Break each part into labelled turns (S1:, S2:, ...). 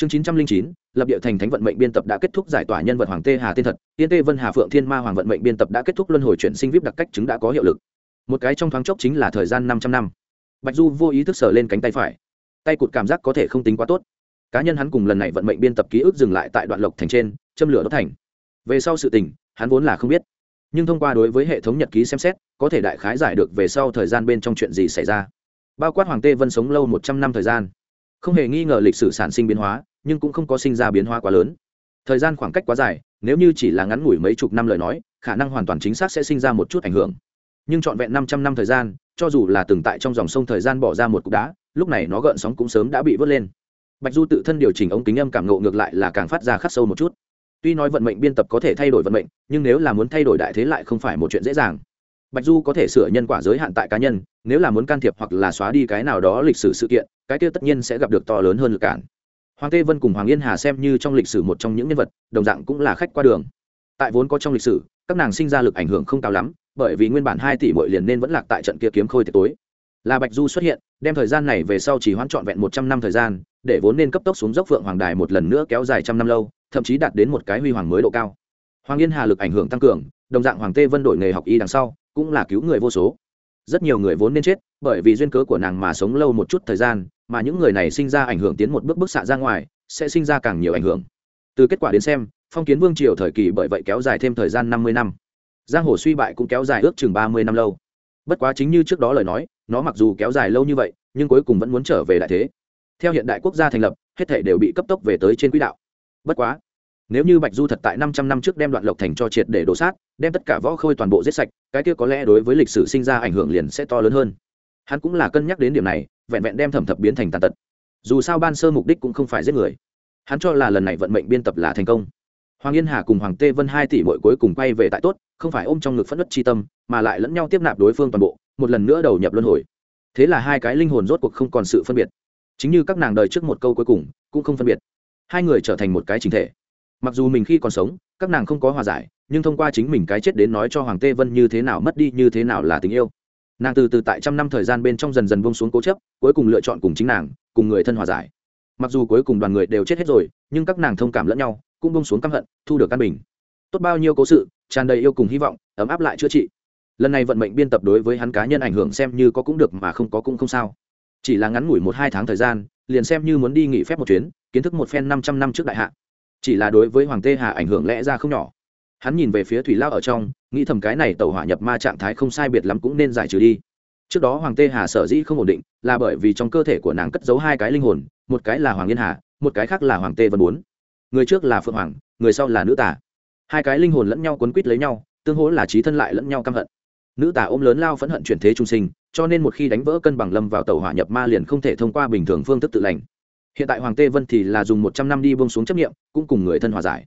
S1: chương chín trăm linh chín, lập địa thành thánh vận mệnh biên tập đã kết thúc giải tỏa nhân vật hoàng tê hà tên thật. Tiên tê vân hà phượng thiên ma hoàng vận mệnh biên tập đã kết thúc luân hồi chuyển sinh vip đặc cách chứng đã có hiệu lực. Một cái trong thoáng chốc chính là thời gian năm trăm năm. Bạch du vô ý thức sở lên cánh tay phải. Tay cụt cảm giác có thể không tính quá tốt. Cá nhân hắn cùng lần này vận mệnh biên tập ký ức dừng lại tại đoạn lộc thành trên, châm lửa đốt thành. Về sau sự tình, hắn vốn là không biết. Nhưng thông qua đối với hệ thống nhật ký xem xét, có thể đại khái giải được về sau thời gian bên trong chuyện gì xảy ra. Bao quát hoàng tê vân sống lâu một trăm năm thời gian không hề nghi ngờ lịch sử sản sinh biến hóa, nhưng cũng không có sinh ra biến hóa quá lớn. Thời gian khoảng cách quá dài, nếu như chỉ là ngắn ngủi mấy chục năm lời nói, khả năng hoàn toàn chính xác sẽ sinh ra một chút ảnh hưởng. Nhưng trọn vẹn năm trăm năm thời gian, cho dù là từng tại trong dòng sông thời gian bỏ ra một cục đá, lúc này nó gợn sóng cũng sớm đã bị vớt lên. Bạch du tự thân điều chỉnh ống kính âm cảm ngộ ngược lại là càng phát ra khắc sâu một chút. Tuy nói vận mệnh biên tập có thể thay đổi vận mệnh, nhưng nếu là muốn thay đổi đại thế lại không phải một chuyện dễ dàng bạch du có thể sửa nhân quả giới hạn tại cá nhân, nếu là muốn can thiệp hoặc là xóa đi cái nào đó lịch sử sự kiện, cái kia tất nhiên sẽ gặp được to lớn hơn lực cản. Hoàng tê vân cùng hoàng yên hà xem như trong lịch sử một trong những nhân vật, đồng dạng cũng là khách qua đường. Tại vốn có trong lịch sử, các nàng sinh ra lực ảnh hưởng không cao lắm, bởi vì nguyên bản hai tỷ mỗi liền nên vẫn lạc tại trận kia kiếm khôi tiệc tối. Là bạch du xuất hiện, đem thời gian này về sau chỉ hoãn trọn vẹn một trăm năm thời gian, để vốn nên cấp tốc xuống dốc phượng hoàng đài một lần nữa kéo dài trăm năm lâu, thậm chí đạt đến một cái huy hoàng mới độ cao. Hoàng yên hà lực ảnh hưởng tăng cường, đồng dạng hoàng tê vân đổi nghề học y đằng sau cũng là cứu người vô số. Rất nhiều người vốn nên chết bởi vì duyên cớ của nàng mà sống lâu một chút thời gian, mà những người này sinh ra ảnh hưởng tiến một bước bức xạ ra ngoài, sẽ sinh ra càng nhiều ảnh hưởng. Từ kết quả đến xem, phong kiến vương triều thời kỳ bởi vậy kéo dài thêm thời gian năm mươi năm. Giang hồ suy bại cũng kéo dài ước chừng ba mươi năm lâu. Bất quá chính như trước đó lời nói, nó mặc dù kéo dài lâu như vậy, nhưng cuối cùng vẫn muốn trở về đại thế. Theo hiện đại quốc gia thành lập, hết thể đều bị cấp tốc về tới trên quỹ đạo. Bất quá nếu như bạch du thật tại năm trăm năm trước đem đoạn lộc thành cho triệt để đổ sát, đem tất cả võ khôi toàn bộ giết sạch, cái kia có lẽ đối với lịch sử sinh ra ảnh hưởng liền sẽ to lớn hơn. Hắn cũng là cân nhắc đến điểm này, vẹn vẹn đem thẩm thập biến thành tàn tật. Dù sao ban sơ mục đích cũng không phải giết người. Hắn cho là lần này vận mệnh biên tập là thành công. Hoàng yên hà cùng hoàng tê vân hai tỷ mỗi cuối cùng quay về tại tốt, không phải ôm trong ngực phất đất chi tâm, mà lại lẫn nhau tiếp nạp đối phương toàn bộ, một lần nữa đầu nhập luân hồi. Thế là hai cái linh hồn rốt cuộc không còn sự phân biệt. Chính như các nàng đời trước một câu cuối cùng, cũng không phân biệt. Hai người trở thành một cái chính thể mặc dù mình khi còn sống, các nàng không có hòa giải, nhưng thông qua chính mình cái chết đến nói cho hoàng tê vân như thế nào mất đi, như thế nào là tình yêu. Nàng từ từ tại trăm năm thời gian bên trong dần dần bông xuống cố chấp, cuối cùng lựa chọn cùng chính nàng, cùng người thân hòa giải. Mặc dù cuối cùng đoàn người đều chết hết rồi, nhưng các nàng thông cảm lẫn nhau, cũng bông xuống căm hận, thu được căn bình. Tốt bao nhiêu cố sự, tràn đầy yêu cùng hy vọng, ấm áp lại chữa trị. Lần này vận mệnh biên tập đối với hắn cá nhân ảnh hưởng xem như có cũng được mà không có cũng không sao. Chỉ là ngắn ngủi một hai tháng thời gian, liền xem như muốn đi nghỉ phép một chuyến, kiến thức một phen năm trăm năm trước đại hạ chỉ là đối với hoàng tê hà ảnh hưởng lẽ ra không nhỏ. Hắn nhìn về phía thủy lao ở trong, nghĩ thầm cái này tàu hỏa nhập ma trạng thái không sai biệt lắm cũng nên giải trừ đi. Trước đó hoàng tê hà sở dĩ không ổn định, là bởi vì trong cơ thể của nàng cất giấu hai cái linh hồn, một cái là hoàng yên hà, một cái khác là hoàng tê vân bốn. Người trước là phượng hoàng, người sau là nữ tả hai cái linh hồn lẫn nhau quấn quít lấy nhau, tương hỗ là trí thân lại lẫn nhau căm hận. Nữ tả ôm lớn lao phẫn hận chuyển thế trung sinh, cho nên một khi đánh vỡ cân bằng lâm vào tàu hỏa nhập ma liền không thể thông qua bình thường phương thức tự lành hiện tại hoàng tê vân thì là dùng một trăm năm đi bông xuống chấp nghiệm cũng cùng người thân hòa giải.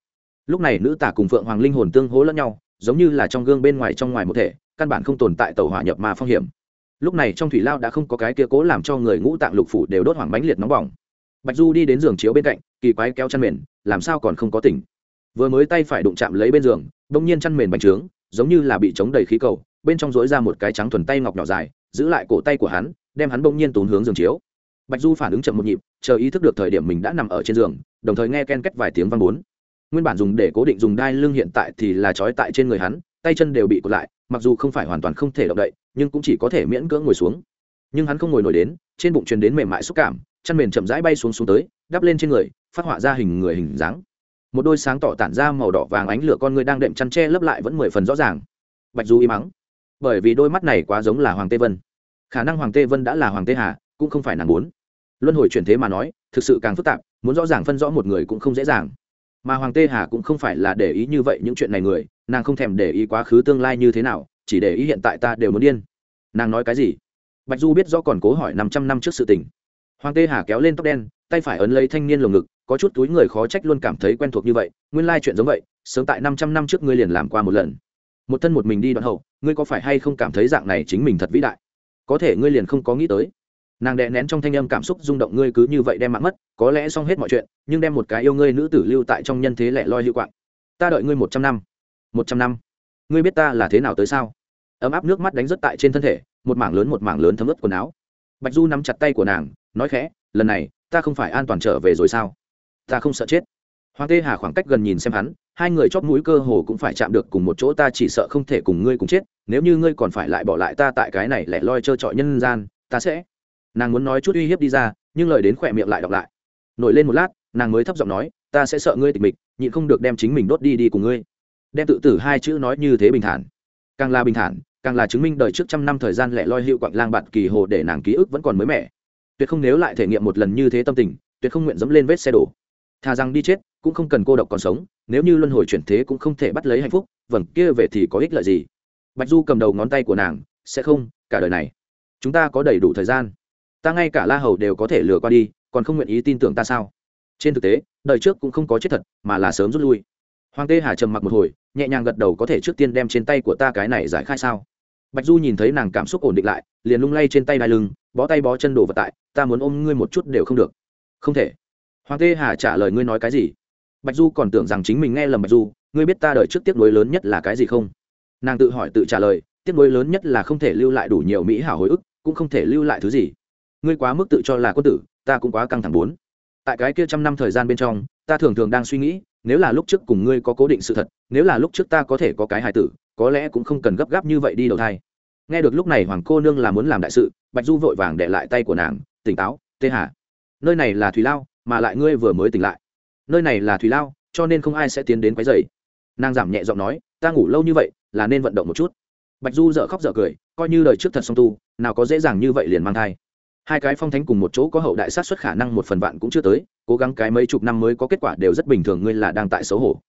S1: Lúc này nữ tả cùng phượng hoàng linh hồn tương hỗ lẫn nhau, giống như là trong gương bên ngoài trong ngoài một thể, căn bản không tồn tại tàu hỏa nhập mà phong hiểm. Lúc này trong thủy lao đã không có cái kia cố làm cho người ngũ tạng lục phủ đều đốt hoảng bánh liệt nóng bỏng. Bạch du đi đến giường chiếu bên cạnh, kỳ quái kéo chăn mền, làm sao còn không có tỉnh? Vừa mới tay phải đụng chạm lấy bên giường, bỗng nhiên chăn mền bành trướng, giống như là bị chống đầy khí cầu, bên trong dối ra một cái trắng thuần tay ngọc nhỏ dài, giữ lại cổ tay của hắn, đem hắn bỗng nhiên tốn hướng giường chiếu bạch du phản ứng chậm một nhịp, chờ ý thức được thời điểm mình đã nằm ở trên giường, đồng thời nghe ken két vài tiếng văn bốn. Nguyên bản dùng để cố định dùng đai lưng hiện tại thì là trói tại trên người hắn, tay chân đều bị cột lại, mặc dù không phải hoàn toàn không thể động đậy, nhưng cũng chỉ có thể miễn cưỡng ngồi xuống. Nhưng hắn không ngồi nổi đến, trên bụng truyền đến mềm mại xúc cảm chăn mền chậm rãi bay xuống xuống tới, đắp lên trên người, phát họa ra hình người hình dáng. Một đôi sáng tỏ tản ra màu đỏ vàng ánh lửa con người đang đệm chăn tre lấp lại vẫn mười phần rõ ràng. Bạch du im ắng bởi vì đôi mắt này quá giống là hoàng tê vân. Khả năng hoàng tê vân đã là hoàng tê hà, cũng không phải nàng muốn luân hồi chuyển thế mà nói, thực sự càng phức tạp, muốn rõ ràng phân rõ một người cũng không dễ dàng. Mà hoàng tê hà cũng không phải là để ý như vậy những chuyện này người, nàng không thèm để ý quá khứ tương lai như thế nào, chỉ để ý hiện tại ta đều muốn điên. Nàng nói cái gì? Bạch du biết rõ còn cố hỏi năm trăm năm trước sự tình. Hoàng tê hà kéo lên tóc đen, tay phải ấn lấy thanh niên lồng ngực, có chút túi người khó trách luôn cảm thấy quen thuộc như vậy, nguyên lai chuyện giống vậy, sớm tại năm trăm năm trước ngươi liền làm qua một lần. Một thân một mình đi đoạn hậu, ngươi có phải hay không cảm thấy dạng này chính mình thật vĩ đại? Có thể ngươi liền không có nghĩ tới nàng đè nén trong thanh âm cảm xúc rung động, ngươi cứ như vậy đem mạng mất, có lẽ xong hết mọi chuyện, nhưng đem một cái yêu ngươi nữ tử lưu tại trong nhân thế lẻ loi lưu quạng. Ta đợi ngươi một trăm năm, một trăm năm. Ngươi biết ta là thế nào tới sao? Ấm áp nước mắt đánh rất tại trên thân thể, một mảng lớn một mảng lớn thấm ướt quần áo. Bạch du nắm chặt tay của nàng, nói khẽ, lần này, ta không phải an toàn trở về rồi sao? Ta không sợ chết. Hoàng tê hà khoảng cách gần nhìn xem hắn, hai người chót mũi cơ hồ cũng phải chạm được cùng một chỗ, ta chỉ sợ không thể cùng ngươi cùng chết, nếu như ngươi còn phải lại bỏ lại ta tại cái này lẻ loi trơ trọi nhân gian, ta sẽ nàng muốn nói chút uy hiếp đi ra, nhưng lời đến khỏe miệng lại đọc lại. Nổi lên một lát, nàng mới thấp giọng nói, ta sẽ sợ ngươi tịch mịch, nhịn không được đem chính mình đốt đi đi cùng ngươi. Đem tự tử hai chữ nói như thế bình thản. Càng là bình thản, càng là chứng minh đời trước trăm năm thời gian lẻ loi hiệu quặng lang bạt kỳ hồ để nàng ký ức vẫn còn mới mẻ. Tuyệt không nếu lại thể nghiệm một lần như thế tâm tình, tuyệt không nguyện dẫm lên vết xe đổ. Thà rằng đi chết, cũng không cần cô độc còn sống, nếu như luân hồi chuyển thế cũng không thể bắt lấy hạnh phúc, vầng kia về thì có ích lợi gì? Bạch du cầm đầu ngón tay của nàng, sẽ không, cả đời này, chúng ta có đầy đủ thời gian ta ngay cả la hầu đều có thể lừa qua đi, còn không nguyện ý tin tưởng ta sao? Trên thực tế, đời trước cũng không có chết thật, mà là sớm rút lui. Hoàng tê hà trầm mặc một hồi, nhẹ nhàng gật đầu có thể trước tiên đem trên tay của ta cái này giải khai sao? Bạch du nhìn thấy nàng cảm xúc ổn định lại, liền lung lay trên tay đai lưng, bó tay bó chân đổ vật tại, ta muốn ôm ngươi một chút đều không được. Không thể. Hoàng tê hà trả lời, ngươi nói cái gì? Bạch du còn tưởng rằng chính mình nghe lầm bạch du, ngươi biết ta đợi trước tiếc nuối lớn nhất là cái gì không? Nàng tự hỏi tự trả lời, tiếc nuối lớn nhất là không thể lưu lại đủ nhiều mỹ hảo hồi ức, cũng không thể lưu lại thứ gì ngươi quá mức tự cho là quân tử, ta cũng quá căng thẳng bốn. Tại cái kia trăm năm thời gian bên trong, ta thường thường đang suy nghĩ, nếu là lúc trước cùng ngươi có cố định sự thật, nếu là lúc trước ta có thể có cái hài tử, có lẽ cũng không cần gấp gáp như vậy đi đầu thai. Nghe được lúc này hoàng cô nương là muốn làm đại sự, bạch du vội vàng để lại tay của nàng, tỉnh táo, tê hà, nơi này là thùy lao, mà lại ngươi vừa mới tỉnh lại. Nơi này là thùy lao, cho nên không ai sẽ tiến đến quấy dày nàng giảm nhẹ giọng nói, ta ngủ lâu như vậy, là nên vận động một chút. Bạch du dợ khóc dợ cười, coi như lời trước thật song tu, nào có dễ dàng như vậy liền mang thai hai cái phong thánh cùng một chỗ có hậu đại sát xuất khả năng một phần vạn cũng chưa tới, cố gắng cái mấy chục năm mới có kết quả đều rất bình thường, ngươi là đang tại xấu hổ.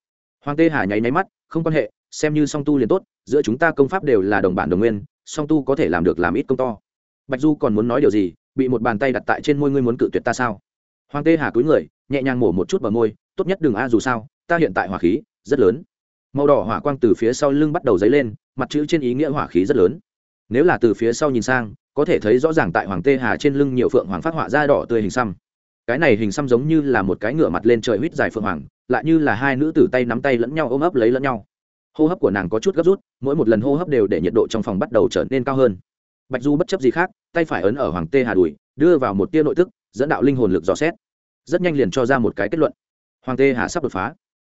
S1: Hoàng tê hà nháy máy mắt, không quan hệ, xem như song tu liền tốt, giữa chúng ta công pháp đều là đồng bản đồng nguyên, song tu có thể làm được làm ít công to. Bạch du còn muốn nói điều gì, bị một bàn tay đặt tại trên môi ngươi muốn cự tuyệt ta sao? Hoàng tê hà cúi người, nhẹ nhàng mổ một chút vào môi, tốt nhất đừng a dù sao, ta hiện tại hỏa khí rất lớn. Màu đỏ hỏa quang từ phía sau lưng bắt đầu dấy lên, mặt chữ trên ý nghĩa hỏa khí rất lớn. Nếu là từ phía sau nhìn sang có thể thấy rõ ràng tại hoàng tê hà trên lưng nhiều phượng hoàng phát họa da đỏ tươi hình xăm. Cái này hình xăm giống như là một cái ngựa mặt lên trời huýt dài phượng hoàng, lại như là hai nữ tử tay nắm tay lẫn nhau ôm ấp lấy lẫn nhau. Hô hấp của nàng có chút gấp rút, mỗi một lần hô hấp đều để nhiệt độ trong phòng bắt đầu trở nên cao hơn. Bạch du bất chấp gì khác, tay phải ấn ở hoàng tê hà đùi, đưa vào một tia nội tức, dẫn đạo linh hồn lực dò xét. Rất nhanh liền cho ra một cái kết luận. Hoàng tê hà sắp đột phá.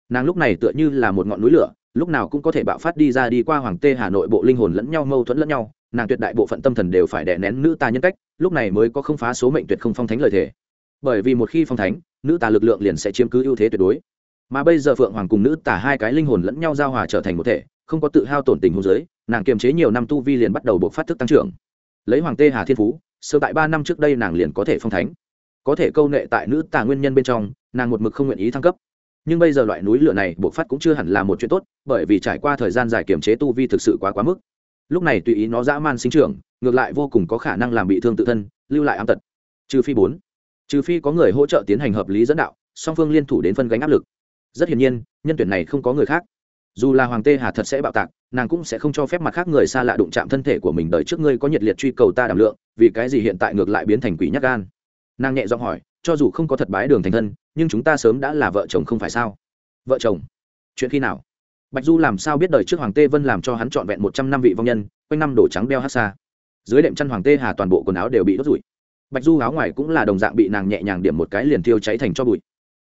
S1: Nàng lúc này tựa như là một ngọn núi lửa, lúc nào cũng có thể bạo phát đi ra đi qua hoàng tê hà nội bộ linh hồn lẫn nhau, mâu thuẫn lẫn nhau nàng tuyệt đại bộ phận tâm thần đều phải đè nén nữ ta nhân cách, lúc này mới có không phá số mệnh tuyệt không phong thánh lời thể. bởi vì một khi phong thánh, nữ tà lực lượng liền sẽ chiếm cứ ưu thế tuyệt đối. Mà bây giờ phượng hoàng cùng nữ ta hai cái linh hồn lẫn nhau giao hòa trở thành một thể, không có tự hao tổn tình hôn giới nàng kiềm chế nhiều năm tu vi liền bắt đầu buộc phát thức tăng trưởng. Lấy hoàng tê hà thiên phú, sơ tại ba năm trước đây nàng liền có thể phong thánh. Có thể câu nệ tại nữ tà nguyên nhân bên trong, nàng một mực không nguyện ý thăng cấp. Nhưng bây giờ loại núi lửa này buộc phát cũng chưa hẳn là một chuyện tốt, bởi vì trải qua thời gian dài kiềm chế tu vi thực sự quá quá mức lúc này tùy ý nó dã man sinh trưởng, ngược lại vô cùng có khả năng làm bị thương tự thân, lưu lại ám tật. Trừ phi bốn. Trừ phi có người hỗ trợ tiến hành hợp lý dẫn đạo, song phương liên thủ đến phân gánh áp lực. Rất hiển nhiên, nhân tuyển này không có người khác. Dù là hoàng tê hà thật sẽ bạo tạc, nàng cũng sẽ không cho phép mặt khác người xa lạ đụng chạm thân thể của mình đợi trước ngươi có nhiệt liệt truy cầu ta đảm lượng, vì cái gì hiện tại ngược lại biến thành quỷ nhắc gan. Nàng nhẹ giọng hỏi, cho dù không có thật bái đường thành thân, nhưng chúng ta sớm đã là vợ chồng không phải sao? Vợ chồng? Chuyện khi nào? Bạch du làm sao biết đời trước hoàng tê vân làm cho hắn trọn vẹn một trăm năm vị vong nhân, quanh năm đổ trắng đeo hát xa. Dưới đệm chăn hoàng tê hà toàn bộ quần áo đều bị đốt rụi. Bạch du áo ngoài cũng là đồng dạng bị nàng nhẹ nhàng điểm một cái liền thiêu cháy thành cho bụi.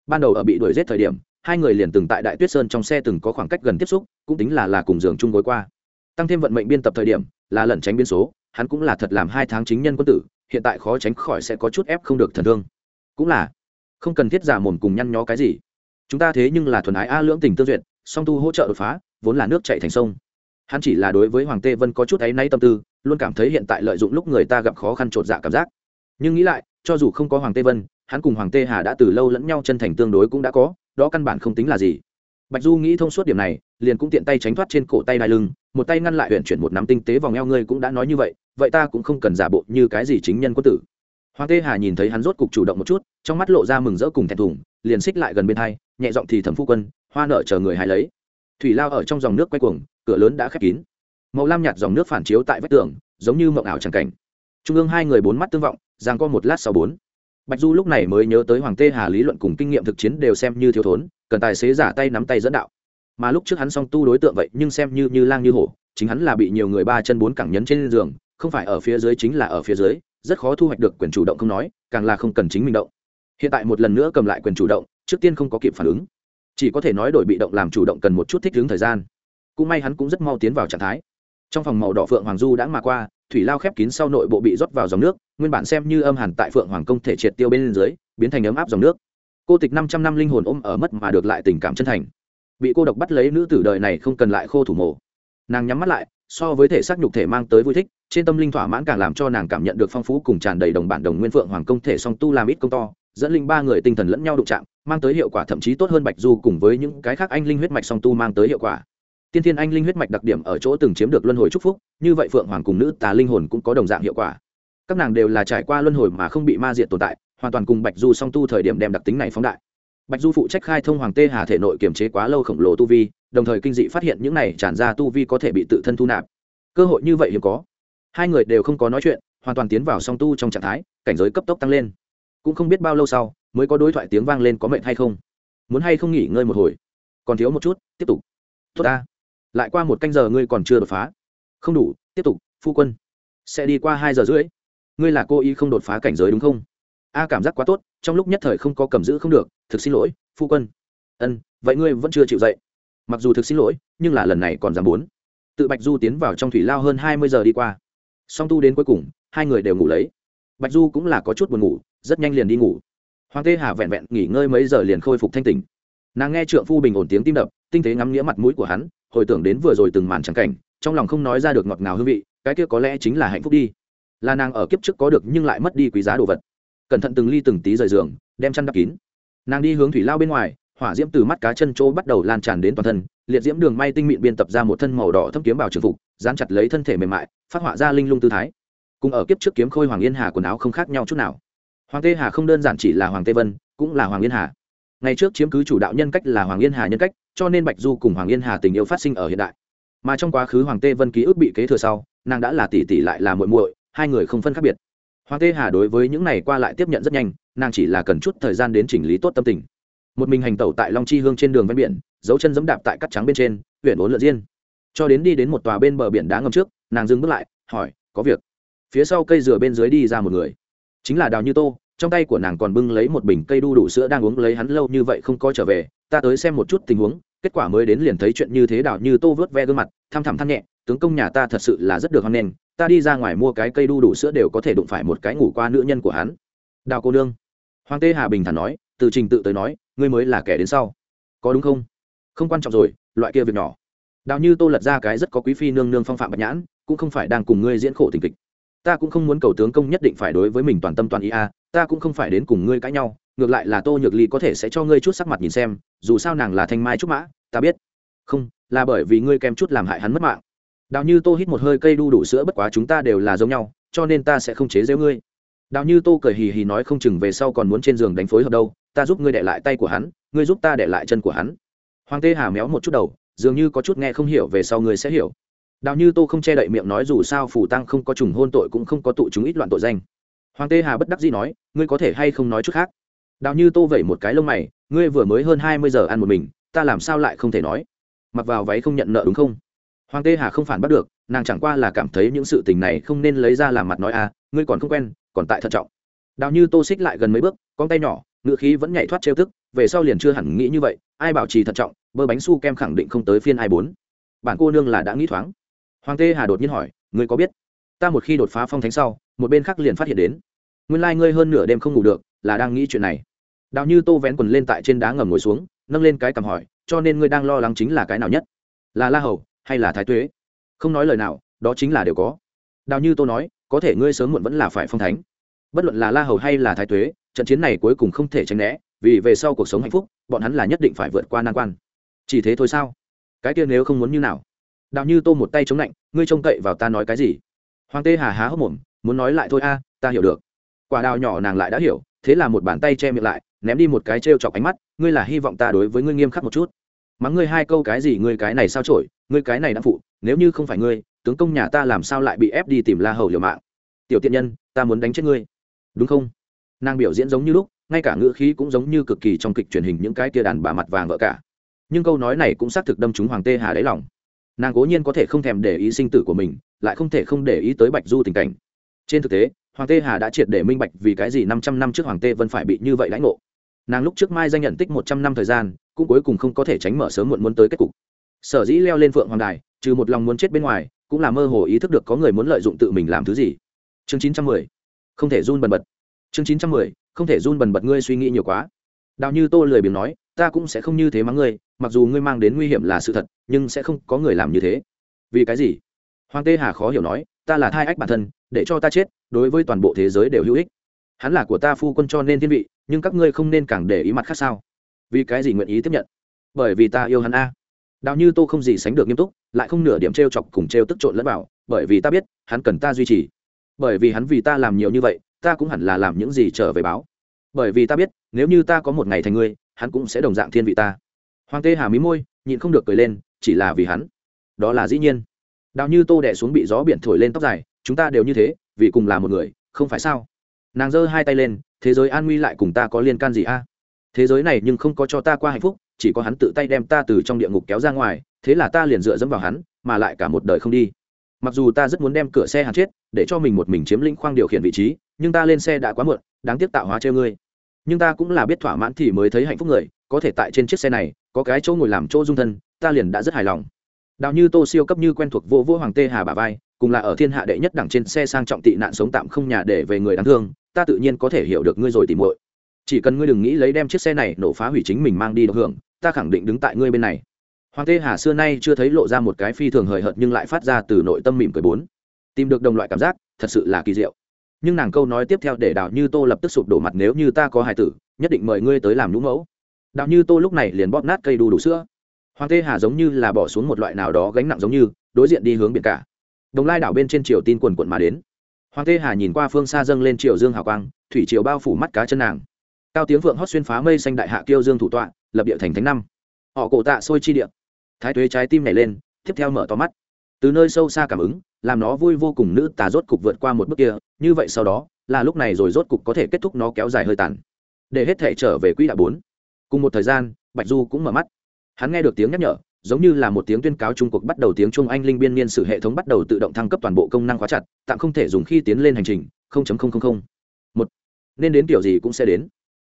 S1: Ban đầu ở bị đuổi giết thời điểm, hai người liền từng tại đại tuyết sơn trong xe từng có khoảng cách gần tiếp xúc, cũng tính là là cùng giường chung gối qua. Tăng thêm vận mệnh biên tập thời điểm, là lẩn tránh biên số, hắn cũng là thật làm hai tháng chính nhân quân tử, hiện tại khó tránh khỏi sẽ có chút ép không được thần thương. Cũng là, không cần thiết giả mồm cùng nhăn nhó cái gì. Chúng ta thế nhưng là thuần ái a lưỡng tình tương duyệt song tu hỗ trợ đột phá, vốn là nước chạy thành sông. Hắn chỉ là đối với hoàng tê vân có chút áy náy tâm tư, luôn cảm thấy hiện tại lợi dụng lúc người ta gặp khó khăn trột dạ cảm giác. Nhưng nghĩ lại, cho dù không có hoàng tê vân, hắn cùng hoàng tê hà đã từ lâu lẫn nhau chân thành tương đối cũng đã có, đó căn bản không tính là gì. Bạch du nghĩ thông suốt điểm này, liền cũng tiện tay tránh thoát trên cổ tay đai lưng, một tay ngăn lại huyện chuyển một nắm tinh tế vòng eo ngươi cũng đã nói như vậy vậy ta cũng không cần giả bộ như cái gì chính nhân quân tử. Hoàng tê hà nhìn thấy hắn rốt cục chủ động một chút, trong mắt lộ ra mừng rỡ cùng thẹn thùng, liền xích lại gần bên hai, nhẹ giọng thì thẩm phu quân hoa nợ chờ người hài lấy. Thủy lao ở trong dòng nước quay cuồng, cửa lớn đã khép kín. Màu lam nhạt dòng nước phản chiếu tại vách tường, giống như mộng ảo tràng cảnh. Trung ương hai người bốn mắt tương vọng, giang co một lát sau bốn. Bạch du lúc này mới nhớ tới hoàng tê hà lý luận cùng kinh nghiệm thực chiến đều xem như thiếu thốn, cần tài xế giả tay nắm tay dẫn đạo. Mà lúc trước hắn song tu đối tượng vậy, nhưng xem như như lang như hổ, chính hắn là bị nhiều người ba chân bốn cẳng nhấn trên giường, không phải ở phía dưới chính là ở phía dưới, rất khó thu hoạch được quyền chủ động không nói, càng là không cần chính mình động. Hiện tại một lần nữa cầm lại quyền chủ động, trước tiên không có kịp phản ứng chỉ có thể nói đổi bị động làm chủ động cần một chút thích ứng thời gian. Cũng may hắn cũng rất mau tiến vào trạng thái. Trong phòng màu đỏ phượng hoàng du đã mà qua, thủy lao khép kín sau nội bộ bị rót vào dòng nước, nguyên bản xem như âm hẳn tại phượng hoàng công thể triệt tiêu bên dưới, biến thành ấm áp dòng nước. Cô tịch năm trăm năm linh hồn ôm ở mất mà được lại tình cảm chân thành. Bị cô độc bắt lấy nữ tử đời này không cần lại khô thủ mồ. nàng nhắm mắt lại, so với thể xác nhục thể mang tới vui thích, trên tâm linh thỏa mãn càng làm cho nàng cảm nhận được phong phú cùng tràn đầy đồng bản đồng nguyên phượng hoàng công thể song tu làm ít công to dẫn linh ba người tinh thần lẫn nhau đụng chạm, mang tới hiệu quả thậm chí tốt hơn bạch du cùng với những cái khác anh linh huyết mạch song tu mang tới hiệu quả. Tiên thiên anh linh huyết mạch đặc điểm ở chỗ từng chiếm được luân hồi trúc phúc, như vậy phượng hoàng cùng nữ tà linh hồn cũng có đồng dạng hiệu quả. Các nàng đều là trải qua luân hồi mà không bị ma diệt tồn tại, hoàn toàn cùng bạch du song tu thời điểm đem đặc tính này phóng đại. Bạch du phụ trách khai thông hoàng tê hà thể nội kiềm chế quá lâu khổng lồ tu vi, đồng thời kinh dị phát hiện những này tràn ra tu vi có thể bị tự thân thu nạp. Cơ hội như vậy hiếm có. Hai người đều không có nói chuyện, hoàn toàn tiến vào song tu trong trạng thái, cảnh giới cấp tốc tăng lên cũng không biết bao lâu sau mới có đối thoại tiếng vang lên có mệnh hay không. Muốn hay không nghỉ ngơi một hồi? Còn thiếu một chút, tiếp tục. Tốt ta. Lại qua một canh giờ ngươi còn chưa đột phá. Không đủ, tiếp tục, phu quân. Sẽ đi qua hai giờ rưỡi. Ngươi là cô y không đột phá cảnh giới đúng không? A, cảm giác quá tốt, trong lúc nhất thời không có cầm giữ không được, thực xin lỗi, phu quân. Ân, vậy ngươi vẫn chưa chịu dậy. Mặc dù thực xin lỗi, nhưng là lần này còn dám bốn tự bạch du tiến vào trong thủy lao hơn hai mươi giờ đi qua. Song tu đến cuối cùng, hai người đều ngủ lấy. Bạch du cũng là có chút buồn ngủ rất nhanh liền đi ngủ. Hoàng tê hà vẹn vẹn nghỉ ngơi mấy giờ liền khôi phục thanh tỉnh. Nàng nghe trượng phu bình ổn tiếng tim đập, tinh tế ngắm nghĩa mặt mũi của hắn, hồi tưởng đến vừa rồi từng màn trắng cảnh, trong lòng không nói ra được ngọt ngào hương vị, cái kia có lẽ chính là hạnh phúc đi. Là nàng ở kiếp trước có được nhưng lại mất đi quý giá đồ vật. Cẩn thận từng ly từng tí rời giường, đem chăn đắp kín. Nàng đi hướng thủy lao bên ngoài, hỏa diễm từ mắt cá chân chỗ bắt đầu lan tràn đến toàn thân, liệt diễm đường may tinh mịn biên tập ra một thân màu đỏ thâm kiếm bảo trường phục, dán chặt lấy thân thể mềm mại, phát họa ra linh lung tư thái. Cùng ở kiếp trước kiếm khôi hoàng yên hà quần áo không khác nhau chút nào hoàng tê hà không đơn giản chỉ là hoàng tê vân, cũng là hoàng yên hà. Ngày trước chiếm cứ chủ đạo nhân cách là hoàng yên hà nhân cách, cho nên bạch du cùng hoàng yên hà tình yêu phát sinh ở hiện đại. Mà trong quá khứ hoàng tê vân ký ức bị kế thừa sau, nàng đã là tỷ tỷ lại là muội muội, hai người không phân khác biệt. Hoàng tê hà đối với những này qua lại tiếp nhận rất nhanh, nàng chỉ là cần chút thời gian đến chỉnh lý tốt tâm tình. Một mình hành tẩu tại long chi hương trên đường ven biển, dấu chân dẫm đạp tại cắt trắng bên trên, huyện ốn lượn diên. Cho đến đi đến một tòa bên bờ biển đá ngầm trước, nàng dừng bước lại, hỏi, có việc? Phía sau cây dừa bên dưới đi ra một người. Chính là đào như tô trong tay của nàng còn bưng lấy một bình cây đu đủ sữa đang uống, lấy hắn lâu như vậy không có trở về. Ta tới xem một chút tình huống, kết quả mới đến liền thấy chuyện như thế đào như tô vớt ve gương mặt, thăm thẳm than nhẹ, tướng công nhà ta thật sự là rất được hoan nghênh, ta đi ra ngoài mua cái cây đu đủ sữa đều có thể đụng phải một cái ngủ qua nữ nhân của hắn. Đào cô nương. Hoàng tê hà bình thản nói, từ trình tự tới nói, ngươi mới là kẻ đến sau. Có đúng không? Không quan trọng rồi, loại kia việc nhỏ. Đào như tô lật ra cái rất có quý phi nương nương phong phạm bạch nhãn, cũng không phải đang cùng ngươi diễn khổ tình kịch ta cũng không muốn cầu tướng công nhất định phải đối với mình toàn tâm toàn ý a, ta cũng không phải đến cùng ngươi cãi nhau, ngược lại là tô nhược ly có thể sẽ cho ngươi chút sắc mặt nhìn xem, dù sao nàng là thanh mai trúc mã, ta biết. Không, là bởi vì ngươi kèm chút làm hại hắn mất mạng. Đào như tô hít một hơi cây đu đủ sữa bất quá chúng ta đều là giống nhau, cho nên ta sẽ không chế giễu ngươi. Đào như tô cười hì hì nói không chừng về sau còn muốn trên giường đánh phối hợp đâu, ta giúp ngươi để lại tay của hắn, ngươi giúp ta để lại chân của hắn. Hoàng tê hà méo một chút đầu, dường như có chút nghe không hiểu về sau ngươi sẽ hiểu đào như tô không che đậy miệng nói dù sao phủ tăng không có trùng hôn tội cũng không có tụ chúng ít loạn tội danh. Hoàng tê hà bất đắc dĩ nói, ngươi có thể hay không nói chút khác? Đào như tô vẩy một cái lông mày, ngươi vừa mới hơn hai mươi giờ ăn một mình, ta làm sao lại không thể nói? Mặc vào váy không nhận nợ đúng không? Hoàng tê hà không phản bắt được, nàng chẳng qua là cảm thấy những sự tình này không nên lấy ra làm mặt nói à ngươi còn không quen, còn tại thận trọng. Đào như tô xích lại gần mấy bước, con tay nhỏ, ngựa khí vẫn nhảy thoát trêu tức, về sau liền chưa hẳn nghĩ như vậy, ai bảo trì thận trọng, bơ bánh su kem khẳng định không tới phiên ai bốn. Bản cô nương là đã nghĩ thoáng hoàng tê hà đột nhiên hỏi, ngươi có biết, ta một khi đột phá phong thánh sau, một bên khác liền phát hiện đến. Nguyên lai、like、ngươi hơn nửa đêm không ngủ được, là đang nghĩ chuyện này. Đào như tô vén quần lên tại trên đá ngầm ngồi xuống, nâng lên cái cằm hỏi, cho nên ngươi đang lo lắng chính là cái nào nhất? Là la hầu hay là thái tuế? Không nói lời nào, đó chính là đều có. Đào như tô nói, có thể ngươi sớm muộn vẫn là phải phong thánh. Bất luận là la hầu hay là thái tuế, trận chiến này cuối cùng không thể tránh né, vì về sau cuộc sống hạnh phúc, bọn hắn là nhất định phải vượt qua nan quan. Chỉ thế thôi sao? Cái kia nếu không muốn như nào? Đào như tô một tay chống lạnh, ngươi trông cậy vào ta nói cái gì? Hoàng tê hà há hốc mồm, muốn nói lại thôi a, ta hiểu được. Quả đào nhỏ nàng lại đã hiểu, thế là một bàn tay che miệng lại, ném đi một cái t r e o chọc ánh mắt, ngươi là hy vọng ta đối với ngươi nghiêm khắc một chút. Mắng ngươi hai câu cái gì, ngươi cái này sao trổi ngươi cái này đã phụ, nếu như không phải ngươi, tướng công nhà ta làm sao lại bị ép đi tìm la hầu liều mạng? Tiểu tiện nhân, ta muốn đánh chết ngươi. Đúng không? Nàng biểu diễn giống như lúc, ngay cả ngữ khí cũng giống như cực kỳ trong kịch truyền hình những cái tia đàn bà mặt vàng vợ cả. Nhưng câu nói này cũng xác thực đâm trúng hoàng tê hà đáy lòng nàng cố nhiên có thể không thèm để ý sinh tử của mình, lại không thể không để ý tới bạch du tình cảnh. Trên thực tế, hoàng tê hà đã triệt để minh bạch vì cái gì năm trăm năm trước hoàng tê vân phải bị như vậy lãnh ngộ. Nàng lúc trước mai danh nhận tích một trăm năm thời gian, cũng cuối cùng không có thể tránh mở sớm muộn muốn tới kết cục. Sở dĩ leo lên phượng hoàng đài, trừ một lòng muốn chết bên ngoài, cũng là mơ hồ ý thức được có người muốn lợi dụng tự mình làm thứ gì. Chương chín trăm mười, không thể run bần bật. Chương chín trăm mười, không thể run bần bật, ngươi suy nghĩ nhiều quá. Đào như tô lười biếng nói ta cũng sẽ không như thế mắng ngươi, mặc dù ngươi mang đến nguy hiểm là sự thật, nhưng sẽ không có người làm như thế. Vì cái gì? Hoàng tê hà khó hiểu nói, ta là thai ách bản thân, để cho ta chết, đối với toàn bộ thế giới đều hữu ích. Hắn là của ta phu quân cho nên thiên vị, nhưng các ngươi không nên càng để ý mặt khác sao? Vì cái gì nguyện ý tiếp nhận? Bởi vì ta yêu hắn a. Đào như tô không gì sánh được nghiêm túc, lại không nửa điểm t r e o chọc cùng t r e o tức trộn lẫn vào, bởi vì ta biết, hắn cần ta duy trì. Bởi vì hắn vì ta làm nhiều như vậy, ta cũng hẳn là làm những gì trở về báo. Bởi vì ta biết, nếu như ta có một ngày thành ngươi hắn cũng sẽ đồng dạng thiên vị ta. Hoàng tê hà mí môi, nhịn không được cười lên, chỉ là vì hắn. Đó là dĩ nhiên. Đào như tô đẻ xuống bị gió biển thổi lên tóc dài, chúng ta đều như thế, vì cùng là một người, không phải sao? Nàng giơ hai tay lên, thế giới an nguy lại cùng ta có liên can gì a? Thế giới này nhưng không có cho ta qua hạnh phúc, chỉ có hắn tự tay đem ta từ trong địa ngục kéo ra ngoài, thế là ta liền dựa dẫm vào hắn, mà lại cả một đời không đi. Mặc dù ta rất muốn đem cửa xe hắn chết, để cho mình một mình chiếm lĩnh khoang điều khiển vị trí, nhưng ta lên xe đã quá muộn, đáng tiếc tạo hóa treo ngươi nhưng ta cũng là biết thỏa mãn thì mới thấy hạnh phúc người, có thể tại trên chiếc xe này, có cái chỗ ngồi làm chỗ dung thân, ta liền đã rất hài lòng. Đào như tô siêu cấp như quen thuộc vô vô hoàng tê hà bà vai, cùng là ở thiên hạ đệ nhất đẳng trên xe sang trọng tị nạn sống tạm không nhà để về người đáng thương, ta tự nhiên có thể hiểu được ngươi rồi tìm muội. Chỉ cần ngươi đừng nghĩ lấy đem chiếc xe này nổ phá hủy chính mình mang đi được hưởng, ta khẳng định đứng tại ngươi bên này. Hoàng tê hà xưa nay chưa thấy lộ ra một cái phi thường hời hợt nhưng lại phát ra từ nội tâm mỉm cười bốn. Tìm được đồng loại cảm giác, thật sự là kỳ diệu nhưng nàng câu nói tiếp theo để đào như tô lập tức sụp đổ mặt nếu như ta có hài tử, nhất định mời ngươi tới làm nhũ mẫu. Đào như tô lúc này liền bóp nát cây đu đủ sữa. Hoàng tê hà giống như là bỏ xuống một loại nào đó gánh nặng giống như, đối diện đi hướng biển cả. Đồng lai đảo bên trên triều tin quần quận mà đến. Hoàng tê hà nhìn qua phương xa dâng lên triều dương hào quang, thủy triều bao phủ mắt cá chân nàng. Cao tiếng vượng hót xuyên phá mây xanh đại hạ kiêu dương thủ tọa, lập địa thành thánh năm. Họ cổ tạ sôi chi địa. Thái tuế trái tim nảy lên, tiếp theo mở to mắt từ nơi sâu xa cảm ứng, làm nó vui vô cùng nữ tà rốt cục vượt qua một bước kia, như vậy sau đó, là lúc này rồi rốt cục có thể kết thúc nó kéo dài hơi tàn. Để hết thể trở về quỹ đạo bốn. Cùng một thời gian, bạch du cũng mở mắt. Hắn nghe được tiếng nhắc nhở, giống như là một tiếng tuyên cáo trung cuộc bắt đầu tiếng trung anh linh biên niên sử hệ thống bắt đầu tự động thăng cấp toàn bộ công năng khóa chặt, tạm không thể dùng khi tiến lên hành trình một. Nên đến kiểu gì cũng sẽ đến.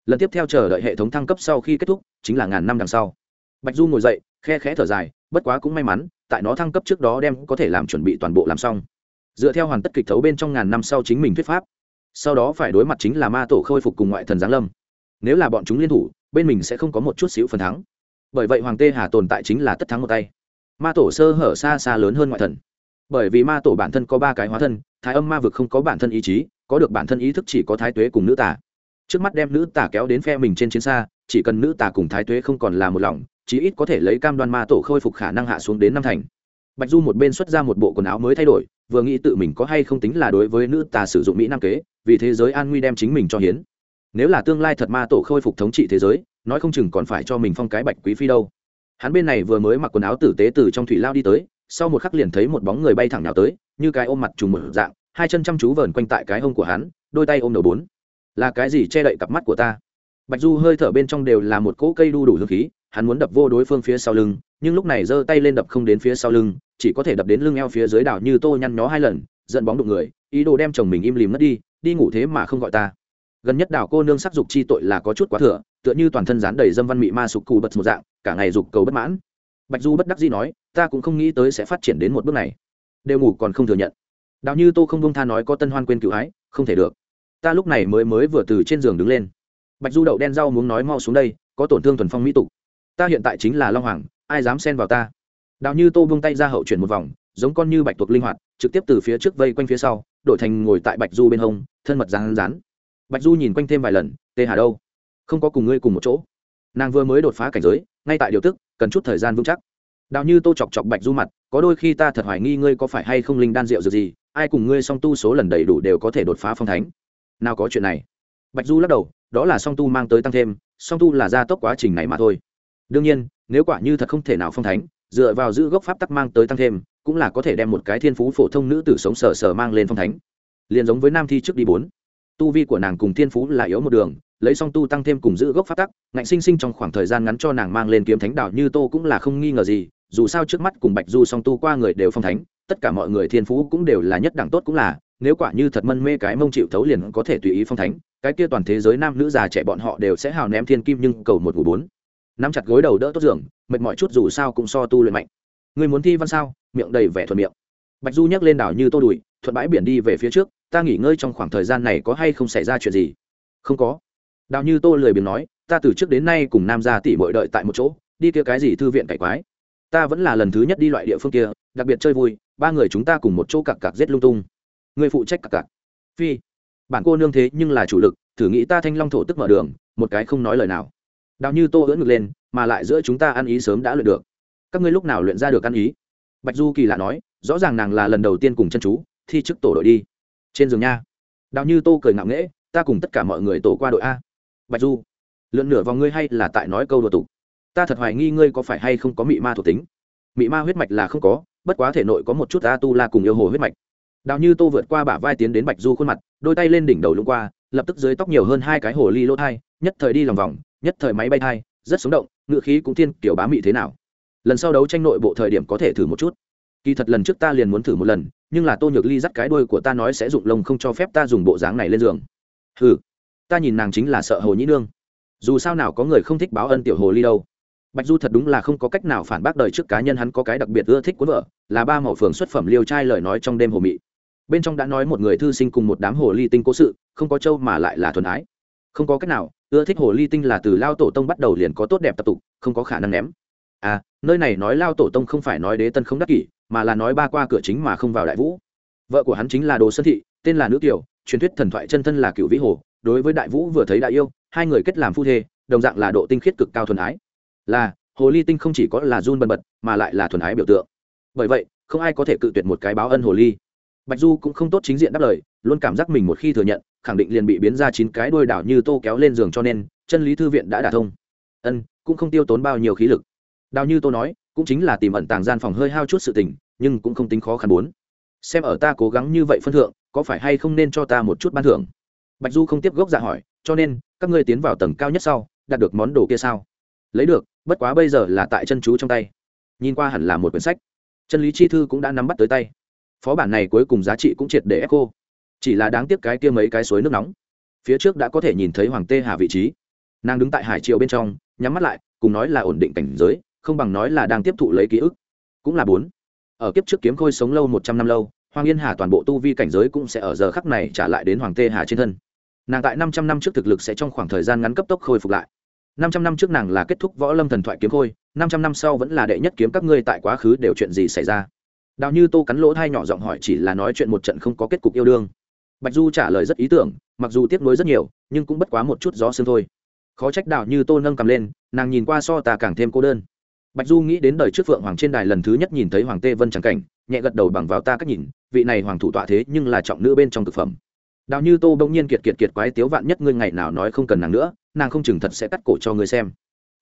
S1: Lần tiếp theo chờ đợi hệ thống thăng cấp sau khi kết thúc, chính là ngàn năm đằng sau. Bạch du ngồi dậy, khe khẽ thở dài, bất quá cũng may mắn tại nó thăng cấp trước đó đem có thể làm chuẩn bị toàn bộ làm xong. Dựa theo hoàn tất kịch thấu bên trong ngàn năm sau chính mình thuyết pháp, sau đó phải đối mặt chính là ma tổ khôi phục cùng ngoại thần giáng lâm. Nếu là bọn chúng liên thủ, bên mình sẽ không có một chút xíu phần thắng. Bởi vậy hoàng tê hà tồn tại chính là tất thắng một tay. Ma tổ sơ hở xa xa lớn hơn ngoại thần. Bởi vì ma tổ bản thân có ba cái hóa thân, thái âm ma vực không có bản thân ý chí, có được bản thân ý thức chỉ có thái tuế cùng nữ tả trước mắt đem nữ tả kéo đến phe mình trên chiến xa, chỉ cần nữ tả cùng thái tuế không còn là một lòng chí ít có thể lấy cam đoan ma tổ khôi phục khả năng hạ xuống đến năm thành. Bạch du một bên xuất ra một bộ quần áo mới thay đổi, vừa nghĩ tự mình có hay không tính là đối với nữ tà sử dụng mỹ nam kế, vì thế giới an nguy đem chính mình cho hiến. Nếu là tương lai thật ma tổ khôi phục thống trị thế giới, nói không chừng còn phải cho mình phong cái bạch quý phi đâu. Hắn bên này vừa mới mặc quần áo tử tế từ trong thủy lao đi tới, sau một khắc liền thấy một bóng người bay thẳng nào tới, như cái ôm mặt trùng mở dạng, hai chân chăm chú vờn quanh tại cái hông của hắn, đôi tay ôm đầu bốn. Là cái gì che đậy cặp mắt của ta? Bạch du hơi thở bên trong đều là một cỗ cây đu đủ hương khí hắn muốn đập vô đối phương phía sau lưng, nhưng lúc này giơ tay lên đập không đến phía sau lưng, chỉ có thể đập đến lưng eo phía dưới đảo như tô nhăn nhó hai lần dẫn bóng đụng người, ý đồ đem chồng mình im lìm mất đi đi ngủ thế mà không gọi ta. Gần nhất đảo cô nương sắc dục chi tội là có chút quá thừa, tựa như toàn thân dán đầy dâm văn mị ma sục cù bật một dạng, cả ngày dục cầu bất mãn. Bạch du bất đắc dĩ nói, ta cũng không nghĩ tới sẽ phát triển đến một bước này. Đều ngủ còn không thừa nhận. Đào như tô không bông tha nói có tân hoan quên cựu ái, không thể được. Ta lúc này mới mới vừa từ trên giường đứng lên. Bạch du đậu đen rau muốn nói mau xuống đây, có tổn thương thuần phong mỹ tục ta hiện tại chính là long hoàng, ai dám xen vào ta? Đào như tô buông tay ra hậu chuyển một vòng, giống con như bạch tuộc linh hoạt, trực tiếp từ phía trước vây quanh phía sau, đổi thành ngồi tại bạch du bên hông, thân mật rán rán. Bạch du nhìn quanh thêm vài lần, tê hà đâu? Không có cùng ngươi cùng một chỗ. Nàng vừa mới đột phá cảnh giới, ngay tại điều tức, cần chút thời gian vững chắc. Đào như tô chọc chọc bạch du mặt, có đôi khi ta thật hoài nghi ngươi có phải hay không linh đan rượu dược gì, ai cùng ngươi song tu số lần đầy đủ đều có thể đột phá phong thánh. Nào có chuyện này. Bạch du lắc đầu, đó là song tu mang tới tăng thêm, song tu là gia tốc quá trình này mà thôi đương nhiên, nếu quả như thật không thể nào phong thánh, dựa vào giữ gốc pháp tắc mang tới tăng thêm, cũng là có thể đem một cái thiên phú phổ thông nữ tử sống sờ sờ mang lên phong thánh. Liền giống với nam thi trước đi bốn. Tu vi của nàng cùng thiên phú là yếu một đường, lấy song tu tăng thêm cùng giữ gốc pháp tắc, ngạnh sinh sinh trong khoảng thời gian ngắn cho nàng mang lên kiếm thánh đảo như tô cũng là không nghi ngờ gì, dù sao trước mắt cùng bạch du song tu qua người đều phong thánh, tất cả mọi người thiên phú cũng đều là nhất đẳng tốt cũng là, nếu quả như thật mân mê cái mông chịu thấu liền có thể tùy ý phong thánh, cái kia toàn thế giới nam nữ già trẻ bọn họ đều sẽ hào ném thiên kim nhưng cầu một ngủ bốn nắm chặt gối đầu đỡ tốt giường, mệt mỏi chút dù sao cũng so tu luyện mạnh. Người muốn thi văn sao? Miệng đầy vẻ thuận miệng. Bạch du nhắc lên đảo như tô đùi, thuận bãi biển đi về phía trước, ta nghỉ ngơi trong khoảng thời gian này có hay không xảy ra chuyện gì? Không có. Đào như tô lười biếng nói, ta từ trước đến nay cùng nam gia tỷ bội đợi tại một chỗ, đi kia cái gì thư viện cải quái? Ta vẫn là lần thứ nhất đi loại địa phương kia, đặc biệt chơi vui, ba người chúng ta cùng một chỗ cặc cặc giết lung tung. Người phụ trách cặc cặc. Phi. Bản cô nương thế nhưng là chủ lực, thử nghĩ ta thanh long thổ tức mở đường, một cái không nói lời nào đào như tô ưỡn ngược lên, mà lại giữa chúng ta ăn ý sớm đã luyện được. Các ngươi lúc nào luyện ra được ăn ý? Bạch du kỳ lạ nói, rõ ràng nàng là lần đầu tiên cùng chân chú, thi chức tổ đội đi. Trên giường nha. Đào như tô cười ngạo nghễ, ta cùng tất cả mọi người tổ qua đội a. Bạch du, lượn nửa vào ngươi hay là tại nói câu đùa tục ta thật hoài nghi ngươi có phải hay không có mị ma thuộc tính. Mị ma huyết mạch là không có, bất quá thể nội có một chút a tu la cùng yêu hồ huyết mạch. Đào như tô vượt qua bả vai tiến đến bạch du khuôn mặt, đôi tay lên đỉnh đầu lũng qua, lập tức dưới tóc nhiều hơn hai cái hồ ly lỗ thai, nhất thời đi lòng vòng nhất thời máy bay thai, rất sống động, ngựa khí cũng thiên kiểu bá mị thế nào. Lần sau đấu tranh nội bộ thời điểm có thể thử một chút. Kỳ thật lần trước ta liền muốn thử một lần, nhưng là tô nhược ly dắt cái đuôi của ta nói sẽ dụng lông không cho phép ta dùng bộ dáng này lên giường. Ừ ta nhìn nàng chính là sợ hồ nhĩ nương. Dù sao nào có người không thích báo ân tiểu hồ ly đâu. Bạch du thật đúng là không có cách nào phản bác đời trước cá nhân hắn có cái đặc biệt ưa thích cuốn vợ, là ba mẫu phường xuất phẩm liêu trai lời nói trong đêm hồ mị. Bên trong đã nói một người thư sinh cùng một đám hồ ly tinh cố sự, không có châu mà lại là thuần ái. Không có cách nào ưa thích hồ ly tinh là từ lao tổ tông bắt đầu liền có tốt đẹp tập tục, không có khả năng ném. À nơi này nói lao tổ tông không phải nói đế tân không đắc kỷ, mà là nói ba qua cửa chính mà không vào đại vũ. Vợ của hắn chính là đồ sơn thị, tên là nữ kiều, truyền thuyết thần thoại chân thân là cựu vĩ hồ, đối với đại vũ vừa thấy đại yêu, hai người kết làm phu thê, đồng dạng là độ tinh khiết cực cao thuần ái. Là, hồ ly tinh không chỉ có là run bần bật, mà lại là thuần ái biểu tượng. Bởi vậy, không ai có thể cự tuyệt một cái báo ân hồ ly. Bạch du cũng không tốt chính diện đáp lời, luôn cảm giác mình một khi thừa nhận khẳng định liền bị biến ra chín cái đôi đảo như tô kéo lên giường cho nên, chân lý thư viện đã đả thông. Ân, cũng không tiêu tốn bao nhiêu khí lực. Đào như tô nói, cũng chính là tìm ẩn tàng gian phòng hơi hao chút sự tình, nhưng cũng không tính khó khăn bốn. Xem ở ta cố gắng như vậy phân thượng, có phải hay không nên cho ta một chút ban thưởng? Bạch du không tiếp gốc dạ hỏi, cho nên, các ngươi tiến vào tầng cao nhất sau, đạt được món đồ kia sao? Lấy được, bất quá bây giờ là tại chân chú trong tay. Nhìn qua hẳn là một quyển sách. Chân lý chi thư cũng đã nắm bắt tới tay. Phó bản này cuối cùng giá trị cũng triệt để echo chỉ là đáng tiếc cái kia mấy cái suối nước nóng. Phía trước đã có thể nhìn thấy hoàng tê hà vị trí. Nàng đứng tại hải triều bên trong, nhắm mắt lại, cùng nói là ổn định cảnh giới, không bằng nói là đang tiếp thụ lấy ký ức. Cũng là bốn. Ở kiếp trước kiếm khôi sống lâu một trăm năm lâu, hoàng yên hà toàn bộ tu vi cảnh giới cũng sẽ ở giờ khắc này trả lại đến hoàng tê hà trên thân. Nàng tại năm trăm năm trước thực lực sẽ trong khoảng thời gian ngắn cấp tốc khôi phục lại. Năm trăm năm trước nàng là kết thúc võ lâm thần thoại kiếm khôi, năm trăm năm sau vẫn là đệ nhất kiếm các ngươi tại quá khứ đều chuyện gì xảy ra? Đào như tô cắn lỗ thai nhỏ giọng hỏi chỉ là nói chuyện một trận không có kết cục yêu đương bạch du trả lời rất ý tưởng, mặc dù tiếc nuối rất nhiều, nhưng cũng bất quá một chút gió sương thôi. Khó trách đào như tô nâng cầm lên, nàng nhìn qua so ta càng thêm cô đơn. Bạch du nghĩ đến đời trước phượng hoàng trên đài lần thứ nhất nhìn thấy hoàng tê vân trắng cảnh, nhẹ gật đầu bằng vào ta cách nhìn, vị này hoàng thủ tọa thế nhưng là trọng nữ bên trong thực phẩm. Đào như tô bỗng nhiên kiệt kiệt kiệt quái tiếu vạn nhất ngươi ngày nào nói không cần nàng nữa, nàng không chừng thật sẽ cắt cổ cho ngươi xem.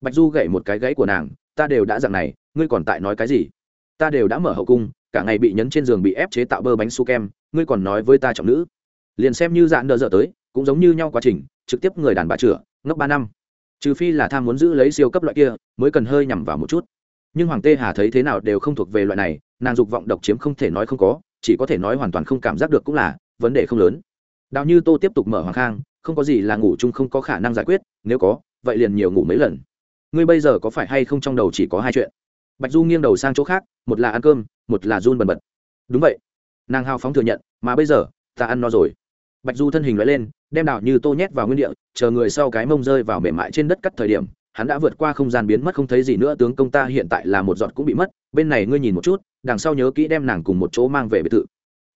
S1: Bạch du gậy một cái gãy của nàng, ta đều đã dặn này, ngươi còn tại nói cái gì? Ta đều đã mở hậu cung, cả ngày bị nhấn trên giường bị ép chế tạo bơ bánh su kem, ngươi còn nói với ta trọng nữ liền xem như dạn đỡ dở tới, cũng giống như nhau quá trình, trực tiếp người đàn bà chửa ngốc ba năm. Trừ phi là tham muốn giữ lấy siêu cấp loại kia, mới cần hơi nhằm vào một chút. Nhưng hoàng tê hà thấy thế nào đều không thuộc về loại này, nàng dục vọng độc chiếm không thể nói không có, chỉ có thể nói hoàn toàn không cảm giác được cũng là vấn đề không lớn. Đào như tô tiếp tục mở hoàng khang, không có gì là ngủ chung không có khả năng giải quyết, nếu có, vậy liền nhiều ngủ mấy lần. Ngươi bây giờ có phải hay không trong đầu chỉ có hai chuyện? Bạch du nghiêng đầu sang chỗ khác, một là ăn cơm, một là run bần bật. Đúng vậy. Nàng hào phóng thừa nhận, mà bây giờ, ta ăn no rồi bạch du thân hình loại lên, đem đào như tô nhét vào nguyên địa, chờ người sau cái mông rơi vào mềm mại trên đất cắt thời điểm, hắn đã vượt qua không gian biến mất không thấy gì nữa, tướng công ta hiện tại là một giọt cũng bị mất, bên này ngươi nhìn một chút, đằng sau nhớ kỹ đem nàng cùng một chỗ mang về biệt thự.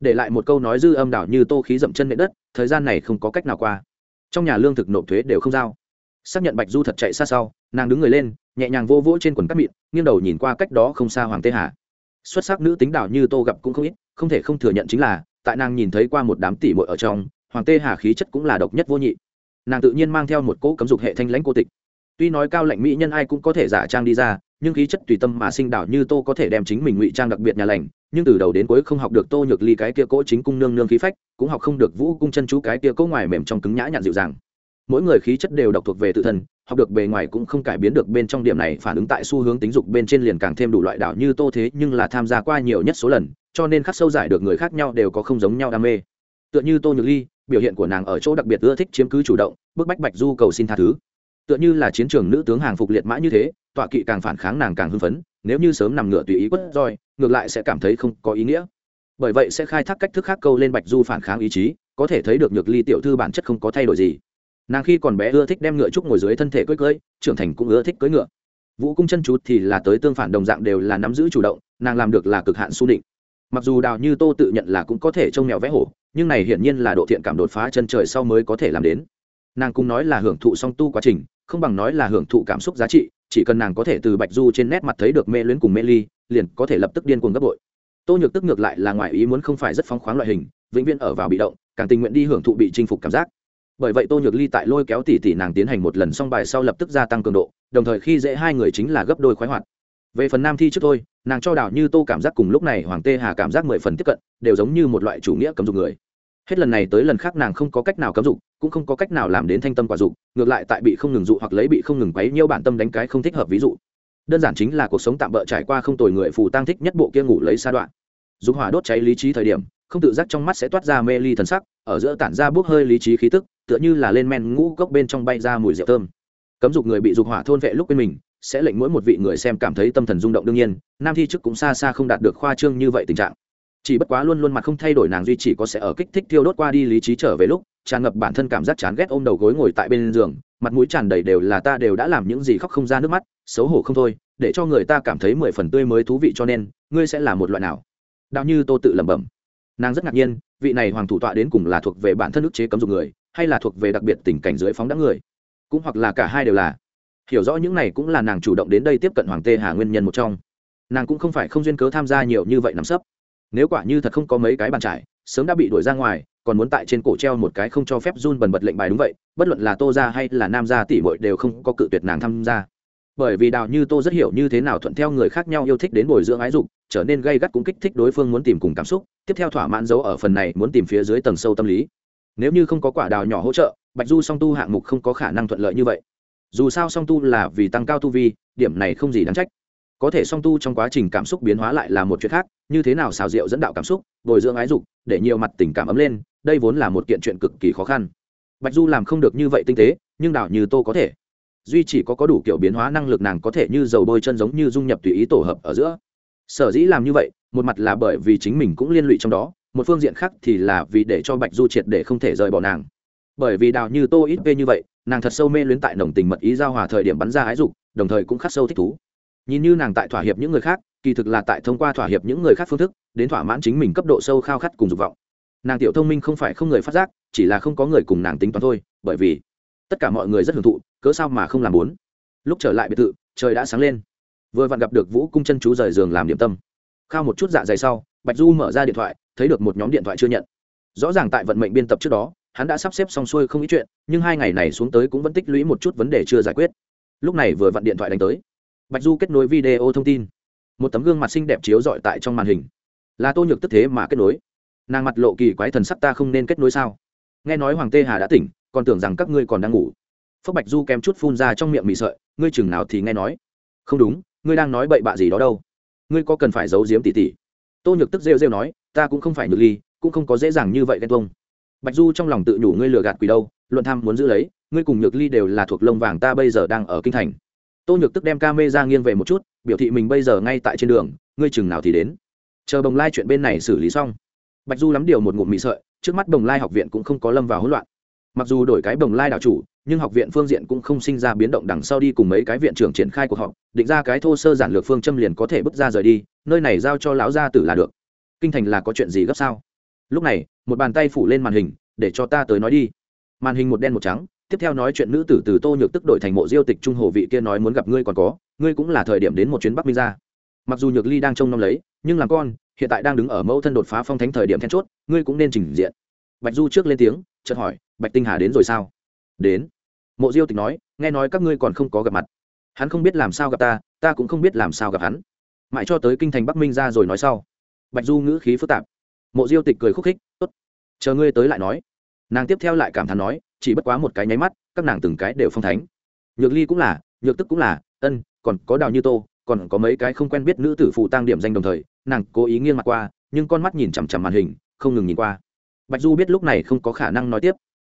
S1: Để lại một câu nói dư âm đảo như tô khí dậm chân nệ đất, thời gian này không có cách nào qua. Trong nhà lương thực nộp thuế đều không giao. Xác nhận bạch du thật chạy xa sau, nàng đứng người lên, nhẹ nhàng vô vỗ trên quần cắt mịn, nghiêng đầu nhìn qua cách đó không xa hoàng tê hà. Xuất sắc nữ tính đảo như tô gặp cũng không ít, không thể không thừa nhận chính là, tại nàng nhìn thấy qua một đám tỷ muội ở trong hoàng tê hà khí chất cũng là độc nhất vô nhị. Nàng tự nhiên mang theo một cỗ cấm dục hệ thanh lãnh cô tịch. Tuy nói cao lạnh mỹ nhân ai cũng có thể giả trang đi ra, nhưng khí chất tùy tâm mà sinh đảo như tô có thể đem chính mình ngụy trang đặc biệt nhà lành, nhưng từ đầu đến cuối không học được tô nhược ly cái kia cỗ chính cung nương nương khí phách, cũng học không được vũ cung chân chú cái kia cỗ ngoài mềm trong cứng nhã nhặn dịu dàng. Mỗi người khí chất đều độc thuộc về tự thân, học được bề ngoài cũng không cải biến được bên trong điểm này, phản ứng tại xu hướng tính dục bên trên liền càng thêm đủ loại đảo như tô thế, nhưng là tham gia qua nhiều nhất số lần, cho nên khắc sâu giải được người khác nhau đều có không giống nhau đam mê tựa như tô nhược ly, biểu hiện của nàng ở chỗ đặc biệt ưa thích chiếm cứ chủ động, bức bách bạch du cầu xin tha thứ. Tựa như là chiến trường nữ tướng hàng phục liệt mã như thế, tọa kỵ càng phản kháng nàng càng hưng phấn, nếu như sớm nằm ngựa tùy ý quất roi, ngược lại sẽ cảm thấy không có ý nghĩa. Bởi vậy sẽ khai thác cách thức khác câu lên bạch du phản kháng ý chí, có thể thấy được nhược ly tiểu thư bản chất không có thay đổi gì. Nàng khi còn bé ưa thích đem ngựa trúc ngồi dưới thân thể cưỡi cưỡi, trưởng thành cũng ưa thích cưỡi ngựa. Vũ cung chân chút thì là tới tương phản đồng dạng đều là nắm giữ chủ động, nàng làm được là cực hạn su định mặc dù đào như tô tự nhận là cũng có thể trông mèo vẽ hổ, nhưng này hiển nhiên là độ thiện cảm đột phá chân trời sau mới có thể làm đến. Nàng cũng nói là hưởng thụ song tu quá trình, không bằng nói là hưởng thụ cảm xúc giá trị, chỉ cần nàng có thể từ bạch du trên nét mặt thấy được mê luyến cùng mê ly, liền có thể lập tức điên cuồng gấp bội. Tô nhược tức ngược lại là ngoài ý muốn không phải rất phóng khoáng loại hình, vĩnh viễn ở vào bị động, càng tình nguyện đi hưởng thụ bị chinh phục cảm giác. Bởi vậy tô nhược ly tại lôi kéo tỷ tỷ nàng tiến hành một lần xong bài sau lập tức gia tăng cường độ, đồng thời khi dễ hai người chính là gấp đôi khoái hoạt. Về phần nam thi trước thôi nàng cho đào như tô cảm giác cùng lúc này hoàng tê hà cảm giác mười phần tiếp cận, đều giống như một loại chủ nghĩa cấm dục người. Hết lần này tới lần khác nàng không có cách nào cấm dục, cũng không có cách nào làm đến thanh tâm quả dục, ngược lại tại bị không ngừng dụ hoặc lấy bị không ngừng quấy nhiêu bản tâm đánh cái không thích hợp ví dụ. Đơn giản chính là cuộc sống tạm bỡ trải qua không tồi người phù tăng thích nhất bộ kia ngủ lấy sa đoạn. Dùng hỏa đốt cháy lý trí thời điểm, không tự giác trong mắt sẽ toát ra mê ly thần sắc, ở giữa tản ra bốc hơi lý trí khí tức, tựa như là lên men ngũ cốc bên trong bay ra mùi rượu thơm. Cấm dục người bị dục hỏa thôn vệ lúc bên mình sẽ lệnh mỗi một vị người xem cảm thấy tâm thần rung động đương nhiên, nam thi chức cũng xa xa không đạt được khoa trương như vậy tình trạng. Chỉ bất quá luôn luôn mặt không thay đổi nàng duy chỉ có sẽ ở kích thích tiêu đốt qua đi lý trí trở về lúc, tràn ngập bản thân cảm giác chán ghét ôm đầu gối ngồi tại bên giường, mặt mũi tràn đầy đều là ta đều đã làm những gì khóc không ra nước mắt, xấu hổ không thôi, để cho người ta cảm thấy mười phần tươi mới thú vị cho nên, ngươi sẽ là một loại nào? Đạo như tô tự lẩm bẩm. Nàng rất ngạc nhiên, vị này hoàng thủ tọa đến cùng là thuộc về bản thân ức chế cấm dục người, hay là thuộc về đặc biệt tình cảnh dưới phóng đãng người? Cũng hoặc là cả hai đều là hiểu rõ những này cũng là nàng chủ động đến đây tiếp cận hoàng tê hà nguyên nhân một trong. Nàng cũng không phải không duyên cớ tham gia nhiều như vậy nắm sấp. Nếu quả như thật không có mấy cái bàn trải, sớm đã bị đuổi ra ngoài, còn muốn tại trên cổ treo một cái không cho phép run bần bật lệnh bài đúng vậy, bất luận là tô ra hay là nam gia tỷ bội đều không có cự tuyệt nàng tham gia. Bởi vì đào như tô rất hiểu như thế nào thuận theo người khác nhau yêu thích đến bồi dưỡng ái dục, trở nên gây gắt cũng kích thích đối phương muốn tìm cùng cảm xúc, tiếp theo thỏa mãn dấu ở phần này muốn tìm phía dưới tầng sâu tâm lý. Nếu như không có quả đào nhỏ hỗ trợ, bạch du song tu hạng mục không có khả năng thuận lợi như vậy dù sao song tu là vì tăng cao tu vi, điểm này không gì đáng trách. Có thể song tu trong quá trình cảm xúc biến hóa lại là một chuyện khác, như thế nào xào rượu dẫn đạo cảm xúc, bồi dưỡng ái dục, để nhiều mặt tình cảm ấm lên, đây vốn là một kiện chuyện cực kỳ khó khăn. Bạch du làm không được như vậy tinh tế, nhưng đảo như tô có thể. Duy chỉ có có đủ kiểu biến hóa năng lực nàng có thể như dầu bôi chân giống như dung nhập tùy ý tổ hợp ở giữa. Sở dĩ làm như vậy, một mặt là bởi vì chính mình cũng liên lụy trong đó, một phương diện khác thì là vì để cho bạch du triệt để không thể rời bỏ nàng bởi vì đào như tô ít vê như vậy, nàng thật sâu mê luyến tại nồng tình mật ý giao hòa thời điểm bắn ra ái dục, đồng thời cũng khắc sâu thích thú. Nhìn như nàng tại thỏa hiệp những người khác, kỳ thực là tại thông qua thỏa hiệp những người khác phương thức, đến thỏa mãn chính mình cấp độ sâu khao khát cùng dục vọng. Nàng tiểu thông minh không phải không người phát giác, chỉ là không có người cùng nàng tính toán thôi, bởi vì tất cả mọi người rất hưởng thụ, cớ sao mà không làm muốn lúc trở lại biệt thự, trời đã sáng lên. Vừa vặn gặp được vũ cung chân chú rời giường làm điểm tâm. Khao một chút dạ dày sau, bạch du mở ra điện thoại, thấy được một nhóm điện thoại chưa nhận. Rõ ràng tại vận mệnh biên tập trước đó hắn đã sắp xếp xong xuôi không ít chuyện, nhưng hai ngày này xuống tới cũng vẫn tích lũy một chút vấn đề chưa giải quyết. Lúc này vừa vặn điện thoại đánh tới. Bạch du kết nối video thông tin. Một tấm gương mặt xinh đẹp chiếu dọi tại trong màn hình. Là tô nhược tức thế mà kết nối. Nàng mặt lộ kỳ quái thần sắc ta không nên kết nối sao? Nghe nói hoàng tê hà đã tỉnh, còn tưởng rằng các ngươi còn đang ngủ. Phước bạch du kém chút phun ra trong miệng mị sợi, ngươi chừng nào thì nghe nói. Không đúng, ngươi đang nói bậy bạ gì đó đâu. Ngươi có cần phải giấu giếm tỉ tỉ. Tô nhược tức rêu rêu nói, ta cũng không phải nhược ly, cũng không có dễ dàng như vậy ghen tuông bạch du trong lòng tự nhủ ngươi lừa gạt quỷ đâu, luận tham muốn giữ lấy, ngươi cùng nhược ly đều là thuộc lông vàng ta bây giờ đang ở kinh thành. Tô nhược tức đem ca mê ra nghiêng về một chút, biểu thị mình bây giờ ngay tại trên đường, ngươi chừng nào thì đến. Chờ bồng lai chuyện bên này xử lý xong. Bạch du lắm điều một ngụm mị sợi, trước mắt bồng lai học viện cũng không có lâm vào hỗn loạn. Mặc dù đổi cái bồng lai đạo chủ, nhưng học viện phương diện cũng không sinh ra biến động đằng sau đi cùng mấy cái viện trưởng triển khai cuộc họp, định ra cái thô sơ giản lược phương châm liền có thể bước ra rời đi, nơi này giao cho lão gia tử là được. Kinh thành là có chuyện gì gấp sao? Lúc này, một bàn tay phủ lên màn hình, để cho ta tới nói đi. Màn hình một đen một trắng, tiếp theo nói chuyện nữ tử từ tô nhược tức đổi thành mộ diêu tịch trung hồ vị kia nói muốn gặp ngươi còn có, ngươi cũng là thời điểm đến một chuyến bắc minh ra. Mặc dù nhược ly đang trông nom lấy, nhưng làm con, hiện tại đang đứng ở mẫu thân đột phá phong thánh thời điểm then chốt, ngươi cũng nên trình diện. Bạch du trước lên tiếng, chợt hỏi, bạch tinh hà đến rồi sao? Đến. Mộ diêu tịch nói, nghe nói các ngươi còn không có gặp mặt. Hắn không biết làm sao gặp ta ta cũng không biết làm sao gặp hắn. Mãi cho tới kinh thành bắc minh ra rồi nói sau. Bạch du ngữ khí phức tạp mộ diêu tịch cười khúc khích, tốt, chờ ngươi tới lại nói. Nàng tiếp theo lại cảm thán nói, chỉ bất quá một cái nháy mắt, các nàng từng cái đều phong thánh. Nhược ly cũng là, nhược tức cũng là, ân, còn có đào như tô, còn có mấy cái không quen biết nữ tử phụ tăng điểm danh đồng thời, nàng cố ý nghiêng mặt qua, nhưng con mắt nhìn chằm chằm màn hình, không ngừng nhìn qua. Bạch du biết lúc này không có khả năng nói tiếp,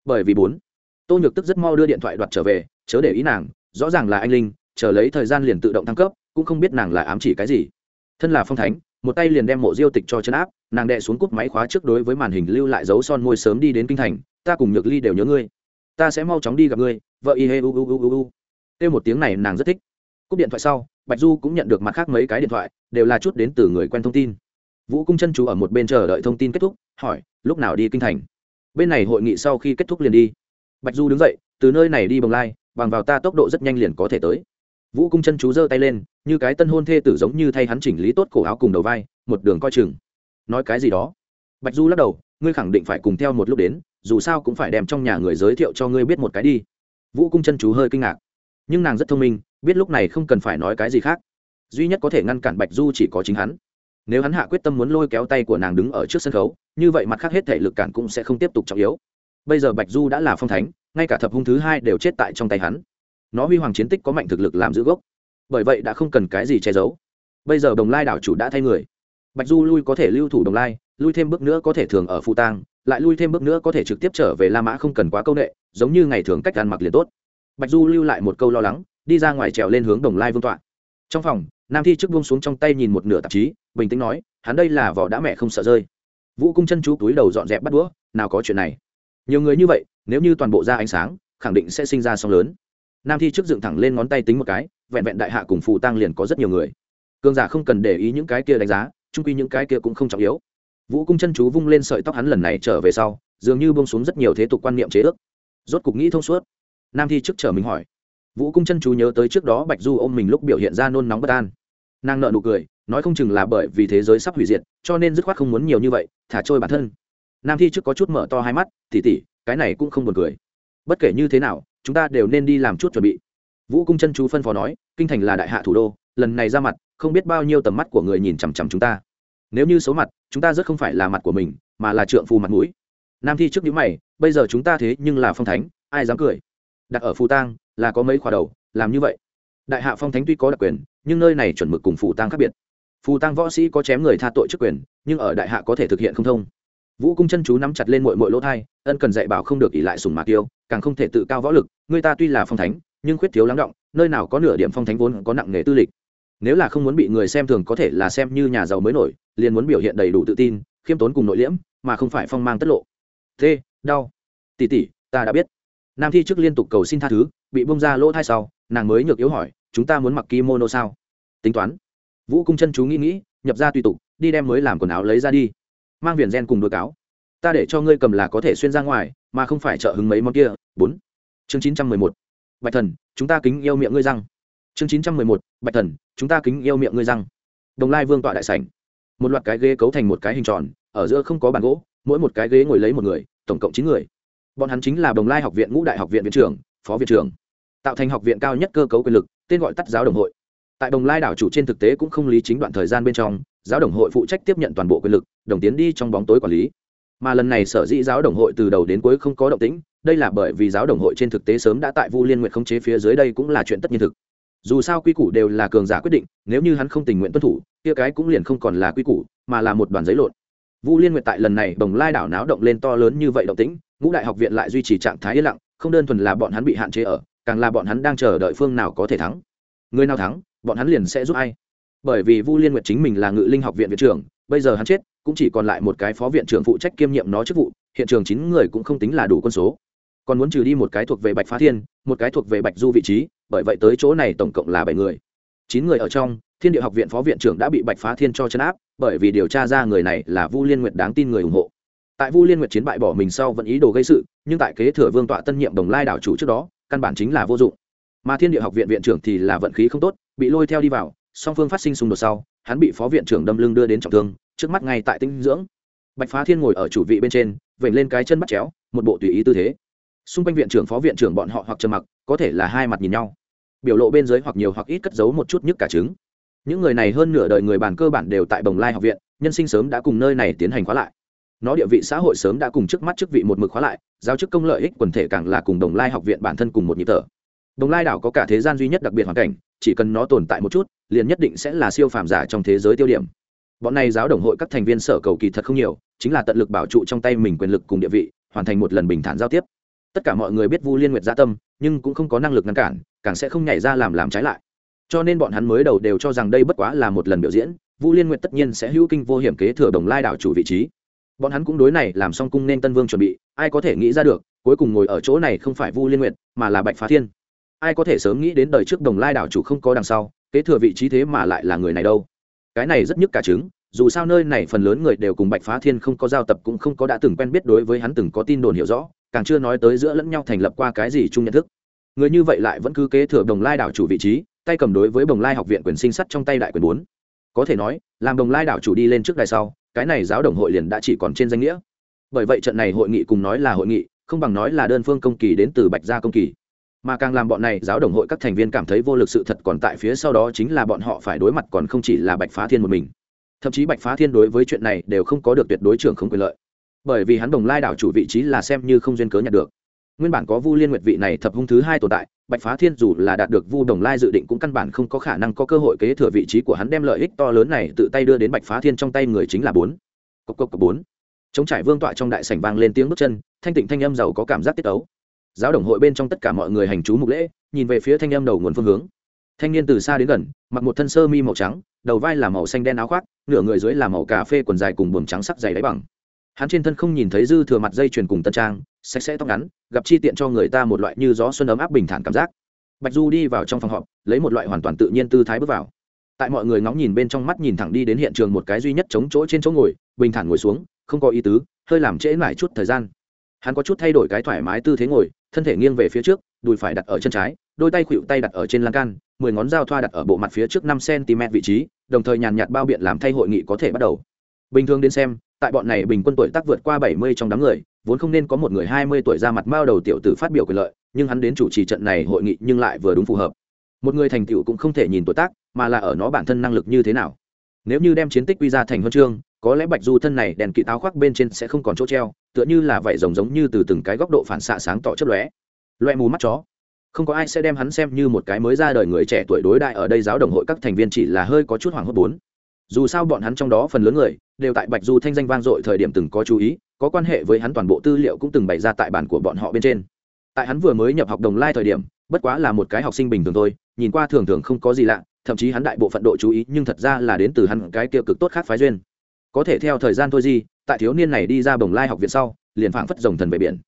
S1: bởi vì bốn, tô nhược tức rất mau đưa điện thoại đoạt trở về, chớ để ý nàng, rõ ràng là anh linh, chờ lấy thời gian liền tự động thăng cấp, cũng không biết nàng là ám chỉ cái gì. Thân là phong thánh một tay liền đem mộ diêu tịch cho chân áp, nàng đệ xuống cúp máy khóa trước đối với màn hình lưu lại dấu son môi sớm đi đến kinh thành, ta cùng nhược ly đều nhớ ngươi. Ta sẽ mau chóng đi gặp ngươi, vợ y hê u u u u u. Kêu một tiếng này nàng rất thích. Cúp điện thoại sau, bạch du cũng nhận được mặt khác mấy cái điện thoại, đều là chút đến từ người quen thông tin. Vũ cung chân chú ở một bên chờ đợi thông tin kết thúc, hỏi, lúc nào đi kinh thành? Bên này hội nghị sau khi kết thúc liền đi. Bạch du đứng dậy, từ nơi này đi bồng lai, bằng vào ta tốc độ rất nhanh liền có thể tới vũ cung chân chú giơ tay lên, như cái tân hôn thê tử giống như thay hắn chỉnh lý tốt cổ áo cùng đầu vai, một đường coi chừng. Nói cái gì đó? Bạch du lắc đầu, ngươi khẳng định phải cùng theo một lúc đến, dù sao cũng phải đem trong nhà người giới thiệu cho ngươi biết một cái đi. Vũ cung chân chú hơi kinh ngạc. Nhưng nàng rất thông minh, biết lúc này không cần phải nói cái gì khác. Duy nhất có thể ngăn cản bạch du chỉ có chính hắn. Nếu hắn hạ quyết tâm muốn lôi kéo tay của nàng đứng ở trước sân khấu, như vậy mặt khác hết thể lực cản cũng sẽ không tiếp tục trọng yếu. Bây giờ bạch du đã là phong thánh, ngay cả thập hung thứ hai đều chết tại trong tay hắn nó huy hoàng chiến tích có mạnh thực lực làm giữ gốc. Bởi vậy đã không cần cái gì che giấu. Bây giờ đồng lai đảo chủ đã thay người. Bạch du lui có thể lưu thủ đồng lai, lui thêm bước nữa có thể thường ở phụ tang, lại lui thêm bước nữa có thể trực tiếp trở về la mã không cần quá c â u n ệ giống như ngày thường cách ăn mặc liền tốt. Bạch du lưu lại một câu lo lắng, đi ra ngoài trèo lên hướng đồng lai vương tọa. Trong phòng, nam thi trước buông xuống trong tay nhìn một nửa tạp chí, bình tĩnh nói, hắn đây là vỏ đã mẹ không sợ rơi. Vũ cung chân chú túi đầu dọn dẹp bắt đũa, nào có chuyện này. Nhiều người như vậy, nếu như toàn bộ ra ánh sáng, khẳng định sẽ sinh ra sóng lớn nam thi trước dựng thẳng lên ngón tay tính một cái, vẹn vẹn đại hạ cùng phù tăng liền có rất nhiều người. Cương giả không cần để ý những cái kia đánh giá trung quy những cái kia cũng không trọng yếu. Vũ cung chân chú vung lên sợi tóc hắn lần này trở về sau, dường như bông xuống rất nhiều thế tục quan niệm chế ước. Rốt cục nghĩ thông suốt. Nam thi trước chờ mình hỏi. Vũ cung chân chú nhớ tới trước đó bạch du ôm mình lúc biểu hiện ra nôn nóng bất an. Nàng nợ nụ cười, nói không chừng là bởi vì thế giới sắp hủy diệt, cho nên dứt khoát không muốn nhiều như vậy, thả trôi bản thân. Nam thi trước có chút mở to hai mắt tỉ tỉ cái này cũng không buồn cười. Bất kể như thế nào chúng ta đều nên đi làm chút chuẩn bị. Vũ cung chân chú phân phó nói, kinh thành là đại hạ thủ đô, lần này ra mặt, không biết bao nhiêu tầm mắt của người nhìn chằm chằm chúng ta. Nếu như xấu mặt, chúng ta rất không phải là mặt của mình, mà là trượng phù mặt mũi. Nam thi trước những mày, bây giờ chúng ta thế nhưng là phong thánh, ai dám cười? Đặt ở phù tang, là có mấy khóa đầu, làm như vậy. Đại hạ phong thánh tuy có đặc quyền, nhưng nơi này chuẩn mực cùng phù tang khác biệt. Phù tang võ sĩ có chém người tha tội trước quyền, nhưng ở đại hạ có thể thực hiện không thông. Vũ cung chân chú nắm chặt lên mội mội lỗ thai, ân cần dạy bảo không được ỉ lại sùng mạc tiêu càng không thể tự cao võ lực người ta tuy là phong thánh, nhưng khuyết thiếu lắng động, nơi nào có nửa điểm phong thánh vốn có nặng nghề tư lịch. Nếu là không muốn bị người xem thường có thể là xem như nhà giàu mới nổi, liền muốn biểu hiện đầy đủ tự tin, khiêm tốn cùng nội liễm, mà không phải phong mang tất lộ. Thế đau. Tỉ tỉ ta đã biết. Nam thi trước liên tục cầu xin tha thứ, bị bông ra lỗ thai sau, nàng mới nhược yếu hỏi, chúng ta muốn mặc kimono sao? Tính toán. Vũ cung chân chú nghĩ nghĩ, nhập ra tùy tục, đi đem mới làm quần áo lấy ra đi. Mang viền gen cùng đôi cáo. Ta để cho ngươi cầm là có thể xuyên ra ngoài, mà không phải trợ hứng mấy món kia. Bốn chương chín trăm mười một, bạch thần, chúng ta kính yêu miệng ngươi răng. Chương chín trăm mười một, bạch thần, chúng ta kính yêu miệng ngươi răng. Đồng lai vương tọa đại sảnh. Một loạt cái ghế cấu thành một cái hình tròn, ở giữa không có bàn gỗ, mỗi một cái ghế ngồi lấy một người, tổng cộng chín người. Bọn hắn chính là đồng lai học viện ngũ đại học viện viện trưởng, phó viện trưởng. Tạo thành học viện cao nhất cơ cấu quyền lực, tên gọi tắt giáo đồng hội. Tại đồng lai đảo chủ trên thực tế cũng không lý chính đoạn thời gian bên trong, giáo đồng hội phụ trách tiếp nhận toàn bộ quyền lực, đồng tiến đi trong bóng tối quản lý mà lần này sở dĩ giáo đồng hội từ đầu đến cuối không có động tĩnh, đây là bởi vì giáo đồng hội trên thực tế sớm đã tại vu liên nguyện khống chế phía dưới đây cũng là chuyện tất nhiên thực. Dù sao quy củ đều là cường giả quyết định, nếu như hắn không tình nguyện tuân thủ, kia cái cũng liền không còn là quy củ, mà là một đoàn giấy lộn. Vu liên Nguyện tại lần này đồng lai đảo náo động lên to lớn như vậy động tĩnh, ngũ đại học viện lại duy trì trạng thái yên lặng, không đơn thuần là bọn hắn bị hạn chế ở, càng là bọn hắn đang chờ đợi phương nào có thể thắng. Người nào thắng, bọn hắn liền sẽ giúp ai bởi vì vu liên nguyệt chính mình là ngự linh học viện viện trưởng, bây giờ hắn chết, cũng chỉ còn lại một cái phó viện trưởng phụ trách kiêm nhiệm nó chức vụ, hiện trường chín người cũng không tính là đủ quân số. Còn muốn trừ đi một cái thuộc về bạch phá thiên, một cái thuộc về bạch du vị trí, bởi vậy tới chỗ này tổng cộng là bảy người. Chín người ở trong, thiên địa học viện phó viện trưởng đã bị bạch phá thiên cho chấn áp, bởi vì điều tra ra người này là vu liên nguyệt đáng tin người ủng hộ. Tại vu liên nguyệt chiến bại bỏ mình sau vẫn ý đồ gây sự, nhưng tại kế thừa vương tọa tân nhiệm đồng lai đảo chủ trước đó, căn bản chính là vô dụng. Mà thiên địa học viện viện trưởng thì là vận khí không tốt, bị lôi theo đi vào song phương phát sinh xung đột sau, hắn bị phó viện trưởng đâm lưng đưa đến trọng thương, trước mắt ngay tại tinh dưỡng. Bạch phá thiên ngồi ở chủ vị bên trên, vểnh lên cái chân bắt chéo, một bộ tùy ý tư thế. Xung quanh viện trưởng, phó viện trưởng bọn họ hoặc trầm mặc, có thể là hai mặt nhìn nhau. Biểu lộ bên dưới hoặc nhiều hoặc ít cất giấu một chút nhức cả trứng. Những người này hơn nửa đời người bản cơ bản đều tại bồng lai học viện, nhân sinh sớm đã cùng nơi này tiến hành khóa lại. Nó địa vị xã hội sớm đã cùng trước mắt chức vị một mực khóa lại, giao chức công lợi ích quần thể càng là cùng đồng lai học viện bản thân cùng một nhịp tở đồng lai đảo có cả thế gian duy nhất đặc biệt hoàn cảnh, chỉ cần nó tồn tại một chút liền nhất định sẽ là siêu phàm giả trong thế giới tiêu điểm. Bọn này giáo đồng hội các thành viên sở cầu kỳ thật không nhiều, chính là tận lực bảo trụ trong tay mình quyền lực cùng địa vị, hoàn thành một lần bình thản giao tiếp. Tất cả mọi người biết vu liên nguyệt gia tâm, nhưng cũng không có năng lực ngăn cản, càng sẽ không nhảy ra làm làm trái lại. Cho nên bọn hắn mới đầu đều cho rằng đây bất quá là một lần biểu diễn, vu liên nguyệt tất nhiên sẽ hữu kinh vô hiểm kế thừa đồng lai đảo chủ vị trí. Bọn hắn cũng đối này làm xong cung nên tân vương chuẩn bị, ai có thể nghĩ ra được, cuối cùng ngồi ở chỗ này không phải vu liên nguyệt, mà là bạch phá thiên. Ai có thể sớm nghĩ đến đời trước đồng lai đảo chủ không có đằng sau kế thừa vị trí thế mà lại là người này đâu? Cái này rất nhức cả chứng dù sao nơi này phần lớn người đều cùng bạch phá thiên không có giao tập cũng không có đã từng quen biết đối với hắn từng có tin đồn hiểu rõ, càng chưa nói tới giữa lẫn nhau thành lập qua cái gì chung nhận thức. Người như vậy lại vẫn cứ kế thừa đồng lai đảo chủ vị trí, tay cầm đối với đồng lai học viện quyền sinh sắt trong tay đại quyền bốn. Có thể nói, làm đồng lai đảo chủ đi lên trước đài sau, cái này giáo đồng hội liền đã chỉ còn trên danh nghĩa. Bởi vậy trận này hội nghị cùng nói là hội nghị, không bằng nói là đơn phương công kỳ đến từ bạch gia công kỳ mà càng làm bọn này giáo đồng hội các thành viên cảm thấy vô lực sự thật còn tại phía sau đó chính là bọn họ phải đối mặt còn không chỉ là bạch phá thiên một mình. Thậm chí bạch phá thiên đối với chuyện này đều không có được tuyệt đối trưởng không quyền lợi. Bởi vì hắn đồng lai đảo chủ vị trí là xem như không duyên cớ nhận được. Nguyên bản có vu liên nguyệt vị này thập hung thứ hai tồn tại, bạch phá thiên dù là đạt được vu đồng lai dự định cũng căn bản không có khả năng có cơ hội kế thừa vị trí của hắn đem lợi ích to lớn này tự tay đưa đến bạch phá thiên trong tay người chính là bốn. Cộc cộc cộc bốn. Chống trải vương tọa trong đại sảnh vang lên tiếng bước chân, thanh tịnh thanh âm giàu có cảm giác tiết ấu giáo đồng hội bên trong tất cả mọi người hành chú mục lễ, nhìn về phía thanh em đầu nguồn phương hướng. Thanh niên từ xa đến gần, mặc một thân sơ mi màu trắng, đầu vai là màu xanh đen áo khoác, nửa người dưới là màu cà phê quần dài cùng buồm trắng sắc dày đáy bằng. Hắn trên thân không nhìn thấy dư thừa mặt dây chuyền cùng tân trang, sạch sẽ tóc ngắn, gặp chi tiện cho người ta một loại như gió xuân ấm áp bình thản cảm giác. Bạch du đi vào trong phòng họp, lấy một loại hoàn toàn tự nhiên tư thái bước vào. Tại mọi người ngóng nhìn bên trong mắt nhìn thẳng đi đến hiện trường một cái duy nhất chống chỗ trên chỗ ngồi, bình thản ngồi xuống, không có ý tứ, hơi làm trễ mãi chút thời gian hắn có chút thay đổi cái thoải mái tư thế ngồi, thân thể nghiêng về phía trước, đùi phải đặt ở chân trái, đôi tay khuỵu tay đặt ở trên lan can, mười ngón dao thoa đặt ở bộ mặt phía trước năm cm vị trí, đồng thời nhàn nhạt bao biện làm thay hội nghị có thể bắt đầu. Bình thường đến xem, tại bọn này bình quân tuổi tác vượt qua bảy mươi trong đám người, vốn không nên có một người hai mươi tuổi ra mặt mao đầu tiểu tử phát biểu quyền lợi, nhưng hắn đến chủ trì trận này hội nghị nhưng lại vừa đúng phù hợp. Một người thành tựu cũng không thể nhìn tuổi tác, mà là ở nó bản thân năng lực như thế nào. Nếu như đem chiến tích quy ra thành huân chương, có lẽ bạch du thân này đèn kỵ táo khoác bên trên sẽ không còn chỗ treo tựa như là vậy rồng giống như từ từng cái góc độ phản xạ sáng tỏ chất lóe. Loe mù mắt chó. Không có ai sẽ đem hắn xem như một cái mới ra đời người trẻ tuổi đối đại ở đây giáo đồng hội các thành viên chỉ là hơi có chút hoảng hốt bốn. Dù sao bọn hắn trong đó phần lớn người đều tại bạch du thanh danh vang dội thời điểm từng có chú ý, có quan hệ với hắn toàn bộ tư liệu cũng từng bày ra tại bản của bọn họ bên trên. Tại hắn vừa mới nhập học đồng lai thời điểm, bất quá là một cái học sinh bình thường thôi, nhìn qua thường thường không có gì lạ, thậm chí hắn đại bộ phận độ chú ý nhưng thật ra là đến từ hắn cái kia cực tốt khác phái duyên. Có thể theo thời gian thôi gì tại thiếu niên này đi ra bồng lai học viện sau, liền phảng phất rồng thần về biển.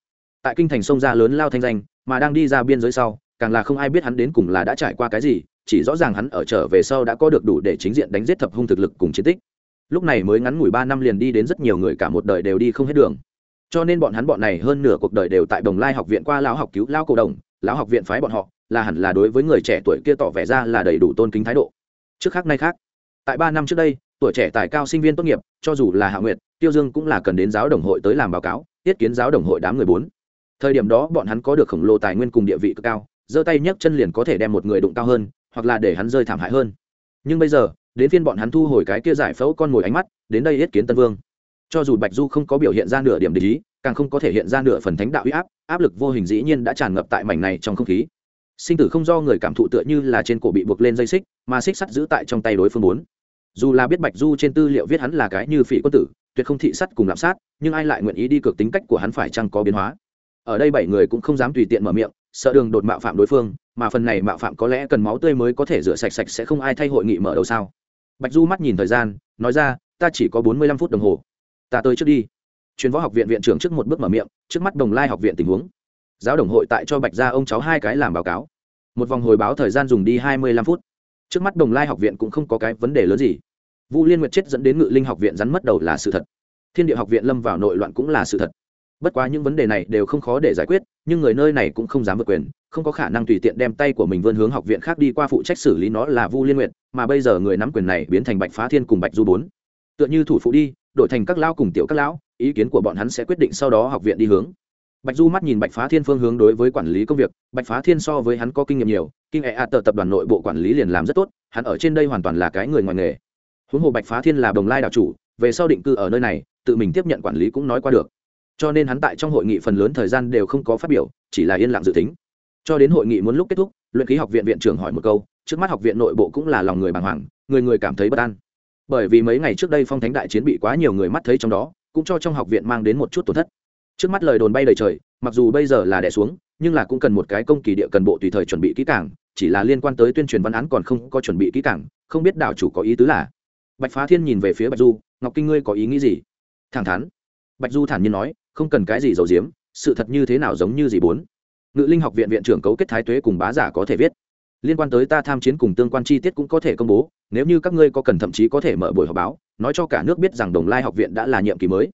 S1: Tại kinh thành sông ra lớn lao thanh danh, mà đang đi ra biên giới sau, càng là không ai biết hắn đến cùng là đã trải qua cái gì, chỉ rõ ràng hắn ở trở về sau đã có được đủ để chính diện đánh giết thập hung thực lực cùng chiến tích. Lúc này mới ngắn ngủi ba năm liền đi đến rất nhiều người cả một đời đều đi không hết đường. Cho nên bọn hắn bọn này hơn nửa cuộc đời đều tại đồng lai học viện qua lão học cứu lão cổ đồng, lão học viện phái bọn họ, là hẳn là đối với người trẻ tuổi kia tỏ vẻ ra là đầy đủ tôn kính thái độ. Trước khác nay khác. Tại ba năm trước đây tuổi trẻ tài cao sinh viên tốt nghiệp cho dù là hạ nguyệt, tiêu dương cũng là cần đến giáo đồng hội tới làm báo cáo tiết kiến giáo đồng hội đám người bốn. Thời điểm đó bọn hắn có được khổng lồ tài nguyên cùng địa vị cực cao giơ tay nhấc chân liền có thể đem một người đụng cao hơn hoặc là để hắn rơi thảm hại hơn. Nhưng bây giờ đến phiên bọn hắn thu hồi cái kia giải phẫu con ngồi ánh mắt đến đây yết kiến tân vương. Cho dù bạch du không có biểu hiện ra nửa điểm để ý càng không có thể hiện ra nửa phần thánh đạo uy áp áp lực vô hình dĩ nhiên đã tràn ngập tại mảnh này trong không khí. Sinh tử không do người cảm thụ tựa như là trên cổ bị buộc lên dây xích mà xích sắt giữ tại trong tay đối phương bốn dù là biết bạch du trên tư liệu viết hắn là cái như phỉ quân tử, tuyệt không thị sắt cùng lạm sát, nhưng ai lại nguyện ý đi cược tính cách của hắn phải chăng có biến hóa? Ở đây bảy người cũng không dám tùy tiện mở miệng, sợ đường đột mạo phạm đối phương, mà phần này mạo phạm có lẽ cần máu tươi mới có thể rửa sạch sạch sẽ không ai thay hội nghị mở đầu sao? Bạch du mắt nhìn thời gian, nói ra, ta chỉ có bốn mươi lăm phút đồng hồ. Ta tới trước đi. Chuyên võ học viện viện trưởng trước một bước mở miệng, trước mắt đồng lai học viện tình huống. Giáo đồng hội tại cho bạch ra ông cháu hai cái làm báo cáo. Một vòng hồi báo thời gian dùng đi hai mươi lăm phút trước mắt đồng lai học viện cũng không có cái vấn đề lớn gì. Vu liên nguyệt chết dẫn đến ngự linh học viện rắn mất đầu là sự thật. Thiên địa học viện lâm vào nội loạn cũng là sự thật. Bất quá những vấn đề này đều không khó để giải quyết, nhưng người nơi này cũng không dám vượt quyền, không có khả năng tùy tiện đem tay của mình vươn hướng học viện khác đi qua phụ trách xử lý nó là vu liên nguyệt, mà bây giờ người nắm quyền này biến thành bạch phá thiên cùng bạch du bốn. Tựa như thủ phụ đi, đổi thành các lão cùng tiểu các lão, ý kiến của bọn hắn sẽ quyết định sau đó học viện đi hướng bạch du mắt nhìn bạch phá thiên phương hướng đối với quản lý công việc, bạch phá thiên so với hắn có kinh nghiệm nhiều kinh hệ a tờ tập đoàn nội bộ quản lý liền làm rất tốt, hắn ở trên đây hoàn toàn là cái người ngoài nghề. Huống hồ bạch phá thiên là đồng lai đạo chủ, về sau định cư ở nơi này, tự mình tiếp nhận quản lý cũng nói qua được. Cho nên hắn tại trong hội nghị phần lớn thời gian đều không có phát biểu, chỉ là yên lặng dự tính. Cho đến hội nghị muốn lúc kết thúc, luyện khí học viện viện trưởng hỏi một câu, trước mắt học viện nội bộ cũng là lòng người bàng hoàng, người người cảm thấy bất an. Bởi vì mấy ngày trước đây phong thánh đại chiến bị quá nhiều người mắt thấy trong đó, cũng cho trong học viện mang đến một chút tổn thất trước mắt lời đồn bay đầy trời, mặc dù bây giờ là đẻ xuống, nhưng là cũng cần một cái công kỳ địa cần bộ tùy thời chuẩn bị kỹ cảng chỉ là liên quan tới tuyên truyền văn án còn không có chuẩn bị kỹ cảng không biết đảo chủ có ý tứ là. Bạch phá thiên nhìn về phía bạch du, ngọc kinh ngươi có ý nghĩ gì? Thẳng thắn. Bạch du thản nhiên nói, không cần cái gì giàu diếm, sự thật như thế nào giống như gì bốn. Ngự linh học viện viện trưởng cấu kết thái tuế cùng bá giả có thể viết. Liên quan tới ta tham chiến cùng tương quan chi tiết cũng có thể công bố, nếu như các ngươi có cần thậm chí có thể mở buổi họp báo, nói cho cả nước biết rằng đồng lai học viện đã là nhiệm kỳ mới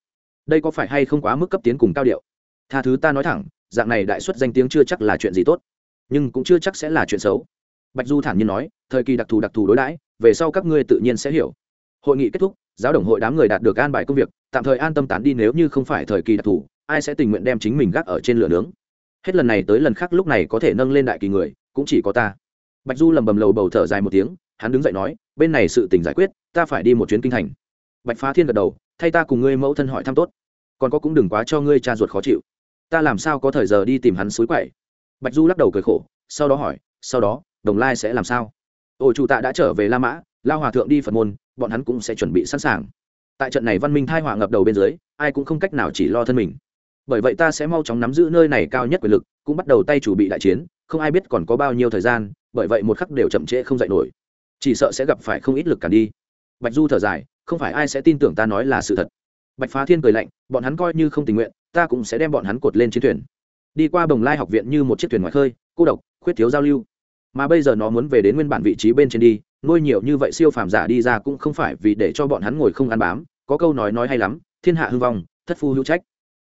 S1: đây có phải hay không quá mức cấp tiến cùng cao điệu? Tha thứ ta nói thẳng, dạng này đại xuất danh tiếng chưa chắc là chuyện gì tốt, nhưng cũng chưa chắc sẽ là chuyện xấu. Bạch du thản nhiên nói, thời kỳ đặc thù đặc thù đối đãi, về sau các ngươi tự nhiên sẽ hiểu. Hội nghị kết thúc, giáo đồng hội đám người đạt được an bài công việc, tạm thời an tâm tán đi nếu như không phải thời kỳ đặc thù, ai sẽ tình nguyện đem chính mình gác ở trên lửa nướng? Hết lần này tới lần khác lúc này có thể nâng lên đại kỳ người, cũng chỉ có ta. Bạch du lầm bầm lầu bầu thở dài một tiếng, hắn đứng dậy nói, bên này sự tình giải quyết, ta phải đi một chuyến kinh thành. Bạch phá thiên gật đầu thay ta cùng ngươi mẫu thân hỏi thăm tốt. Còn có cũng đừng quá cho ngươi cha ruột khó chịu. Ta làm sao có thời giờ đi tìm hắn suối quậy? Bạch du lắc đầu cười khổ, sau đó hỏi, sau đó, đồng lai sẽ làm sao? Ổ chủ tạ đã trở về la mã, lao hòa thượng đi phật môn, bọn hắn cũng sẽ chuẩn bị sẵn sàng. Tại trận này văn minh thai họa ngập đầu bên dưới, ai cũng không cách nào chỉ lo thân mình. Bởi vậy ta sẽ mau chóng nắm giữ nơi này cao nhất quyền lực, cũng bắt đầu tay chủ bị đại chiến, không ai biết còn có bao nhiêu thời gian, bởi vậy một khắc đều chậm trễ không dạy nổi. Chỉ sợ sẽ gặp phải không ít lực cản đi. Bạch du thở dài không phải ai sẽ tin tưởng ta nói là sự thật. Bạch phá thiên cười lạnh, bọn hắn coi như không tình nguyện, ta cũng sẽ đem bọn hắn cột lên chiến thuyền. Đi qua bồng lai học viện như một chiếc thuyền ngoài khơi, cô độc, khuyết thiếu giao lưu. Mà bây giờ nó muốn về đến nguyên bản vị trí bên trên đi, nuôi nhiều như vậy siêu phàm giả đi ra cũng không phải vì để cho bọn hắn ngồi không ăn bám, có câu nói nói hay lắm, thiên hạ hư vong, thất phu hữu trách.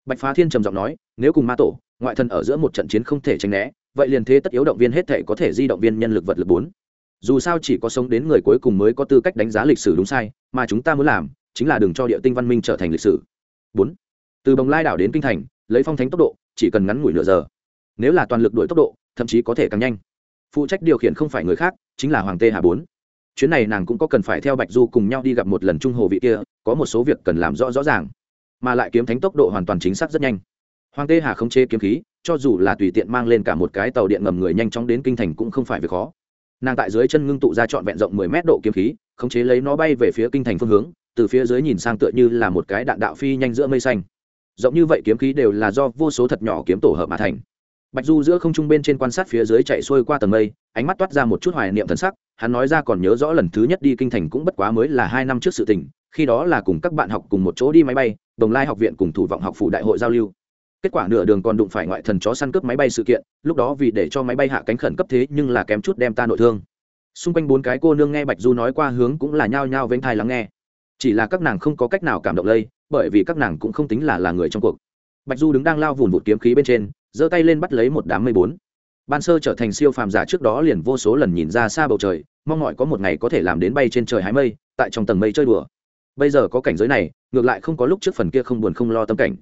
S1: Bạch phá thiên trầm giọng nói, nếu cùng ma tổ, ngoại thần ở giữa một trận chiến không thể tránh né, vậy liền thế tất yếu động viên hết thể có thể di động viên nhân lực vật lực bốn dù sao chỉ có sống đến người cuối cùng mới có tư cách đánh giá lịch sử đúng sai, mà chúng ta muốn làm chính là đừng cho địa tinh văn minh trở thành lịch sử. Bốn, từ bồng lai đảo đến kinh thành, lấy phong thánh tốc độ, chỉ cần ngắn ngủi nửa giờ. Nếu là toàn lực đuổi tốc độ, thậm chí có thể càng nhanh. Phụ trách điều khiển không phải người khác, chính là hoàng tê hà bốn. Chuyến này nàng cũng có cần phải theo bạch du cùng nhau đi gặp một lần trung hồ vị kia, có một số việc cần làm rõ rõ ràng, mà lại kiếm thánh tốc độ hoàn toàn chính xác rất nhanh. Hoàng tê hà không chế kiếm khí, cho dù là tùy tiện mang lên cả một cái tàu điện ngầm người nhanh chóng đến kinh thành cũng không phải việc khó nàng tại dưới chân ngưng tụ ra trọn vẹn rộng mười mét độ kiếm khí, khống chế lấy nó bay về phía kinh thành phương hướng, từ phía dưới nhìn sang tựa như là một cái đạn đạo phi nhanh giữa mây xanh. Rộng như vậy kiếm khí đều là do vô số thật nhỏ kiếm tổ hợp mà thành. Bạch du giữa không trung bên trên quan sát phía dưới chạy xuôi qua tầng mây, ánh mắt toát ra một chút hoài niệm thần sắc, hắn nói ra còn nhớ rõ lần thứ nhất đi kinh thành cũng bất quá mới là hai năm trước sự tình, khi đó là cùng các bạn học cùng một chỗ đi máy bay, đồng lai học viện cùng thủ vọng học phủ đại hội giao lưu kết quả nửa đường còn đụng phải ngoại thần chó săn cướp máy bay sự kiện, lúc đó vì để cho máy bay hạ cánh khẩn cấp thế nhưng là kém chút đem ta nội thương. Xung quanh bốn cái cô nương nghe bạch du nói qua hướng cũng là nhao nhao vênh thai lắng nghe. Chỉ là các nàng không có cách nào cảm động lây, bởi vì các nàng cũng không tính là là người trong cuộc. Bạch du đứng đang lao vùn vụt kiếm khí bên trên, giơ tay lên bắt lấy một đám mây bốn. Ban sơ trở thành siêu phàm giả trước đó liền vô số lần nhìn ra xa bầu trời, mong mọi có một ngày có thể làm đến bay trên trời hái mây, tại trong tầng mây chơi đùa. Bây giờ có cảnh giới này, ngược lại không có lúc trước phần kia không buồn không lo tâm cảnh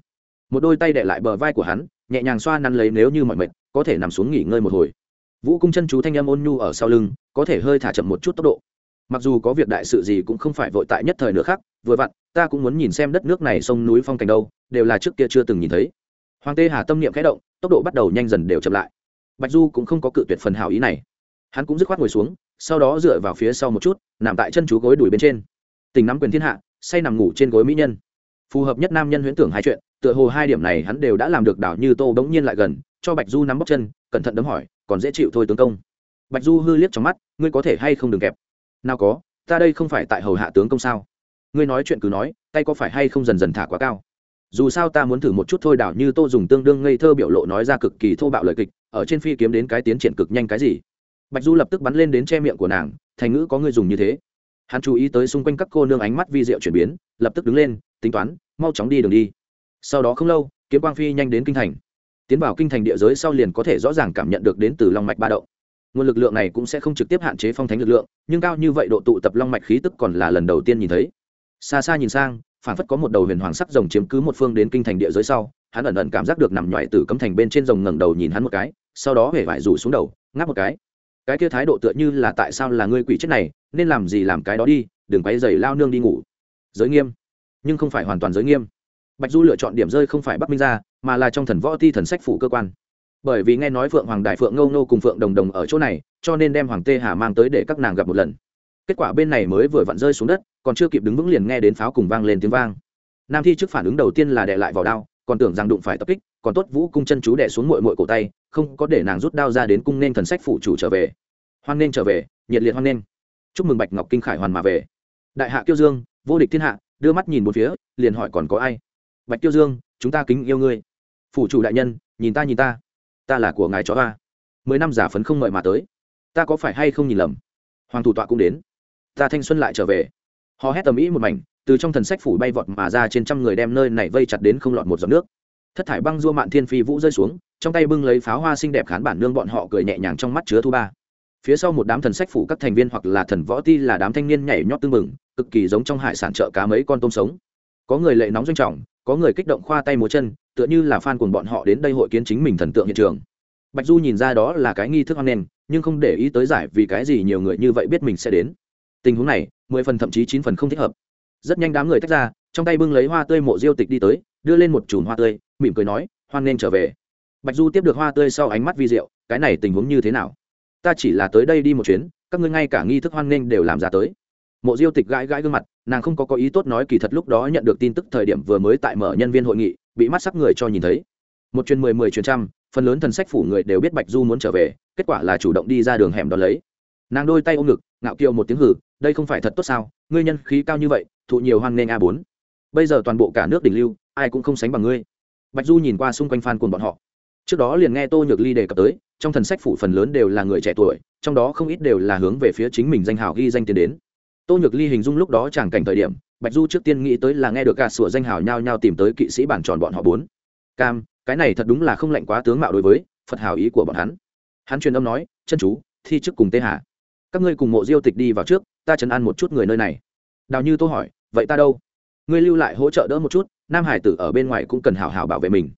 S1: một đôi tay đệ lại bờ vai của hắn, nhẹ nhàng xoa nắn lấy nếu như mọi mệt, có thể nằm xuống nghỉ ngơi một hồi. Vũ cung chân chú thanh âm ôn nhu ở sau lưng, có thể hơi thả chậm một chút tốc độ. Mặc dù có việc đại sự gì cũng không phải vội tại nhất thời nữa khác, vừa vặn, ta cũng muốn nhìn xem đất nước này sông núi phong cảnh đâu, đều là trước kia chưa từng nhìn thấy. Hoàng tê hà tâm niệm khẽ động, tốc độ bắt đầu nhanh dần đều chậm lại. Bạch du cũng không có cự tuyệt phần hảo ý này. Hắn cũng dứt khoát ngồi xuống, sau đó dựa vào phía sau một chút, nằm tại chân chú gối đùi bên trên. Tình nắm quyền thiên hạ, say nằm ngủ trên gối mỹ nhân. Phù hợp nhất nam nhân huyễn tưởng hai chuyện tựa hồ hai điểm này hắn đều đã làm được đảo như tô bỗng nhiên lại gần, cho bạch du nắm bóc chân, cẩn thận đấm hỏi, còn dễ chịu thôi tướng công. Bạch du hư liếc trong mắt, ngươi có thể hay không đừng kẹp? Nào có, ta đây không phải tại hầu hạ tướng công sao? Ngươi nói chuyện cứ nói, tay có phải hay không dần dần thả quá cao? Dù sao ta muốn thử một chút thôi, đảo như tô dùng tương đương ngây thơ biểu lộ nói ra cực kỳ thô bạo lời kịch, ở trên phi kiếm đến cái tiến triển cực nhanh cái gì? Bạch du lập tức bắn lên đến che miệng của nàng, thành ngữ có người dùng như thế. Hắn chú ý tới xung quanh các cô nương ánh mắt vi diệu chuyển biến, lập tức đứng lên, tính toán, mau chóng đi đường đi sau đó không lâu, kiếm quang phi nhanh đến kinh thành. Tiến vào kinh thành địa giới sau liền có thể rõ ràng cảm nhận được đến từ long mạch ba động. Nguồn lực lượng này cũng sẽ không trực tiếp hạn chế phong thánh lực lượng, nhưng cao như vậy độ tụ tập long mạch khí tức còn là lần đầu tiên nhìn thấy. Xa xa nhìn sang, phản phất có một đầu huyền hoàng sắc rồng chiếm cứ một phương đến kinh thành địa giới sau, hắn ẩn ẩn cảm giác được nằm nhoại từ cấm thành bên trên rồng ngẩng đầu nhìn hắn một cái, sau đó hể vải rủ xuống đầu, ngáp một cái. Cái kia thái độ tựa như là tại sao là ngươi quỷ chết này, nên làm gì làm cái đó đi, đừng quay dày lao nương đi ngủ. Giới nghiêm. Nhưng không phải hoàn toàn giới nghiêm bạch du lựa chọn điểm rơi không phải bắc minh ra, mà là trong thần võ ti thần sách phủ cơ quan. Bởi vì nghe nói phượng hoàng đại phượng ngâu nô cùng phượng đồng đồng ở chỗ này, cho nên đem hoàng tê hà mang tới để các nàng gặp một lần. Kết quả bên này mới vừa vặn rơi xuống đất, còn chưa kịp đứng vững liền nghe đến pháo cùng vang lên tiếng vang. Nam thi trước phản ứng đầu tiên là đệ lại vào đao, còn tưởng rằng đụng phải tập kích, còn tốt vũ cung chân chú đệ xuống mội mội cổ tay, không có để nàng rút đao ra đến cung nên thần sách phủ chủ trở về. Hoan nên trở về, nhiệt liệt hoan nên. Chúc mừng bạch ngọc kinh khải hoàn mà về. Đại hạ kiêu dương, vô địch thiên hạ, đưa mắt nhìn một phía, liền hỏi còn có ai? Bạch Tiêu dương, chúng ta kính yêu ngươi. Phủ chủ đại nhân, nhìn ta nhìn ta. Ta là của ngài chó hoa. Mười năm giả phấn không mời mà tới. Ta có phải hay không nhìn lầm? Hoàng thủ tọa cũng đến. Ta thanh xuân lại trở về. Họ hét tầm ĩ một mảnh, từ trong thần sách phủ bay vọt mà ra trên trăm người đem nơi này vây chặt đến không lọt một giọt nước. Thất thải băng dua mạn thiên phi vũ rơi xuống, trong tay bưng lấy pháo hoa xinh đẹp khán bản nương bọn họ cười nhẹ nhàng trong mắt chứa thu ba. Phía sau một đám thần sách phủ các thành viên hoặc là thần võ ti là đám thanh niên nhảy nhót tương mừng cực kỳ giống trong hải sản chợ cá mấy con tôm sống. Có người lệ nóng doanh trọng có người kích động khoa tay múa chân, tựa như là fan cùng bọn họ đến đây hội kiến chính mình thần tượng hiện trường. Bạch du nhìn ra đó là cái nghi thức hoan nghênh, nhưng không để ý tới giải vì cái gì nhiều người như vậy biết mình sẽ đến. Tình huống này, mười phần thậm chí chín phần không thích hợp. Rất nhanh đám người tách ra, trong tay bưng lấy hoa tươi mộ diêu tịch đi tới, đưa lên một chùm hoa tươi, mỉm cười nói, hoan nên trở về. Bạch du tiếp được hoa tươi sau ánh mắt vi diệu, cái này tình huống như thế nào? Ta chỉ là tới đây đi một chuyến, các ngươi ngay cả nghi thức hoan nghênh đều làm ra tới mộ diêu tịch gãi gãi gương mặt, nàng không có có ý tốt nói kỳ thật lúc đó nhận được tin tức thời điểm vừa mới tại mở nhân viên hội nghị, bị mắt sắc người cho nhìn thấy. Một chuyến mười mười chuyến trăm, phần lớn thần sách phủ người đều biết bạch du muốn trở về, kết quả là chủ động đi ra đường hẻm đón lấy. Nàng đôi tay ôm ngực, ngạo kiều một tiếng hử, đây không phải thật tốt sao? Ngươi nhân khí cao như vậy, thụ nhiều hoan nghênh a bốn. Bây giờ toàn bộ cả nước đỉnh lưu, ai cũng không sánh bằng ngươi. Bạch du nhìn qua xung quanh fan cùng bọn họ. Trước đó liền nghe tô nhược ly đề cập tới, trong thần sách phủ phần lớn đều là người trẻ tuổi, trong đó không ít đều là hướng về phía chính mình danh hào ghi danh tiến đến tô nhược ly hình dung lúc đó chẳng cảnh thời điểm, bạch du trước tiên nghĩ tới là nghe được gà sủa danh hào nhao nhao tìm tới kỵ sĩ bản tròn bọn họ bốn. Cam, cái này thật đúng là không lạnh quá tướng mạo đối với phật hào ý của bọn hắn. Hắn truyền âm nói, chân chú, thi chức cùng tê hạ các ngươi cùng mộ diêu tịch đi vào trước, ta chấn an một chút người nơi này. Đào như tôi hỏi, vậy ta đâu? Ngươi lưu lại hỗ trợ đỡ một chút, nam hải tử ở bên ngoài cũng cần hào hào bảo vệ mình.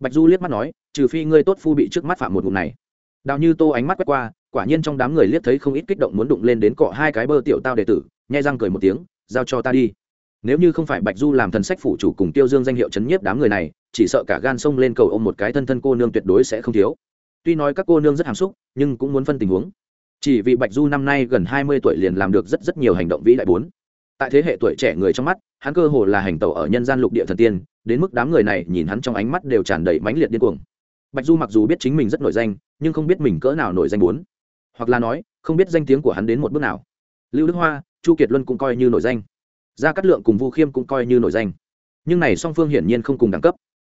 S1: Bạch du liếc mắt nói, trừ phi ngươi tốt phu bị trước mắt phạm một ngụm này. Đào như tô ánh mắt quét qua quả nhiên trong đám người liếc thấy không ít kích động muốn đụng lên đến cọ hai cái bơ tiểu tao đệ tử, nhai răng cười một tiếng, giao cho ta đi. Nếu như không phải bạch du làm thần sách phủ chủ cùng tiêu dương danh hiệu chấn nhiếp đám người này, chỉ sợ cả gan sông lên cầu ôm một cái thân thân cô nương tuyệt đối sẽ không thiếu. Tuy nói các cô nương rất hàm xúc, nhưng cũng muốn phân tình huống. Chỉ vì bạch du năm nay gần hai mươi tuổi liền làm được rất rất nhiều hành động vĩ đại bốn. Tại thế hệ tuổi trẻ người trong mắt, hắn cơ hồ là hành tẩu ở nhân gian lục địa thần tiên, đến mức đám người này nhìn hắn trong ánh mắt đều tràn đầy mãnh liệt điên cuồng. Bạch du mặc dù biết chính mình rất nổi danh, nhưng không biết mình cỡ nào nổi danh bốn hoặc là nói, không biết danh tiếng của hắn đến một bước nào. Lưu đức hoa, chu kiệt luân cũng coi như nổi danh. Gia cát lượng cùng vu khiêm cũng coi như nổi danh. Nhưng này song phương hiển nhiên không cùng đẳng cấp.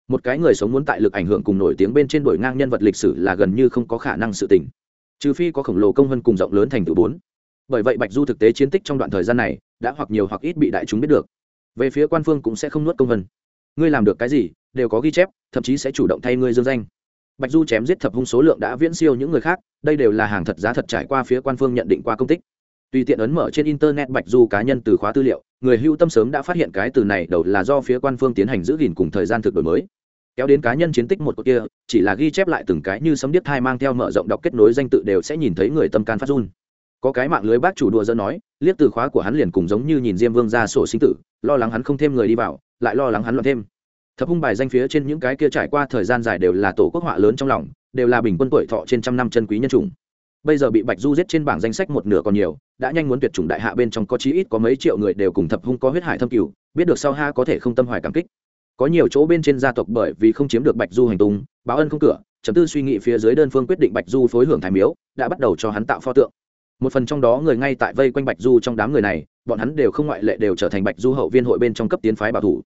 S1: Một cái người sống muốn tại lực ảnh hưởng cùng nổi tiếng bên trên đổi ngang nhân vật lịch sử là gần như không có khả năng sự tình. Trừ phi có khổng lồ công hơn cùng rộng lớn thành tựu bốn. Bởi vậy bạch du thực tế chiến tích trong đoạn thời gian này, đã hoặc nhiều hoặc ít bị đại chúng biết được. Về phía quan phương cũng sẽ không nuốt công vân ngươi làm được cái gì, đều có ghi chép, thậm chí sẽ chủ động thay ngươi dương danh bạch du chém giết thập hung số lượng đã viễn siêu những người khác, đây đều là hàng thật giá thật trải qua phía quan phương nhận định qua công tích. Tùy tiện ấn mở trên internet bạch du cá nhân từ khóa tư liệu, người hưu tâm sớm đã phát hiện cái từ này đầu là do phía quan phương tiến hành giữ gìn cùng thời gian thực đổi mới. Kéo đến cá nhân chiến tích một cột kia, chỉ là ghi chép lại từng cái như sấm điếc thai mang theo mở rộng đọc kết nối danh tự đều sẽ nhìn thấy người tâm can phát run. Có cái mạng lưới bác chủ đùa dẫn nói, liếc từ khóa của hắn liền cùng giống như nhìn diêm vương ra sổ sinh tử, lo lắng hắn không thêm người đi vào, lại lo lắng hắn loạn thêm thập hung bài danh phía trên những cái kia trải qua thời gian dài đều là tổ quốc họa lớn trong lòng, đều là bình quân tuổi thọ trên trăm năm chân quý nhân chủng. Bây giờ bị bạch du giết trên bảng danh sách một nửa còn nhiều, đã nhanh muốn tuyệt chủng đại hạ bên trong có chí ít có mấy triệu người đều cùng thập hung có huyết hải thâm cửu, biết được sau ha có thể không tâm hoài cảm kích. Có nhiều chỗ bên trên gia tộc bởi vì không chiếm được bạch du hành tung, báo ân không cửa, chấm tư suy nghĩ phía dưới đơn phương quyết định bạch du phối hưởng thái miếu, đã bắt đầu cho hắn tạo pho tượng. Một phần trong đó người ngay tại vây quanh bạch du trong đám người này, bọn hắn đều không ngoại lệ đều trở thành bạch du hậu viên hội bên trong cấp tiến phái bảo thủ.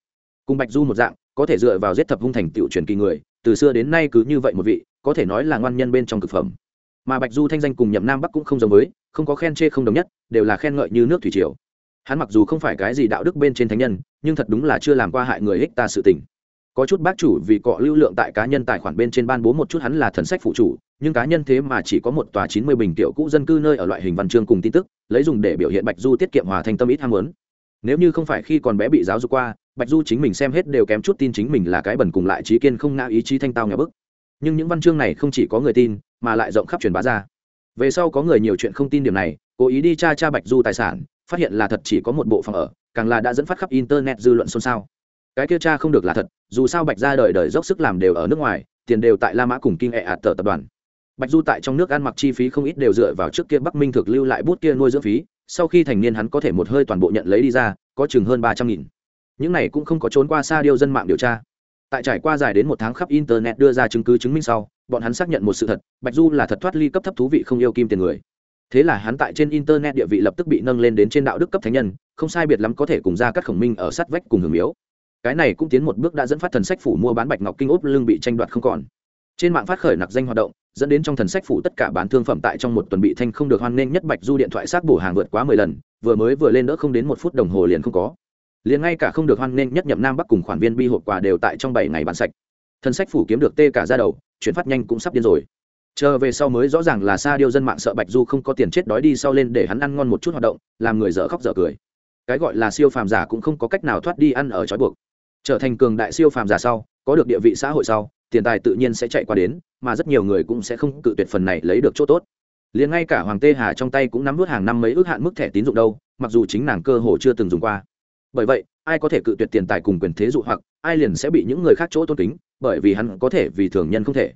S1: Cùng bạch du một dạng có thể dựa vào giết thập hung thành tựu truyền kỳ người, từ xưa đến nay cứ như vậy một vị, có thể nói là ngoan nhân bên trong cực phẩm. Mà bạch du thanh danh cùng nhậm nam bắc cũng không giống với, không có khen chê không đồng nhất, đều là khen ngợi như nước thủy triều. Hắn mặc dù không phải cái gì đạo đức bên trên thánh nhân, nhưng thật đúng là chưa làm qua hại người hích ta sự tình. Có chút bác chủ vì cọ lưu lượng tại cá nhân tài khoản bên trên ban bố một chút hắn là thần sách phụ chủ, nhưng cá nhân thế mà chỉ có một tòa chín mươi bình tiểu cũ dân cư nơi ở loại hình văn chương cùng tin tức, lấy dùng để biểu hiện bạch du tiết kiệm hòa thành tâm ít ham muốn. Nếu như không phải khi còn bé bị giáo dục qua bạch du chính mình xem hết đều kém chút tin chính mình là cái bẩn cùng lại trí kiên không ngã ý chí thanh tao nhà bức. Nhưng những văn chương này không chỉ có người tin, mà lại rộng khắp truyền bá ra. Về sau có người nhiều chuyện không tin điểm này, cố ý đi tra tra bạch du tài sản, phát hiện là thật chỉ có một bộ phòng ở, càng là đã dẫn phát khắp internet dư luận xôn xao. Cái kia cha không được là thật, dù sao bạch ra đời đời dốc sức làm đều ở nước ngoài, tiền đều tại la mã cùng kinh hệ ạt tờ tập đoàn. Bạch du tại trong nước ăn mặc chi phí không ít đều dựa vào trước kia bắc minh thực lưu lại bút kia nuôi dưỡng phí, sau khi thành niên hắn có thể một hơi toàn bộ nhận lấy đi ra, có chừng hơn ba trăm nghìn những này cũng không có trốn qua xa điêu dân mạng điều tra. Tại trải qua dài đến một tháng khắp internet đưa ra chứng cứ chứng minh sau, bọn hắn xác nhận một sự thật, bạch du là thật thoát ly cấp thấp thú vị không yêu kim tiền người. Thế là hắn tại trên internet địa vị lập tức bị nâng lên đến trên đạo đức cấp thánh nhân, không sai biệt lắm có thể cùng ra các khổng minh ở sát vách cùng hưởng miếu. Cái này cũng tiến một bước đã dẫn phát thần sách phủ mua bán bạch ngọc kinh ốp lưng bị tranh đoạt không còn. Trên mạng phát khởi nặc danh hoạt động, dẫn đến trong thần sách phủ tất cả bán thương phẩm tại trong một tuần bị thanh không được hoan nghênh nhất bạch du điện thoại xác bổ hàng vượt quá mười lần, vừa mới vừa lên đỡ không đến một phút đồng hồ liền không có liền ngay cả không được hoan nghênh nhất nhậm nam bắc cùng khoản viên bi hộp quà đều tại trong bảy ngày bán sạch. Thần sách phủ kiếm được tê cả ra đầu, chuyển phát nhanh cũng sắp điên rồi. Chờ về sau mới rõ ràng là xa điêu dân mạng sợ bạch du không có tiền chết đói đi sau lên để hắn ăn ngon một chút hoạt động, làm người dở khóc dở cười. Cái gọi là siêu phàm giả cũng không có cách nào thoát đi ăn ở trói buộc. Trở thành cường đại siêu phàm giả sau, có được địa vị xã hội sau, tiền tài tự nhiên sẽ chạy qua đến, mà rất nhiều người cũng sẽ không cự tuyệt phần này lấy được chỗ tốt. Liền ngay cả hoàng tê hà trong tay cũng nắm vút hàng năm mấy ước hạn mức thẻ tín dụng đâu, mặc dù chính nàng cơ hồ chưa từng dùng qua bởi vậy, ai có thể cự tuyệt tiền tài cùng quyền thế dụ hoặc, ai liền sẽ bị những người khác chỗ tôn kính, bởi vì hắn có thể vì thường nhân không thể.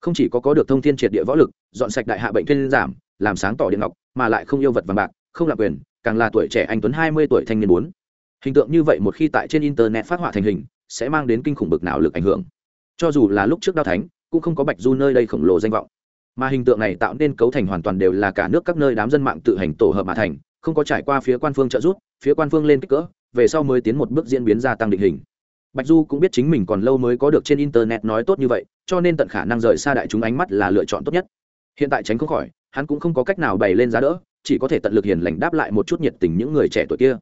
S1: Không chỉ có có được thông thiên triệt địa võ lực, dọn sạch đại hạ bệnh thuyên giảm, làm sáng tỏ điện ngọc, mà lại không yêu vật vàng bạc, không làm quyền, càng là tuổi trẻ anh tuấn hai mươi tuổi thanh niên bốn. Hình tượng như vậy một khi tại trên internet phát họa thành hình, sẽ mang đến kinh khủng bực nào lực ảnh hưởng. Cho dù là lúc trước đao thánh, cũng không có bạch du nơi đây khổng lồ danh vọng. Mà hình tượng này tạo nên cấu thành hoàn toàn đều là cả nước các nơi đám dân mạng tự hành tổ hợp mà thành, không có trải qua phía quan phương trợ giúp, phía quan phương lên kích cỡ về sau mới tiến một bước diễn biến gia tăng định hình. Bạch du cũng biết chính mình còn lâu mới có được trên internet nói tốt như vậy, cho nên tận khả năng rời xa đại chúng ánh mắt là lựa chọn tốt nhất. Hiện tại tránh không khỏi, hắn cũng không có cách nào bày lên giá đỡ, chỉ có thể tận lực hiền lành đáp lại một chút nhiệt tình những người trẻ tuổi kia.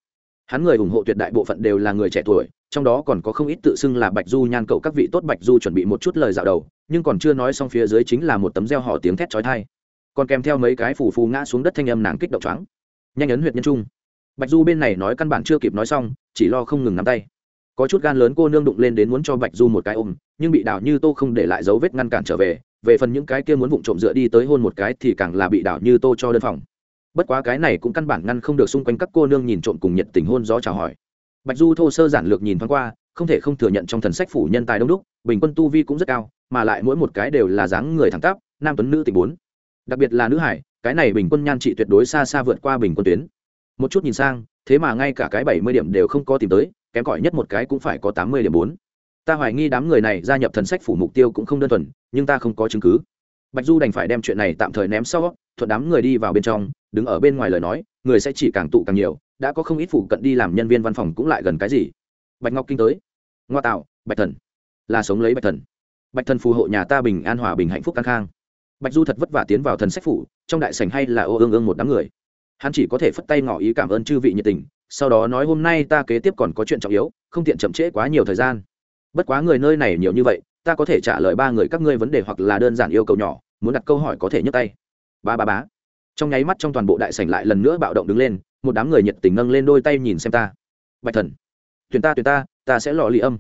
S1: Hắn người ủng hộ tuyệt đại bộ phận đều là người trẻ tuổi, trong đó còn có không ít tự xưng là bạch du nhan cậu các vị tốt bạch du chuẩn bị một chút lời dạo đầu, nhưng còn chưa nói xong phía dưới chính là một tấm gieo họ tiếng thét trói thai còn kèm theo mấy cái phù phù ngã xuống đất thanh âm nàng kích động choáng. Nhanh ấn huyệt nhân trung bạch du bên này nói căn bản chưa kịp nói xong, chỉ lo không ngừng nắm tay. Có chút gan lớn cô nương đụng lên đến muốn cho bạch du một cái ôm, nhưng bị đảo như tô không để lại dấu vết ngăn cản trở về. Về phần những cái kia muốn vụng trộm dựa đi tới hôn một cái thì càng là bị đảo như tô cho đơn phòng. Bất quá cái này cũng căn bản ngăn không được xung quanh các cô nương nhìn trộm cùng nhiệt tình hôn gió chào hỏi. Bạch du thô sơ giản lược nhìn thoáng qua, không thể không thừa nhận trong thần sách phủ nhân tài đông đúc, bình quân tu vi cũng rất cao, mà lại mỗi một cái đều là dáng người thẳng tắp, nam tuấn nữ tình bốn. Đặc biệt là nữ hải, cái này bình quân nhan trị tuyệt đối xa xa vượt qua bình quân tuyến một chút nhìn sang, thế mà ngay cả cái bảy mươi điểm đều không có tìm tới, kém cỏi nhất một cái cũng phải có tám mươi điểm bốn. Ta hoài nghi đám người này gia nhập thần sách phủ mục tiêu cũng không đơn thuần, nhưng ta không có chứng cứ. Bạch du đành phải đem chuyện này tạm thời ném sau, thuận đám người đi vào bên trong, đứng ở bên ngoài lời nói, người sẽ chỉ càng tụ càng nhiều, đã có không ít phụ cận đi làm nhân viên văn phòng cũng lại gần cái gì. Bạch ngọc kinh tới. Ngoa tạo, bạch thần. Là sống lấy bạch thần. Bạch thần phù hộ nhà ta bình an hòa bình hạnh phúc căng khang. Bạch du thật vất vả tiến vào thần sách phủ, trong đại sảnh hay là ô ương ương một đám người? Hắn chỉ có thể phất tay ngỏ ý cảm ơn chư vị nhiệt tình, sau đó nói hôm nay ta kế tiếp còn có chuyện trọng yếu, không tiện chậm trễ quá nhiều thời gian. Bất quá người nơi này nhiều như vậy, ta có thể trả lời ba người các ngươi vấn đề hoặc là đơn giản yêu cầu nhỏ, muốn đặt câu hỏi có thể nhấc tay. Ba ba bá trong nháy mắt trong toàn bộ đại sảnh lại lần nữa bạo động đứng lên, một đám người nhiệt tình nâng lên đôi tay nhìn xem ta. Bạch thần. Tuyển ta tuyển ta ta sẽ lò lì âm.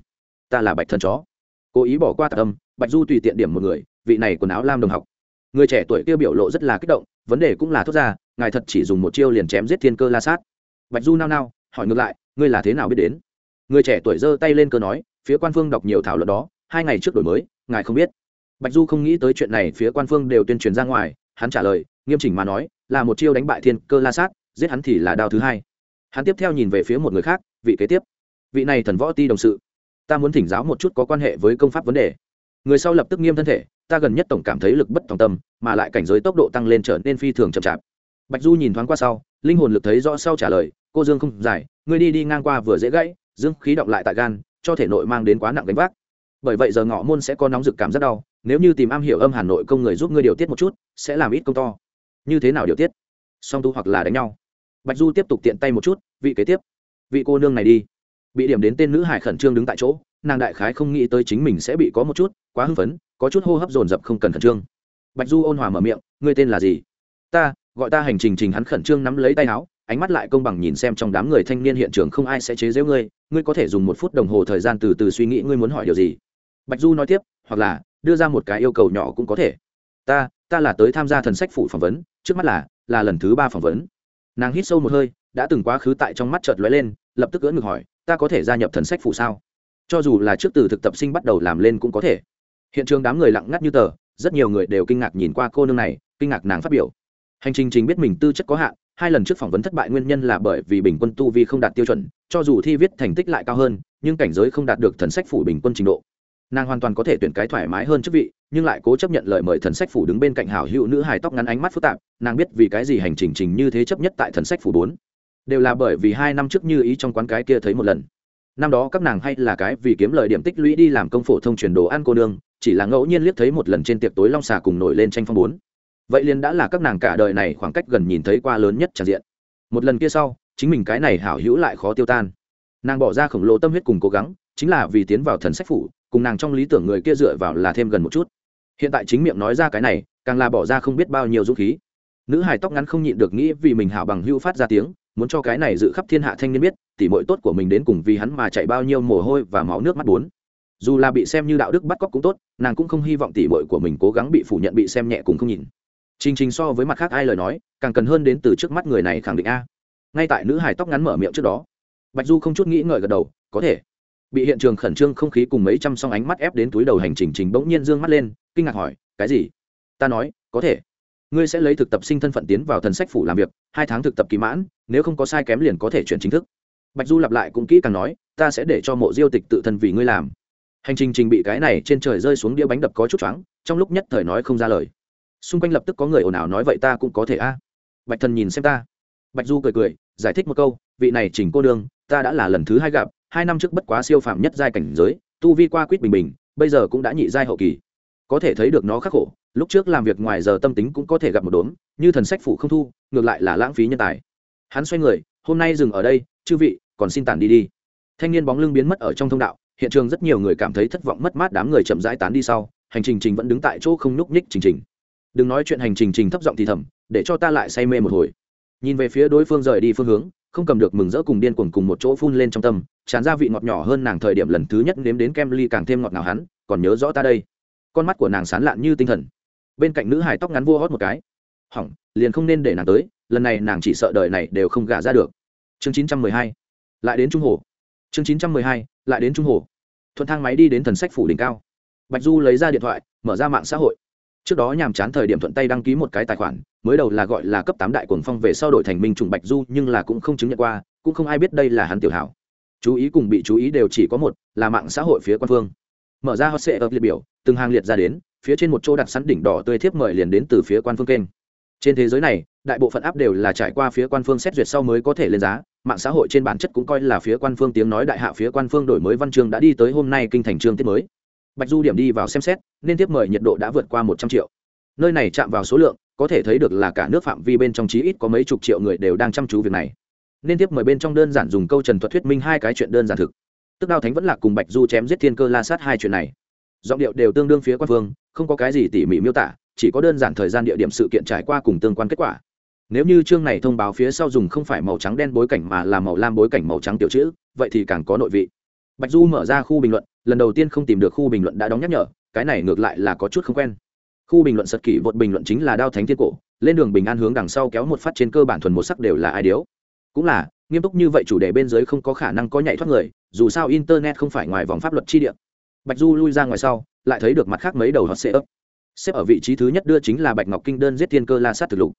S1: Ta là bạch thần chó. Cố ý bỏ qua tạc âm, bạch du tùy tiện điểm một người, vị này quần áo lam đồng học. Người trẻ tuổi kia biểu lộ rất là kích động, vấn đề cũng là thốt ra ngài thật chỉ dùng một chiêu liền chém giết thiên cơ la sát. Bạch du nao nao, hỏi ngược lại, ngươi là thế nào biết đến? Người trẻ tuổi giơ tay lên cơ nói, phía quan phương đọc nhiều thảo luận đó, hai ngày trước đổi mới, ngài không biết. Bạch du không nghĩ tới chuyện này, phía quan phương đều tuyên truyền ra ngoài, hắn trả lời, nghiêm chỉnh mà nói, là một chiêu đánh bại thiên cơ la sát, giết hắn thì là đao thứ hai. Hắn tiếp theo nhìn về phía một người khác, vị kế tiếp. Vị này thần võ ti đồng sự, ta muốn thỉnh giáo một chút có quan hệ với công pháp vấn đề. Người sau lập tức nghiêm thân thể, ta gần nhất tổng cảm thấy lực bất tòng tâm, mà lại cảnh giới tốc độ tăng lên trở nên phi thường chậm chạp bạch du nhìn thoáng qua sau, linh hồn lực thấy rõ sau trả lời, cô dương không giải, ngươi đi đi ngang qua vừa dễ gãy, dương khí động lại tại gan, cho thể nội mang đến quá nặng gánh vác. Bởi vậy giờ ngọ môn sẽ có nóng rực cảm rất đau, nếu như tìm am hiểu âm hà nội công người giúp ngươi điều tiết một chút, sẽ làm ít công to. Như thế nào điều tiết? Song tu hoặc là đánh nhau. Bạch du tiếp tục tiện tay một chút, vị kế tiếp, vị cô nương này đi. Bị điểm đến tên nữ hải khẩn trương đứng tại chỗ, nàng đại khái không nghĩ tới chính mình sẽ bị có một chút, quá hưng phấn, có chút hô hấp dồn dập không cần khẩn trương. Bạch du ôn hòa mở miệng, ngươi tên là gì? Ta gọi ta hành trình trình hắn khẩn trương nắm lấy tay áo, ánh mắt lại công bằng nhìn xem trong đám người thanh niên hiện trường không ai sẽ chế giễu ngươi ngươi có thể dùng một phút đồng hồ thời gian từ từ suy nghĩ ngươi muốn hỏi điều gì. Bạch du nói tiếp, hoặc là đưa ra một cái yêu cầu nhỏ cũng có thể. Ta ta là tới tham gia thần sách phủ phỏng vấn, trước mắt là là lần thứ ba phỏng vấn. Nàng hít sâu một hơi, đã từng quá khứ tại trong mắt chợt lóe lên, lập tức gỡ ngược hỏi, ta có thể gia nhập thần sách phủ sao? Cho dù là trước từ thực tập sinh bắt đầu làm lên cũng có thể. Hiện trường đám người lặng ngắt như tờ, rất nhiều người đều kinh ngạc nhìn qua cô nương này, kinh ngạc nàng phát biểu hành trình chính biết mình tư chất có hạn, hai lần trước phỏng vấn thất bại nguyên nhân là bởi vì bình quân tu vi không đạt tiêu chuẩn, cho dù thi viết thành tích lại cao hơn, nhưng cảnh giới không đạt được thần sách phủ bình quân trình độ. Nàng hoàn toàn có thể tuyển cái thoải mái hơn chức vị, nhưng lại cố chấp nhận lời mời thần sách phủ đứng bên cạnh hảo hữu nữ hài tóc ngắn ánh mắt phức tạp, nàng biết vì cái gì hành trình trình như thế chấp nhất tại thần sách phủ bốn. Đều là bởi vì hai năm trước như ý trong quán cái kia thấy một lần. Năm đó các nàng hay là cái vì kiếm lời điểm tích lũy đi làm công phổ thông truyền đồ ăn cô nương, chỉ là ngẫu nhiên liếc thấy một lần trên tiệc tối long xà cùng nổi lên tranh phong bốn vậy liền đã là các nàng cả đời này khoảng cách gần nhìn thấy qua lớn nhất tràn diện. Một lần kia sau, chính mình cái này hảo hữu lại khó tiêu tan. Nàng bỏ ra khổng lồ tâm huyết cùng cố gắng, chính là vì tiến vào thần sách phủ, cùng nàng trong lý tưởng người kia dựa vào là thêm gần một chút. Hiện tại chính miệng nói ra cái này, càng là bỏ ra không biết bao nhiêu dũng khí. Nữ hài tóc ngắn không nhịn được nghĩ vì mình hảo bằng hưu phát ra tiếng, muốn cho cái này dự khắp thiên hạ thanh niên biết, tỉ mội tốt của mình đến cùng vì hắn mà chạy bao nhiêu mồ hôi và máu nước mắt bốn. Dù là bị xem như đạo đức bắt cóc cũng tốt, nàng cũng không hy vọng tỉ mội của mình cố gắng bị phủ nhận bị xem nhẹ cùng không nhìn. Trình Trình so với mặt khác ai lời nói, càng cần hơn đến từ trước mắt người này khẳng định a. Ngay tại nữ hài tóc ngắn mở miệng trước đó, Bạch Du không chút nghĩ ngợi gật đầu, có thể. Bị hiện trường khẩn trương không khí cùng mấy trăm song ánh mắt ép đến túi đầu hành trình trình bỗng nhiên dương mắt lên, kinh ngạc hỏi, cái gì? Ta nói, có thể. Ngươi sẽ lấy thực tập sinh thân phận tiến vào thần sách phủ làm việc, hai tháng thực tập kỳ mãn, nếu không có sai kém liền có thể chuyển chính thức. Bạch Du lặp lại cũng kỹ càng nói, ta sẽ để cho mộ diêu tịch tự thân vì ngươi làm. Hành trình trình bị cái này trên trời rơi xuống đĩa bánh đập có chút choáng, trong lúc nhất thời nói không ra lời xung quanh lập tức có người ồn ào nói, vậy ta cũng có thể a. Bạch thần nhìn xem ta. Bạch du cười cười, giải thích một câu, vị này chỉnh cô đương ta đã là lần thứ hai gặp, hai năm trước bất quá siêu phạm nhất giai cảnh giới, tu vi qua quýt bình bình, bây giờ cũng đã nhị giai hậu kỳ. Có thể thấy được nó khắc khổ, lúc trước làm việc ngoài giờ tâm tính cũng có thể gặp một đốm, như thần sách phủ không thu, ngược lại là lãng phí nhân tài. Hắn xoay người, hôm nay dừng ở đây, chư vị, còn xin tản đi đi. Thanh niên bóng lưng biến mất ở trong thông đạo, hiện trường rất nhiều người cảm thấy thất vọng mất mát, đám người chậm rãi tán đi sau, hành trình trình vẫn đứng tại chỗ không nhúc nhích trình trình đừng nói chuyện hành trình trình thấp giọng thì thầm, để cho ta lại say mê một hồi. Nhìn về phía đối phương rời đi phương hướng, không cầm được mừng rỡ cùng điên cuồng cùng một chỗ phun lên trong tâm, tràn ra vị ngọt nhỏ hơn nàng thời điểm lần thứ nhất nếm đến kem ly càng thêm ngọt nào hắn, còn nhớ rõ ta đây. Con mắt của nàng sán lạn như tinh thần. Bên cạnh nữ hải tóc ngắn vua hót một cái. Hỏng, liền không nên để nàng tới, lần này nàng chỉ sợ đời này đều không gả ra được. Chương chín trăm mười hai. Lại đến trung hồ. Chương chín trăm mười hai, lại đến trung hồ. Thuận thang máy đi đến thần sách phủ đỉnh cao. Bạch du lấy ra điện thoại, mở ra mạng xã hội trước đó nhàm chán thời điểm thuận tay đăng ký một cái tài khoản, mới đầu là gọi là cấp tám đại cuồng phong về sau đổi thành minh trùng bạch du, nhưng là cũng không chứng nhận qua, cũng không ai biết đây là hắn tiểu hảo. Chú ý cùng bị chú ý đều chỉ có một, là mạng xã hội phía quan phương. Mở ra hot sệ ập liệt biểu, từng hàng liệt ra đến, phía trên một chỗ đặt sẵn đỉnh đỏ tươi thiếp mời liền đến từ phía quan phương kênh. Trên thế giới này, đại bộ phận áp đều là trải qua phía quan phương xét duyệt sau mới có thể lên giá, mạng xã hội trên bản chất cũng coi là phía quan phương tiếng nói đại hạ phía quan phương đổi mới văn chương đã đi tới hôm nay kinh thành trương tiết mới bạch du điểm đi vào xem xét, nên tiếp mời nhiệt độ đã vượt qua một trăm triệu. Nơi này chạm vào số lượng, có thể thấy được là cả nước phạm vi bên trong chí ít có mấy chục triệu người đều đang chăm chú việc này. Nên tiếp mời bên trong đơn giản dùng câu trần thuật thuyết minh hai cái chuyện đơn giản thực. Tức đao thánh vẫn là cùng bạch du chém giết thiên cơ la sát hai chuyện này. Giọng điệu đều tương đương phía quan phương, không có cái gì tỉ mỉ miêu tả, chỉ có đơn giản thời gian địa điểm sự kiện trải qua cùng tương quan kết quả. Nếu như chương này thông báo phía sau dùng không phải màu trắng đen bối cảnh mà là màu lam bối cảnh màu trắng tiểu chữ, vậy thì càng có nội vị. Bạch du mở ra khu bình luận lần đầu tiên không tìm được khu bình luận đã đóng nhắc nhở, cái này ngược lại là có chút không quen. Khu bình luận sật kỷ vượt bình luận chính là đao thánh thiên cổ, lên đường bình an hướng đằng sau kéo một phát trên cơ bản thuần một sắc đều là ai điếu. Cũng là, nghiêm túc như vậy chủ đề bên dưới không có khả năng có nhảy thoát người, dù sao internet không phải ngoài vòng pháp luật chi địa. Bạch du lui ra ngoài sau, lại thấy được mặt khác mấy đầu hot sệ ấp xếp ở vị trí thứ nhất đưa chính là bạch ngọc kinh đơn giết thiên cơ la sát thực lục.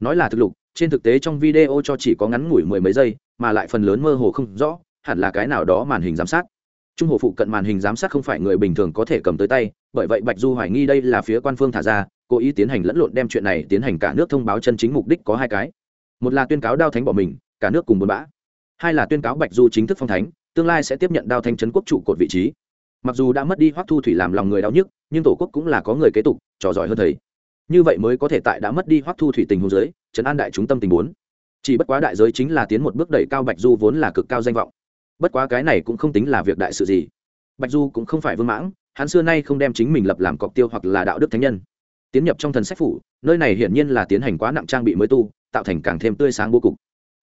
S1: Nói là thực lục, trên thực tế trong video cho chỉ có ngắn ngủi mười mấy giây, mà lại phần lớn mơ hồ không rõ, hẳn là cái nào đó màn hình giám sát trung hồ phụ cận màn hình giám sát không phải người bình thường có thể cầm tới tay, bởi vậy bạch du hoài nghi đây là phía quan phương thả ra, cố ý tiến hành lẫn lộn đem chuyện này tiến hành cả nước thông báo chân chính mục đích có hai cái. Một là tuyên cáo đao thánh bỏ mình, cả nước cùng buôn bã. Hai là tuyên cáo bạch du chính thức phong thánh, tương lai sẽ tiếp nhận đao thanh trấn quốc trụ cột vị trí. Mặc dù đã mất đi hoắc thu thủy làm lòng người đau nhức, nhưng tổ quốc cũng là có người kế tục, trò giỏi hơn thầy. Như vậy mới có thể tại đã mất đi hoắc thu thủy tình huống giới trấn an đại chúng tâm tình bốn. Chỉ bất quá đại giới chính là tiến một bước đẩy cao bạch du vốn là cực cao danh vọng bất quá cái này cũng không tính là việc đại sự gì. Bạch du cũng không phải vương mãng, hắn xưa nay không đem chính mình lập làm cọc tiêu hoặc là đạo đức thánh nhân. Tiến nhập trong thần sách phủ, nơi này hiển nhiên là tiến hành quá nặng trang bị mới tu, tạo thành càng thêm tươi sáng bố cục.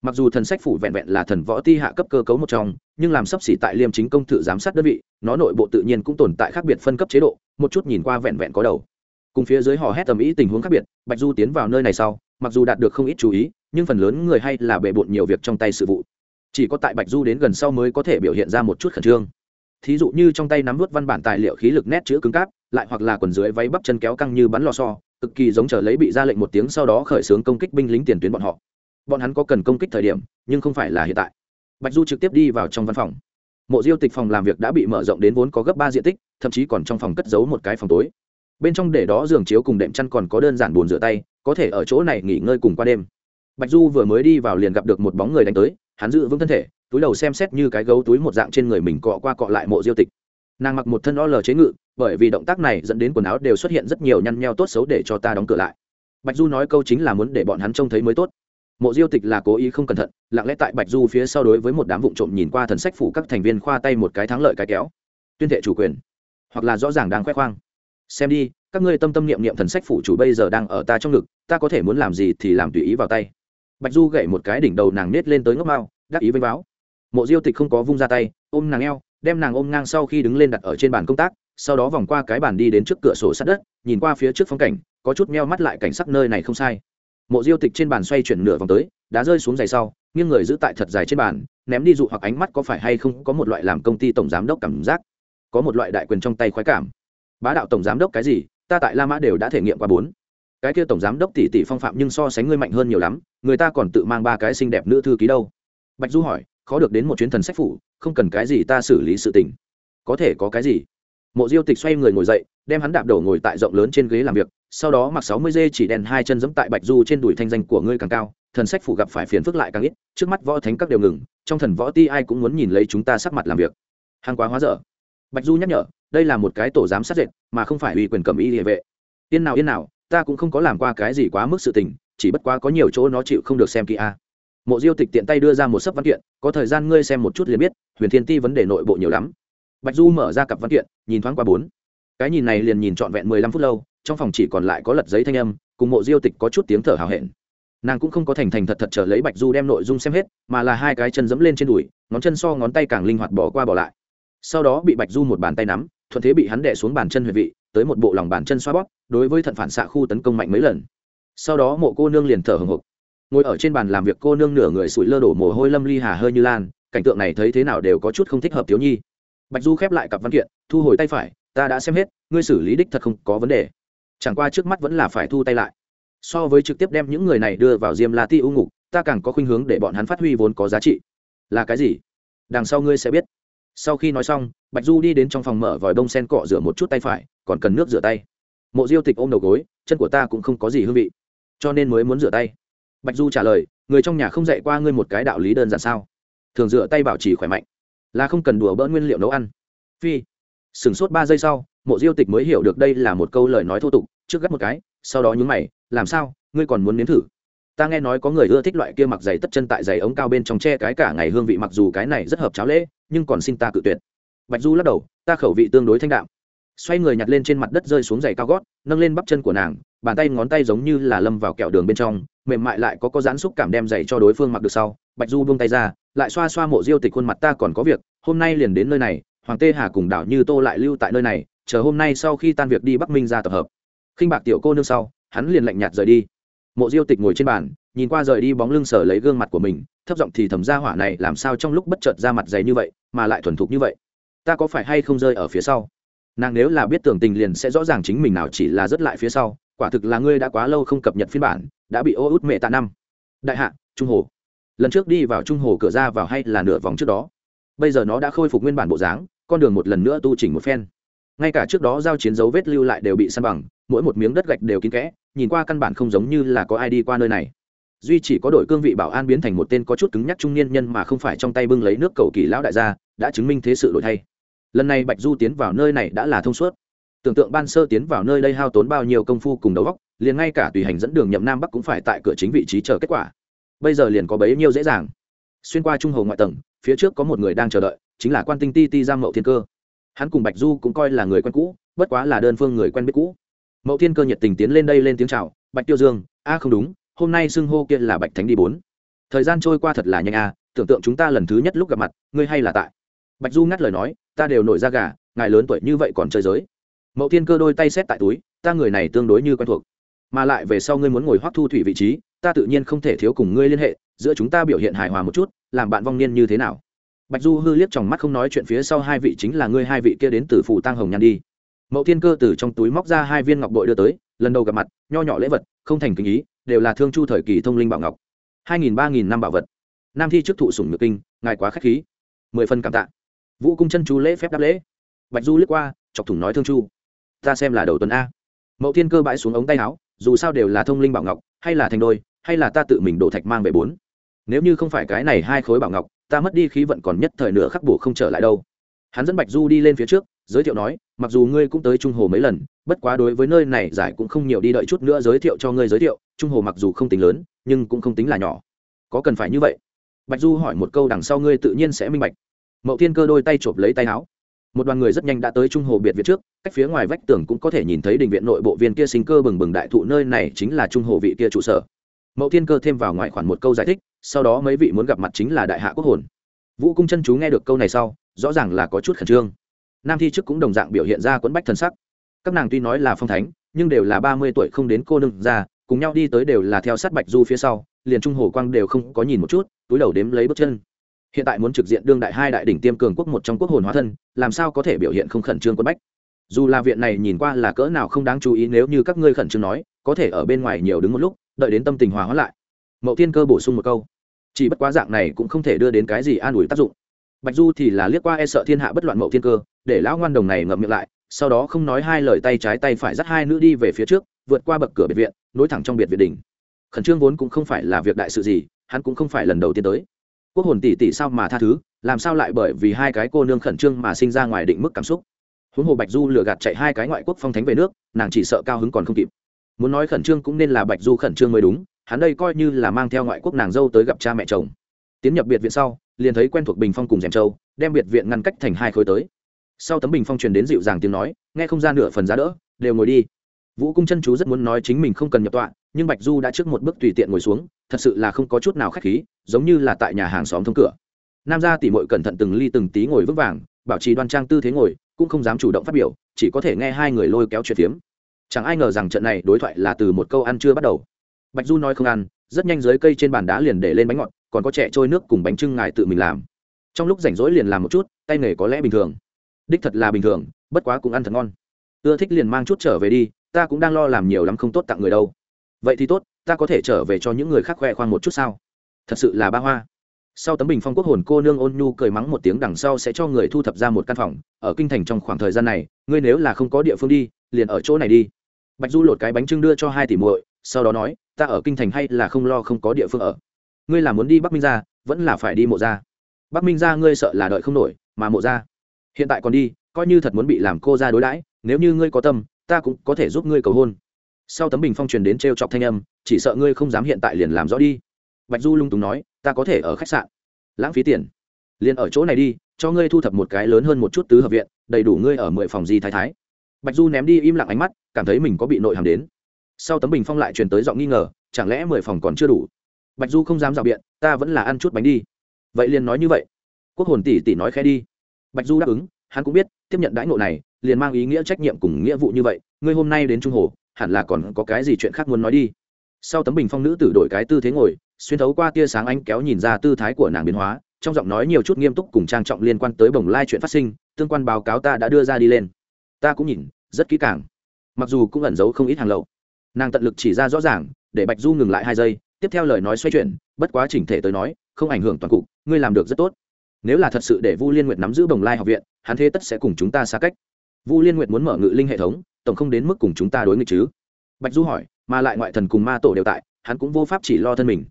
S1: Mặc dù thần sách phủ vẹn vẹn là thần võ ti hạ cấp cơ cấu một trong, nhưng làm sắp xỉ tại liêm chính công thự giám sát đơn vị, nó nội bộ tự nhiên cũng tồn tại khác biệt phân cấp chế độ, một chút nhìn qua vẹn vẹn có đầu. Cùng phía dưới họ hét tầm ý tình huống khác biệt, bạch du tiến vào nơi này sau, mặc dù đạt được không ít chú ý, nhưng phần lớn người hay là bề bộn nhiều việc trong tay sự vụ chỉ có tại bạch du đến gần sau mới có thể biểu hiện ra một chút khẩn trương. Thí dụ như trong tay nắm vút văn bản tài liệu khí lực nét chữ cứng cáp lại hoặc là quần dưới váy bắp chân kéo căng như bắn lò xo, cực kỳ giống chờ lấy bị ra lệnh một tiếng sau đó khởi xướng công kích binh lính tiền tuyến bọn họ. Bọn hắn có cần công kích thời điểm nhưng không phải là hiện tại. Bạch du trực tiếp đi vào trong văn phòng. Mộ diêu tịch phòng làm việc đã bị mở rộng đến vốn có gấp ba diện tích thậm chí còn trong phòng cất giấu một cái phòng tối. Bên trong để đó giường chiếu cùng đệm chăn còn có đơn giản bồn rửa tay có thể ở chỗ này nghỉ ngơi cùng qua đêm. Bạch du vừa mới đi vào liền gặp được một bóng người đánh tới hắn giữ vững thân thể, túi đầu xem xét như cái gấu túi một dạng trên người mình cọ qua cọ lại mộ diêu tịch. Nàng mặc một thân o lờ chế ngự, bởi vì động tác này dẫn đến quần áo đều xuất hiện rất nhiều nhăn nheo tốt xấu để cho ta đóng cửa lại. Bạch du nói câu chính là muốn để bọn hắn trông thấy mới tốt. Mộ diêu tịch là cố ý không cẩn thận, lặng lẽ tại bạch du phía sau đối với một đám vụ trộm nhìn qua thần sách phủ các thành viên khoa tay một cái thắng lợi cái kéo. Tuyên thệ chủ quyền, hoặc là rõ ràng đang khoe khoang. Xem đi, các ngươi tâm tâm niệm niệm thần sách phủ chủ bây giờ đang ở ta trong ngực, ta có thể muốn làm gì thì làm tùy ý vào tay bạch du gậy một cái đỉnh đầu nàng nết lên tới ngốc mao, đắc ý với báo mộ diêu tịch không có vung ra tay, ôm nàng eo, đem nàng ôm ngang sau khi đứng lên đặt ở trên bàn công tác, sau đó vòng qua cái bàn đi đến trước cửa sổ sát đất, nhìn qua phía trước phong cảnh, có chút meo mắt lại cảnh sắc nơi này không sai. Mộ diêu tịch trên bàn xoay chuyển nửa vòng tới đã rơi xuống giày sau, nghiêng người giữ tại thật dài trên bàn, ném đi dụ hoặc ánh mắt có phải hay không có một loại làm công ty tổng giám đốc cảm giác, có một loại đại quyền trong tay khoái cảm. Bá đạo tổng giám đốc cái gì, ta tại la mã đều đã thể nghiệm qua bốn cái kia tổng giám đốc tỷ tỷ phong phạm nhưng so sánh ngươi mạnh hơn nhiều lắm, người ta còn tự mang ba cái xinh đẹp nữ thư ký đâu. Bạch du hỏi, khó được đến một chuyến thần sách phủ, không cần cái gì ta xử lý sự tình. Có thể có cái gì? Mộ diêu tịch xoay người ngồi dậy, đem hắn đạp đổ ngồi tại rộng lớn trên ghế làm việc, sau đó mặc sáu mươi dê chỉ đèn hai chân giẫm tại bạch du trên đùi thanh danh của ngươi càng cao, thần sách phủ gặp phải phiền phức lại càng ít, trước mắt võ thánh các đều ngừng, trong thần võ ti ai cũng muốn nhìn lấy chúng ta sắc mặt làm việc. Hàng quá hóa dở. Bạch du nhắc nhở, đây là một cái tổ giám sát dệt, mà không phải ủy quyền cầm y địa vệ. Yên nào yên nào ta cũng không có làm qua cái gì quá mức sự tình, chỉ bất quá có nhiều chỗ nó chịu không được xem kỹ a. Mộ diêu tịch tiện tay đưa ra một sấp văn kiện, có thời gian ngươi xem một chút liền biết, huyền thiên ti vấn đề nội bộ nhiều lắm. Bạch du mở ra cặp văn kiện, nhìn thoáng qua bốn. Cái nhìn này liền nhìn trọn vẹn mười lăm phút lâu, trong phòng chỉ còn lại có lật giấy thanh âm, cùng mộ diêu tịch có chút tiếng thở hào hẹn. Nàng cũng không có thành thành thật thật trở lấy bạch du đem nội dung xem hết, mà là hai cái chân dẫm lên trên đùi, ngón chân so ngón tay càng linh hoạt bỏ qua bỏ lại. Sau đó bị bạch du một bàn tay nắm, thuận thế bị hắn đẻ xuống bàn chân huyệt vị tới một bộ lòng bàn chân xoa bóp, đối với thận phản xạ khu tấn công mạnh mấy lần. Sau đó mộ cô nương liền thở hồng hộc. Ngồi ở trên bàn làm việc cô nương nửa người sủi lơ đổ mồ hôi lâm ly hà hơi như lan, cảnh tượng này thấy thế nào đều có chút không thích hợp thiếu nhi. Bạch du khép lại cặp văn kiện, thu hồi tay phải, ta đã xem hết, ngươi xử lý đích thật không có vấn đề. Chẳng qua trước mắt vẫn là phải thu tay lại. So với trực tiếp đem những người này đưa vào diêm la ti u ngục, ta càng có khuynh hướng để bọn hắn phát huy vốn có giá trị. Là cái gì? Đằng sau ngươi sẽ biết. Sau khi nói xong, bạch du đi đến trong phòng mở vòi bông sen cọ rửa một chút tay phải còn cần nước rửa tay. Mộ diêu tịch ôm đầu gối, chân của ta cũng không có gì hương vị. Cho nên mới muốn rửa tay. Bạch du trả lời, người trong nhà không dạy qua ngươi một cái đạo lý đơn giản sao? Thường rửa tay bảo trì khỏe mạnh, là không cần đùa bỡ nguyên liệu nấu ăn. Phi, sửng sốt ba giây sau, mộ diêu tịch mới hiểu được đây là một câu lời nói thô tục, trước gắt một cái, sau đó nhúng mày, làm sao? Ngươi còn muốn nếm thử? Ta nghe nói có người ưa thích loại kia mặc giày tất chân tại giày ống cao bên trong che cái cả ngày hương vị mặc dù cái này rất hợp cháo lễ, nhưng còn xin ta cự tuyệt. Bạch du lắc đầu, ta khẩu vị tương đối thanh đạm xoay người nhặt lên trên mặt đất rơi xuống giày cao gót, nâng lên bắp chân của nàng, bàn tay ngón tay giống như là lâm vào kẹo đường bên trong, mềm mại lại có có dán xúc cảm đem giày cho đối phương mặc được sau, bạch du buông tay ra, lại xoa xoa mộ diêu tịch khuôn mặt ta còn có việc, hôm nay liền đến nơi này, hoàng tê hà cùng đảo như tô lại lưu tại nơi này, chờ hôm nay sau khi tan việc đi bắc minh ra tập hợp. Khinh bạc tiểu cô nương sau, hắn liền lạnh nhạt rời đi. Mộ diêu tịch ngồi trên bàn, nhìn qua rời đi bóng lưng sở lấy gương mặt của mình, thấp giọng thì thầm ra hỏa này làm sao trong lúc bất chợt ra mặt dày như vậy, mà lại thuần thục như vậy. Ta có phải hay không rơi ở phía sau? Nàng nếu là biết tưởng tình liền sẽ rõ ràng chính mình nào chỉ là rất lại phía sau, quả thực là ngươi đã quá lâu không cập nhật phiên bản, đã bị ô út mẹ tạ năm. Đại hạ, trung hồ. Lần trước đi vào trung hồ cửa ra vào hay là nửa vòng trước đó. Bây giờ nó đã khôi phục nguyên bản bộ dáng, con đường một lần nữa tu chỉnh một phen. Ngay cả trước đó giao chiến dấu vết lưu lại đều bị săn bằng, mỗi một miếng đất gạch đều kín kẽ, nhìn qua căn bản không giống như là có ai đi qua nơi này. Duy chỉ có đội cương vị bảo an biến thành một tên có chút cứng nhắc trung niên nhân mà không phải trong tay bưng lấy nước cầu kỳ lão đại gia, đã chứng minh thế sự đổi thay lần này bạch du tiến vào nơi này đã là thông suốt. Tưởng tượng ban sơ tiến vào nơi đây hao tốn bao nhiêu công phu cùng đầu góc liền ngay cả tùy hành dẫn đường nhậm nam bắc cũng phải tại cửa chính vị trí chờ kết quả. Bây giờ liền có bấy nhiêu dễ dàng. Xuyên qua trung hồ ngoại tầng, phía trước có một người đang chờ đợi, chính là quan tinh ti ti giang mậu thiên cơ. Hắn cùng bạch du cũng coi là người quen cũ, bất quá là đơn phương người quen biết cũ. Mậu thiên cơ nhiệt tình tiến lên đây lên tiếng chào, bạch tiêu dương, a không đúng, hôm nay xưng hô kia là bạch thánh đi bốn. Thời gian trôi qua thật là nhanh a, tưởng tượng chúng ta lần thứ nhất lúc gặp mặt, ngươi hay là tại. Bạch du ngắt lời nói ta đều nổi ra gà, ngài lớn tuổi như vậy còn chơi giới. Mậu thiên cơ đôi tay xét tại túi, ta người này tương đối như quen thuộc. Mà lại về sau ngươi muốn ngồi hoắc thu thủy vị trí, ta tự nhiên không thể thiếu cùng ngươi liên hệ, giữa chúng ta biểu hiện hài hòa một chút, làm bạn vong niên như thế nào? Bạch du hư liếc trong mắt không nói chuyện phía sau hai vị chính là ngươi hai vị kia đến từ phủ tăng hồng nhan đi. Mậu thiên cơ từ trong túi móc ra hai viên ngọc bội đưa tới, lần đầu gặp mặt, nho nhỏ lễ vật, không thành kinh ý, đều là thương chu thời kỳ thông linh bảo ngọc. Hai nghìn ba nghìn năm bảo vật. Nam thi trước thụ sủng nhược kinh, ngài quá k h á c h khí. Mười phần cảm tạ vũ cung chân chú lễ phép đáp lễ. Bạch du lướt qua, chọc thủng nói thương chu, ta xem là đầu tuần a. Mậu thiên cơ bãi xuống ống tay áo, dù sao đều là thông linh bảo ngọc, hay là thành đôi, hay là ta tự mình đổ thạch mang về bốn. Nếu như không phải cái này hai khối bảo ngọc, ta mất đi khí vận còn nhất thời nửa khắc bổ không trở lại đâu. Hắn dẫn bạch du đi lên phía trước, giới thiệu nói, mặc dù ngươi cũng tới trung hồ mấy lần, bất quá đối với nơi này giải cũng không nhiều đi đợi chút nữa giới thiệu cho ngươi giới thiệu, trung hồ mặc dù không tính lớn, nhưng cũng không tính là nhỏ. Có cần phải như vậy? Bạch du hỏi một câu đằng sau ngươi tự nhiên sẽ minh bạch mậu thiên cơ đôi tay chộp lấy tay áo. Một đoàn người rất nhanh đã tới trung hồ biệt viện trước, cách phía ngoài vách tường cũng có thể nhìn thấy đình viện nội bộ viên kia sinh cơ bừng bừng đại thụ, nơi này chính là trung hồ vị kia trụ sở. Mậu thiên cơ thêm vào ngoại khoản một câu giải thích, sau đó mấy vị muốn gặp mặt chính là đại hạ quốc hồn. Vũ cung chân chú nghe được câu này sau, rõ ràng là có chút khẩn trương. Nam thi chức cũng đồng dạng biểu hiện ra quẫn bách thần sắc. Các nàng tuy nói là phong thánh, nhưng đều là ba mươi tuổi không đến cô nương ra, cùng nhau đi tới đều là theo sát bạch du phía sau, liền trung hồ quang đều không có nhìn một chút, túi đầu đếm lấy bước chân hiện tại muốn trực diện đương đại hai đại đỉnh tiêm cường quốc một trong quốc hồn hóa thân, làm sao có thể biểu hiện không khẩn trương quân bách? Dù là viện này nhìn qua là cỡ nào không đáng chú ý, nếu như các ngươi khẩn trương nói, có thể ở bên ngoài nhiều đứng một lúc, đợi đến tâm tình hòa hóa lại. Mậu thiên cơ bổ sung một câu. Chỉ bất quá dạng này cũng không thể đưa đến cái gì an ủi tác dụng. Bạch du thì là liếc qua e sợ thiên hạ bất loạn mậu thiên cơ, để lão ngoan đồng này ngậm miệng lại, sau đó không nói hai lời tay trái tay phải dắt hai nữ đi về phía trước, vượt qua bậc cửa biệt viện, nối thẳng trong biệt viện đỉnh. Khẩn trương vốn cũng không phải là việc đại sự gì, hắn cũng không phải lần đầu tiên tới quốc hồn tỷ tỷ sao mà tha thứ, làm sao lại bởi vì hai cái cô nương khẩn trương mà sinh ra ngoài định mức cảm xúc? Huống hồ bạch du lừa gạt chạy hai cái ngoại quốc phong thánh về nước, nàng chỉ sợ cao hứng còn không kịp. Muốn nói khẩn trương cũng nên là bạch du khẩn trương mới đúng, hắn đây coi như là mang theo ngoại quốc nàng dâu tới gặp cha mẹ chồng. Tiến nhập biệt viện sau, liền thấy quen thuộc bình phong cùng rèm châu, đem biệt viện ngăn cách thành hai khối tới. Sau tấm bình phong truyền đến dịu dàng tiếng nói, nghe không ra nửa phần giá đỡ, đều ngồi đi. Vũ cung chân chú rất muốn nói chính mình không cần nhập tọa, nhưng bạch du đã trước một bước tùy tiện ngồi xuống thật sự là không có chút nào khách khí, giống như là tại nhà hàng xóm thông cửa. Nam gia tỉ mội cẩn thận từng ly từng tí ngồi vững vàng, bảo trì đoan trang tư thế ngồi, cũng không dám chủ động phát biểu, chỉ có thể nghe hai người lôi kéo chuyện phiếm. Chẳng ai ngờ rằng trận này đối thoại là từ một câu ăn chưa bắt đầu. Bạch du nói không ăn, rất nhanh dưới cây trên bàn đá liền để lên bánh ngọt, còn có trẻ trôi nước cùng bánh trưng ngài tự mình làm. Trong lúc rảnh rỗi liền làm một chút, tay nghề có lẽ bình thường. Đích thật là bình thường, bất quá cũng ăn thật ngon. Ưa thích liền mang chút trở về đi, ta cũng đang lo làm nhiều lắm không tốt tặng người đâu. Vậy thì tốt ta có thể trở về cho những người khác khoe khoang một chút sao? Thật sự là ba hoa. Sau tấm bình phong quốc hồn cô nương ôn nhu cười mắng một tiếng đằng sau sẽ cho người thu thập ra một căn phòng, ở kinh thành trong khoảng thời gian này, ngươi nếu là không có địa phương đi, liền ở chỗ này đi. Bạch du lột cái bánh trưng đưa cho hai tỷ muội, sau đó nói, ta ở kinh thành hay là không lo không có địa phương ở? Ngươi là muốn đi bắc minh ra, vẫn là phải đi mộ ra? Bắc minh ra ngươi sợ là đợi không nổi, mà mộ ra? Hiện tại còn đi, coi như thật muốn bị làm cô ra đối đãi, nếu như ngươi có tâm, ta cũng có thể giúp ngươi cầu hôn sau tấm bình phong truyền đến t r e o chọc thanh âm, chỉ sợ ngươi không dám hiện tại liền làm rõ đi. Bạch du lung túng nói, ta có thể ở khách sạn. Lãng phí tiền. Liền ở chỗ này đi, cho ngươi thu thập một cái lớn hơn một chút tứ hợp viện, đầy đủ ngươi ở mười phòng di thái thái. Bạch du ném đi im lặng ánh mắt, cảm thấy mình có bị nội hàm đến. Sau tấm bình phong lại truyền tới giọng nghi ngờ, chẳng lẽ mười phòng còn chưa đủ? Bạch du không dám rào biện, ta vẫn là ăn chút bánh đi. Vậy liền nói như vậy. Quốc hồn tỷ tỷ nói khẽ đi. Bạch du đáp ứng, hắn cũng biết, tiếp nhận đãi ngộ này, liền mang ý nghĩa trách nhiệm cùng nghĩa vụ như vậy, ngươi hôm nay đến trung hồ hẳn là còn có cái gì chuyện khác muốn nói đi. Sau tấm bình phong nữ tử đổi cái tư thế ngồi, xuyên thấu qua tia sáng ánh kéo nhìn ra tư thái của nàng biến hóa, trong giọng nói nhiều chút nghiêm túc cùng trang trọng liên quan tới bồng lai chuyện phát sinh, tương quan báo cáo ta đã đưa ra đi lên. Ta cũng nhìn, rất kỹ càng. Mặc dù cũng ẩn giấu không ít hàng lậu. Nàng tận lực chỉ ra rõ ràng, để bạch du ngừng lại hai giây, tiếp theo lời nói xoay chuyển, bất quá chỉnh thể tới nói, không ảnh hưởng toàn cục, ngươi làm được rất tốt. Nếu là thật sự để vu liên nguyệt nắm giữ bồng lai học viện, hắn thế tất sẽ cùng chúng ta xa cách. Vu liên nguyệt muốn mở ngự linh hệ thống tổng không đến mức cùng chúng ta đối nghịch chứ? Bạch du hỏi, mà lại ngoại thần cùng ma tổ đều tại, hắn cũng vô pháp chỉ lo thân mình.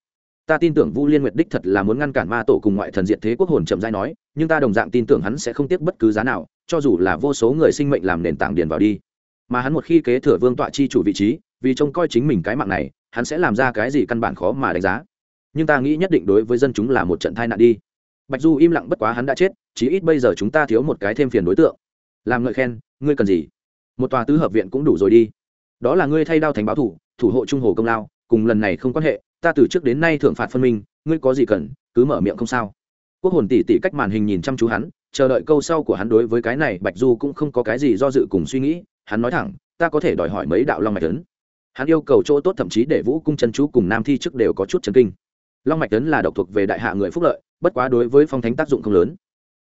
S1: Ta tin tưởng vu liên nguyệt đích thật là muốn ngăn cản ma tổ cùng ngoại thần diện thế quốc hồn chậm dai nói, nhưng ta đồng dạng tin tưởng hắn sẽ không tiếc bất cứ giá nào, cho dù là vô số người sinh mệnh làm nền tảng điền vào đi. Mà hắn một khi kế thừa vương tọa chi chủ vị trí, vì trông coi chính mình cái mạng này, hắn sẽ làm ra cái gì căn bản khó mà đánh giá. Nhưng ta nghĩ nhất định đối với dân chúng là một trận tai nạn đi. Bạch du im lặng bất quá hắn đã chết, chí ít bây giờ chúng ta thiếu một cái thêm phiền đối tượng. Làm ngợi khen, ngươi cần gì? Một tòa tứ hợp viện cũng đủ rồi đi. Đó là ngươi thay đao thành báo thủ thủ hộ trung hồ công lao, cùng lần này không quan hệ, ta từ trước đến nay thượng phạt phân minh, ngươi có gì cần, cứ mở miệng không sao. Quốc hồn tỷ tỷ cách màn hình nhìn chăm chú hắn, chờ đợi câu sau của hắn đối với cái này, bạch du cũng không có cái gì do dự cùng suy nghĩ, hắn nói thẳng, ta có thể đòi hỏi mấy đạo long mạch tấn hắn yêu cầu chỗ tốt thậm chí để vũ cung chân chú cùng nam thi trước đều có chút chấn kinh. Long mạch tấn là độc thuộc về đại hạ người phúc lợi, bất quá đối với phong thánh tác dụng không lớn.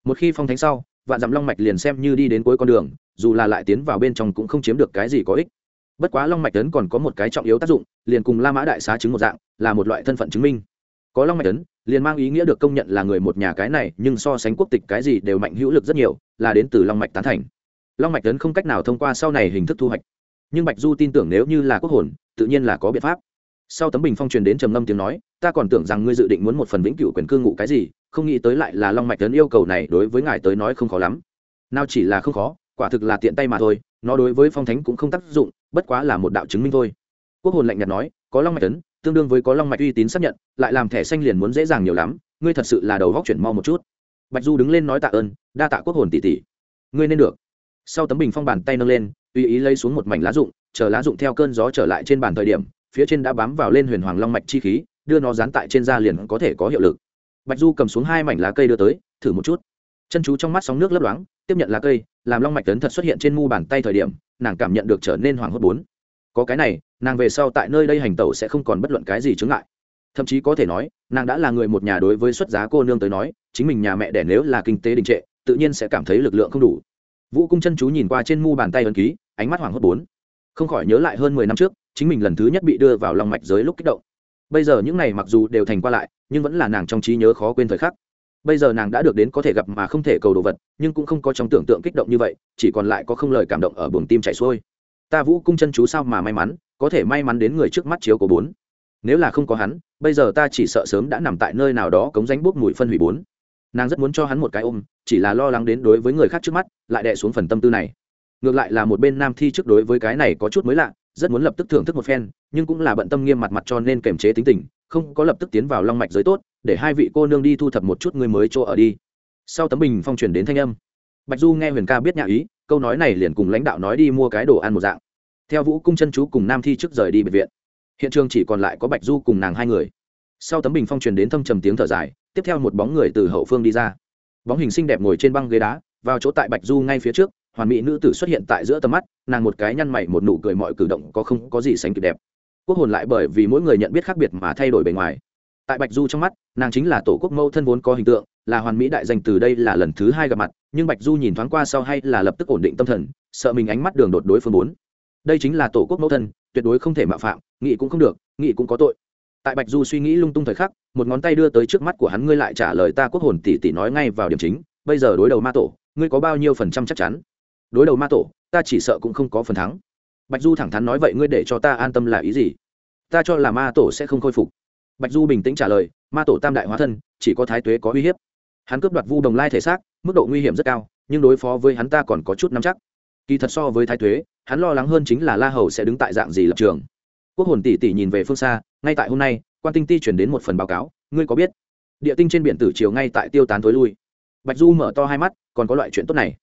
S1: Một khi phong thánh sau vạn dặm long mạch liền xem như đi đến cuối con đường, dù là lại tiến vào bên trong cũng không chiếm được cái gì có ích. Bất quá long mạch tấn còn có một cái trọng yếu tác dụng, liền cùng la mã đại xá chứng một dạng, là một loại thân phận chứng minh. Có long mạch tấn liền mang ý nghĩa được công nhận là người một nhà cái này, nhưng so sánh quốc tịch cái gì đều mạnh hữu lực rất nhiều, là đến từ long mạch tán thành. Long mạch tấn không cách nào thông qua sau này hình thức thu hoạch. Nhưng bạch du tin tưởng nếu như là quốc hồn, tự nhiên là có biện pháp. Sau tấm bình phong truyền đến trầm ngâm tiếng nói, ta còn tưởng rằng ngươi dự định muốn một phần vĩnh cửu quyền cư ngụ cái gì không nghĩ tới lại là long mạch Tấn yêu cầu này đối với ngài tới nói không khó lắm. Nào chỉ là không khó quả thực là tiện tay mà thôi nó đối với phong thánh cũng không tác dụng bất quá là một đạo chứng minh thôi. Quốc hồn lạnh nhạt nói có long mạch Tấn, tương đương với có long mạch uy tín xác nhận lại làm thẻ xanh liền muốn dễ dàng nhiều lắm ngươi thật sự là đầu góc chuyển mau một chút. Bạch du đứng lên nói tạ ơn đa tạ quốc hồn tỷ tỷ. Ngươi nên được. Sau tấm bình phong bàn tay nâng lên tùy ý lấy xuống một mảnh lá rụng chờ lá rụng theo cơn gió trở lại trên bàn thời điểm phía trên đã bám vào lên huyền hoàng long mạch chi khí đưa nó dán tại trên da liền có thể có hiệu lực bạch du cầm xuống hai mảnh lá cây đưa tới thử một chút. Chân chú trong mắt sóng nước lấp loáng tiếp nhận lá cây làm long mạch tấn thật xuất hiện trên mu bàn tay thời điểm nàng cảm nhận được trở nên hoảng hốt bốn. Có cái này nàng về sau tại nơi đây hành tẩu sẽ không còn bất luận cái gì chướng lại, thậm chí có thể nói nàng đã là người một nhà đối với xuất giá cô nương tới nói chính mình nhà mẹ đẻ nếu là kinh tế đình trệ tự nhiên sẽ cảm thấy lực lượng không đủ. Vũ cung chân chú nhìn qua trên mu bàn tay ấn ký ánh mắt hoảng hốt bốn. Không khỏi nhớ lại hơn mười năm trước chính mình lần thứ nhất bị đưa vào lòng mạch giới lúc kích động. Bây giờ những này mặc dù đều thành qua lại nhưng vẫn là nàng trong trí nhớ khó quên thời khắc. Bây giờ nàng đã được đến có thể gặp mà không thể cầu đồ vật, nhưng cũng không có trong tưởng tượng kích động như vậy, chỉ còn lại có không lời cảm động ở buồng tim chảy xuôi. Ta vũ cung chân chú sao mà may mắn, có thể may mắn đến người trước mắt chiếu của bốn. Nếu là không có hắn, bây giờ ta chỉ sợ sớm đã nằm tại nơi nào đó cống ránh bốc mùi phân hủy bốn. Nàng rất muốn cho hắn một cái ôm, chỉ là lo lắng đến đối với người khác trước mắt, lại đè xuống phần tâm tư này. Ngược lại là một bên nam thi trước đối với cái này có chút mới lạ, rất muốn lập tức thưởng thức một phen, nhưng cũng là bận tâm nghiêm mặt mặt cho nên kềm chế tính tình không có lập tức tiến vào long mạch giới tốt, để hai vị cô nương đi thu thập một chút người mới chỗ ở đi. Sau tấm bình phong truyền đến thanh âm. Bạch du nghe huyền ca biết nhà ý, câu nói này liền cùng lãnh đạo nói đi mua cái đồ ăn một dạng. Theo vũ cung chân chú cùng nam thi trước rời đi bệnh viện. Hiện trường chỉ còn lại có bạch du cùng nàng hai người. Sau tấm bình phong truyền đến thâm trầm tiếng thở dài, tiếp theo một bóng người từ hậu phương đi ra. Bóng hình xinh đẹp ngồi trên băng ghế đá, vào chỗ tại bạch du ngay phía trước, hoàn mỹ nữ tử xuất hiện tại giữa tầm mắt, nàng một cái nhăn mày một nụ cười mọi cử động có không có gì sánh kịp đẹp quốc hồn lại bởi vì mỗi người nhận biết khác biệt mà thay đổi bề ngoài. Tại bạch du trong mắt, nàng chính là tổ quốc mẫu thân vốn có hình tượng, là hoàn mỹ đại danh từ đây là lần thứ hai gặp mặt, nhưng bạch du nhìn thoáng qua sau hay là lập tức ổn định tâm thần, sợ mình ánh mắt đường đột đối phương bốn đây chính là tổ quốc mẫu thân, tuyệt đối không thể mạo phạm nghị cũng không được nghị cũng có tội. Tại bạch du suy nghĩ lung tung thời khắc, một ngón tay đưa tới trước mắt của hắn, ngươi lại trả lời ta quốc hồn tỷ tỷ nói ngay vào điểm chính, bây giờ đối đầu ma tổ, ngươi có bao nhiêu phần trăm chắc chắn? Đối đầu ma tổ, ta chỉ sợ cũng không có phần thắng bạch du thẳng thắn nói, vậy ngươi để cho ta an tâm là ý gì? Ta cho là ma tổ sẽ không khôi phục. Bạch du bình tĩnh trả lời, ma tổ tam đại hóa thân, chỉ có thái tuế có uy hiếp. Hắn cướp đoạt vu đồng lai thể xác, mức độ nguy hiểm rất cao, nhưng đối phó với hắn ta còn có chút nắm chắc. Kỳ thật so với thái tuế, hắn lo lắng hơn chính là la hầu sẽ đứng tại dạng gì lập trường. Quốc hồn tỷ tỷ nhìn về phương xa, ngay tại hôm nay, quan tinh ti chuyển đến một phần báo cáo, ngươi có biết, địa tinh trên biển tử triều ngay tại tiêu tán tối lui. Bạch du mở to hai mắt, còn có loại chuyện tốt này.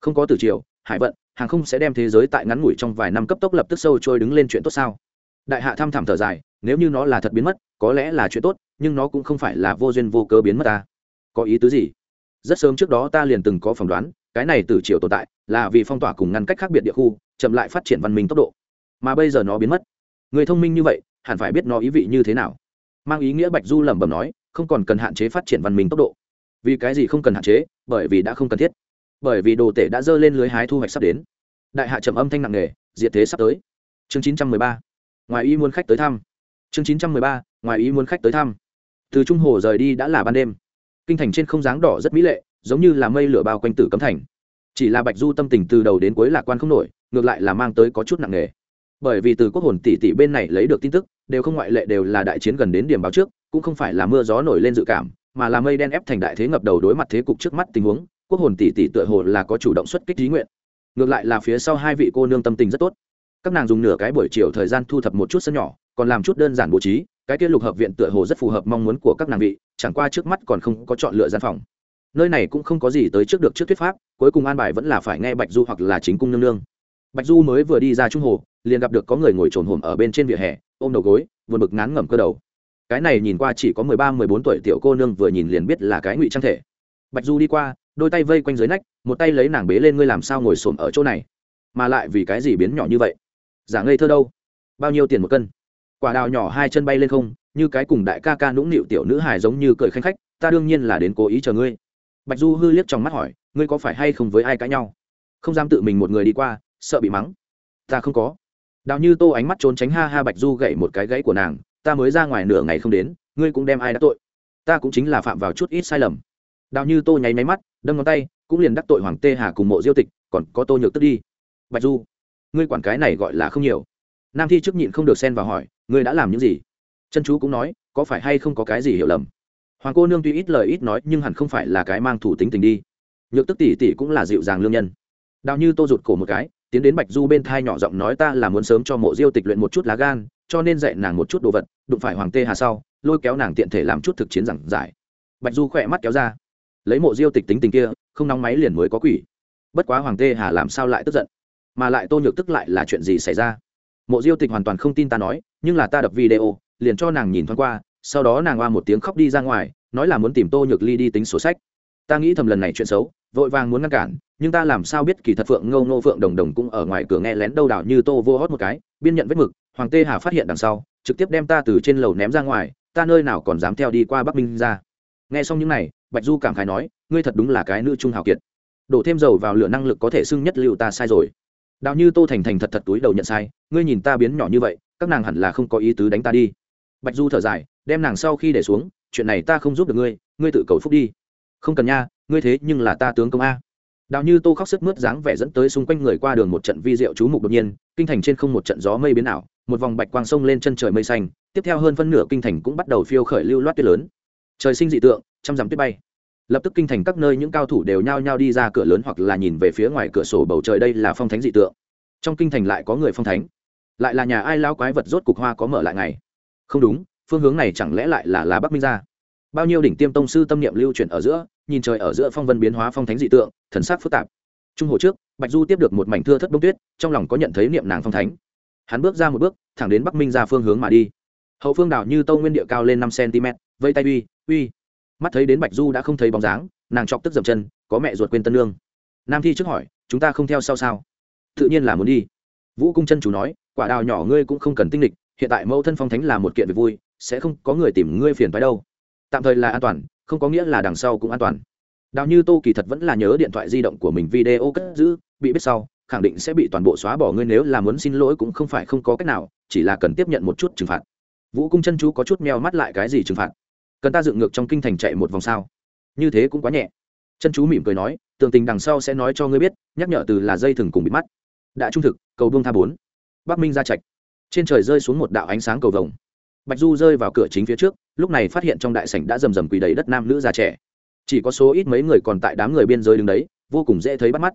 S1: Không có tử triều, hải vận hàng không sẽ đem thế giới tại ngắn ngủi trong vài năm cấp tốc lập tức sâu trôi đứng lên chuyện tốt sao? Đại hạ thăm thẳm thở dài, nếu như nó là thật biến mất, có lẽ là chuyện tốt, nhưng nó cũng không phải là vô duyên vô cớ biến mất ta. Có ý tứ gì? Rất sớm trước đó ta liền từng có phỏng đoán, cái này từ chiều tồn tại, là vì phong tỏa cùng ngăn cách khác biệt địa khu, chậm lại phát triển văn minh tốc độ. Mà bây giờ nó biến mất. Người thông minh như vậy, hẳn phải biết nó ý vị như thế nào. Mang ý nghĩa bạch du lẩm bẩm nói, không còn cần hạn chế phát triển văn minh tốc độ. Vì cái gì không cần hạn chế? Bởi vì đã không cần thiết bởi vì đồ tể đã dơ lên lưới hái thu hoạch sắp đến. Đại hạ trầm âm thanh nặng nề, diệt thế sắp tới. Chương chín trăm mười ba. Ngoài ý muốn khách tới thăm. Chương chín trăm mười ba, ngoài ý muốn khách tới thăm. Từ trung hồ rời đi đã là ban đêm. Kinh thành trên không dáng đỏ rất mỹ lệ, giống như là mây lửa bao quanh tử cấm thành. Chỉ là bạch du tâm tình từ đầu đến cuối lạc quan không nổi, ngược lại là mang tới có chút nặng nề. Bởi vì từ quốc hồn tỷ tỷ bên này lấy được tin tức, đều không ngoại lệ đều là đại chiến gần đến điểm báo trước, cũng không phải là mưa gió nổi lên dự cảm, mà là mây đen ép thành đại thế ngập đầu đối mặt thế cục trước mắt tình huống quốc hồn tỷ tỷ tựa hồ là có chủ động xuất kích trí nguyện. Ngược lại là phía sau hai vị cô nương tâm tình rất tốt. Các nàng dùng nửa cái buổi chiều thời gian thu thập một chút sân nhỏ, còn làm chút đơn giản bố trí, cái kia lục hợp viện tựa hồ rất phù hợp mong muốn của các nàng vị, chẳng qua trước mắt còn không có chọn lựa gian phòng. Nơi này cũng không có gì tới trước được trước thuyết pháp, cuối cùng an bài vẫn là phải nghe bạch du hoặc là chính cung nương nương. Bạch du mới vừa đi ra trung hồ, liền gặp được có người ngồi trồn hồm ở bên trên vỉa hè, ôm đầu gối vượt bực ngán ngẩm cơ đầu. Cái này nhìn qua chỉ có mười ba, mười bốn tuổi tiểu cô nương vừa nhìn liền biết là cái ngụy trang thể. Bạch du đi qua đôi tay vây quanh dưới nách, một tay lấy nàng bế lên, ngươi làm sao ngồi xổm ở chỗ này? Mà lại vì cái gì biến nhỏ như vậy? Giả ngây thơ đâu? Bao nhiêu tiền một cân? Quả đào nhỏ hai chân bay lên không, như cái cùng đại ca ca nũng nịu tiểu nữ hài giống như cười khanh khách, ta đương nhiên là đến cố ý chờ ngươi. Bạch du hư liếc trong mắt hỏi, ngươi có phải hay không với ai cãi nhau? Không dám tự mình một người đi qua, sợ bị mắng. Ta không có. Đào như tô ánh mắt trốn tránh, ha ha, bạch du gậy một cái gãy của nàng, ta mới ra ngoài nửa ngày không đến, ngươi cũng đem ai đã tội. Ta cũng chính là phạm vào chút ít sai lầm. Đào như tô nháy máy mắt đâm ngón tay, cũng liền đắc tội hoàng tê hà cùng mộ diêu tịch, còn có tô nhược tức đi. Bạch du, ngươi quản cái này gọi là không nhiều. Nam thi trước nhịn không được xen vào hỏi, ngươi đã làm những gì? Chân chú cũng nói, có phải hay không có cái gì hiểu lầm? Hoàng cô nương tuy ít lời ít nói, nhưng hẳn không phải là cái mang thủ tính tình đi. Nhược tức tỷ tỷ cũng là dịu dàng lương nhân. Đào như tô rụt cổ một cái, tiến đến bạch du bên thai nhỏ giọng nói, ta là muốn sớm cho mộ diêu tịch luyện một chút lá gan, cho nên dạy nàng một chút đồ vật, đụng phải hoàng tê hà sau, lôi kéo nàng tiện thể làm chút thực chiến giảng giải. Bạch du khỏe mắt kéo ra lấy mộ diêu tịch tính tình kia, không nóng máy liền mới có quỷ. Bất quá hoàng tê hà làm sao lại tức giận? Mà lại tô nhược tức lại là chuyện gì xảy ra? Mộ diêu tịch hoàn toàn không tin ta nói, nhưng là ta đập video, liền cho nàng nhìn thoáng qua, sau đó nàng oa một tiếng khóc đi ra ngoài, nói là muốn tìm tô nhược ly đi tính sổ sách. Ta nghĩ thầm lần này chuyện xấu, vội vàng muốn ngăn cản, nhưng ta làm sao biết kỳ thật phượng ngâu nô phượng đồng đồng cũng ở ngoài cửa nghe lén đâu đảo như tô vô hót một cái, biên nhận vết mực, hoàng tê hà phát hiện đằng sau, trực tiếp đem ta từ trên lầu ném ra ngoài, ta nơi nào còn dám theo đi qua bắc minh ra nghe xong những này, bạch du cảm khái nói, ngươi thật đúng là cái nữ trung hào kiệt. Đổ thêm dầu vào lửa năng lực có thể xưng nhất liệu ta sai rồi. Đào như tô thành thành thật thật túi đầu nhận sai, ngươi nhìn ta biến nhỏ như vậy, các nàng hẳn là không có ý tứ đánh ta đi. Bạch du thở dài, đem nàng sau khi để xuống, chuyện này ta không giúp được ngươi ngươi tự cầu phúc đi. Không cần nha, ngươi thế nhưng là ta tướng công a. Đào như tô khóc sức mướt dáng vẻ dẫn tới xung quanh người qua đường một trận vi diệu chú mục đột nhiên, kinh thành trên không một trận gió mây biến ảo, một vòng bạch quang sông lên chân trời mây xanh, tiếp theo hơn phân nửa kinh thành cũng bắt đầu phiêu khởi lưu loát tuyết lớn trời sinh dị tượng, trăm dặm tuyết bay. Lập tức kinh thành các nơi những cao thủ đều nhao nhao đi ra cửa lớn hoặc là nhìn về phía ngoài cửa sổ bầu trời đây là phong thánh dị tượng. Trong kinh thành lại có người phong thánh. Lại là nhà ai lao quái vật rốt cục hoa có mở lại ngày? Không đúng, phương hướng này chẳng lẽ lại là là bắc minh ra? Bao nhiêu đỉnh tiêm tông sư tâm niệm lưu chuyển ở giữa, nhìn trời ở giữa phong vân biến hóa phong thánh dị tượng, thần sắc phức tạp. Trung hồ trước, bạch du tiếp được một mảnh thưa thất bông tuyết, trong lòng có nhận thấy niệm nàng phong thánh. Hắn bước ra một bước, thẳng đến bắc minh ra phương hướng mà đi. Hậu phương đảo như tâu nguyên địa cao lên năm cm vây tay uy uy. Mắt thấy đến bạch du đã không thấy bóng dáng, nàng chọc tức dậm chân, có mẹ ruột quên tân lương nam thi trước hỏi, chúng ta không theo sao sao? Tự nhiên là muốn đi. Vũ cung chân chủ nói, quả đào nhỏ ngươi cũng không cần tinh lịch, hiện tại mẫu thân phong thánh là một kiện việc vui, sẽ không có người tìm ngươi phiền phái đâu. Tạm thời là an toàn, không có nghĩa là đằng sau cũng an toàn. Đào như tô kỳ thật vẫn là nhớ điện thoại di động của mình video cất giữ, bị biết sau, khẳng định sẽ bị toàn bộ xóa bỏ ngươi nếu là muốn xin lỗi cũng không phải không có cách nào, chỉ là cần tiếp nhận một chút trừng phạt. Vũ cung chân chú có chút meo mắt lại cái gì trừng phạt cần ta dựng ngược trong kinh thành chạy một vòng sao? Như thế cũng quá nhẹ. Chân chú mỉm cười nói tường tình đằng sau sẽ nói cho ngươi biết, nhắc nhở từ là dây thừng cùng bị mắt. Đã trung thực, cầu buông tha bốn. Bắc minh ra trạch. Trên trời rơi xuống một đạo ánh sáng cầu vồng. Bạch du rơi vào cửa chính phía trước, lúc này phát hiện trong đại sảnh đã rầm rầm quỳ đầy đất nam nữ già trẻ. Chỉ có số ít mấy người còn tại đám người biên giới đứng đấy, vô cùng dễ thấy bắt mắt.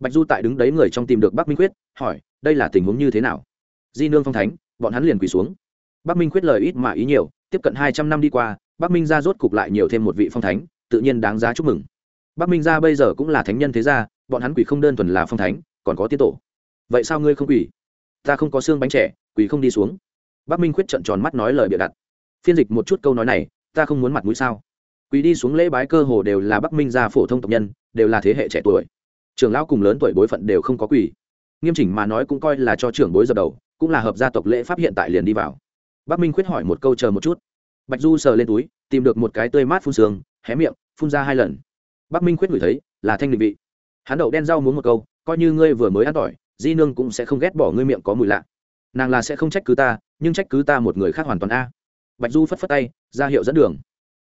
S1: Bạch du tại đứng đấy người trong tìm được bắc minh quyết hỏi, đây là tình huống như thế nào? Di nương phong thánh, bọn hắn liền quỳ xuống. Bắc minh quyết lời ít mà ý nhiều, tiếp cận hai trăm năm đi qua bắc minh gia rốt cục lại nhiều thêm một vị phong thánh, tự nhiên đáng giá chúc mừng. Bắc minh gia bây giờ cũng là thánh nhân thế gia, bọn hắn quỷ không đơn thuần là phong thánh, còn có tiết tổ. Vậy sao ngươi không quỷ? Ta không có xương bánh trẻ quỷ không đi xuống. Bắc minh khuyết trận tròn mắt nói lời bịa đặt. Phiên dịch một chút câu nói này, ta không muốn mặt mũi sao? Quỷ đi xuống lễ bái cơ hồ đều là bắc minh gia phổ thông tộc nhân, đều là thế hệ trẻ tuổi. Trưởng lão cùng lớn tuổi bối phận đều không có quỷ. Nghiêm chỉnh mà nói cũng coi là cho trưởng bối dập đầu, cũng là hợp gia tộc lễ pháp hiện tại liền đi vào. Bắc minh khuyết hỏi một câu chờ một chút bạch du sờ lên túi, tìm được một cái tươi mát phun sương, hé miệng, phun ra hai lần. Bắc minh khuyết ngửi thấy, là thanh định vị. Hắn đậu đen rau muốn một câu, coi như ngươi vừa mới ăn tỏi, di nương cũng sẽ không ghét bỏ ngươi miệng có mùi lạ. Nàng là sẽ không trách cứ ta, nhưng trách cứ ta một người khác hoàn toàn a. Bạch du phất phất tay, ra hiệu dẫn đường.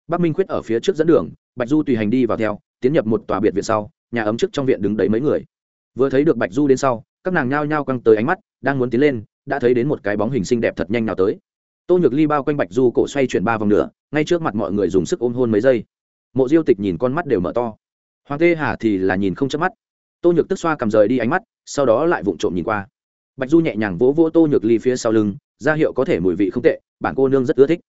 S1: Bắc minh khuyết ở phía trước dẫn đường, bạch du tùy hành đi vào theo, tiến nhập một tòa biệt viện sau, nhà ấm trước trong viện đứng đấy mấy người. Vừa thấy được bạch du đến sau, các nàng nhao nhao căng tới ánh mắt, đang muốn tiến lên, đã thấy đến một cái bóng hình xinh đẹp thật nhanh nào tới tô nhược ly bao quanh bạch du cổ xoay chuyển ba vòng nửa. ngay trước mặt mọi người dùng sức ôm hôn mấy giây. Mộ diêu tịch nhìn con mắt đều mở to. Hoàng tê hà thì là nhìn không chớp mắt. Tô nhược tức xoa cầm rời đi ánh mắt, sau đó lại vụng trộm nhìn qua. Bạch du nhẹ nhàng vỗ vỗ tô nhược ly phía sau lưng, ra hiệu có thể mùi vị không tệ, bản cô nương rất ưa thích.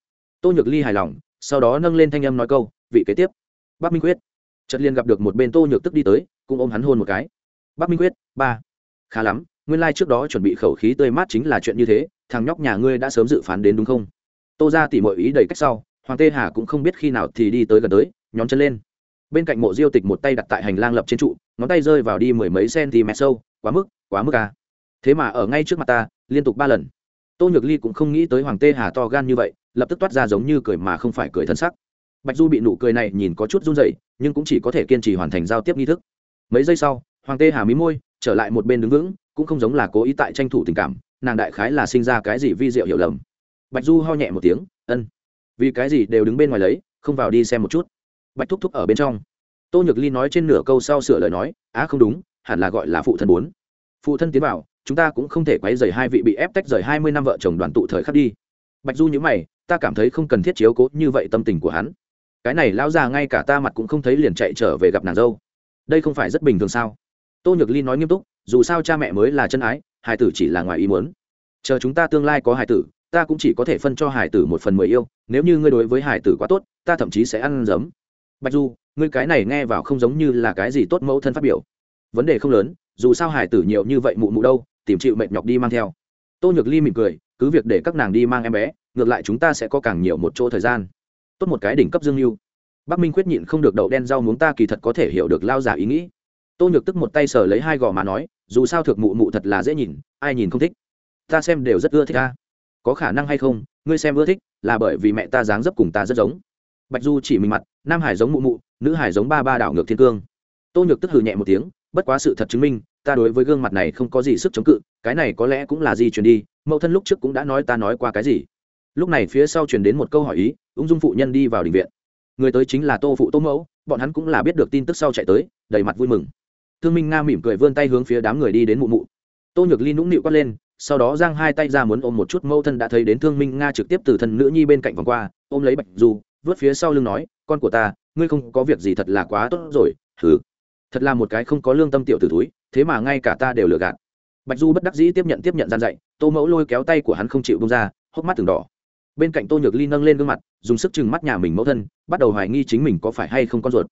S1: Tô nhược ly hài lòng, sau đó nâng lên thanh âm nói câu, vị kế tiếp. Bác minh quyết. Chợt liền gặp được một bên tô nhược tức đi tới, cũng ôm hắn hôn một cái. Bác minh quyết, ba. Khá lắm nguyên lai、like、trước đó chuẩn bị khẩu khí tươi mát chính là chuyện như thế, thằng nhóc nhà ngươi đã sớm dự phán đến đúng không? Tô ra tỉ mọi ý đầy cách sau, hoàng tê hà cũng không biết khi nào thì đi tới gần tới nhóm chân lên. Bên cạnh mộ diêu tịch một tay đặt tại hành lang lập trên trụ, ngón tay rơi vào đi mười mấy cm sâu, quá mức quá mức à. thế mà ở ngay trước mặt ta, liên tục ba lần. Tô nhược ly cũng không nghĩ tới hoàng tê hà to gan như vậy, lập tức toát ra giống như cười mà không phải cười thân sắc. Bạch du bị nụ cười này nhìn có chút run dậy nhưng cũng chỉ có thể kiên trì hoàn thành giao tiếp nghi thức. Mấy giây sau hoàng tê hà mí môi, trở lại một bên đứng vững, cũng không giống là cố ý tại tranh thủ tình cảm, nàng đại khái là sinh ra cái gì vi diệu hiểu lầm. Bạch du ho nhẹ một tiếng, ân, vì cái gì đều đứng bên ngoài lấy, không vào đi xem một chút. Bạch thúc thúc ở bên trong. Tô nhược ly nói trên nửa câu sau sửa lời nói, á, không đúng, hẳn là gọi là phụ thân bốn phụ thân tiến vào, chúng ta cũng không thể quấy rầy hai vị bị ép tách rời hai mươi năm vợ chồng đoàn tụ thời khắc đi. Bạch du nhữ mày, ta cảm thấy không cần thiết chiếu cố như vậy tâm tình của hắn. Cái này lão già ngay cả ta mặt cũng không thấy liền chạy trở về gặp nàng dâu. Đây không phải rất bình thường sao? Tô nhược ly nói nghiêm túc, dù sao cha mẹ mới là chân ái hải tử chỉ là ngoài ý muốn. Chờ chúng ta tương lai có hải tử, ta cũng chỉ có thể phân cho hải tử một phần mười yêu, nếu như ngươi đối với hải tử quá tốt, ta thậm chí sẽ ăn giấm. Bạch du, ngươi cái này nghe vào không giống như là cái gì tốt mẫu thân phát biểu. Vấn đề không lớn, dù sao hải tử nhiều như vậy mụ mụ đâu, tìm chịu mệt nhọc đi mang theo. Tô nhược ly mỉm cười, cứ việc để các nàng đi mang em bé, ngược lại chúng ta sẽ có càng nhiều một chỗ thời gian. Tốt một cái đỉnh cấp dương mưu bắc minh quyết nhịn không được đậu đen rau muốn ta kỳ thật có thể hiểu được lao giả ý nghĩ tô nhược tức một tay sờ lấy hai gò mà nói, dù sao thực mụ mụ thật là dễ nhìn, ai nhìn không thích. Ta xem đều rất ưa thích ta. Có khả năng hay không, ngươi xem ưa thích, là bởi vì mẹ ta dáng dấp cùng ta rất giống. Bạch du chỉ mình mặt, nam hải giống mụ mụ, nữ hải giống ba ba đảo ngược thiên cương. Tô nhược tức hừ nhẹ một tiếng, bất quá sự thật chứng minh, ta đối với gương mặt này không có gì sức chống cự, cái này có lẽ cũng là di truyền đi, mẫu thân lúc trước cũng đã nói ta nói qua cái gì. Lúc này phía sau truyền đến một câu hỏi ý, ung dung phụ nhân đi vào đình viện. Người tới chính là tô phụ tô mẫu, bọn hắn cũng là biết được tin tức sau chạy tới, đầy mặt vui mừng thương minh nga mỉm cười vươn tay hướng phía đám người đi đến mụ mụ. Tô nhược ly nũng nịu quát lên, sau đó giang hai tay ra muốn ôm một chút mẫu thân đã thấy đến thương minh nga trực tiếp từ thân nữ nhi bên cạnh vòng qua, ôm lấy bạch du vớt phía sau lưng nói, con của ta, ngươi không có việc gì thật là quá tốt rồi thử thật là một cái không có lương tâm tiểu t túi thế mà ngay cả ta đều lừa gạt. Bạch du bất đắc dĩ tiếp nhận tiếp nhận gian dạy, tô mẫu lôi kéo tay của hắn không chịu bông ra, hốc mắt từng đỏ. Bên cạnh tô nhược ly nâng lên gương mặt, dùng sức chừng mắt nhà mình mẫu thân, bắt đầu hoài nghi chính mình có phải hay không con ruột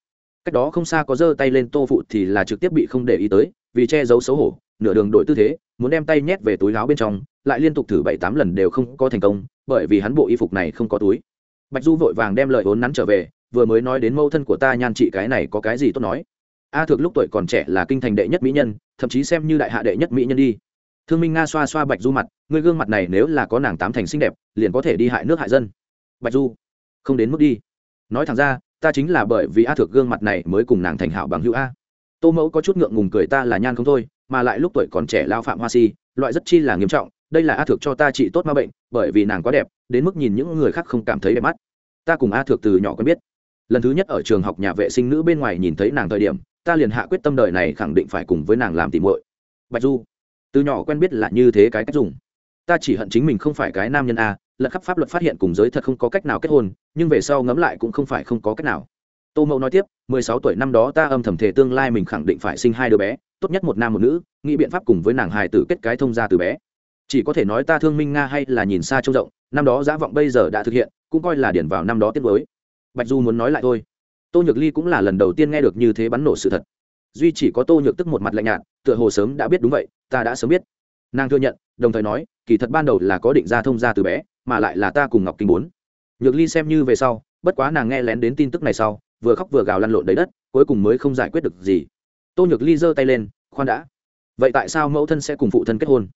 S1: cách đó không xa có giơ tay lên tô phụ thì là trực tiếp bị không để ý tới, vì che giấu xấu hổ, nửa đường đổi tư thế, muốn đem tay nhét về túi láo bên trong, lại liên tục thử bảy tám lần đều không có thành công, bởi vì hắn bộ y phục này không có túi. Bạch du vội vàng đem lời hốn nắn trở về, vừa mới nói đến mẫu thân của ta nhan chị cái này có cái gì tốt nói. A thượng lúc tuổi còn trẻ là kinh thành đệ nhất mỹ nhân, thậm chí xem như đại hạ đệ nhất mỹ nhân đi. Thương minh nga xoa xoa bạch du mặt người gương mặt này nếu là có nàng tám thành xinh đẹp, liền có thể đi hại nước hại dân. Bạch du, không đến mức đi. Nói thẳng ra ta chính là bởi vì a thượng gương mặt này mới cùng nàng thành hảo bằng hữu a. Tô mẫu có chút ngượng ngùng cười ta là nhan không thôi, mà lại lúc tuổi còn trẻ lao phạm hoa si, loại rất chi là nghiêm trọng, đây là a thượng cho ta trị tốt ma bệnh, bởi vì nàng quá đẹp, đến mức nhìn những người khác không cảm thấy đẹp mắt. Ta cùng a thượng từ nhỏ quen biết. Lần thứ nhất ở trường học nhà vệ sinh nữ bên ngoài nhìn thấy nàng thời điểm, ta liền hạ quyết tâm đời này khẳng định phải cùng với nàng làm tìm muội. Bạch du, từ nhỏ quen biết là như thế cái cách dùng. Ta chỉ hận chính mình không phải cái nam nhân a lật khắp pháp luật phát hiện cùng giới thật không có cách nào kết hôn, nhưng về sau ngẫm lại cũng không phải không có cách nào. Tô mẫu nói tiếp, mười sáu tuổi năm đó ta âm thầm thể tương lai mình khẳng định phải sinh hai đứa bé, tốt nhất một nam một nữ, nghĩ biện pháp cùng với nàng hài tử kết cái thông gia từ bé. Chỉ có thể nói ta thương minh nga hay là nhìn xa trông rộng, năm đó giả vọng bây giờ đã thực hiện, cũng coi là điển vào năm đó tiết mới. Bạch du muốn nói lại thôi. Tô nhược ly cũng là lần đầu tiên nghe được như thế bắn nổ sự thật. Duy chỉ có tô nhược tức một mặt lạnh nhạt, tựa hồ sớm đã biết đúng vậy, ta đã sớm biết. Nàng thừa nhận, đồng thời nói, kỳ thật ban đầu là có định ra thông gia từ bé mà lại là ta cùng ngọc kinh bốn. Nhược ly xem như về sau, bất quá nàng nghe lén đến tin tức này sau, vừa khóc vừa gào lăn lộn đầy đất, cuối cùng mới không giải quyết được gì. Tô nhược ly giơ tay lên, khoan đã. Vậy tại sao mẫu thân sẽ cùng phụ thân kết hôn?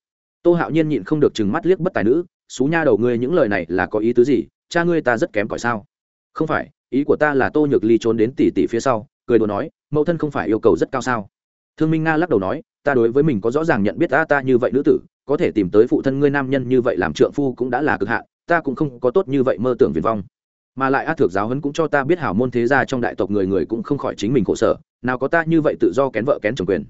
S1: Tô hạo nhiên nhịn không được chừng mắt liếc bất tài nữ, xú nha đầu ngươi những lời này là có ý tứ gì? Cha ngươi ta rất kém cỏi sao? Không phải, ý của ta là tô nhược ly trốn đến tỷ tỷ phía sau, cười đồ nói, mẫu thân không phải yêu cầu rất cao sao? Thương minh nga lắc đầu nói ta đối với mình có rõ ràng nhận biết ta ta như vậy nữ tử, có thể tìm tới phụ thân ngươi nam nhân như vậy làm trượng phu cũng đã là cực hạn, ta cũng không có tốt như vậy mơ tưởng viền vong. Mà lại a thược giáo hấn cũng cho ta biết hảo môn thế gia trong đại tộc người người cũng không khỏi chính mình khổ sở, nào có ta như vậy tự do kén vợ kén chồng quyền.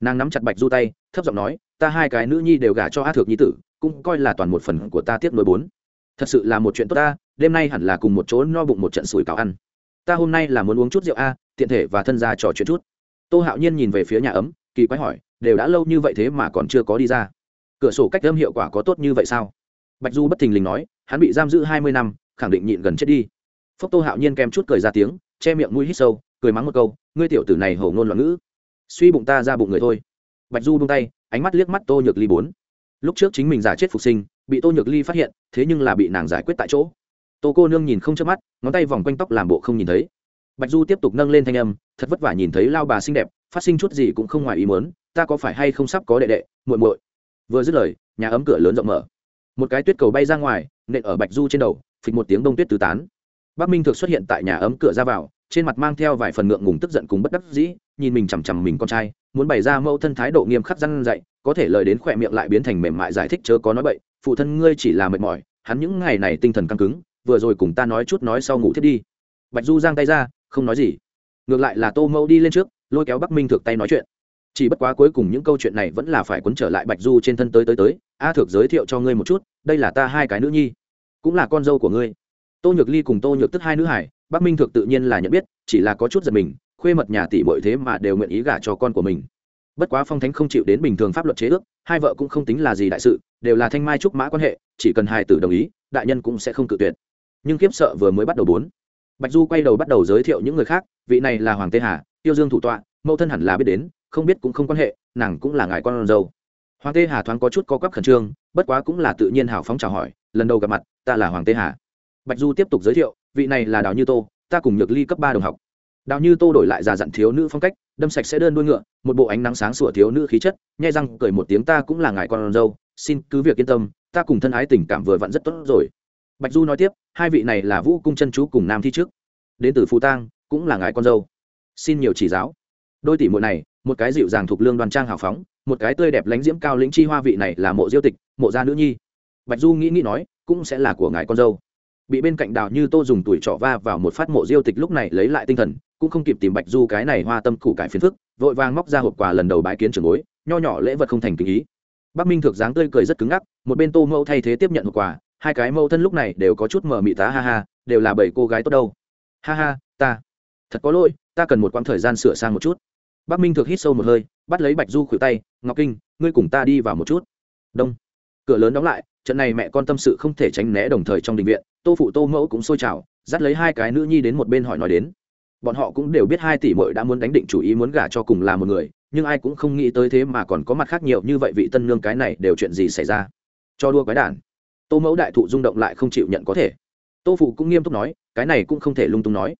S1: Nàng nắm chặt bạch du tay, thấp giọng nói, ta hai cái nữ nhi đều gả cho a thược nhi tử, cũng coi là toàn một phần của ta tiếp nối bốn. Thật sự là một chuyện tốt ta, đêm nay hẳn là cùng một chỗ no bụng một trận sủi cảo ăn. Ta hôm nay là muốn uống chút rượu a, tiện thể và thân gia trò chuyện chút. Tô hạo nhiên nhìn về phía nhà ấm kỳ quái hỏi, đều đã lâu như vậy thế mà còn chưa có đi ra. Cửa sổ cách âm hiệu quả có tốt như vậy sao? Bạch du bất thình lình nói, hắn bị giam giữ hai mươi năm, khẳng định nhịn gần chết đi. Phốc tô hạo nhiên kèm chút cười ra tiếng, che miệng mũi hít sâu, cười mắng một câu, ngươi tiểu tử này hổ ngôn loạn ngữ. Suy bụng ta ra bụng người thôi. Bạch du bung tay, ánh mắt liếc mắt tô nhược ly bốn. Lúc trước chính mình giả chết phục sinh, bị tô nhược ly phát hiện, thế nhưng là bị nàng giải quyết tại chỗ. Tô cô nương nhìn không chớp mắt, ngón tay vòng quanh tóc làm bộ không nhìn thấy. Bạch du tiếp tục nâng lên thanh âm, thật vất vả nhìn thấy lao bà xinh đẹp phát sinh chút gì cũng không ngoài ý muốn, ta có phải hay không sắp có đệ đệ, muội muội? Vừa dứt lời, nhà ấm cửa lớn rộng mở. Một cái tuyết cầu bay ra ngoài, nện ở bạch du trên đầu, phịch một tiếng đông tuyết tứ tán. Bắc minh thực xuất hiện tại nhà ấm cửa ra vào, trên mặt mang theo vài phần ngượng ngùng tức giận cùng bất đắc dĩ, nhìn mình chằm chằm mình con trai, muốn bày ra mẫu thân thái độ nghiêm khắc răn dạy, có thể lời đến khỏe miệng lại biến thành mềm mại giải thích chớ có nói bậy, phụ thân ngươi chỉ là mệt mỏi, hắn những ngày này tinh thần căng cứng, vừa rồi cùng ta nói chút nói sau ngủ thiết đi. Bạch du giang tay ra, không nói gì. Ngược lại là tô mẫu đi lên trước lôi kéo bắc minh thực tay nói chuyện. Chỉ bất quá cuối cùng những câu chuyện này vẫn là phải quấn trở lại bạch du trên thân tới tới tới. A thực giới thiệu cho ngươi một chút, đây là ta hai cái nữ nhi, cũng là con dâu của ngươi. Tô nhược ly cùng tô nhược tức hai nữ hải, bắc minh thực tự nhiên là nhận biết, chỉ là có chút giật mình, khuê mật nhà tỷ bội thế mà đều nguyện ý gả cho con của mình. Bất quá phong thánh không chịu đến bình thường pháp luật chế ước, hai vợ cũng không tính là gì đại sự, đều là thanh mai trúc mã quan hệ, chỉ cần hai tử đồng ý, đại nhân cũng sẽ không cự tuyệt. Nhưng kiếp sợ vừa mới bắt đầu bốn. Bạch du quay đầu bắt đầu giới thiệu những người khác, vị này là hoàng tê hà tiêu dương thủ tọa, mẫu thân hẳn là biết đến, không biết cũng không quan hệ, nàng cũng là ngài con dâu. Hoàng tê hà thoáng có chút co quắp khẩn trương, bất quá cũng là tự nhiên hào phóng chào hỏi, lần đầu gặp mặt, ta là hoàng tê hà. Bạch du tiếp tục giới thiệu, vị này là đào như tô, ta cùng nhược ly cấp ba đồng học. Đào như tô đổi lại già dặn thiếu nữ phong cách, đâm sạch sẽ đơn đuôi ngựa, một bộ ánh nắng sáng sủa thiếu nữ khí chất, nhai răng cười một tiếng ta cũng là ngài con dâu, xin cứ việc yên tâm, ta cùng thân ái tình cảm vừa vặn rất tốt rồi. Bạch du nói tiếp, hai vị này là vũ cung chân chú cùng nam thi trước. Đến từ phú tang, cũng là ngài con dâu xin nhiều chỉ giáo. Đôi tỷ muội này, một cái dịu dàng thuộc lương đoan trang hào phóng, một cái tươi đẹp lánh diễm cao lĩnh chi hoa vị này là mộ diêu tịch, mộ gia nữ nhi. Bạch du nghĩ nghĩ nói, cũng sẽ là của ngài con dâu. Bị bên cạnh đào như tô dùng tuổi trọ va vào một phát mộ diêu tịch lúc này lấy lại tinh thần, cũng không kịp tìm bạch du cái này hoa tâm củ cải phiền phức, vội vàng móc ra hộp quà lần đầu bái kiến trường bối, nho nhỏ lễ vật không thành kinh ý. Bắc minh thực dáng tươi cười rất cứng ngắc, một bên tô mẫu thay thế tiếp nhận hộp quà, hai cái mẫu thân lúc này đều có chút mở mị tá ha ha, đều là bảy cô gái tốt đâu. Ha ha, ta thật có lỗi, ta cần một quãng thời gian sửa sang một chút. Bắc minh thực hít sâu một hơi, bắt lấy bạch du khuỷu tay, ngọc kinh, ngươi cùng ta đi vào một chút. Đông. Cửa lớn đóng lại, trận này mẹ con tâm sự không thể tránh né đồng thời trong đình viện, tô phụ tô mẫu cũng sôi trào, dắt lấy hai cái nữ nhi đến một bên hỏi nói đến. Bọn họ cũng đều biết hai tỷ mội đã muốn đánh định chủ ý muốn gả cho cùng là một người, nhưng ai cũng không nghĩ tới thế mà còn có mặt khác nhiều như vậy vị tân nương cái này đều chuyện gì xảy ra. Cho đua quái đản. Tô mẫu đại thụ rung động lại không chịu nhận có thể. Tô phụ cũng nghiêm túc nói, cái này cũng không thể lung tung nói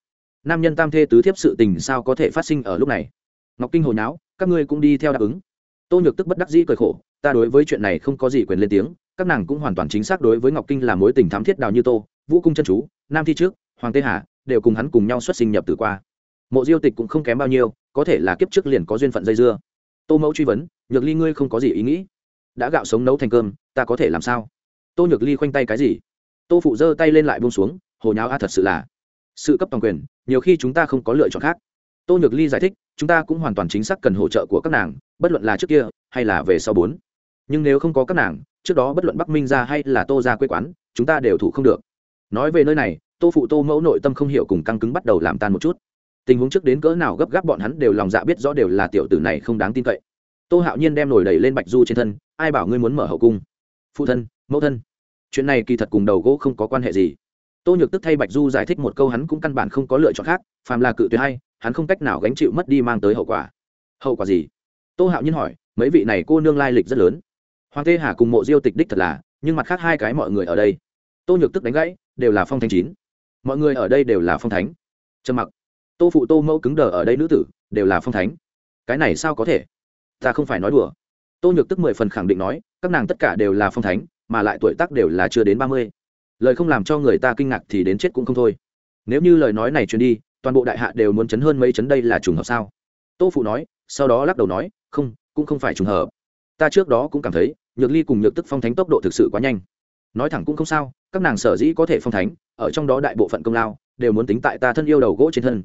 S1: nam nhân tam thê tứ thiếp sự tình sao có thể phát sinh ở lúc này? Ngọc kinh hồi nháo, các ngươi cũng đi theo đáp ứng. Tô nhược tức bất đắc dĩ cười khổ, ta đối với chuyện này không có gì quyền lên tiếng, các nàng cũng hoàn toàn chính xác đối với ngọc kinh là mối tình thám thiết đào như tô, vũ cung chân chú, nam thi trước, hoàng tê hà, đều cùng hắn cùng nhau xuất sinh nhập từ qua. Mộ diêu tịch cũng không kém bao nhiêu, có thể là kiếp trước liền có duyên phận dây dưa. Tô mẫu truy vấn, nhược ly ngươi không có gì ý nghĩ. Đã gạo sống nấu thành cơm, ta có thể làm sao? Tô nhược ly khoanh tay cái gì? Tô phụ giơ tay lên lại buông xuống, hồ nháo a thật sự là sự cấp toàn quyền, nhiều khi chúng ta không có lựa chọn khác. Tô nhược ly giải thích, chúng ta cũng hoàn toàn chính xác cần hỗ trợ của các nàng, bất luận là trước kia, hay là về sau bốn. Nhưng nếu không có các nàng, trước đó bất luận bắc minh ra hay là tô ra quê quán, chúng ta đều thủ không được. Nói về nơi này, tô phụ tô mẫu nội tâm không hiểu cùng căng cứng bắt đầu làm tan một chút. Tình huống trước đến cỡ nào gấp gáp bọn hắn đều lòng dạ biết rõ đều là tiểu tử này không đáng tin cậy. Tô hạo nhiên đem nổi đầy lên bạch du trên thân, ai bảo ngươi muốn mở hậu cung? Phụ thân, mẫu thân. Chuyện này kỳ thật cùng đầu gỗ không có quan hệ gì tô nhược tức thay bạch du giải thích một câu hắn cũng căn bản không có lựa chọn khác, phàm là cự tuyệt hay, hắn không cách nào gánh chịu mất đi mang tới hậu quả. Hậu quả gì? Tô hạo nhiên hỏi, mấy vị này cô nương lai lịch rất lớn. Hoàng tê hà cùng mộ diêu tịch đích thật là, nhưng mặt khác hai cái mọi người ở đây. Tô nhược tức đánh gãy, đều là phong thánh chín. Mọi người ở đây đều là phong thánh. Trầm mặc. Tô phụ tô mẫu cứng đờ ở đây nữ tử, đều là phong thánh. Cái này sao có thể? Ta không phải nói đùa. Tô nhược tức mười phần khẳng định nói, các nàng tất cả đều là phong thánh, mà lại tuổi tác đều là chưa đến ba mươi lời không làm cho người ta kinh ngạc thì đến chết cũng không thôi. Nếu như lời nói này truyền đi, toàn bộ đại hạ đều muốn chấn hơn mấy chấn đây là trùng hợp sao? Tô phụ nói, sau đó lắc đầu nói, không, cũng không phải trùng hợp. Ta trước đó cũng cảm thấy, nhược ly cùng nhược tức phong thánh tốc độ thực sự quá nhanh. Nói thẳng cũng không sao, các nàng sở dĩ có thể phong thánh, ở trong đó đại bộ phận công lao, đều muốn tính tại ta thân yêu đầu gỗ trên thân.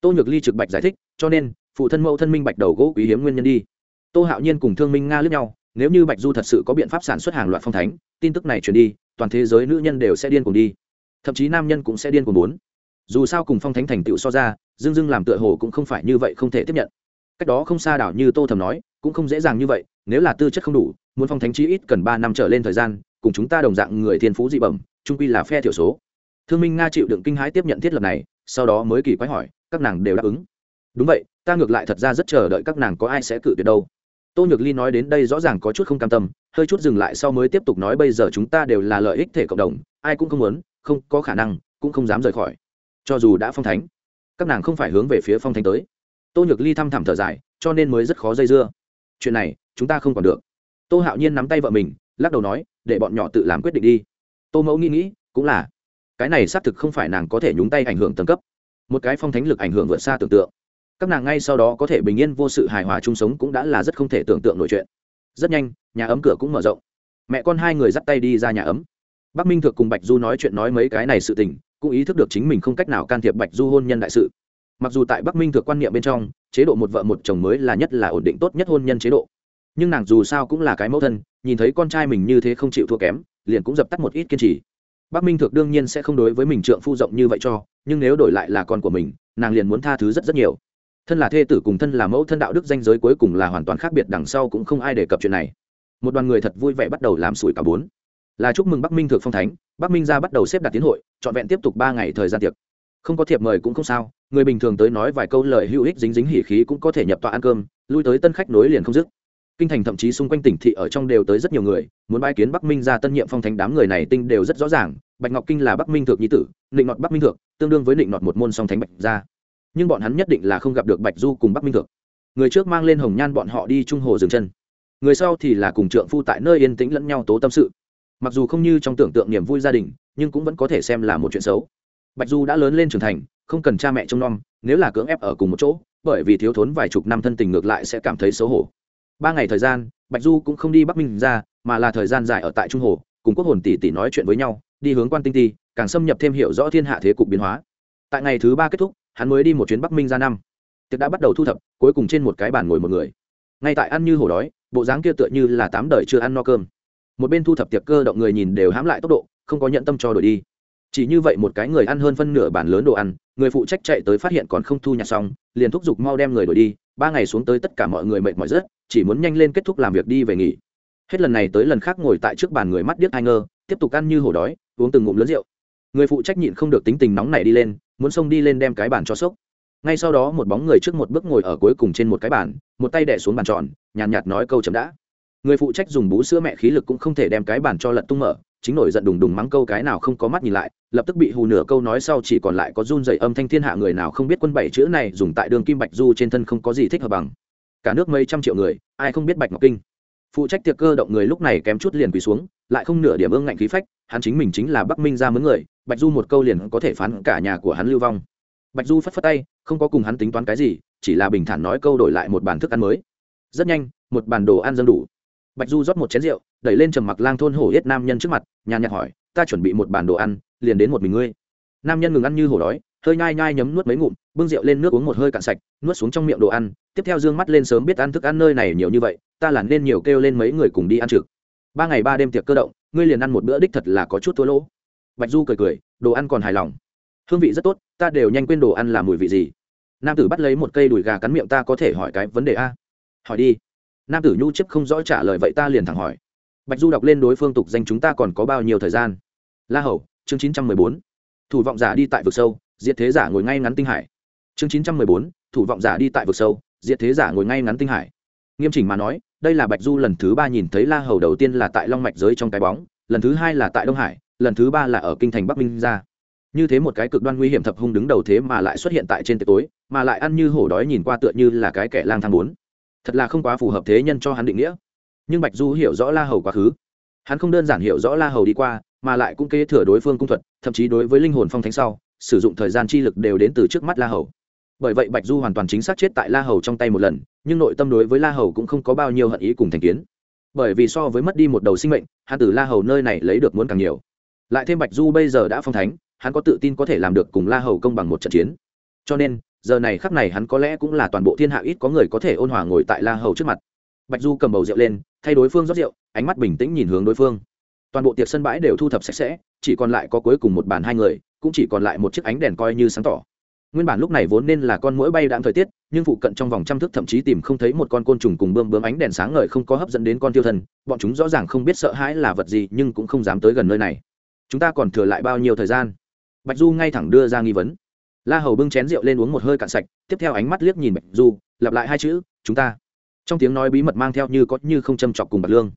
S1: Tô nhược ly trực bạch giải thích, cho nên, phụ thân mẫu thân minh bạch đầu gỗ quý hiếm nguyên nhân đi. Tô hạo nhiên cùng thương minh nga lướt nhau nếu như bạch du thật sự có biện pháp sản xuất hàng loạt phong thánh, tin tức này truyền đi, toàn thế giới nữ nhân đều sẽ điên cùng đi. Thậm chí nam nhân cũng sẽ điên cùng muốn. Dù sao cùng phong thánh thành tựu so ra dưng dưng làm tựa hồ cũng không phải như vậy không thể tiếp nhận. Cách đó không xa đảo như tô thầm nói, cũng không dễ dàng như vậy, nếu là tư chất không đủ, muốn phong thánh chí ít cần ba năm trở lên thời gian, cùng chúng ta đồng dạng người thiên phú dị bẩm, trung quy là phe thiểu số. Thương minh nga chịu đựng kinh hãi tiếp nhận thiết lập này, sau đó mới kỳ quái hỏi, các nàng đều đáp ứng. Đúng vậy, ta ngược lại thật ra rất chờ đợi các nàng có ai sẽ cự tuyệt đâu tô nhược ly nói đến đây rõ ràng có chút không cam tâm, hơi chút dừng lại sau mới tiếp tục nói bây giờ chúng ta đều là lợi ích thể cộng đồng, ai cũng không muốn, không có khả năng, cũng không dám rời khỏi. Cho dù đã phong thánh, các nàng không phải hướng về phía phong thánh tới. Tô nhược ly thăm thẳm thở dài, cho nên mới rất khó dây dưa. Chuyện này, chúng ta không còn được. Tô hạo nhiên nắm tay vợ mình, lắc đầu nói, để bọn nhỏ tự làm quyết định đi. Tô mẫu nghĩ nghĩ, cũng là. Cái này xác thực không phải nàng có thể nhúng tay ảnh hưởng tầng cấp. Một cái phong thánh lực ảnh hưởng vượt xa tưởng tượng các nàng ngay sau đó có thể bình yên vô sự hài hòa chung sống cũng đã là rất không thể tưởng tượng nổi chuyện. Rất nhanh, nhà ấm cửa cũng mở rộng. Mẹ con hai người dắt tay đi ra nhà ấm. Bắc minh thượng cùng bạch du nói chuyện nói mấy cái này sự tình, cũng ý thức được chính mình không cách nào can thiệp bạch du hôn nhân đại sự. Mặc dù tại bắc minh thượng quan niệm bên trong, chế độ một vợ một chồng mới là nhất là ổn định tốt nhất hôn nhân chế độ. Nhưng nàng dù sao cũng là cái mẫu thân, nhìn thấy con trai mình như thế không chịu thua kém, liền cũng dập tắt một ít kiên trì. Bắc minh thượng đương nhiên sẽ không đối với mình trượng phu rộng như vậy cho, nhưng nếu đổi lại là con của mình, nàng liền muốn tha thứ rất rất nhiều thân là thê tử cùng thân là mẫu thân đạo đức danh giới cuối cùng là hoàn toàn khác biệt, đằng sau cũng không ai đề cập chuyện này. Một đoàn người thật vui vẻ bắt đầu làm sủi cả bốn. Là chúc mừng bắc minh thượng phong thánh, bắc minh ra bắt đầu xếp đặt tiến hội, trọn vẹn tiếp tục ba ngày thời gian tiệc. Không có thiệp mời cũng không sao, người bình thường tới nói vài câu lời hữu ích dính dính hỉ khí cũng có thể nhập tọa ăn cơm, lui tới tân khách nối liền không dứt. Kinh thành thậm chí xung quanh tỉnh thị ở trong đều tới rất nhiều người, muốn bãi kiến bắc minh ra tân nhiệm phong thánh đám người này tinh đều rất rõ ràng, bạch ngọc kinh là bắc minh thượng nhi tử định nọt bắc minh thượng, tương đương với định nọt một môn song thánh bạch gia nhưng bọn hắn nhất định là không gặp được bạch du cùng bắc minh thượng. Người trước mang lên hồng nhan bọn họ đi trung hồ dừng chân. Người sau thì là cùng trượng phu tại nơi yên tĩnh lẫn nhau tố tâm sự. Mặc dù không như trong tưởng tượng niềm vui gia đình, nhưng cũng vẫn có thể xem là một chuyện xấu. Bạch du đã lớn lên trưởng thành, không cần cha mẹ trông nom, nếu là cưỡng ép ở cùng một chỗ, bởi vì thiếu thốn vài chục năm thân tình ngược lại sẽ cảm thấy xấu hổ. Ba ngày thời gian, bạch du cũng không đi bắc minh ra, mà là thời gian dài ở tại trung hồ, cùng quốc hồn tỷ tỷ nói chuyện với nhau, đi hướng quan tinh ti, càng xâm nhập thêm hiểu rõ thiên hạ thế cục biến hóa. Tại ngày thứ ba kết thúc hắn mới đi một chuyến bắc minh ra năm. Tiệc đã bắt đầu thu thập, cuối cùng trên một cái bàn ngồi một người. Ngay tại ăn như hổ đói, bộ dáng kia tựa như là tám đời chưa ăn no cơm. Một bên thu thập tiệc cơ động người nhìn đều hãm lại tốc độ, không có nhận tâm cho đổi đi. Chỉ như vậy một cái người ăn hơn phân nửa bản lớn đồ ăn, người phụ trách chạy tới phát hiện còn không thu nhặt xong, liền thúc giục mau đem người đổi đi, ba ngày xuống tới tất cả mọi người mệt mỏi rất chỉ muốn nhanh lên kết thúc làm việc đi về nghỉ. Hết lần này tới lần khác ngồi tại trước bàn người mắt điếc ai ngơ, tiếp tục ăn như hổ đói, uống từng ngụm lớn rượu. Người phụ trách nhịn không được tính tình nóng này đi lên muốn xông đi lên đem cái bàn cho sốc. Ngay sau đó một bóng người trước một bước ngồi ở cuối cùng trên một cái bàn một tay đẻ xuống bàn tròn nhàn nhạt, nhạt nói câu chấm đã. Người phụ trách dùng bú sữa mẹ khí lực cũng không thể đem cái bàn cho lật tung mở chính nổi giận đùng đùng mắng câu cái nào không có mắt nhìn lại lập tức bị hù nửa câu nói sau chỉ còn lại có run dày âm thanh thiên hạ người nào không biết quân bảy chữ này dùng tại đường kim bạch du trên thân không có gì thích hợp bằng. Cả nước mấy trăm triệu người ai không biết bạch ngọc kinh. Phụ trách tiệc cơ động người lúc này kém chút liền quỳ xuống lại không nửa điểm ương ngạnh khí phách, hắn chính mình chính là bắc minh ra mướn người, bạch du một câu liền có thể phán cả nhà của hắn lưu vong. Bạch du phất phất tay, không có cùng hắn tính toán cái gì, chỉ là bình thản nói câu đổi lại một bàn thức ăn mới. Rất nhanh, một bàn đồ ăn dân đủ. Bạch du rót một chén rượu, đẩy lên trầm mặc lang thôn hổ yết nam nhân trước mặt, nhàn nhạt hỏi, ta chuẩn bị một bàn đồ ăn, liền đến một mình ngươi? Nam nhân ngừng ăn như hổ đói, hơi nhai nhai nhấm nuốt mấy ngụm, bưng rượu lên nước uống một hơi cạn sạch, nuốt xuống trong miệng đồ ăn, tiếp theo d ư ơ n g mắt lên sớm biết ăn thức ăn nơi này nhiều như vậy, ta là nên nhiều kêu lên mấy người cùng đi ăn trực ba ngày ba đêm tiệc cơ động, ngươi liền ăn một bữa đích thật là có chút thua lỗ. Bạch du cười cười, đồ ăn còn hài lòng. Hương vị rất tốt, ta đều nhanh quên đồ ăn là mùi vị gì. Nam tử bắt lấy một cây đùi gà cắn miệng ta có thể hỏi cái vấn đề a? Hỏi đi. Nam tử nhu chấp không rõ trả lời vậy ta liền thẳng hỏi. Bạch du đọc lên đối phương tục danh chúng ta còn có bao nhiêu thời gian? La hầu, chương chín trăm mười bốn. Thủ vọng giả đi tại vực sâu, diệt thế giả ngồi ngay ngắn tinh hải. Chương chín trăm mười bốn, thủ vọng giả đi tại vực sâu, diệt thế giả ngồi ngay ngắn tinh hải. Nghiêm chỉnh mà nói đây là bạch du lần thứ ba nhìn thấy la hầu đầu tiên là tại long mạch giới trong cái bóng, lần thứ hai là tại đông hải, lần thứ ba là ở kinh thành bắc minh ra. Như thế một cái cực đoan nguy hiểm thập hung đứng đầu thế mà lại xuất hiện tại trên tiệc tối, mà lại ăn như hổ đói nhìn qua tựa như là cái kẻ lang thang bốn. Thật là không quá phù hợp thế nhân cho hắn định nghĩa. Nhưng bạch du hiểu rõ la hầu quá khứ. Hắn không đơn giản hiểu rõ la hầu đi qua, mà lại cũng kế thừa đối phương cung thuật, thậm chí đối với linh hồn phong thánh sau, sử dụng thời gian chi lực đều đến từ trước mắt la hầu bởi vậy bạch du hoàn toàn chính xác chết tại la hầu trong tay một lần, nhưng nội tâm đối với la hầu cũng không có bao nhiêu hận ý cùng thành kiến. Bởi vì so với mất đi một đầu sinh mệnh, hắn từ la hầu nơi này lấy được muốn càng nhiều. Lại thêm bạch du bây giờ đã phong thánh, hắn có tự tin có thể làm được cùng la hầu công bằng một trận chiến. Cho nên, giờ này khắc này hắn có lẽ cũng là toàn bộ thiên hạ ít có người có thể ôn hòa ngồi tại la hầu trước mặt. Bạch du cầm bầu rượu lên, thay đối phương rót rượu, ánh mắt bình tĩnh nhìn hướng đối phương. Toàn bộ tiệc sân bãi đều thu thập sạch sẽ, chỉ còn lại có cuối cùng một bàn hai người, cũng chỉ còn lại một chiếc ánh đèn coi như sáng tỏ nguyên bản lúc này vốn nên là con mũi bay đạn thời tiết, nhưng phụ cận trong vòng trăm thước thậm chí tìm không thấy một con côn trùng cùng bơm bướm ánh đèn sáng ngời không có hấp dẫn đến con tiêu thần, bọn chúng rõ ràng không biết sợ hãi là vật gì nhưng cũng không dám tới gần nơi này. Chúng ta còn thừa lại bao nhiêu thời gian? Bạch du ngay thẳng đưa ra nghi vấn. La hầu bưng chén rượu lên uống một hơi cạn sạch, tiếp theo ánh mắt liếc nhìn bạch du, lặp lại hai chữ, chúng ta. Trong tiếng nói bí mật mang theo như có như không châm chọc cùng bạch lương.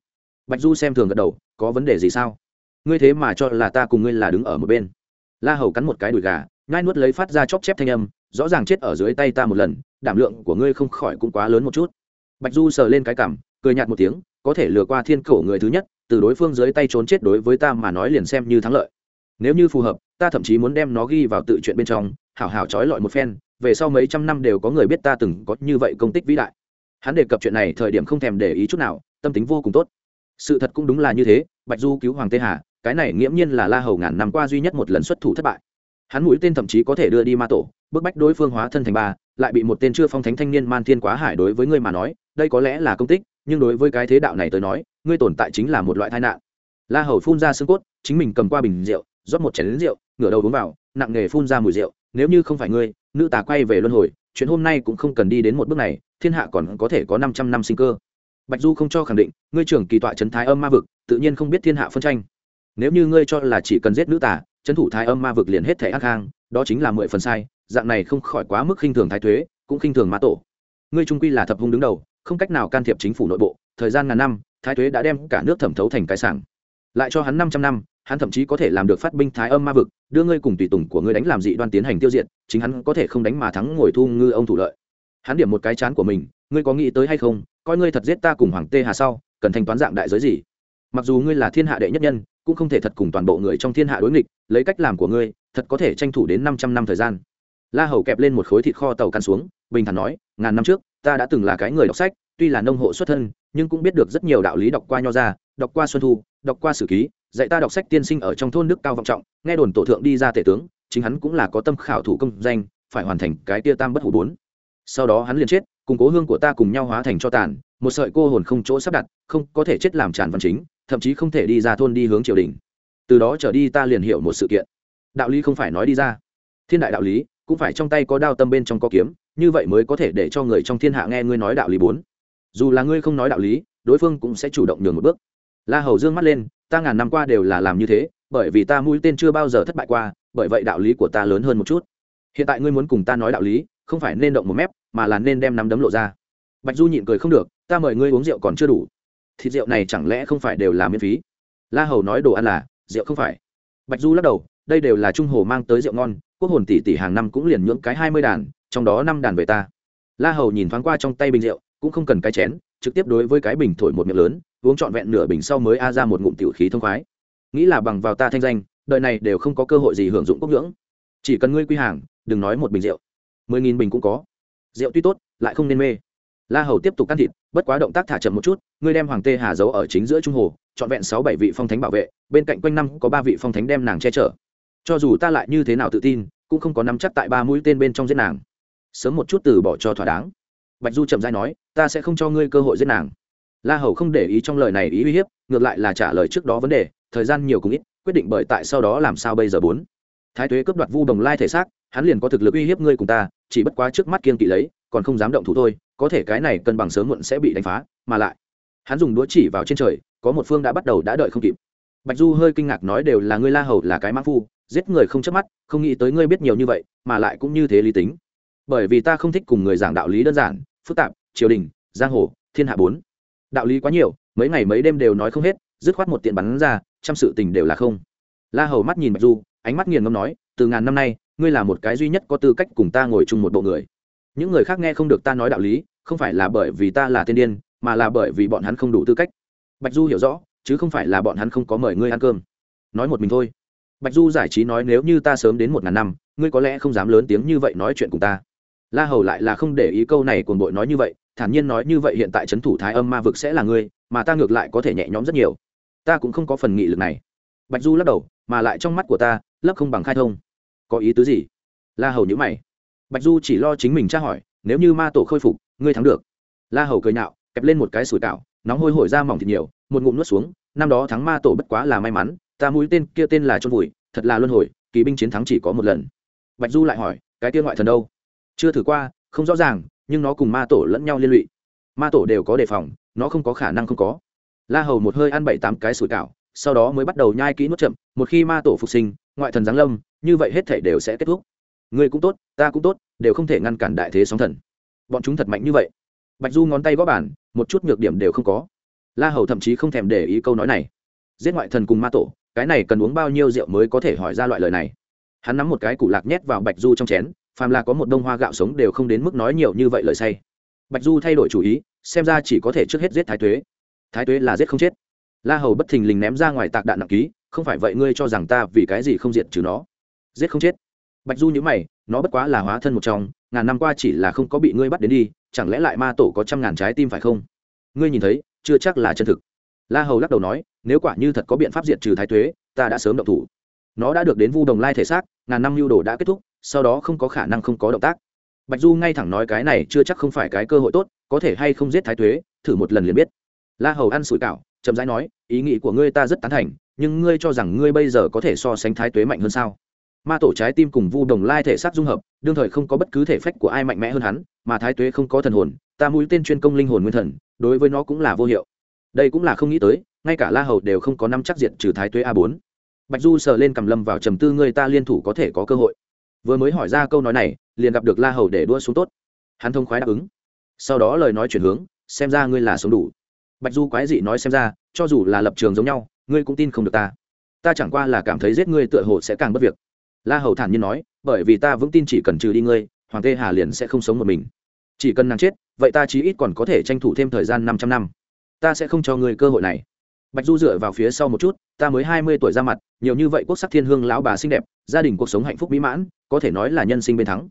S1: Bạch du xem thường gật đầu, có vấn đề gì sao? Ngươi thế mà cho là ta cùng ngươi là đứng ở một bên. La hầu cắn một cái đùi gà nhai nuốt lấy phát ra chóc chép thanh âm, rõ ràng chết ở dưới tay ta một lần, đảm lượng của ngươi không khỏi cũng quá lớn một chút. Bạch du sờ lên cái cảm, cười nhạt một tiếng, có thể lừa qua thiên cổ người thứ nhất, từ đối phương dưới tay trốn chết đối với ta mà nói liền xem như thắng lợi. Nếu như phù hợp, ta thậm chí muốn đem nó ghi vào tự chuyện bên trong, hảo hảo trói lọi một phen, về sau mấy trăm năm đều có người biết ta từng có như vậy công tích vĩ đại. Hắn đề cập chuyện này thời điểm không thèm để ý chút nào, tâm tính vô cùng tốt. Sự thật cũng đúng là như thế, bạch du cứu hoàng tê hà, cái này nghiễm nhiên là la hầu ngàn năm qua duy nhất một lần xuất thủ thất bại hắn mũi tên thậm chí có thể đưa đi ma tổ, bức bách đối phương hóa thân thành ba, lại bị một tên chưa phong thánh thanh niên man thiên quá hải đối với ngươi mà nói, đây có lẽ là công tích, nhưng đối với cái thế đạo này tới nói, ngươi tồn tại chính là một loại tai nạn. La hầu phun ra xương cốt, chính mình cầm qua bình rượu, rót một chén lính rượu, ngửa đầu uống vào, nặng nghề phun ra mùi rượu, nếu như không phải ngươi, nữ tà quay về luân hồi, chuyện hôm nay cũng không cần đi đến một bước này, thiên hạ còn có thể có năm trăm năm sinh cơ. Bạch du không cho khẳng định, ngươi trưởng kỳ tọa trấn thái âm ma vực, tự nhiên không biết thiên hạ phân tranh. Nếu như ngươi cho là chỉ cần giết nữ tà trấn thủ thái âm ma vực liền hết thể ác hang, đó chính là mười phần sai, dạng này không khỏi quá mức khinh thường thái thuế, cũng khinh thường ma tổ. Ngươi trung quy là thập hung đứng đầu, không cách nào can thiệp chính phủ nội bộ, thời gian ngàn năm, thái thuế đã đem cả nước thẩm thấu thành cái sảng. Lại cho hắn năm trăm năm, hắn thậm chí có thể làm được phát binh thái âm ma vực, đưa ngươi cùng tùy tùng của ngươi đánh làm dị đoan tiến hành tiêu diệt, chính hắn có thể không đánh mà thắng ngồi thu ngư ông thủ lợi. Hắn điểm một cái chán của mình, ngươi có nghĩ tới hay không, coi ngươi thật giết ta cùng hoàng tê hà sau, cần thanh toán dạng đại giới gì? Mặc dù ngươi là thiên hạ đệ nhất nhân cũng không thể thật cùng toàn bộ người trong thiên hạ đối nghịch, lấy cách làm của ngươi, thật có thể tranh thủ đến năm trăm năm thời gian. La hầu kẹp lên một khối thịt kho tàu căn xuống, bình thản nói, ngàn năm trước, ta đã từng là cái người đọc sách, tuy là nông hộ xuất thân, nhưng cũng biết được rất nhiều đạo lý đọc qua nho ra đọc qua xuân thu, đọc qua sử ký, dạy ta đọc sách tiên sinh ở trong thôn đức cao vọng trọng, nghe đồn tổ thượng đi ra tể tướng, chính hắn cũng là có tâm khảo thủ công danh, phải hoàn thành cái tia tam bất hủ bốn. Sau đó hắn liền chết, cùng cố hương của ta cùng nhau hóa thành cho tàn, một sợi cô hồn không chỗ sắp đặt, không có thể chết làm tràn văn chính thậm chí không thể đi ra thôn đi hướng triều đình. Từ đó trở đi ta liền hiểu một sự kiện. Đạo lý không phải nói đi ra. Thiên đại đạo lý, cũng phải trong tay có đao tâm bên trong có kiếm, như vậy mới có thể để cho người trong thiên hạ nghe ngươi nói đạo lý bốn. Dù là ngươi không nói đạo lý, đối phương cũng sẽ chủ động nhường một bước. La hầu dương mắt lên, ta ngàn năm qua đều là làm như thế, bởi vì ta mũi tên chưa bao giờ thất bại qua, bởi vậy đạo lý của ta lớn hơn một chút. Hiện tại ngươi muốn cùng ta nói đạo lý, không phải nên động một mép, mà là nên đem nắm đấm lộ ra. Bạch du nhịn cười không được, ta mời ngươi uống rượu còn chưa đủ thịt rượu này chẳng lẽ không phải đều là miễn phí? La hầu nói đồ ăn là, rượu không phải. Bạch du lắc đầu, đây đều là trung hồ mang tới rượu ngon, quốc hồn tỷ tỷ hàng năm cũng liền nhưỡng cái hai mươi đàn, trong đó năm đàn về ta. La hầu nhìn thoáng qua trong tay bình rượu, cũng không cần cái chén, trực tiếp đối với cái bình thổi một miệng lớn, uống trọn vẹn nửa bình sau mới a ra một ngụm tiểu khí thông khoái. Nghĩ là bằng vào ta thanh danh đợi này đều không có cơ hội gì hưởng dụng quốc nhưỡng. Chỉ cần ngươi quy hàng, đừng nói một bình rượu. Mười nghìn bình cũng có. Rượu tuy tốt, lại không nên mê la hầu tiếp tục can thịt, bất quá động tác thả chậm một chút, ngươi đem hoàng tê hà giấu ở chính giữa trung hồ, trọn vẹn sáu bảy vị phong thánh bảo vệ, bên cạnh quanh năm có ba vị phong thánh đem nàng che chở. Cho dù ta lại như thế nào tự tin, cũng không có nắm chắc tại ba mũi tên bên trong giết nàng. Sớm một chút từ bỏ cho thỏa đáng. Bạch du chậm dai nói, ta sẽ không cho ngươi cơ hội giết nàng. La hầu không để ý trong lời này ý uy hiếp, ngược lại là trả lời trước đó vấn đề, thời gian nhiều cũng ít, quyết định bởi tại sau đó làm sao bây giờ bốn. Thái tuế cướp đoạt vu đồng lai thể xác, hắn liền có thực lực uy hiếp ngươi cùng ta, chỉ bất quá trước mắt kiên kỵ lấy còn không dám động thủ thôi, có thể cái này cân bằng sớm muộn sẽ bị đánh phá, mà lại, hắn dùng đũa chỉ vào trên trời, có một phương đã bắt đầu đã đợi không kịp. Bạch du hơi kinh ngạc nói đều là ngươi la hầu là cái mã phu, giết người không chớp mắt, không nghĩ tới ngươi biết nhiều như vậy, mà lại cũng như thế lý tính. Bởi vì ta không thích cùng người giảng đạo lý đơn giản, phức tạp, triều đình, giang hồ, thiên hạ bốn. Đạo lý quá nhiều, mấy ngày mấy đêm đều nói không hết, dứt khoát một tiện bắn ra, trăm sự tình đều là không. La hầu mắt nhìn bạch du, ánh mắt nghiền ngâm nói, từ ngàn năm nay, ngươi là một cái duy nhất có tư cách cùng ta ngồi chung một bộ người những người khác nghe không được ta nói đạo lý, không phải là bởi vì ta là tiên điên, mà là bởi vì bọn hắn không đủ tư cách. Bạch du hiểu rõ, chứ không phải là bọn hắn không có mời ngươi ăn cơm. Nói một mình thôi. Bạch du giải trí nói nếu như ta sớm đến một ngàn năm, ngươi có lẽ không dám lớn tiếng như vậy nói chuyện cùng ta. La hầu lại là không để ý câu này cuồng bội nói như vậy, thản nhiên nói như vậy hiện tại trấn thủ thái âm ma vực sẽ là ngươi, mà ta ngược lại có thể nhẹ nhõm rất nhiều. Ta cũng không có phần nghị lực này. Bạch du lắc đầu, mà lại trong mắt của ta, lấp không bằng khai thông. Có ý tứ gì? La hầu nhữ mày bạch du chỉ lo chính mình tra hỏi, nếu như ma tổ khôi phục, ngươi thắng được. La hầu cười nhạo, kẹp lên một cái sủi cảo, nóng hôi hổi ra mỏng thịt nhiều, một ngụm nuốt xuống, năm đó thắng ma tổ bất quá là may mắn, ta mũi tên kia tên là trôn vùi, thật là luân hồi, kỳ binh chiến thắng chỉ có một lần. Bạch du lại hỏi, cái kia ngoại thần đâu? Chưa thử qua, không rõ ràng, nhưng nó cùng ma tổ lẫn nhau liên lụy. Ma tổ đều có đề phòng, nó không có khả năng không có. La hầu một hơi ăn bảy tám cái sủi cảo, sau đó mới bắt đầu nhai kỹ nuốt chậm, một khi ma tổ phục sinh, ngoại thần giáng lâm, như vậy hết thể đều sẽ kết thúc. Ngươi cũng tốt, ta cũng tốt, đều không thể ngăn cản đại thế sóng thần. Bọn chúng thật mạnh như vậy. Bạch du ngón tay gõ bản một chút nhược điểm đều không có. La hầu thậm chí không thèm để ý câu nói này. Giết ngoại thần cùng ma tổ, cái này cần uống bao nhiêu rượu mới có thể hỏi ra loại lời này? Hắn nắm một cái củ lạc nhét vào bạch du trong chén, phàm là có một đông hoa gạo sống đều không đến mức nói nhiều như vậy lời say. Bạch du thay đổi chủ ý, xem ra chỉ có thể trước hết giết thái tuế. Thái tuế là giết không chết. La hầu bất thình lình ném ra ngoài tạc đạn nặng ký, không phải vậy ngươi cho rằng ta vì cái gì không diệt trừ nó? Giết không chết bạch du nhữ mày, nó bất quá là hóa thân một trong, ngàn năm qua chỉ là không có bị ngươi bắt đến đi, chẳng lẽ lại ma tổ có trăm ngàn trái tim phải không? Ngươi nhìn thấy, chưa chắc là chân thực. La hầu lắc đầu nói, nếu quả như thật có biện pháp diệt trừ thái tuế, ta đã sớm động thủ. Nó đã được đến vu đồng lai thể xác, ngàn năm lưu đồ đã kết thúc, sau đó không có khả năng không có động tác. Bạch du ngay thẳng nói cái này chưa chắc không phải cái cơ hội tốt, có thể hay không giết thái thuế thử một lần liền biết. La hầu ăn sủi cảo, chậm rãi nói, ý nghĩ của ngươi ta rất tán thành, nhưng ngươi cho rằng ngươi bây giờ có thể so sánh thái tuế mạnh hơn sao? Ma tổ trái tim cùng vu đồng lai thể xác dung hợp, đương thời không có bất cứ thể phách của ai mạnh mẽ hơn hắn, mà thái tuế không có thần hồn, ta mũi tên chuyên công linh hồn nguyên thần, đối với nó cũng là vô hiệu. Đây cũng là không nghĩ tới, ngay cả la hầu đều không có năm chắc diệt trừ thái tuế a bốn. Bạch du sờ lên cầm lâm vào trầm tư, người ta liên thủ có thể có cơ hội. Vừa mới hỏi ra câu nói này, liền gặp được la hầu để đua xuống tốt. Hắn thông khoái đáp ứng. Sau đó lời nói chuyển hướng, xem ra ngươi là sống đủ. Bạch du quái dị nói xem ra, cho dù là lập trường giống nhau, ngươi cũng tin không được ta. Ta chẳng qua là cảm thấy giết ngươi tựa hồ sẽ càng bất việc la hầu thản nhiên nói, bởi vì ta vững tin chỉ cần trừ đi ngươi, hoàng tê hà liền sẽ không sống một mình. Chỉ cần nàng chết, vậy ta chí ít còn có thể tranh thủ thêm thời gian năm trăm năm. Ta sẽ không cho ngươi cơ hội này. Bạch du dựa vào phía sau một chút, ta mới hai mươi tuổi ra mặt, nhiều như vậy quốc sắc thiên hương lão bà xinh đẹp, gia đình cuộc sống hạnh phúc mỹ mãn, có thể nói là nhân sinh bên thắng.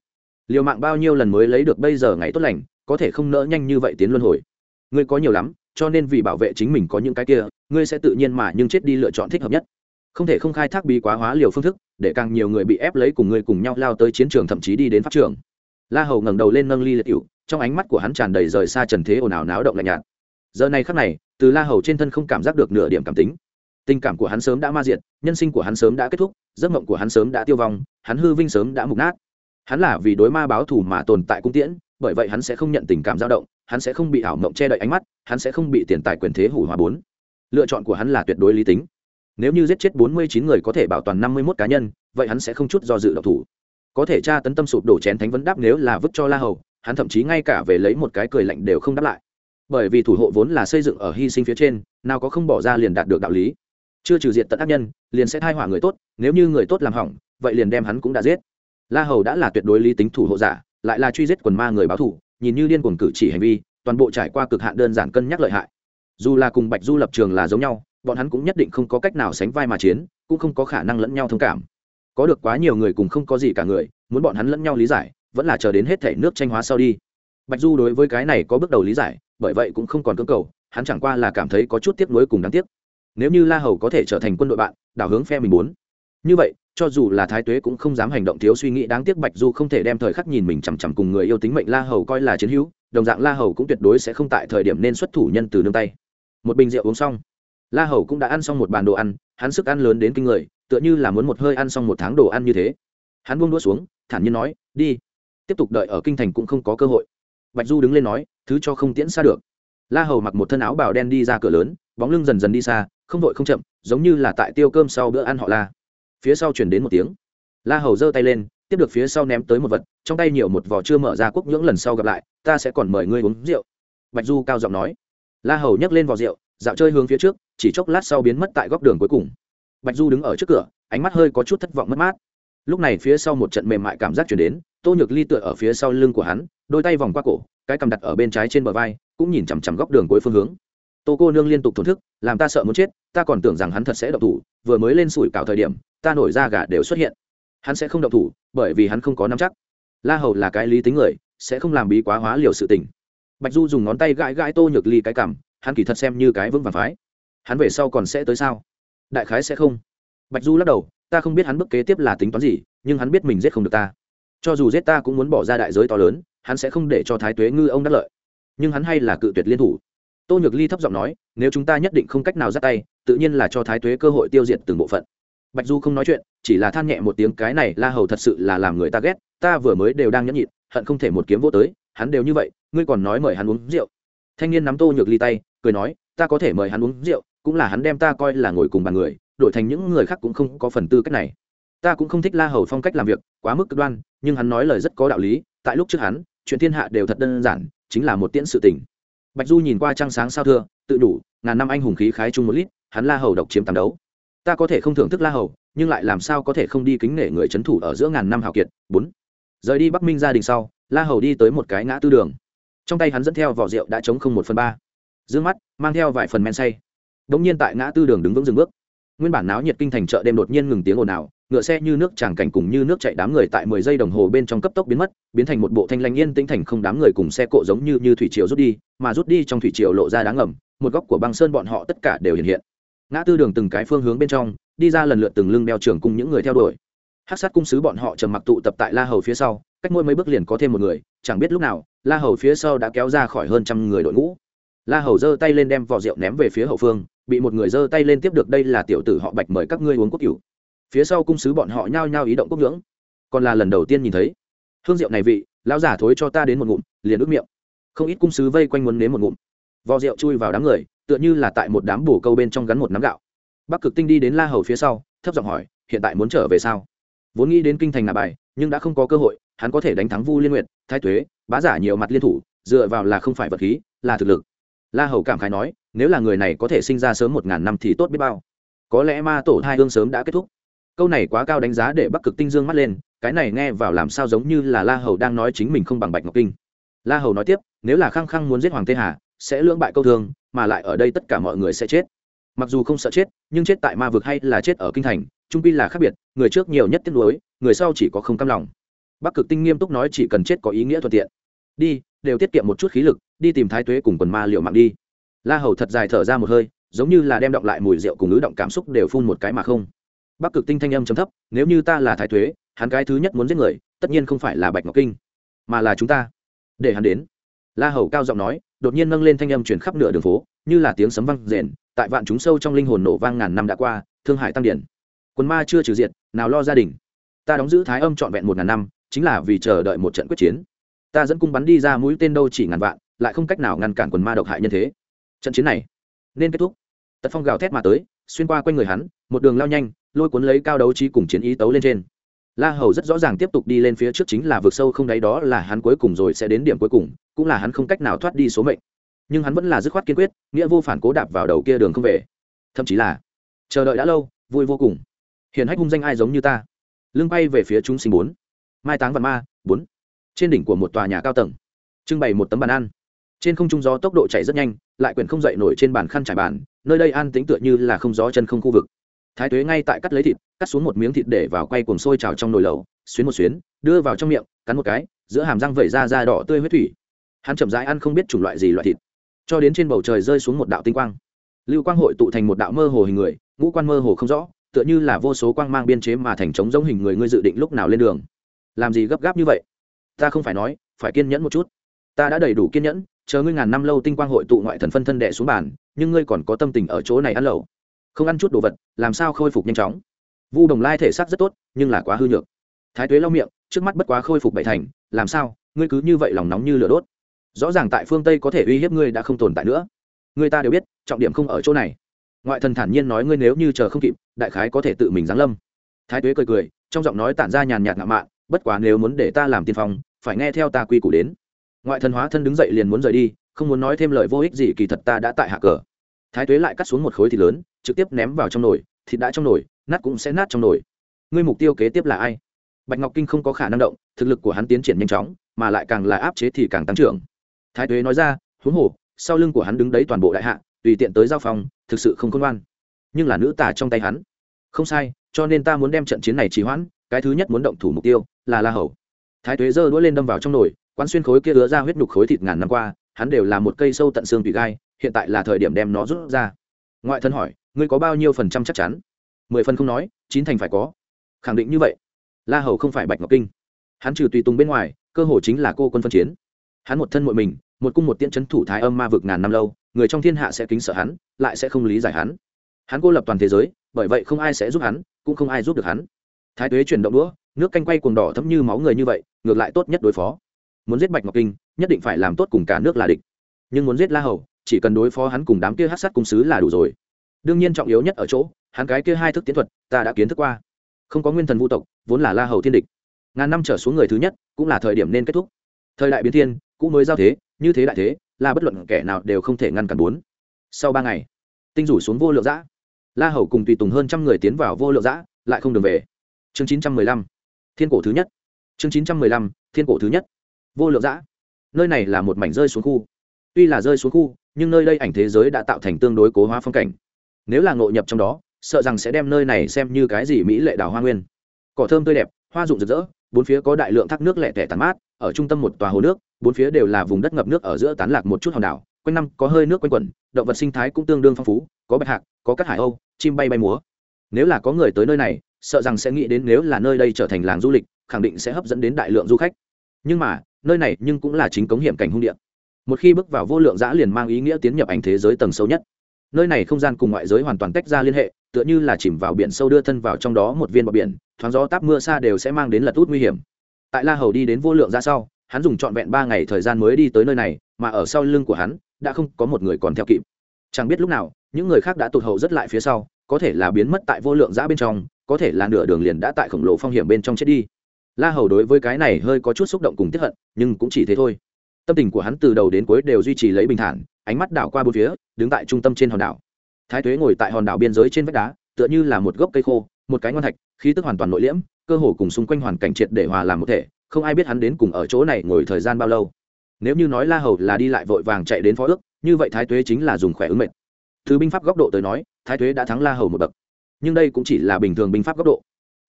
S1: Liều mạng bao nhiêu lần mới lấy được bây giờ ngày tốt lành, có thể không nỡ nhanh như vậy tiến luân hồi. Ngươi có nhiều lắm, cho nên vì bảo vệ chính mình có những cái kia, ngươi sẽ tự nhiên mà nhưng chết đi lựa chọn thích hợp nhất. Không thể không khai thác bí quá hóa liều phương thức để càng nhiều người bị ép lấy cùng ngươi cùng nhau lao tới chiến trường thậm chí đi đến pháp trường. La hầu ngẩng đầu lên nâng ly liệt cựu trong ánh mắt của hắn tràn đầy rời xa trần thế ồn ào náo động lạnh nhạt. Giờ này khắc này, từ la hầu trên thân không cảm giác được nửa điểm cảm tính. Tình cảm của hắn sớm đã ma diệt, nhân sinh của hắn sớm đã kết thúc, giấc mộng của hắn sớm đã tiêu vong, hắn hư vinh sớm đã mục nát. Hắn là vì đối ma báo thù mà tồn tại cung tiễn, bởi vậy hắn sẽ không nhận tình cảm dao động, hắn sẽ không bị ảo mộng che đậy ánh mắt, hắn sẽ không bị tiền tài quyền thế hủ hòa bốn. Lựa chọn của hắn là tuyệt đối lý tính nếu như giết chết bốn mươi chín người có thể bảo toàn năm mươi mốt cá nhân, vậy hắn sẽ không chút do dự độc thủ. Có thể tra tấn tâm sụp đổ chén thánh vấn đáp nếu là vứt cho la hầu, hắn thậm chí ngay cả về lấy một cái cười lạnh đều không đáp lại. Bởi vì thủ hộ vốn là xây dựng ở hy sinh phía trên, nào có không bỏ ra liền đạt được đạo lý. Chưa trừ diệt tận ác nhân, liền sẽ thai hỏa người tốt, nếu như người tốt làm hỏng, vậy liền đem hắn cũng đã giết. La hầu đã là tuyệt đối lý tính thủ hộ giả, lại là truy giết quần ma người báo thủ nhìn như điên cuồng cử chỉ hành vi, toàn bộ trải qua cực hạn đơn giản cân nhắc lợi hại. Dù là cùng bạch du lập trường là giống nhau bọn hắn cũng nhất định không có cách nào sánh vai mà chiến, cũng không có khả năng lẫn nhau thông cảm. Có được quá nhiều người cùng không có gì cả người, muốn bọn hắn lẫn nhau lý giải, vẫn là chờ đến hết thể nước tranh hóa sau đi. Bạch du đối với cái này có bước đầu lý giải, bởi vậy cũng không còn cưỡng cầu, hắn chẳng qua là cảm thấy có chút tiếc nuối cùng đáng tiếc. Nếu như la hầu có thể trở thành quân đội bạn, đảo hướng phe mình muốn. Như vậy, cho dù là thái tuế cũng không dám hành động thiếu suy nghĩ, đáng tiếc bạch du không thể đem thời khắc nhìn mình chằm chằm cùng người yêu tính mệnh la hầu coi là chiến hữu, đồng dạng la hầu cũng tuyệt đối sẽ không tại thời điểm nên xuất thủ nhân từ nương tay. Một bình rượu uống xong la hầu cũng đã ăn xong một bàn đồ ăn, hắn sức ăn lớn đến kinh người, tựa như là muốn một hơi ăn xong một tháng đồ ăn như thế. Hắn buông đũa xuống, thản nhiên nói, đi. Tiếp tục đợi ở kinh thành cũng không có cơ hội. Bạch du đứng lên nói, thứ cho không tiễn xa được. La hầu mặc một thân áo bào đen đi ra cửa lớn, bóng lưng dần dần đi xa, không vội không chậm, giống như là tại tiêu cơm sau bữa ăn họ la. Phía sau chuyển đến một tiếng. La hầu giơ tay lên, tiếp được phía sau ném tới một vật, trong tay nhiều một vỏ chưa mở ra quốc nhưỡng lần sau gặp lại, ta sẽ còn mời ngươi uống rượu. Bạch du cao giọng nói. La hầu nhấc lên vỏ rượu dạo chơi hướng phía trước, chỉ chốc lát sau biến mất tại góc đường cuối cùng. Bạch du đứng ở trước cửa, ánh mắt hơi có chút thất vọng mất mát. Lúc này phía sau một trận mềm mại cảm giác chuyển đến, tô nhược ly tựa ở phía sau lưng của hắn, đôi tay vòng qua cổ, cái cầm đặt ở bên trái trên bờ vai, cũng nhìn chằm chằm góc đường cuối phương hướng. Tô cô nương liên tục thổn thức, làm ta sợ muốn chết, ta còn tưởng rằng hắn thật sẽ độc thủ, vừa mới lên sủi cảo thời điểm, ta nổi ra gà đều xuất hiện. Hắn sẽ không độc thủ, bởi vì hắn không có nắm chắc. La hầu là cái lý tính người, sẽ không làm bí quá hóa liều sự tình. Bạch du dùng ngón tay gãi gãi tô nhược ly cái cảm hắn kỳ thật xem như cái vững vàng phái. Hắn về sau còn sẽ tới sao? Đại khái sẽ không. Bạch du lắc đầu, ta không biết hắn bước kế tiếp là tính toán gì, nhưng hắn biết mình giết không được ta. Cho dù giết ta cũng muốn bỏ ra đại giới to lớn, hắn sẽ không để cho thái tuế ngư ông đắc lợi. Nhưng hắn hay là cự tuyệt liên thủ. Tô nhược ly thấp giọng nói, nếu chúng ta nhất định không cách nào ra tay, tự nhiên là cho thái tuế cơ hội tiêu diệt từng bộ phận. Bạch du không nói chuyện, chỉ là than nhẹ một tiếng, cái này la hầu thật sự là làm người ta ghét, ta vừa mới đều đang nhẫn nhịn, hận không thể một kiếm vô tới, hắn đều như vậy, ngươi còn nói mời hắn uống rượu thanh niên nắm tô nhược ly tay, cười nói, ta có thể mời hắn uống rượu, cũng là hắn đem ta coi là ngồi cùng bàn người, đổi thành những người khác cũng không có phần tư cách này. Ta cũng không thích la hầu phong cách làm việc, quá mức cực đoan, nhưng hắn nói lời rất có đạo lý, tại lúc trước hắn, chuyện thiên hạ đều thật đơn giản, chính là một tiễn sự tình. Bạch du nhìn qua trăng sáng sao thưa, tự đủ, ngàn năm anh hùng khí khái chung một lít, hắn la hầu độc chiếm tàn đấu. Ta có thể không thưởng thức la hầu, nhưng lại làm sao có thể không đi kính nể người c thủ ở giữa ngàn năm hào kiệt? Bốn. Rời đi bắc minh gia đình sau, la hầu đi tới một cái ngã tư đường trong tay hắn dẫn theo vỏ rượu đã chống không một phần ba. D mắt, mang theo vài phần men say. Đ ỗ n g nhiên tại ngã tư đường đứng vững dừng bước. Nguyên bản náo nhiệt kinh thành chợ đêm đột nhiên ngừng tiếng ồn ào, ngựa xe như nước tràng cảnh cùng như nước chạy đám người tại mười giây đồng hồ bên trong cấp tốc biến mất, biến thành một bộ thanh lanh yên tĩnh thành không đám người cùng xe cộ giống như như thủy triều rút đi, mà rút đi trong thủy triều lộ ra đáng ngầm, một góc của băng sơn bọn họ tất cả đều hiện hiện. Ngã tư đường từng cái phương hướng bên trong, đi ra lần lượt từng lưng đeo trường cùng những người theo đuổi. Hát sát cung sứ bọn họ trầm mặc tụ tập tại la hầu phía sau cách mỗi mấy bước liền có thêm một người, chẳng biết lúc nào, la hầu phía sau đã kéo ra khỏi hơn trăm người đội ngũ. La hầu giơ tay lên đem vỏ rượu ném về phía hậu phương, bị một người giơ tay lên tiếp được đây là tiểu tử họ bạch mời các ngươi uống quốc cửu. Phía sau cung sứ bọn họ nhao nhao ý động quốc ngưỡng. Còn là lần đầu tiên nhìn thấy. Hương rượu này vị, lão giả thối cho ta đến một ngụm, liền ướt miệng. Không ít cung sứ vây quanh muốn nếm một ngụm. Vò rượu chui vào đám người, tựa như là tại một đám bổ câu bên trong gắn một nắm gạo. Bắc cực tinh đi đến la hầu phía sau, thấp giọng hỏi, hiện tại muốn trở về sao? Vốn nghĩ đến kinh thành nạ bài, nhưng đã không có cơ hội hắn có thể đánh thắng vu liên nguyện thái tuế, bá giả nhiều mặt liên thủ, dựa vào là không phải vật khí, là thực lực. La hầu cảm khái nói, nếu là người này có thể sinh ra sớm một ngàn năm thì tốt biết bao. Có lẽ ma tổ hai hương sớm đã kết thúc. Câu này quá cao đánh giá để bắc cực tinh dương mắt lên, cái này nghe vào làm sao giống như là la hầu đang nói chính mình không bằng bạch ngọc kinh. La hầu nói tiếp, nếu là khăng khăng muốn giết hoàng tê hà, sẽ lưỡng bại câu thương, mà lại ở đây tất cả mọi người sẽ chết. Mặc dù không sợ chết, nhưng chết tại ma vực hay là chết ở kinh thành, trung pi là khác biệt, người trước nhiều nhất tiếc nuối, người sau chỉ có không cam lòng bắc cực tinh nghiêm túc nói chỉ cần chết có ý nghĩa thuận tiện. Đi, đều tiết kiệm một chút khí lực, đi tìm thái tuế cùng quần ma liệu mạng đi. La hầu thật dài thở ra một hơi, giống như là đem động lại mùi rượu cùng ứ động cảm xúc đều phun một cái mà không. Bắc cực tinh thanh âm chấm thấp, nếu như ta là thái tuế, hắn cái thứ nhất muốn giết người, tất nhiên không phải là bạch ngọc kinh, mà là chúng ta. Để hắn đến. La hầu cao giọng nói, đột nhiên nâng lên thanh âm chuyển khắp nửa đường phố, như là tiếng sấm vang rền, tại vạn chúng sâu trong linh hồn nổ vang ngàn năm đã qua, thương hải tăng điển. Quân ma chưa trừ diệt, nào lo gia đình. Ta đóng giữ thái âm trọn vẹn một ngàn năm chính là vì chờ đợi một trận quyết chiến. Ta dẫn cung bắn đi ra mũi tên đâu chỉ ngàn vạn, lại không cách nào ngăn cản quần ma độc hại nhân thế. Trận chiến này nên kết thúc. Tật phong gào thét mà tới, xuyên qua quanh người hắn, một đường lao nhanh, lôi cuốn lấy cao đấu trí cùng chiến ý tấu lên trên. La hầu rất rõ ràng tiếp tục đi lên phía trước chính là vực sâu không đáy đó là hắn cuối cùng rồi sẽ đến điểm cuối cùng, cũng là hắn không cách nào thoát đi số mệnh. Nhưng hắn vẫn là dứt khoát kiên quyết, nghĩa vô phản cố đạp vào đầu kia đường không về. Thậm chí là chờ đợi đã lâu, vui vô cùng. Hiền hách hung danh ai giống như ta? Lưng bay về phía chúng sinh bốn mai táng vạn ma, bốn. Trên đỉnh của một tòa nhà cao tầng, trưng bày một tấm bàn ăn. Trên không trung gió tốc độ chạy rất nhanh, lại quyển không dậy nổi trên bàn khăn trải bàn, nơi đây an tính tựa như là không gió chân không khu vực. Thái tuế ngay tại cắt lấy thịt, cắt xuống một miếng thịt để vào quay cuồng sôi trào trong nồi lẩu, xuyến một xuyến, đưa vào trong miệng, cắn một cái, giữa hàm răng vẩy ra da đỏ tươi huyết thủy. Hắn chậm rãi ăn không biết chủng loại gì loại thịt. Cho đến trên bầu trời rơi xuống một đạo tinh quang. Lưu quang hội tụ thành một đạo mơ hồ hình người, ngũ quan mơ hồ không rõ, tựa như là vô số quang mang biên chế mà thành trống giống hình người ngươi dự định lúc nào lên đường làm gì gấp gáp như vậy? Ta không phải nói, phải kiên nhẫn một chút. Ta đã đầy đủ kiên nhẫn, chờ ngươi ngàn năm lâu tinh quang hội tụ ngoại thần phân thân đệ xuống bàn, nhưng ngươi còn có tâm tình ở chỗ này ăn lẩu. Không ăn chút đồ vật, làm sao khôi phục nhanh chóng? Vu đồng lai thể xác rất tốt, nhưng là quá hư nhược. Thái tuế lau miệng, trước mắt bất quá khôi phục bảy thành, làm sao, ngươi cứ như vậy lòng nóng như lửa đốt. Rõ ràng tại phương tây có thể uy hiếp ngươi đã không tồn tại nữa. Người ta đều biết, trọng điểm không ở chỗ này. Ngoại thần thản nhiên nói ngươi nếu như chờ không kịp, đại khái có thể tự mình giáng lâm. Thái tuế cười cười, trong giọng nói tản ra nhàn nhạt ngạo mạn bất quá nếu muốn để ta làm tiên phong, phải nghe theo ta quy củ đến. Ngoại thần hóa thân đứng dậy liền muốn rời đi, không muốn nói thêm lời vô ích gì, kỳ thật ta đã tại hạ cờ. Thái tuế lại cắt xuống một khối thịt lớn, trực tiếp ném vào trong nồi, thịt đã trong nồi, nát cũng sẽ nát trong nồi. Ngươi mục tiêu kế tiếp là ai? Bạch ngọc kinh không có khả năng động, thực lực của hắn tiến triển nhanh chóng, mà lại càng là áp chế thì càng tăng trưởng. Thái tuế nói ra, huống hồ, sau lưng của hắn đứng đấy toàn bộ đại hạ, tùy tiện tới giao phòng thực sự không khôn ngoan. Nhưng là nữ tà trong tay hắn. Không sai, cho nên ta muốn đem trận chiến này trì hoãn, cái thứ nhất muốn động thủ mục tiêu là la hầu. Thái tuế giơ đũa lên đâm vào trong nồi, quán xuyên khối kia ứa ra huyết nhục khối thịt ngàn năm qua, hắn đều là một cây sâu tận xương tùy gai, hiện tại là thời điểm đem nó rút ra. Ngoại thân hỏi, ngươi có bao nhiêu phần trăm chắc chắn? Mười phần không nói, chín thành phải có. Khẳng định như vậy. La hầu không phải bạch ngọc kinh. Hắn trừ tùy tùng bên ngoài, cơ hồ chính là cô quân phân chiến. Hắn một thân một mình, một cung một tiễn c thủ thái âm ma vực ngàn năm lâu, người trong thiên hạ sẽ kính sợ hắn, lại sẽ không lý giải hắn. Hắn cô lập toàn thế giới, bởi vậy không ai sẽ giúp hắn, cũng không ai giúp được hắn. Thái tuế chuyển động đũa nước canh quay cuồng đỏ thấm như máu người như vậy, ngược lại tốt nhất đối phó. Muốn giết bạch ngọc kinh, nhất định phải làm tốt cùng cả nước là địch. Nhưng muốn giết la hầu, chỉ cần đối phó hắn cùng đám kia hát sát cung sứ là đủ rồi. Đương nhiên trọng yếu nhất ở chỗ, hắn cái kia hai thức tiến thuật, ta đã kiến thức qua. Không có nguyên thần vũ tộc, vốn là la hầu thiên địch. Ngàn năm trở xuống người thứ nhất, cũng là thời điểm nên kết thúc. Thời đại biến thiên cũng mới giao thế, như thế đại thế, là bất luận kẻ nào đều không thể ngăn cản bốn. Sau ba ngày, tinh rủ xuống vô lượng giã. La hầu cùng tùy tùng hơn trăm người tiến vào vô lượng giã, lại không đường về. Chương chín trăm mười lăm thiên cổ thứ nhất. Chương chín trăm mười lăm, thiên cổ thứ nhất. Vô lượng giã nơi này là một mảnh rơi xuống khu. Tuy là rơi xuống khu, nhưng nơi đây ảnh thế giới đã tạo thành tương đối cố hóa phong cảnh. Nếu là ngộ nhập trong đó, sợ rằng sẽ đem nơi này xem như cái gì mỹ lệ đào hoa nguyên. Cỏ thơm tươi đẹp, hoa rụng rực rỡ, bốn phía có đại lượng thác nước lẹ tẻ tàn mát, ở trung tâm một tòa hồ nước, bốn phía đều là vùng đất ngập nước ở giữa tán lạc một chút hòn đảo, quanh năm có hơi nước quanh quẩn, động vật sinh thái cũng tương đương phong phú, có bạch hạc, có các hải âu, chim bay bay múa. Nếu là có người tới nơi này sợ rằng sẽ nghĩ đến nếu là nơi đây trở thành làng du lịch, khẳng định sẽ hấp dẫn đến đại lượng du khách. Nhưng mà, nơi này nhưng cũng là chính cống hiểm cảnh hung địa. Một khi bước vào vô lượng giã liền mang ý nghĩa tiến nhập ảnh thế giới tầng sâu nhất. Nơi này không gian cùng ngoại giới hoàn toàn tách ra liên hệ, tựa như là chìm vào biển sâu đưa thân vào trong đó một viên bọc biển, thoáng gió táp mưa xa đều sẽ mang đến lật út nguy hiểm. Tại la hầu đi đến vô lượng ra sau, hắn dùng trọn vẹn ba ngày thời gian mới đi tới nơi này, mà ở sau lưng của hắn, đã không có một người còn theo kịp. Chẳng biết lúc nào, những người khác đã tụt hậu rất lại phía sau có thể là biến mất tại vô lượng giã bên trong, có thể là nửa đường liền đã tại khổng lồ phong hiểm bên trong chết đi. La hầu đối với cái này hơi có chút xúc động cùng tiếp hận, nhưng cũng chỉ thế thôi. Tâm tình của hắn từ đầu đến cuối đều duy trì lấy bình thản, ánh mắt đảo qua bốn phía, đứng tại trung tâm trên hòn đảo. Thái tuế ngồi tại hòn đảo biên giới trên vách đá, tựa như là một gốc cây khô, một cái ngon thạch, khí tức hoàn toàn nội liễm, cơ hồ cùng xung quanh hoàn cảnh triệt để hòa làm một thể, không ai biết hắn đến cùng ở chỗ này ngồi thời gian bao lâu. Nếu như nói la hầu là đi lại vội vàng chạy đến phó ước, như vậy thái tuế chính là dùng khỏe ứng mệt từ binh pháp góc độ tới nói thái tuế đã thắng la hầu một bậc. Nhưng đây cũng chỉ là bình thường binh pháp góc độ.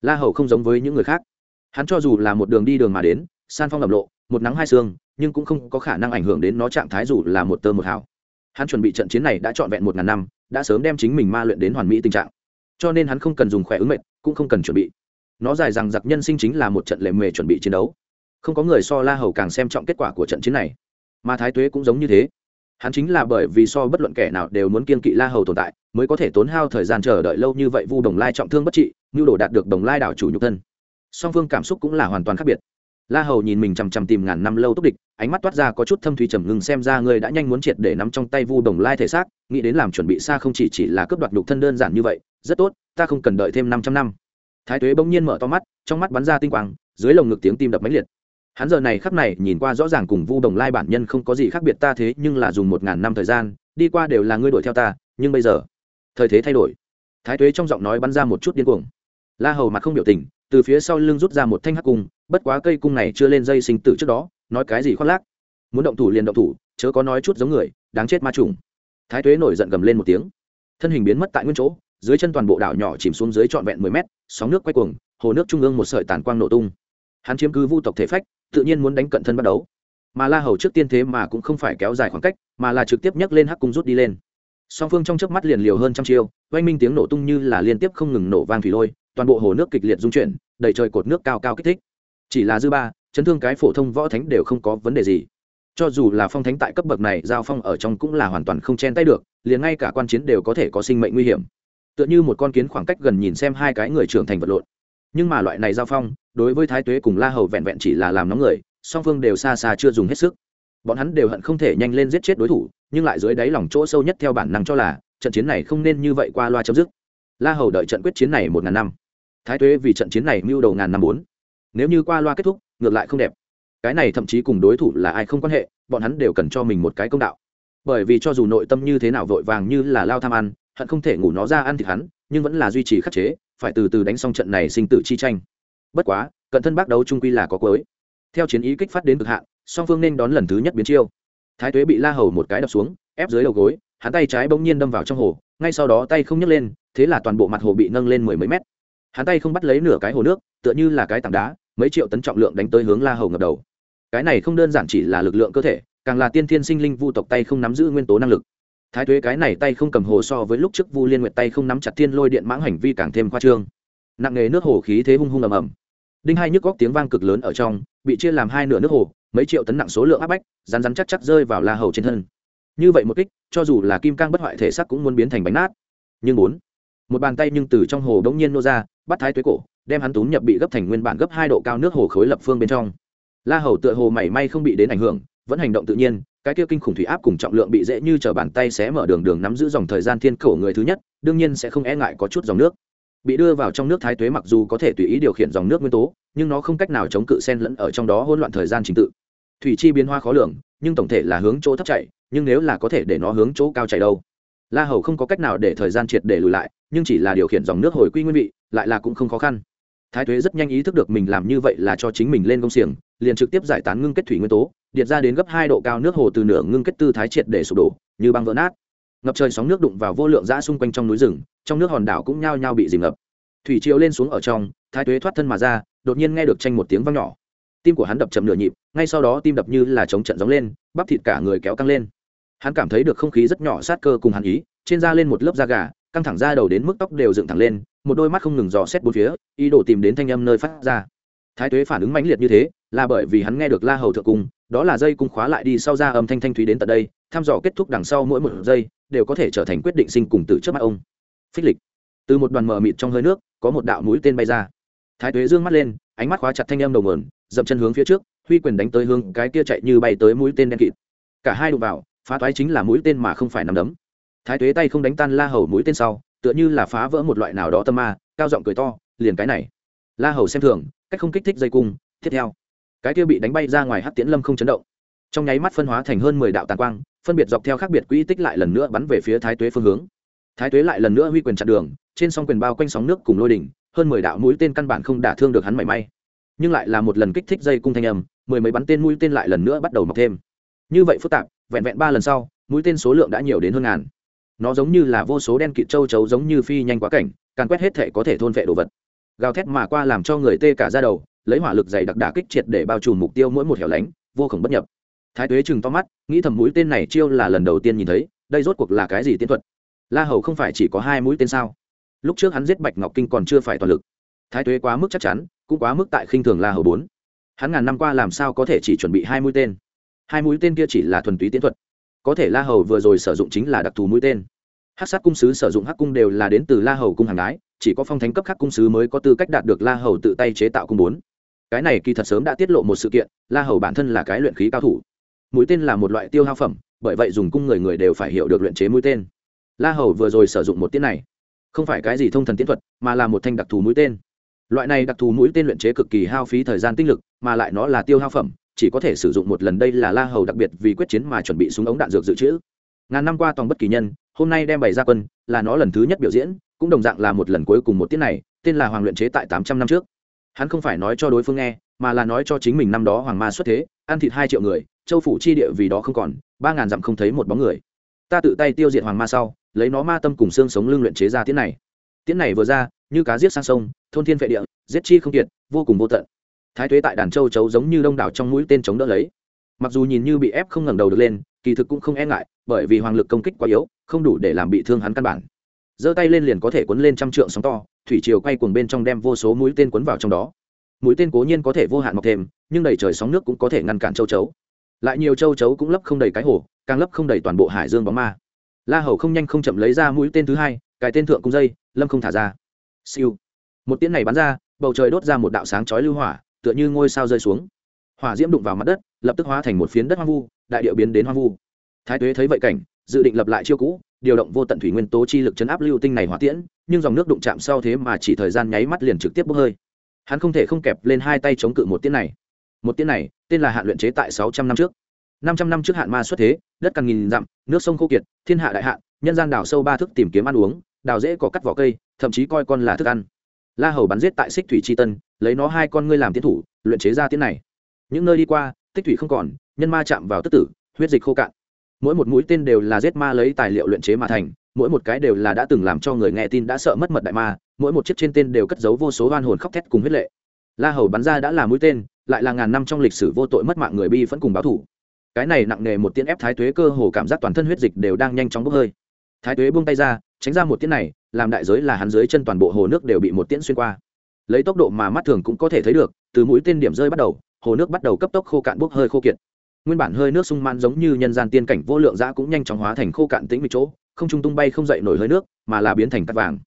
S1: La hầu không giống với những người khác. Hắn cho dù là một đường đi đường mà đến, san phong lầm lộ, một nắng hai sương, nhưng cũng không có khả năng ảnh hưởng đến nó trạng thái dù là một tơ một hào. Hắn chuẩn bị trận chiến này đã trọn vẹn một ngàn năm, đã sớm đem chính mình ma luyện đến hoàn mỹ tình trạng. Cho nên hắn không cần dùng khỏe ứng mệt cũng không cần chuẩn bị. Nó dài rằng giặc nhân sinh chính là một trận lệ mề chuẩn bị chiến đấu. Không có người so la hầu càng xem trọng kết quả của trận chiến này. Mà thái tuế cũng giống như thế hắn chính là bởi vì so bất luận kẻ nào đều muốn kiên kỵ la hầu tồn tại, mới có thể tốn hao thời gian chờ đợi lâu như vậy vu đồng lai trọng thương bất trị như đồ đạt được đồng lai đảo chủ nhục thân. Song phương cảm xúc cũng là hoàn toàn khác biệt. La hầu nhìn mình chằm chằm tìm ngàn năm lâu túc địch, ánh mắt toát ra có chút thâm thủy trầm ngưng xem ra ngươi đã nhanh muốn triệt để nắm trong tay vu đồng lai thể xác, nghĩ đến làm chuẩn bị xa không chỉ chỉ là cướp đoạt nhục thân đơn giản như vậy, rất tốt, ta không cần đợi thêm năm trăm năm. Thái tuế bỗng nhiên mở to mắt, trong mắt bắn ra tinh quang, dưới lồng ngực tiếng tim đập mãnh liệt hắn giờ này khắc này nhìn qua rõ ràng cùng vu đồng lai bản nhân không có gì khác biệt ta thế nhưng là dùng một ngàn năm thời gian, đi qua đều là ngươi đuổi theo ta, nhưng bây giờ, thời thế thay đổi. Thái tuế trong giọng nói bắn ra một chút điên cuồng. La hầu mặt không biểu tình, từ phía sau lưng rút ra một thanh hắc cung, bất quá cây cung này chưa lên dây sinh tử trước đó, nói cái gì khoác lác. Muốn động thủ liền động thủ, chớ có nói chút giống người, đáng chết ma trùng. Thái tuế nổi giận gầm lên một tiếng. Thân hình biến mất tại nguyên chỗ, dưới chân toàn bộ đảo nhỏ chìm xuống dưới trọn vẹn mười mét, sóng nước quay cuồng, hồ nước trung ương một sợi tàn quang nổ tung. Hắn chiếm cứ vu tộc thể phách tự nhiên muốn đánh cận thân bắt đấu mà la hầu trước tiên thế mà cũng không phải kéo dài khoảng cách, mà là trực tiếp nhấc lên hắc cung rút đi lên. Song phương trong chớp mắt liền liều hơn trăm chiêu, oanh minh tiếng nổ tung như là liên tiếp không ngừng nổ vang thủy lôi, toàn bộ hồ nước kịch liệt dung chuyển, đầy trời cột nước cao cao kích thích. Chỉ là dư ba, chấn thương cái phổ thông võ thánh đều không có vấn đề gì. Cho dù là phong thánh tại cấp bậc này, giao phong ở trong cũng là hoàn toàn không chen tay được, liền ngay cả quan chiến đều có thể có sinh mệnh nguy hiểm. Tựa như một con kiến khoảng cách gần nhìn xem hai cái người trưởng thành vật lộn. Nhưng mà loại này giao phong đối với thái tuế cùng la hầu vẹn vẹn chỉ là làm nóng người, song phương đều xa xa chưa dùng hết sức. Bọn hắn đều hận không thể nhanh lên giết chết đối thủ, nhưng lại dưới đáy lòng chỗ sâu nhất theo bản năng cho là, trận chiến này không nên như vậy qua loa chấm dứt. La hầu đợi trận quyết chiến này một ngàn năm. Thái tuế vì trận chiến này mưu đầu ngàn năm bốn. Nếu như qua loa kết thúc, ngược lại không đẹp. Cái này thậm chí cùng đối thủ là ai không quan hệ, bọn hắn đều cần cho mình một cái công đạo. Bởi vì cho dù nội tâm như thế nào vội vàng như là lao tham ăn, hận không thể ngủ nó ra ăn thịt hắn, nhưng vẫn là duy trì khắc chế, phải từ từ đánh xong trận này sinh tử chi tranh bất quá, cận thân bác đấu trung quy là có cuối. Theo chiến ý kích phát đến cực hạn, song phương nên đón lần thứ nhất biến chiêu. Thái tuế bị la hầu một cái đập xuống, ép dưới đầu gối, hắn tay trái bỗng nhiên đâm vào trong hồ, ngay sau đó tay không nhấc lên, thế là toàn bộ mặt hồ bị nâng lên mười mấy mét. Hắn tay không bắt lấy nửa cái hồ nước, tựa như là cái tảng đá, mấy triệu tấn trọng lượng đánh tới hướng la hầu ngập đầu. Cái này không đơn giản chỉ là lực lượng cơ thể, càng là tiên thiên sinh linh vu tộc tay không nắm giữ nguyên tố năng lực. Thái tuế cái này tay không cầm hồ so với lúc trước vu liên nguyệt tay không nắm chặt thiên lôi điện mãng hành vi càng thêm khoa trương. Nặng nghề nước hồ khí thế hung hung ầm ầm đinh hai nhức góc tiếng vang cực lớn ở trong, bị chia làm hai nửa nước hồ, mấy triệu tấn nặng số lượng áp bách rán rán chắc chắc rơi vào la hầu trên thân. Như vậy một kích, cho dù là kim cang bất hoại thể xác cũng muốn biến thành bánh nát. Nhưng bốn, một bàn tay nhưng từ trong hồ đống nhiên nô ra, bắt thái tuế cổ, đem hắn túm nhập bị gấp thành nguyên bản gấp hai độ cao nước hồ khối lập phương bên trong. La hầu tựa hồ mảy may không bị đến ảnh hưởng, vẫn hành động tự nhiên, cái kia kinh khủng thủy áp cùng trọng lượng bị dễ như t bàn tay xé mở đường đường nắm giữ dòng thời gian thiên cổ người thứ nhất, đương nhiên sẽ không e ngại có chút dòng nước bị đưa vào trong nước thái tuế mặc dù có thể tùy ý điều khiển dòng nước nguyên tố, nhưng nó không cách nào chống cự sen lẫn ở trong đó hỗn loạn thời gian trình tự. Thủy chi biến hoa khó lường, nhưng tổng thể là hướng chỗ thấp chạy, nhưng nếu là có thể để nó hướng chỗ cao chạy đâu? La hầu không có cách nào để thời gian triệt để lùi lại, nhưng chỉ là điều khiển dòng nước hồi quy nguyên vị, lại là cũng không khó khăn. Thái tuế rất nhanh ý thức được mình làm như vậy là cho chính mình lên công xiềng, liền trực tiếp giải tán ngưng kết thủy nguyên tố, điệt ra đến gấp hai độ cao nước hồ từ nửa ngưng kết tư thái triệt để sụp đổ, như băng vỡ nát. Ngập trời sóng nước đụng vào vô lượng giã xung quanh trong núi rừng trong nước hòn đảo cũng nhao nhao bị dìm ngập. Thủy triều lên xuống ở trong, thái tuế thoát thân mà ra, đột nhiên nghe được tranh một tiếng vang nhỏ. Tim của hắn đập chậm nửa nhịp, ngay sau đó tim đập như là chống trận gióng lên, bắp thịt cả người kéo căng lên. Hắn cảm thấy được không khí rất nhỏ sát cơ cùng hắn ý, trên da lên một lớp da gà, căng thẳng ra đầu đến mức tóc đều dựng thẳng lên, một đôi mắt không ngừng dò xét bốn phía, ý đồ tìm đến thanh âm nơi phát ra. Thái tuế phản ứng mãnh liệt như thế, là bởi vì hắn nghe được la hầu thượng cung, đó là dây cung khóa lại đi sau ra âm thanh thanh thúy đến tận đây, thăm dò kết thúc đằng sau mỗi một giây, đều có thể trở thành quyết định sinh cùng tử trước mắt ông phích lịch. Từ một đoàn mờ mịt trong hơi nước, có một đạo mũi tên bay ra. Thái tuế dương mắt lên, ánh mắt khóa chặt thanh em đầu mờn dậm chân hướng phía trước, huy quyền đánh tới hướng cái kia chạy như bay tới mũi tên đen kịt. Cả hai đụng vào, phá toái chính là mũi tên mà không phải nằm đấm. Thái tuế tay không đánh tan la hầu mũi tên sau, tựa như là phá vỡ một loại nào đó tâm ma, cao giọng cười to, liền cái này. La hầu xem thường, cách không kích thích dây cung, tiếp theo. Cái kia bị đánh bay ra ngoài hát tiễn lâm không chấn động. Trong nháy mắt phân hóa thành hơn mười đạo tàn quang, phân biệt dọc theo khác biệt quỹ tích lại lần nữa bắn về phía thái tuế phương hướng thái tuế lại lần nữa huy quyền chặn đường, trên song quyền bao quanh sóng nước cùng lôi đỉnh, hơn mười đạo mũi tên căn bản không đả thương được hắn mảy may. Nhưng lại là một lần kích thích dây cung thanh âm, mười mấy bắn tên mũi tên lại lần nữa bắt đầu mọc thêm. Như vậy phức tạp, vẹn vẹn ba lần sau, mũi tên số lượng đã nhiều đến hơn ngàn. Nó giống như là vô số đen kịt châu chấu giống như phi nhanh quá cảnh, càn quét hết thể có thể thôn vệ đồ vật. Gào thét mà qua làm cho người tê cả ra đầu, lấy hỏa lực dày đặc đả kích triệt để bao trùm mục tiêu mỗi một hẻo lánh, vô khổng bất nhập. Thái tuế chừng to mắt, nghĩ thầm mũi tên này chiêu là lần đầu tiên nhìn thấy, đây rốt cuộc là cái gì tiến thuật? La hầu không phải chỉ có hai mũi tên sao? Lúc trước hắn giết bạch ngọc kinh còn chưa phải toàn lực. Thái tuế quá mức chắc chắn, cũng quá mức tại khinh thường la hầu bốn. Hắn ngàn năm qua làm sao có thể chỉ chuẩn bị hai mũi tên? Hai mũi tên kia chỉ là thuần túy tiến thuật. Có thể la hầu vừa rồi sử dụng chính là đặc thù mũi tên. Hát sát cung sứ sử dụng hắc cung đều là đến từ la hầu cung hàng ái chỉ có phong thánh cấp khắc cung sứ mới có tư cách đạt được la hầu tự tay chế tạo cung bốn. Cái này kỳ thật sớm đã tiết lộ một sự kiện, la hầu bản thân là cái luyện khí cao thủ. Mũi tên là một loại tiêu hao phẩm, bởi vậy dùng cung người người đều phải hiểu được luyện chế mũi tên la hầu vừa rồi sử dụng một tiết này, không phải cái gì thông thần tiến thuật, mà là một thanh đặc thù mũi tên. Loại này đặc thù mũi tên luyện chế cực kỳ hao phí thời gian tinh lực, mà lại nó là tiêu hao phẩm, chỉ có thể sử dụng một lần đây là la hầu đặc biệt vì quyết chiến mà chuẩn bị súng ống đạn dược dự trữ. Ngàn năm qua toàn bất kỳ nhân, hôm nay đem bày ra quân, là nó lần thứ nhất biểu diễn, cũng đồng dạng là một lần cuối cùng một tiết này, tên là hoàng luyện chế tại tám trăm năm trước. Hắn không phải nói cho đối phương nghe, mà là nói cho chính mình năm đó hoàng ma xuất thế, ăn thịt hai triệu người, châu phủ chi địa vì đó không còn, ba ngàn dặm không thấy một bóng người. Ta tự tay tiêu diệt hoàng ma sau lấy nó ma tâm cùng xương sống lưng luyện chế ra tiễn này. Tiễn này vừa ra, như cá giết sang sông, thôn thiên vệ địa, giết chi không kiệt, vô cùng vô tận. Thái tuế tại đàn châu chấu giống như đông đảo trong mũi tên chống đỡ lấy. Mặc dù nhìn như bị ép không ngẩng đầu được lên, kỳ thực cũng không e ngại, bởi vì hoàng lực công kích quá yếu, không đủ để làm bị thương hắn căn bản. Giơ tay lên liền có thể cuốn lên trăm trượng sóng to, thủy chiều quay cuồng bên trong đem vô số mũi tên cuốn vào trong đó. Mũi tên cố nhiên có thể vô hạn mọc thêm, nhưng đầy trời sóng nước cũng có thể ngăn cản châu chấu. Lại nhiều châu chấu cũng lấp không đầy cái hồ, càng lấp không đầy toàn bộ hải dương bóng ma la hầu không nhanh không chậm lấy ra mũi tên thứ hai, cài tên thượng cung dây, lâm không thả ra. Siêu. Một tiếng này bắn ra, bầu trời đốt ra một đạo sáng chói lưu hỏa, tựa như ngôi sao rơi xuống. Hỏa diễm đụng vào mặt đất, lập tức hóa thành một phiến đất hoang vu, đại điệu biến đến hoang vu. Thái tuế thấy vậy cảnh, dự định lập lại chiêu cũ, điều động vô tận thủy nguyên tố chi lực chấn áp lưu tinh này hỏa tiễn, nhưng dòng nước đụng chạm sau thế mà chỉ thời gian nháy mắt liền trực tiếp bốc hơi. Hắn không thể không kẹp lên hai tay chống cự một tiễn này. Một tiễn này, tên là hạn luyện chế tại sáu trăm năm trước năm trăm năm trước hạn ma xuất thế, đất cằn nghìn dặm, nước sông khô kiệt, thiên hạ đại hạn, nhân gian đào sâu ba thước tìm kiếm ăn uống, đào dễ có cắt vỏ cây, thậm chí coi con là thức ăn. La hầu bắn giết tại xích thủy c h i tân, lấy nó hai con ngươi làm tiến thủ, luyện chế ra tiến này. Những nơi đi qua, tích thủy không còn, nhân ma chạm vào tức tử, huyết dịch khô cạn. Mỗi một mũi tên đều là giết ma lấy tài liệu luyện chế mà thành, mỗi một cái đều là đã từng làm cho người nghe tin đã sợ mất mật đại ma, mỗi một chiếc trên tên đều cất giấu vô số oan hồn khóc thét cùng huyết lệ. La hầu bắn ra đã là mũi tên, lại là ngàn năm trong lịch sử vô tội mất mạng người bi vẫn cùng báo thủ cái này nặng nề một tiên ép thái tuế cơ hồ cảm giác toàn thân huyết dịch đều đang nhanh chóng bốc hơi. Thái tuế buông tay ra, tránh ra một tiễn này, làm đại giới là hắn dưới chân toàn bộ hồ nước đều bị một tiễn xuyên qua. Lấy tốc độ mà mắt thường cũng có thể thấy được, từ mũi tên điểm rơi bắt đầu, hồ nước bắt đầu cấp tốc khô cạn bốc hơi khô kiệt. Nguyên bản hơi nước sung man giống như nhân gian tiên cảnh vô lượng giã cũng nhanh chóng hóa thành khô cạn tĩnh mịch chỗ, không trung tung bay không dậy nổi hơi nước, mà là biến thành cắt vàng.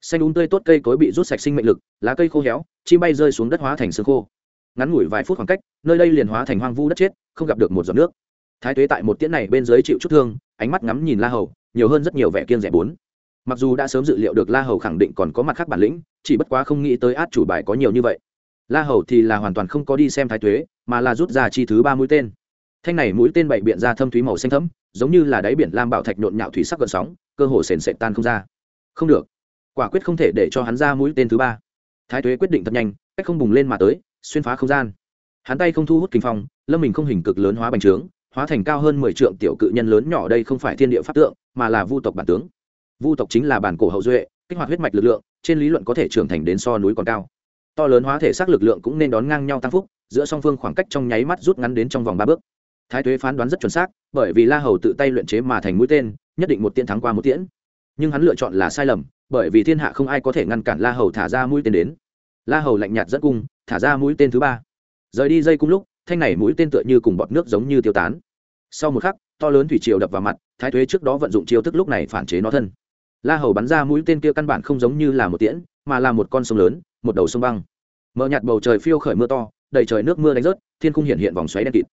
S1: Xanh úng tươi tốt cây cối bị rút sạch sinh mệnh lực, lá cây khô héo, chim bay rơi xuống đất hóa thành xương khô ngắn ngủi vài phút khoảng cách, nơi đây liền hóa thành hoang vu đất chết, không gặp được một giọt nước. Thái tuế tại một tiễn này bên dưới chịu chút thương, ánh mắt ngắm nhìn la hầu, nhiều hơn rất nhiều vẻ kiên rẻ bốn. Mặc dù đã sớm dự liệu được la hầu khẳng định còn có mặt khác bản lĩnh, chỉ bất quá không nghĩ tới át chủ bài có nhiều như vậy. La hầu thì là hoàn toàn không có đi xem thái tuế, mà là rút ra chi thứ ba mũi tên. Thanh này mũi tên bậy biện ra thâm thúy màu xanh thẫm, giống như là đáy biển lam bảo thạch nhộn nhạo thủy sắc gợn sóng, cơ hồ sền sệt tan không ra. Không được. Quả quyết không thể để cho hắn ra mũi tên thứ ba. Thái tuế quyết định thật nhanh, cách không bùng lên mà tới xuyên phá không gian. Hắn tay không thu hút kinh phong, lâm mình không hình cực lớn hóa bành trướng, hóa thành cao hơn mười trượng tiểu cự nhân lớn nhỏ đây không phải thiên địa pháp tượng, mà là vu tộc bản tướng. Vu tộc chính là bản cổ hậu duệ, kích hoạt huyết mạch lực lượng, trên lý luận có thể trưởng thành đến so núi còn cao. To lớn hóa thể xác lực lượng cũng nên đón ngang nhau tăng phúc, giữa song phương khoảng cách trong nháy mắt rút ngắn đến trong vòng ba bước. Thái tuế phán đoán rất chuẩn xác, bởi vì la hầu tự tay luyện chế mà thành mũi tên, nhất định một tiễn thắng qua một tiễn. Nhưng hắn lựa chọn là sai lầm, bởi vì thiên hạ không ai có thể ngăn cản la hầu thả ra mũi tên đến. La hầu lạnh nhạt dẫn cung thả ra mũi tên thứ ba. Rời đi dây cung lúc, thanh này mũi tên tựa như cùng bọt nước giống như tiêu tán. Sau một khắc, to lớn thủy triều đập vào mặt, thái thuế trước đó vận dụng chiêu thức lúc này phản chế nó thân. La hầu bắn ra mũi tên kia căn bản không giống như là một tiễn, mà là một con sông lớn, một đầu sông băng. Mờ nhạt bầu trời phiêu khởi mưa to, đầy trời nước mưa đánh rớt, thiên cung hiện hiện vòng xoáy đen kịt.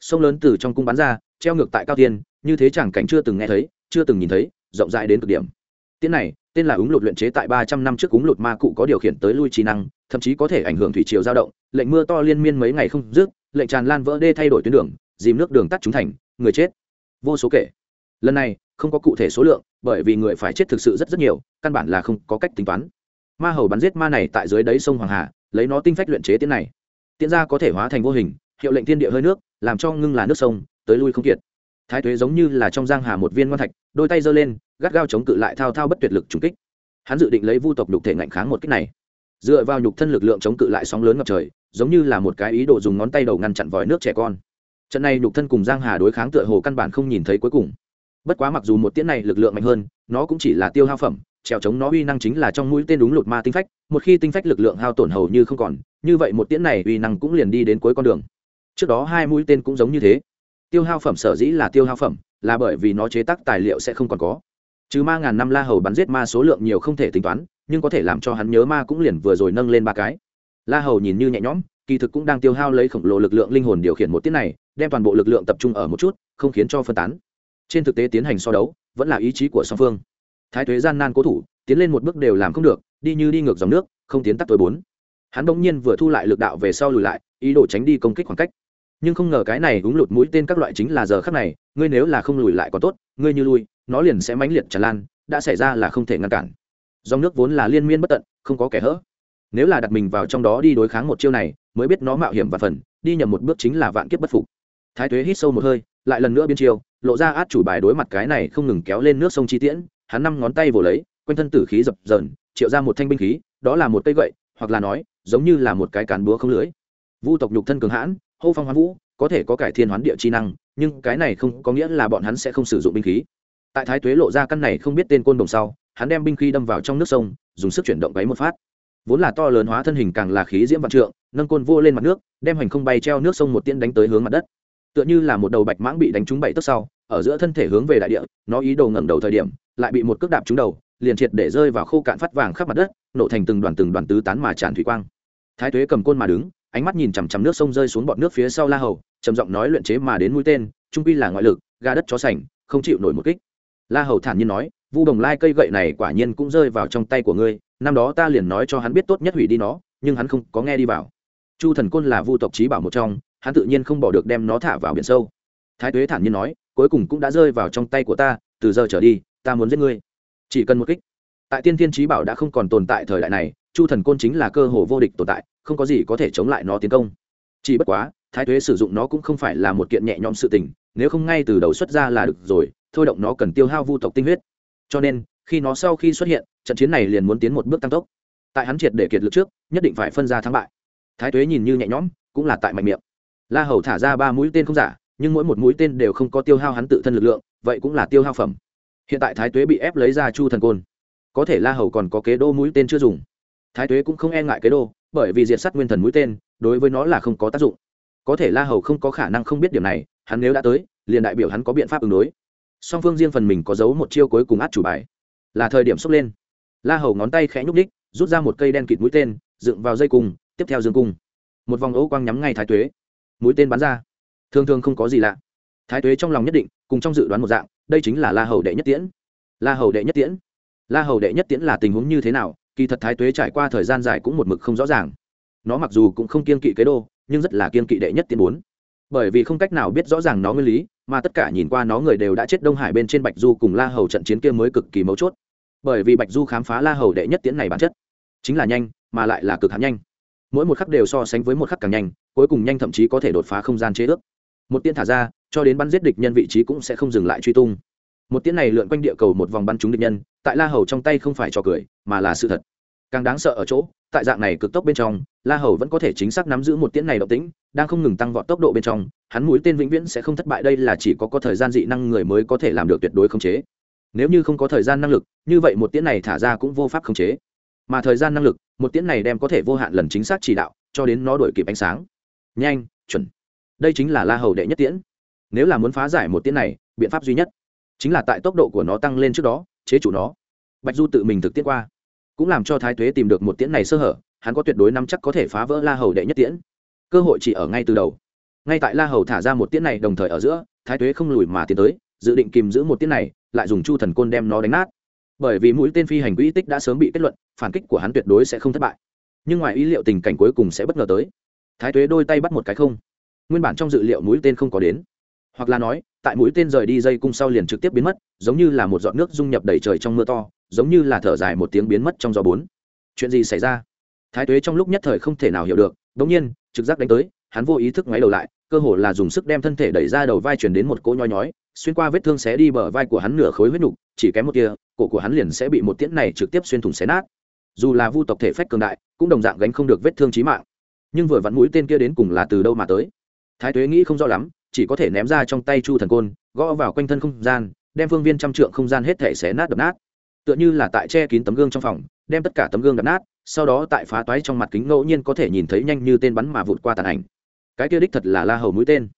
S1: Sông lớn từ trong cung bắn ra, treo ngược tại cao tiên, như thế chẳng cảnh chưa từng nghe thấy, chưa từng nhìn thấy, rộng rãi đến cực điểm tiễn này, tên là ứng lụt luyện chế tại ba trăm năm trước ứng lụt ma cụ có điều khiển tới lui trí năng, thậm chí có thể ảnh hưởng thủy triều dao động, lệnh mưa to liên miên mấy ngày không dứt, lệnh tràn lan vỡ đê thay đổi tuyến đường, dìm nước đường tắt trúng thành, người chết. Vô số kể. Lần này, không có cụ thể số lượng, bởi vì người phải chết thực sự rất rất nhiều, căn bản là không có cách tính toán. Ma hầu bắn giết ma này tại dưới đáy sông hoàng hà, lấy nó tinh phách luyện chế tiến này. Tiến ra có thể hóa thành vô hình, hiệu lệnh thiên địa hơi nước, làm cho ngưng là nước sông, tới lui không kiệt. Thái tuế giống như là trong giang hà một viên ngon thạch, đôi tay giơ lên gắt gao chống cự lại thao thao bất tuyệt lực trùng kích. Hắn dự định lấy vu tộc nhục thể ngạnh kháng một kích này. Dựa vào nhục thân lực lượng chống cự lại sóng lớn ngập trời, giống như là một cái ý đồ dùng ngón tay đầu ngăn chặn vòi nước trẻ con. Trận này nhục thân cùng giang hà đối kháng tựa hồ căn bản không nhìn thấy cuối cùng. Bất quá mặc dù một tiễn này lực lượng mạnh hơn, nó cũng chỉ là tiêu hao phẩm, trèo chống nó uy năng chính là trong mũi tên đúng lột ma tinh phách, một khi tinh phách lực lượng hao tổn hầu như không còn, như vậy một tiễn này uy năng cũng liền đi đến cuối con đường. Trước đó hai mũi tên cũng giống như thế. Tiêu hao phẩm sở dĩ là tiêu hao phẩm, là bởi vì nó chế tác tài liệu sẽ không còn có chứ ma ngàn năm la hầu bắn giết ma số lượng nhiều không thể tính toán, nhưng có thể làm cho hắn nhớ ma cũng liền vừa rồi nâng lên ba cái. La hầu nhìn như nhẹ nhõm, kỳ thực cũng đang tiêu hao lấy khổng lồ lực lượng linh hồn điều khiển một tiết này, đem toàn bộ lực lượng tập trung ở một chút, không khiến cho phân tán. Trên thực tế tiến hành so đấu, vẫn là ý chí của song phương. Thái tuế gian nan cố thủ, tiến lên một bước đều làm không được, đi như đi ngược dòng nước, không tiến tắt tối bốn. Hắn bỗng nhiên vừa thu lại lực đạo về sau lùi lại, ý đồ tránh đi công kích khoảng cách. Nhưng không ngờ cái này đúng lụt mũi tên các loại chính là giờ khắc này, ngươi nếu là không lùi lại có tốt, ngươi như lui nó liền sẽ mãnh liệt tràn lan, đã xảy ra là không thể ngăn cản. Dòng nước vốn là liên miên bất tận, không có kẻ hỡ nếu là đặt mình vào trong đó đi đối kháng một chiêu này, mới biết nó mạo hiểm và phần, đi nhầm một bước chính là vạn kiếp bất phục. Thái tuế hít sâu một hơi, lại lần nữa biên chiêu, lộ ra át chủ bài đối mặt cái này không ngừng kéo lên nước sông chi tiễn, hắn năm ngón tay vồ lấy, quanh thân tử khí dập dờn, triệu ra một thanh binh khí, đó là một cây gậy, hoặc là nói, giống như là một cái cán búa không lưới. Vu tộc nhục thân cường hãn, hô phong hoán vũ, có thể có cải thiên hoán địa chi năng, nhưng cái này không có nghĩa là bọn hắn sẽ không sử dụng binh khí tại thái tuế lộ ra căn này không biết tên côn đồng sau, hắn đem binh khí đâm vào trong nước sông, dùng sức chuyển động gáy một phát. Vốn là to lớn hóa thân hình càng là khí diễm vạn trượng, nâng côn vô lên mặt nước, đem hành không bay treo nước sông một tiên đánh tới hướng mặt đất. Tựa như là một đầu bạch mãng bị đánh trúng bảy tức sau, ở giữa thân thể hướng về đại địa, nó ý đồ ngẩng đầu thời điểm, lại bị một cước đạp trúng đầu, liền triệt để rơi vào khô cạn phát vàng khắp mặt đất, nổ thành từng đoàn từng đoàn tứ tán mà tràn thủy quang. Thái tuế cầm côn mà đứng, ánh mắt nhìn chằm chằm nước sông rơi xuống bọn nước phía sau la hầu, trầm giọng nói luyện chế mà đến mũi tên, trung quy là ngoại lực, ga đất chó sành, không chịu nổi một kích la hầu thản nhiên nói, vu đồng lai cây gậy này quả nhiên cũng rơi vào trong tay của ngươi, năm đó ta liền nói cho hắn biết tốt nhất hủy đi nó, nhưng hắn không có nghe đi vào. Chu thần côn là vu tộc trí bảo một trong, hắn tự nhiên không bỏ được đem nó thả vào biển sâu. Thái tuế thản nhiên nói, cuối cùng cũng đã rơi vào trong tay của ta, từ giờ trở đi, ta muốn giết ngươi. Chỉ cần một kích. Tại tiên thiên trí bảo đã không còn tồn tại thời đại này, chu thần côn chính là cơ hồ vô địch tồn tại, không có gì có thể chống lại nó tiến công. Chỉ bất quá thái tuế sử dụng nó cũng không phải là một kiện nhẹ nhõm sự tình, nếu không ngay từ đầu xuất ra là được rồi, thôi động nó cần tiêu hao vu tộc tinh huyết. Cho nên, khi nó sau khi xuất hiện, trận chiến này liền muốn tiến một bước tăng tốc. Tại hắn triệt để kiệt lực trước, nhất định phải phân ra thắng bại. Thái tuế nhìn như nhẹ nhõm, cũng là tại mạnh miệng. La hầu thả ra ba mũi tên không giả, nhưng mỗi một mũi tên đều không có tiêu hao hắn tự thân lực lượng, vậy cũng là tiêu hao phẩm. Hiện tại thái tuế bị ép lấy ra chu thần côn. Có thể la hầu còn có kế đô mũi tên chưa dùng. Thái tuế cũng không e ngại kế đô, bởi vì diệt s á t nguyên thần mũi tên, đối với nó là không có tác dụng có thể la hầu không có khả năng không biết điểm này, hắn nếu đã tới, liền đại biểu hắn có biện pháp ứng đối. Song phương riêng phần mình có giấu một chiêu cuối cùng át chủ bài. Là thời điểm xốc lên. La hầu ngón tay khẽ nhúc ních rút ra một cây đen kịt mũi tên, dựng vào dây cung, tiếp theo dương cung. Một vòng ấu quang nhắm ngay thái tuế. Mũi tên bắn ra. Thường thường không có gì lạ. Thái tuế trong lòng nhất định, cùng trong dự đoán một dạng, đây chính là la hầu đệ nhất tiễn. La hầu đệ nhất tiễn. La hầu đệ nhất tiễn là tình huống như thế nào, kỳ thật thái tuế trải qua thời gian dài cũng một mực không rõ ràng. Nó mặc dù cũng không kiên kỵ kế đô nhưng rất là kiên kỵ đệ nhất tiên bốn. Bởi vì không cách nào biết rõ ràng nó nguyên lý, mà tất cả nhìn qua nó người đều đã chết đông hải bên trên bạch du cùng la hầu trận chiến kia mới cực kỳ mấu chốt. Bởi vì bạch du khám phá la hầu đệ nhất tiến này bản chất, chính là nhanh, mà lại là cực hạn nhanh. Mỗi một khắc đều so sánh với một khắc càng nhanh, cuối cùng nhanh thậm chí có thể đột phá không gian chế ước. Một tiên thả ra, cho đến bắn giết địch nhân vị trí cũng sẽ không dừng lại truy tung. Một tiên này lượn quanh địa cầu một vòng bắn trúng địch nhân, tại la hầu trong tay không phải cho cười, mà là sự thật. Càng đáng sợ ở chỗ, tại dạng này cực tốc bên trong la hầu vẫn có thể chính xác nắm giữ một tiễn này động tĩnh, đang không ngừng tăng vọt tốc độ bên trong, hắn mũi tên vĩnh viễn sẽ không thất bại, đây là chỉ có có thời gian dị năng người mới có thể làm được tuyệt đối khống chế. Nếu như không có thời gian năng lực, như vậy một tiễn này thả ra cũng vô pháp khống chế. Mà thời gian năng lực, một tiễn này đem có thể vô hạn lần chính xác chỉ đạo, cho đến nó đổi kịp ánh sáng. Nhanh, chuẩn. Đây chính là la hầu đệ nhất tiễn. Nếu là muốn phá giải một tiễn này, biện pháp duy nhất chính là tại tốc độ của nó tăng lên trước đó, chế chủ nó. Bạch du tự mình thực tiễn qua, cũng làm cho thái tuế tìm được một tiễn này sơ hở hắn có tuyệt đối nắm chắc có thể phá vỡ la hầu đệ nhất tiễn. Cơ hội chỉ ở ngay từ đầu. Ngay tại la hầu thả ra một tiễn này đồng thời ở giữa, thái tuế không lùi mà tiến tới, dự định kìm giữ một tiễn này, lại dùng chu thần côn đem nó đánh nát. Bởi vì mũi tên phi hành quỹ tích đã sớm bị kết luận, phản kích của hắn tuyệt đối sẽ không thất bại. Nhưng ngoài ý liệu tình cảnh cuối cùng sẽ bất ngờ tới. Thái tuế đôi tay bắt một cái không. Nguyên bản trong dự liệu mũi tên không có đến. Hoặc là nói, tại mũi tên rời đi dây cung sau liền trực tiếp biến mất, giống như là một giọt nước dung nhập đầy trời trong mưa to, giống như là thở dài một tiếng biến mất trong gió bốn. Chuyện gì xảy ra? Thái tuế trong lúc nhất thời không thể nào hiểu được, bỗng nhiên, trực giác đánh tới, hắn vô ý thức ngoáy đầu lại, cơ hồ là dùng sức đem thân thể đẩy ra đầu vai chuyển đến một cỗ nhoi nhói, xuyên qua vết thương xé đi bờ vai của hắn nửa khối huyết nục, chỉ kém một kia cổ của hắn liền sẽ bị một tiễn này trực tiếp xuyên thủng xé nát. Dù là vu tộc thể phách cường đại, cũng đồng dạng gánh không được vết thương trí mạng. Nhưng vừa vặn mũi tên kia đến cùng là từ đâu mà tới? Thái tuế nghĩ không rõ lắm, chỉ có thể ném ra trong tay chu thần côn, gõ vào quanh thân không gian, đem phương viên trăm trượng không gian hết thể xé nát đập nát. Tựa như là tại che kín tấm gương trong phòng, đem tất cả tấm gương đập nát sau đó tại phá toái trong mặt kính ngẫu nhiên có thể nhìn thấy nhanh như tên bắn mà vụt qua tàn ảnh. Cái kia đích thật là la hầu mũi tên.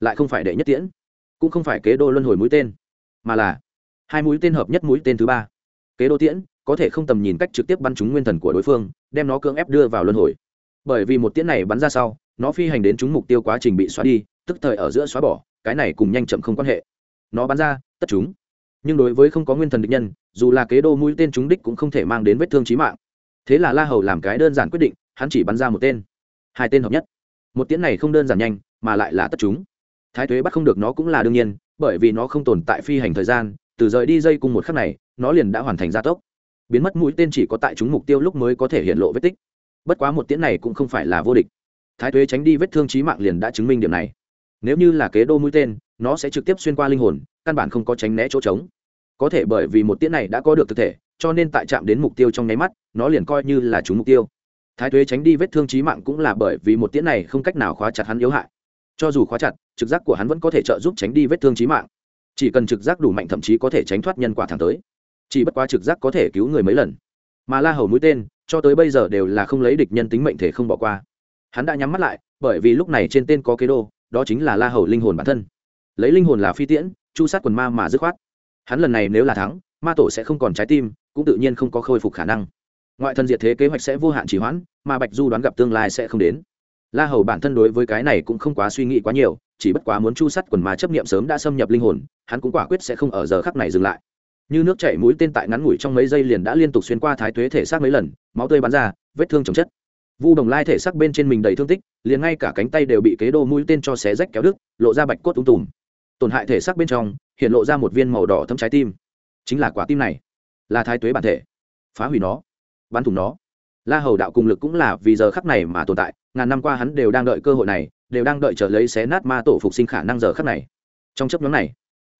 S1: Lại không phải đệ nhất tiễn, cũng không phải kế đô luân hồi mũi tên, mà là hai mũi tên hợp nhất mũi tên thứ ba. Kế đô tiễn có thể không tầm nhìn cách trực tiếp bắn trúng nguyên thần của đối phương, đem nó cưỡng ép đưa vào luân hồi. Bởi vì một tiễn này bắn ra sau, nó phi hành đến trúng mục tiêu quá trình bị xóa đi, tức thời ở giữa xóa bỏ, cái này cùng nhanh chậm không quan hệ. Nó bắn ra, tất chúng nhưng đối với không có nguyên thần địch nhân, dù là kế đô mũi tên trúng đích cũng không thể mang đến vết thương trí mạng thế là la hầu làm cái đơn giản quyết định, hắn chỉ bắn ra một tên. Hai tên hợp nhất. Một tiễn này không đơn giản nhanh, mà lại là tất chúng. Thái thuế bắt không được nó cũng là đương nhiên, bởi vì nó không tồn tại phi hành thời gian, từ rời đi dây cùng một khắc này, nó liền đã hoàn thành gia tốc. Biến mất mũi tên chỉ có tại chúng mục tiêu lúc mới có thể hiện lộ vết tích. Bất quá một tiễn này cũng không phải là vô địch. Thái thuế tránh đi vết thương trí mạng liền đã chứng minh điểm này. Nếu như là kế đô mũi tên, nó sẽ trực tiếp xuyên qua linh hồn, căn bản không có tránh né chỗ trống. Có thể bởi vì một tiễn này đã có được thực thể cho nên tại chạm đến mục tiêu trong nháy mắt, nó liền coi như là chúng mục tiêu. Thái thuế tránh đi vết thương trí mạng cũng là bởi vì một tiễn này không cách nào khóa chặt hắn yếu hại. Cho dù khóa chặt, trực giác của hắn vẫn có thể trợ giúp tránh đi vết thương trí mạng. Chỉ cần trực giác đủ mạnh thậm chí có thể tránh thoát nhân quả thẳng tới. Chỉ bất quá trực giác có thể cứu người mấy lần. Mà la hầu mũi tên, cho tới bây giờ đều là không lấy địch nhân tính mệnh thể không bỏ qua. Hắn đã nhắm mắt lại, bởi vì lúc này trên tên có kế đô, đó chính là la hầu linh hồn bản thân. Lấy linh hồn là phi tiễn, chu sát quần ma mà dứt khoát. Hắn lần này nếu là thắng, ma tổ sẽ không còn trái tim cũng tự nhiên không có khôi phục khả năng. Ngoại thân diệt thế kế hoạch sẽ vô hạn chỉ hoãn, mà bạch du đoán gặp tương lai sẽ không đến. La hầu bản thân đối với cái này cũng không quá suy nghĩ quá nhiều, chỉ bất quá muốn chu sắt quần mà chấp niệm sớm đã xâm nhập linh hồn, hắn cũng quả quyết sẽ không ở giờ khắc này dừng lại. Như nước chảy mũi tên tại ngắn ngủi trong mấy giây liền đã liên tục xuyên qua thái tuế thể xác mấy lần, máu tươi bắn ra, vết thương chồng chất. Vu đồng lai thể xác bên trên mình đầy thương tích, liền ngay cả cánh tay đều bị kế đô mũi tên cho xé rách kéo đứt, lộ ra bạch cốt tung tùm. Tổn hại thể xác bên trong, hiện lộ ra một viên màu đỏ thâm trái tim. Chính là quả tim này là thái tuế bản thể. Phá hủy nó, bắn thủng nó. La hầu đạo cùng lực cũng là vì giờ khắc này mà tồn tại, ngàn năm qua hắn đều đang đợi cơ hội này, đều đang đợi chờ lấy xé nát ma tổ phục sinh khả năng giờ khắc này. Trong chấp nhóm này,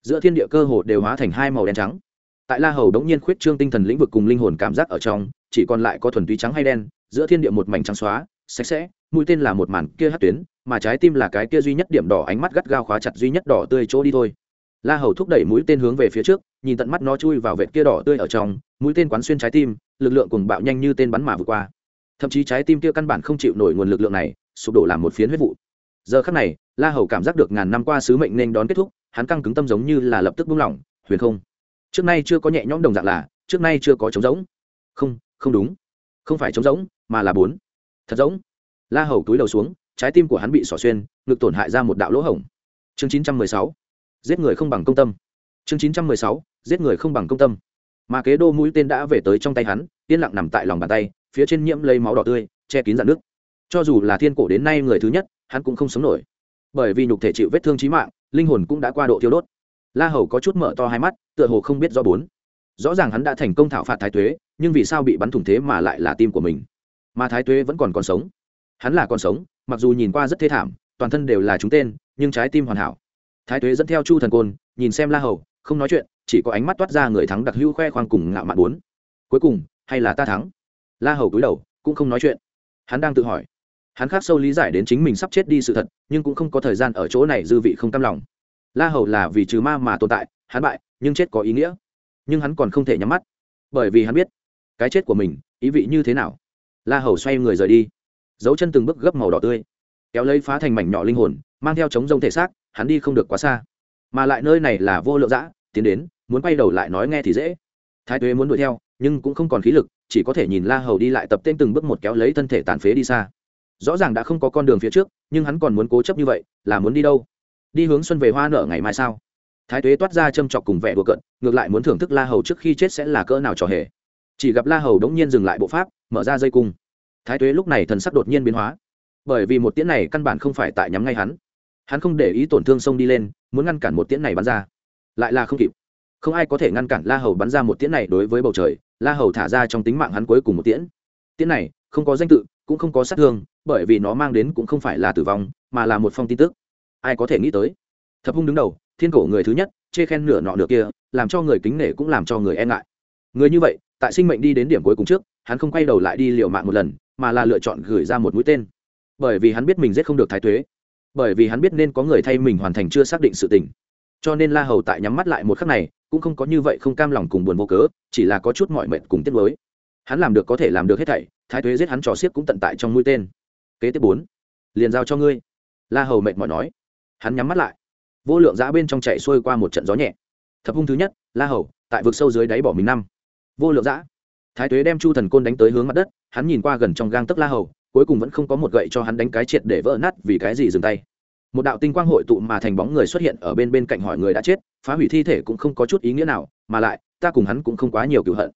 S1: giữa thiên địa cơ hồ đều hóa thành hai màu đen trắng. Tại la hầu đống nhiên khuyết trương tinh thần lĩnh vực cùng linh hồn cảm giác ở trong, chỉ còn lại có thuần túy trắng hay đen, giữa thiên địa một mảnh trắng xóa, sạch sẽ, mũi tên là một màn kia hát tuyến, mà trái tim là cái kia duy nhất điểm đỏ ánh mắt gắt gao khóa chặt duy nhất đỏ tươi chỗ đi thôi la hầu thúc đẩy mũi tên hướng về phía trước, nhìn tận mắt nó chui vào vệt kia đỏ tươi ở trong, mũi tên quán xuyên trái tim, lực lượng cùng bạo nhanh như tên bắn mà vượt qua. Thậm chí trái tim kia căn bản không chịu nổi nguồn lực lượng này, sụp đổ làm một phiến huyết vụ. Giờ khắc này, la hầu cảm giác được ngàn năm qua sứ mệnh nên đón kết thúc, hắn căng cứng tâm giống như là lập tức buông lỏng, huyền không, trước nay chưa có nhẹ nhõm đồng dạng là, trước nay chưa có trống rỗng. Không không đúng, không phải trống rỗng, mà là bốn. Thật rỗng. La hầu túi đầu xuống, trái tim của hắn bị xỏ xuyên, ngực tổn hại ra một đạo lỗ hổng. Chương chín trăm mười sáu giết người không bằng công tâm. Chương chín trăm mười sáu, giết người không bằng công tâm. Mà kế đô mũi tên đã về tới trong tay hắn, yên lặng nằm tại lòng bàn tay, phía trên nhiễm lấy máu đỏ tươi, che kín dạn nước. Cho dù là thiên cổ đến nay người thứ nhất, hắn cũng không sống nổi. Bởi vì nhục thể chịu vết thương trí mạng, linh hồn cũng đã qua độ thiêu đốt. La hầu có chút mở to hai mắt, tựa hồ không biết do bốn. Rõ ràng hắn đã thành công thảo phạt thái tuế, nhưng vì sao bị bắn thủng thế mà lại là tim của mình? Mà thái tuế vẫn còn còn sống. Hắn là còn sống, mặc dù nhìn qua rất thê thảm, toàn thân đều là chúng tên, nhưng trái tim hoàn hảo thái tuế dẫn theo chu thần côn, nhìn xem la hầu, không nói chuyện, chỉ có ánh mắt toát ra người thắng đặc hữu khoe khoang cùng ngạo mạn bốn. Cuối cùng, hay là ta thắng? La hầu cúi đầu, cũng không nói chuyện. Hắn đang tự hỏi. Hắn khác sâu lý giải đến chính mình sắp chết đi sự thật, nhưng cũng không có thời gian ở chỗ này dư vị không cam lòng. La hầu là vì trừ ma mà tồn tại, hắn bại, nhưng chết có ý nghĩa. Nhưng hắn còn không thể nhắm mắt. Bởi vì hắn biết, cái chết của mình, ý vị như thế nào? La hầu xoay người rời đi. Dấu chân từng bước gấp màu đỏ tươi. Kéo lấy phá thành mảnh nhỏ linh hồn, mang theo chống rông thể xác hắn đi không được quá xa. Mà lại nơi này là vô lượng dã, tiến đến, muốn quay đầu lại nói nghe thì dễ. Thái tuế muốn đuổi theo, nhưng cũng không còn khí lực, chỉ có thể nhìn la hầu đi lại tập tên từng bước một kéo lấy thân thể tàn phế đi xa. Rõ ràng đã không có con đường phía trước, nhưng hắn còn muốn cố chấp như vậy, là muốn đi đâu? Đi hướng xuân về hoa nở ngày mai sao? Thái tuế toát ra châm chọc cùng vẻ đùa cận ngược lại muốn thưởng thức la hầu trước khi chết sẽ là cỡ nào trò hề. Chỉ gặp la hầu đống nhiên dừng lại bộ pháp, mở ra dây cung. Thái tuế lúc này thần sắc đột nhiên biến hóa. Bởi vì một tiễn này căn bản không phải tại nhắm ngay hắn hắn không để ý tổn thương sông đi lên, muốn ngăn cản một tiễn này bắn ra. Lại là không kịp. Không ai có thể ngăn cản la hầu bắn ra một tiễn này đối với bầu trời, la hầu thả ra trong tính mạng hắn cuối cùng một tiễn. Tiễn này, không có danh tự, cũng không có sát thương, bởi vì nó mang đến cũng không phải là tử vong, mà là một phong tin tức. Ai có thể nghĩ tới? Thập hung đứng đầu, thiên cổ người thứ nhất, chê khen nửa nọ nửa kia, làm cho người kính nể cũng làm cho người e ngại. Người như vậy, tại sinh mệnh đi đến điểm cuối cùng trước, hắn không quay đầu lại đi liều mạng một lần, mà là lựa chọn gửi ra một mũi tên. Bởi vì hắn biết mình giết không được thái tuế bởi vì hắn biết nên có người thay mình hoàn thành chưa xác định sự tình. Cho nên la hầu tại nhắm mắt lại một khắc này, cũng không có như vậy không cam lòng cùng buồn vô cớ, chỉ là có chút mọi mệt cùng tiết mới hắn làm được có thể làm được hết thảy, thái tuế giết hắn trò xiếc cũng tận tại trong mũi tên. Kế tiếp bốn, liền giao cho ngươi. La hầu mệt mỏi nói. Hắn nhắm mắt lại. Vô lượng giã bên trong chạy xuôi qua một trận gió nhẹ. Thập hung thứ nhất, la hầu, tại vực sâu dưới đáy bỏ mình năm. Vô lượng giã. Thái tuế đem chu thần côn đánh tới hướng mặt đất, hắn nhìn qua gần trong gang tấc la hầu cuối cùng vẫn không có một gậy cho hắn đánh cái triệt để vỡ nát vì cái gì dừng tay. Một đạo tinh quang hội tụ mà thành bóng người xuất hiện ở bên bên cạnh hỏi người đã chết, phá hủy thi thể cũng không có chút ý nghĩa nào, mà lại, ta cùng hắn cũng không quá nhiều cựu hận.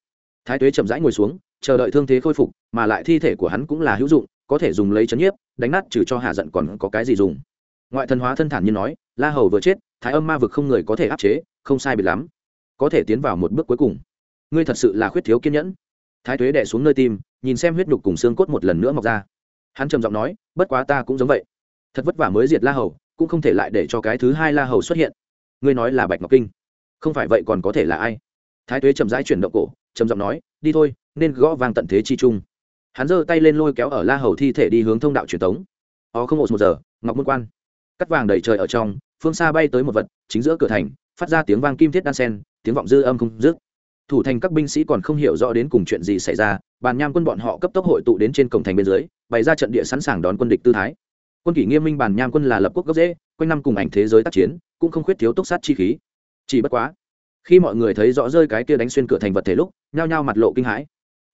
S1: Thái tuế chậm rãi ngồi xuống, chờ đợi thương thế khôi phục, mà lại thi thể của hắn cũng là hữu dụng, có thể dùng lấy chấn nhiếp, đánh nát trừ cho hạ giận còn có cái gì dùng. Ngoại thần hóa thân thản như nói, la hầu vừa chết, thái âm ma vực không người có thể áp chế, không sai biệt lắm. Có thể tiến vào một bước cuối cùng. Ngươi thật sự là khuyết thiếu kiên nhẫn thái tuế đẻ xuống nơi tim, nhìn xem huyết nhục cùng xương cốt một lần nữa mọc ra. Hắn trầm giọng nói, bất quá ta cũng giống vậy. Thật vất vả mới diệt la hầu, cũng không thể lại để cho cái thứ hai la hầu xuất hiện. Ngươi nói là bạch ngọc kinh. Không phải vậy còn có thể là ai? Thái tuế chậm rãi chuyển động cổ, trầm giọng nói, đi thôi, nên gõ vang tận thế chi trung. Hắn giơ tay lên lôi kéo ở la hầu thi thể đi hướng thông đạo truyền thống ó không một giờ, ngọc môn quan. Cắt vàng đầy trời ở trong, phương xa bay tới một vật, chính giữa cửa thành, phát ra tiếng vang kim thiết đan sen, tiếng vọng dư âm không dứt thủ thành các binh sĩ còn không hiểu rõ đến cùng chuyện gì xảy ra, bàn nham quân bọn họ cấp tốc hội tụ đến trên cổng thành bên dưới, bày ra trận địa sẵn sàng đón quân địch tư thái. Quân kỷ nghiêm minh bàn nham quân là lập quốc gốc dễ quanh năm cùng ảnh thế giới tác chiến, cũng không khuyết thiếu túc sát chi khí. Chỉ bất quá, khi mọi người thấy rõ rơi cái kia đánh xuyên cửa thành vật thể lúc, nhao nhao mặt lộ kinh hãi.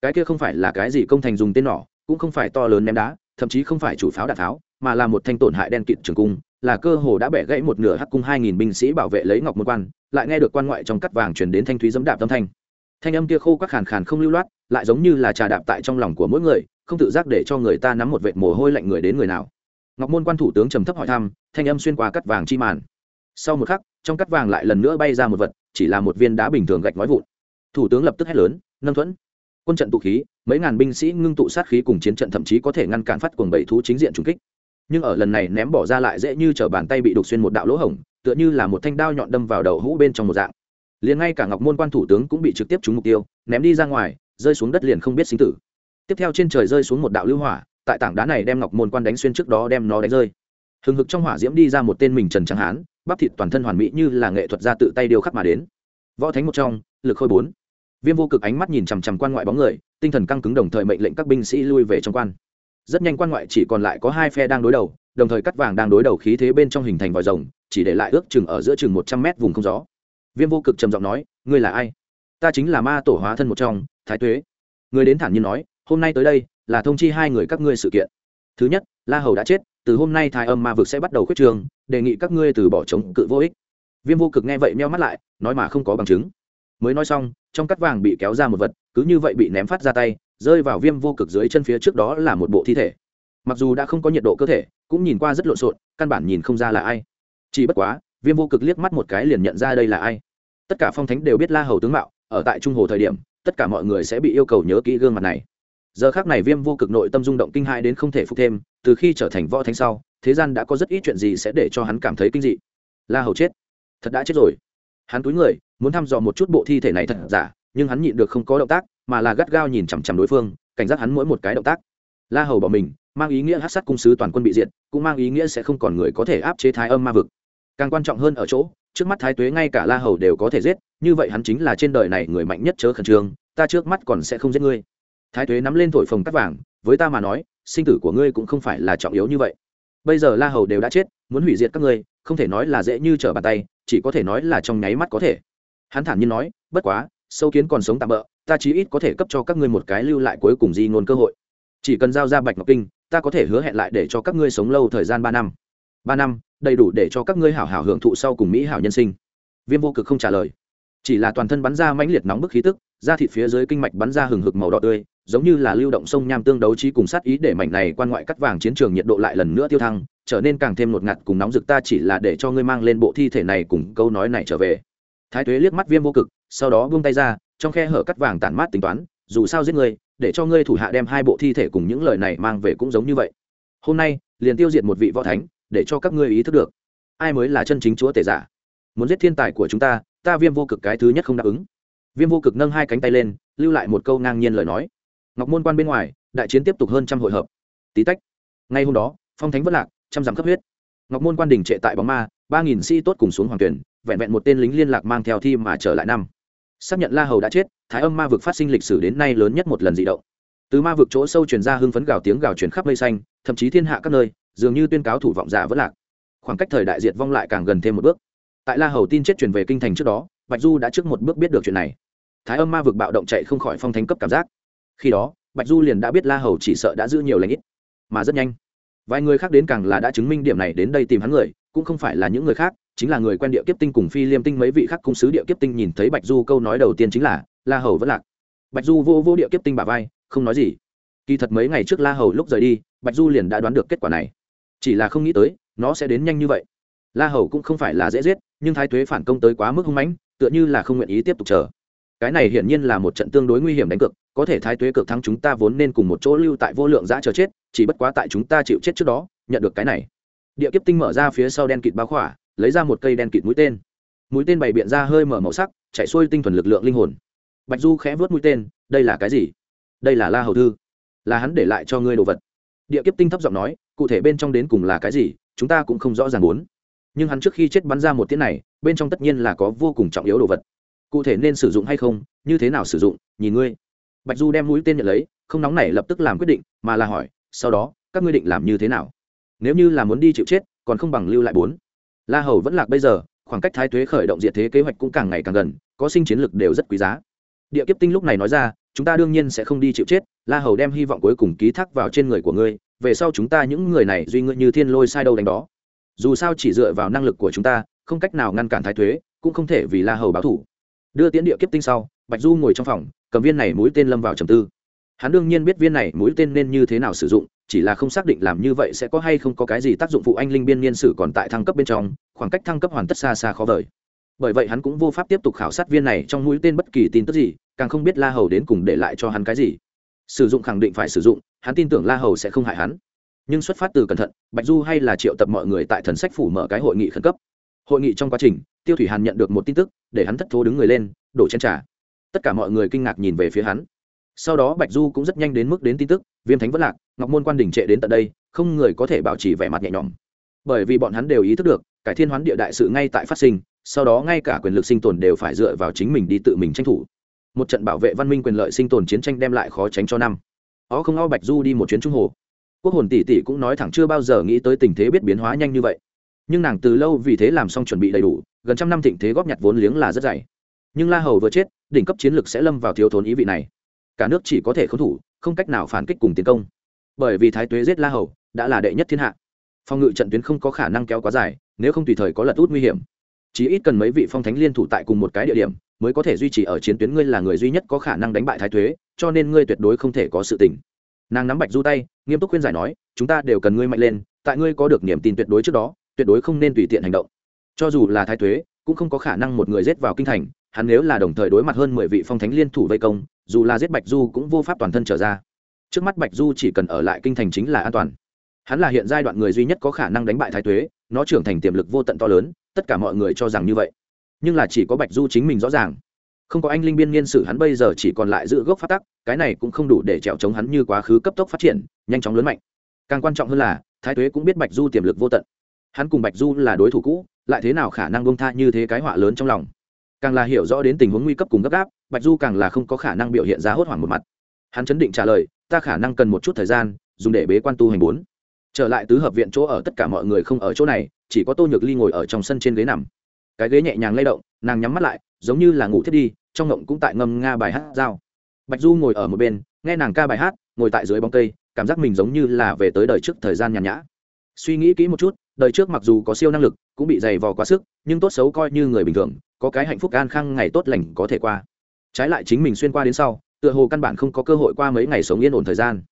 S1: Cái kia không phải là cái gì công thành dùng tên nỏ, cũng không phải to lớn ném đá, thậm chí không phải chủ pháo đạn pháo mà là một thanh tổn hại đen kịt trường cung, là cơ hồ đã bẻ gãy một nửa hắc cung hai nghìn binh sĩ bảo vệ lấy ngọc môn quan, lại nghe được quan ngoại trong cắt vàng chuyển đến thanh thúy dẫm đạp âm thanh thanh âm kia khô các khàn khàn không lưu loát, lại giống như là trà đạp tại trong lòng của mỗi người, không tự giác để cho người ta nắm một vệt mồ hôi lạnh người đến người nào. Ngọc môn quan thủ tướng trầm thấp hỏi thăm, thanh âm xuyên qua cắt vàng chi màn. Sau một khắc, trong cắt vàng lại lần nữa bay ra một vật, chỉ là một viên đá bình thường gạch nói vụn. Thủ tướng lập tức hét lớn, nâng thuẫn! Quân trận tụ khí, mấy ngàn binh sĩ ngưng tụ sát khí cùng chiến trận thậm chí có thể ngăn cản phát cuồng bảy thú chính diện trùng kích. Nhưng ở lần này ném bỏ ra lại dễ như t bàn tay bị đục xuyên một đạo lỗ hổng, tựa như là một thanh đao nhọn đâm vào đầu hũ bên trong một dạng liền ngay cả ngọc môn quan thủ tướng cũng bị trực tiếp trúng mục tiêu, ném đi ra ngoài, rơi xuống đất liền không biết sinh tử. Tiếp theo trên trời rơi xuống một đạo lưu hỏa, tại tảng đá này đem ngọc môn quan đánh xuyên trước đó đem nó đánh rơi. Hừng hực trong hỏa diễm đi ra một tên mình trần trắng hán, bắp thịt toàn thân hoàn mỹ như là nghệ thuật ra tự tay điêu khắc mà đến. Võ thánh một trong, lực khôi bốn. Viêm vô cực ánh mắt nhìn chằm chằm quan ngoại bóng người, tinh thần căng cứng đồng thời mệnh lệnh các binh sĩ lui về trong quan. Rất nhanh quan ngoại chỉ còn lại có hai phe đang đối đầu, đồng thời cắt vàng đang đối đầu khí thế bên trong hình thành vòi rồng, chỉ để lại ước chừng ở giữa chừng một trăm mét vùng không gió viêm vô cực trầm giọng nói, ngươi là ai? Ta chính là ma tổ hóa thân một trong, thái tuế. Người đến thản nhiên nói, hôm nay tới đây, là thông chi hai người các ngươi sự kiện. Thứ nhất, la hầu đã chết, từ hôm nay thái âm ma vực sẽ bắt đầu khuyết trường, đề nghị các ngươi từ bỏ chống cự vô ích. Viêm vô cực nghe vậy meo mắt lại, nói mà không có bằng chứng. Mới nói xong, trong cắt vàng bị kéo ra một vật, cứ như vậy bị ném phát ra tay, rơi vào viêm vô cực dưới chân phía trước đó là một bộ thi thể. Mặc dù đã không có nhiệt độ cơ thể, cũng nhìn qua rất lộn xộn, căn bản nhìn không ra là ai. Chỉ bất quá, viêm vô cực liếc mắt một cái liền nhận ra đây là ai tất cả phong thánh đều biết la hầu tướng mạo, ở tại trung hồ thời điểm, tất cả mọi người sẽ bị yêu cầu nhớ kỹ gương mặt này. Giờ khác này viêm vô cực nội tâm rung động kinh hãi đến không thể phục thêm, từ khi trở thành võ thánh sau, thế gian đã có rất ít chuyện gì sẽ để cho hắn cảm thấy kinh dị. La hầu chết. Thật đã chết rồi. Hắn túi người, muốn thăm dò một chút bộ thi thể này thật giả, nhưng hắn nhịn được không có động tác, mà là gắt gao nhìn chằm chằm đối phương, cảnh giác hắn mỗi một cái động tác. La hầu bỏ mình, mang ý nghĩa hát sát cung sứ toàn quân bị diệt, cũng mang ý nghĩa sẽ không còn người có thể áp chế thái âm ma vực. Càng quan trọng hơn ở chỗ trước mắt thái tuế ngay cả la hầu đều có thể giết, như vậy hắn chính là trên đời này người mạnh nhất chớ khẩn trương, ta trước mắt còn sẽ không giết ngươi. Thái tuế nắm lên thổi phồng cắt vàng, với ta mà nói, sinh tử của ngươi cũng không phải là trọng yếu như vậy. Bây giờ la hầu đều đã chết, muốn hủy diệt các ngươi, không thể nói là dễ như trở bàn tay, chỉ có thể nói là trong nháy mắt có thể. Hắn thản nhiên nói, bất quá, sâu kiến còn sống tạm bỡ ta chí ít có thể cấp cho các ngươi một cái lưu lại cuối cùng di ngôn cơ hội. Chỉ cần giao ra bạch ngọc kinh, ta có thể hứa hẹn lại để cho các ngươi sống lâu thời gian ba năm. Ba năm? Đầy đủ để cho các ngươi hảo hảo hưởng thụ sau cùng mỹ hảo nhân sinh. Viêm vô cực không trả lời. Chỉ là toàn thân bắn ra mãnh liệt nóng bức khí tức, da thịt phía dưới kinh mạch bắn ra hừng hực màu đỏ tươi, giống như là lưu động sông nham tương đấu trí cùng sát ý để mảnh này quan ngoại cắt vàng chiến trường nhiệt độ lại lần nữa tiêu thăng, trở nên càng thêm ngột ngạt cùng nóng rực ta chỉ là để cho ngươi mang lên bộ thi thể này cùng câu nói này trở về. Thái tuế liếc mắt viêm vô cực, sau đó buông tay ra, trong khe hở cắt vàng tản mát tính toán, dù sao giết ngươi, để cho ngươi thủ hạ đem hai bộ thi thể cùng những lời này mang về cũng giống như vậy. Hôm nay, liền tiêu diệt một vị võ thánh để cho các ngươi ý thức được. Ai mới là chân chính chúa tể giả? Muốn giết thiên tài của chúng ta ta viêm vô cực cái thứ nhất không đáp ứng. Viêm vô cực nâng hai cánh tay lên, lưu lại một câu ngang nhiên lời nói. Ngọc môn quan bên ngoài, đại chiến tiếp tục hơn trăm hội hợp. Tí tách. Ngay hôm đó, phong thánh vất lạc, trăm dặm cấp huyết. Ngọc môn quan đình trệ tại bóng ma, ba nghìn sĩ tốt cùng xuống hoàng tuyển, vẹn vẹn một tên lính liên lạc mang theo thi mà trở lại năm. Xác nhận la hầu đã chết, thái âm ma vực phát sinh lịch sử đến nay lớn nhất một lần dị động. Từ ma vực chỗ sâu truyền ra hưng phấn gào tiếng gào truyền khắp mây xanh, thậm chí thiên hạ các nơi dường như tuyên cáo thủ vọng giả vẫn lạc. Khoảng cách thời đại diệt vong lại càng gần thêm một bước. Tại la hầu tin chết truyền về kinh thành trước đó, bạch du đã trước một bước biết được chuyện này. Thái âm ma vực bạo động chạy không khỏi phong thánh cấp cảm giác. Khi đó, bạch du liền đã biết la hầu chỉ sợ đã giữ nhiều lãnh ít, mà rất nhanh. Vài người khác đến càng là đã chứng minh điểm này đến đây tìm hắn người, cũng không phải là những người khác, chính là người quen địa kiếp tinh cùng phi liêm tinh mấy vị khác cung sứ địa kiếp tinh nhìn thấy bạch du câu nói đầu tiên chính là, la hầu vẫn lạc. Bạch du vô vô địa kiếp tinh bà vai, không nói gì. Kỳ thật mấy ngày trước la hầu lúc rời đi, bạch du liền đã đoán được kết quả này chỉ là không nghĩ tới, nó sẽ đến nhanh như vậy. La hầu cũng không phải là dễ giết, nhưng thái tuế phản công tới quá mức hung mãnh, tựa như là không nguyện ý tiếp tục chờ. Cái này hiển nhiên là một trận tương đối nguy hiểm đánh cực có thể thái tuế cực thắng chúng ta vốn nên cùng một chỗ lưu tại vô lượng giã chờ chết, chỉ bất quá tại chúng ta chịu chết trước đó, nhận được cái này. Địa kiếp tinh mở ra phía sau đen kịt báo khỏa, lấy ra một cây đen kịt mũi tên. Mũi tên bày biện ra hơi mở màu sắc, chạy xuôi tinh thuần lực lượng linh hồn. Bạch du khẽ vớt mũi tên, đây là cái gì? Đây là la hầu thư. Là hắn để lại cho ngươi đồ vật địa kiếp tinh thấp giọng nói, cụ thể bên trong đến cùng là cái gì, chúng ta cũng không rõ ràng muốn. Nhưng hắn trước khi chết bắn ra một tiếng này, bên trong tất nhiên là có vô cùng trọng yếu đồ vật. Cụ thể nên sử dụng hay không, như thế nào sử dụng, nhìn ngươi. Bạch du đem mũi tên nhận lấy, không nóng này lập tức làm quyết định, mà là hỏi, sau đó, các ngươi định làm như thế nào? Nếu như là muốn đi chịu chết, còn không bằng lưu lại bốn. La hầu vẫn lạc bây giờ, khoảng cách thái tuế khởi động diệt thế kế hoạch cũng càng ngày càng gần, có sinh chiến lực đều rất quý giá. Địa kiếp tinh lúc này nói ra chúng ta đương nhiên sẽ không đi chịu chết, la hầu đem hy vọng cuối cùng ký thác vào trên người của ngươi, về sau chúng ta những người này duy ngươi như thiên lôi sai đâu đánh đó. Dù sao chỉ dựa vào năng lực của chúng ta, không cách nào ngăn cản thái thuế, cũng không thể vì la hầu báo thủ đưa tiến địa kiếp tinh sau, bạch du ngồi trong phòng, cầm viên này mũi tên lâm vào trầm tư. Hắn đương nhiên biết viên này mũi tên nên như thế nào sử dụng, chỉ là không xác định làm như vậy sẽ có hay không có cái gì tác dụng phụ anh linh biên niên sử còn tại thăng cấp bên trong, khoảng cách thăng cấp hoàn tất xa xa khó vời. Bởi vậy hắn cũng vô pháp tiếp tục khảo sát viên này trong mũi tên bất kỳ tin tức gì càng không biết la hầu đến cùng để lại cho hắn cái gì. Sử dụng khẳng định phải sử dụng, hắn tin tưởng la hầu sẽ không hại hắn. Nhưng xuất phát từ cẩn thận, bạch du hay là triệu tập mọi người tại thần sách phủ mở cái hội nghị khẩn cấp. Hội nghị trong quá trình, tiêu thủy hàn nhận được một tin tức, để hắn thất thố đứng người lên, đổ chen trả tất cả mọi người kinh ngạc nhìn về phía hắn. Sau đó bạch du cũng rất nhanh đến mức đến tin tức, viêm thánh vẫn lạc, ngọc môn quan đình trệ đến tận đây, không người có thể bảo trì vẻ mặt nhẹ nhõm. Bởi vì bọn hắn đều ý thức được, cải thiên hoán địa đại sự ngay tại phát sinh, sau đó ngay cả quyền lực sinh tồn đều phải dựa vào chính mình đi tự mình tranh thủ một trận bảo vệ văn minh quyền lợi sinh tồn chiến tranh đem lại khó tránh cho năm. Ó không o bạch du đi một chuyến trung hồ. Quốc hồn tỷ tỷ cũng nói thẳng chưa bao giờ nghĩ tới tình thế biết biến hóa nhanh như vậy. Nhưng nàng từ lâu vì thế làm xong chuẩn bị đầy đủ, gần trăm năm thịnh thế góp nhặt vốn liếng là rất dày. Nhưng la hầu vừa chết, đỉnh cấp chiến lược sẽ lâm vào thiếu thốn ý vị này. Cả nước chỉ có thể khống thủ, không cách nào phản kích cùng tiến công. Bởi vì thái tuế giết la hầu, đã là đệ nhất thiên hạ. Phòng ngự trận tuyến không có khả năng kéo quá dài, nếu không tùy thời có lật út nguy hiểm chỉ ít cần mấy vị phong thánh liên thủ tại cùng một cái địa điểm, mới có thể duy trì ở chiến tuyến ngươi là người duy nhất có khả năng đánh bại thái thuế cho nên ngươi tuyệt đối không thể có sự tình. Nàng nắm bạch du tay, nghiêm túc khuyên giải nói, chúng ta đều cần ngươi mạnh lên, tại ngươi có được niềm tin tuyệt đối trước đó, tuyệt đối không nên tùy tiện hành động. Cho dù là thái thuế cũng không có khả năng một người giết vào kinh thành, hắn nếu là đồng thời đối mặt hơn mười vị phong thánh liên thủ vây công, dù là giết bạch du cũng vô pháp toàn thân trở ra. Trước mắt bạch du chỉ cần ở lại kinh thành chính là an toàn. Hắn là hiện giai đoạn người duy nhất có khả năng đánh bại thái tuế, nó trưởng thành tiềm lực vô tận to lớn tất cả mọi người cho rằng như vậy. Nhưng là chỉ có bạch du chính mình rõ ràng. Không có anh linh biên niên sử hắn bây giờ chỉ còn lại giữ gốc phát tắc, cái này cũng không đủ để trèo chống hắn như quá khứ cấp tốc phát triển, nhanh chóng lớn mạnh. Càng quan trọng hơn là, thái tuế cũng biết bạch du tiềm lực vô tận. Hắn cùng bạch du là đối thủ cũ, lại thế nào khả năng bông tha như thế cái họa lớn trong lòng? Càng là hiểu rõ đến tình huống nguy cấp cùng gấp gáp, bạch du càng là không có khả năng biểu hiện ra hốt hoảng một mặt. Hắn chấn định trả lời, ta khả năng cần một chút thời gian, dùng để bế quan tu hành bốn trở lại tứ hợp viện chỗ ở tất cả mọi người không ở chỗ này, chỉ có tô nhược ly ngồi ở trong sân trên ghế nằm. Cái ghế nhẹ nhàng lay động, nàng nhắm mắt lại, giống như là ngủ thiết đi, trong ngộng cũng tại ngâm nga bài hát dao bạch du ngồi ở một bên, nghe nàng ca bài hát, ngồi tại dưới bóng cây, cảm giác mình giống như là về tới đời trước thời gian nhàn nhã. Suy nghĩ kỹ một chút, đời trước mặc dù có siêu năng lực, cũng bị dày vò quá sức, nhưng tốt xấu coi như người bình thường, có cái hạnh phúc an khang ngày tốt lành có thể qua. Trái lại chính mình xuyên qua đến sau, tựa hồ căn bản không có cơ hội qua mấy ngày sống yên ổn thời gian.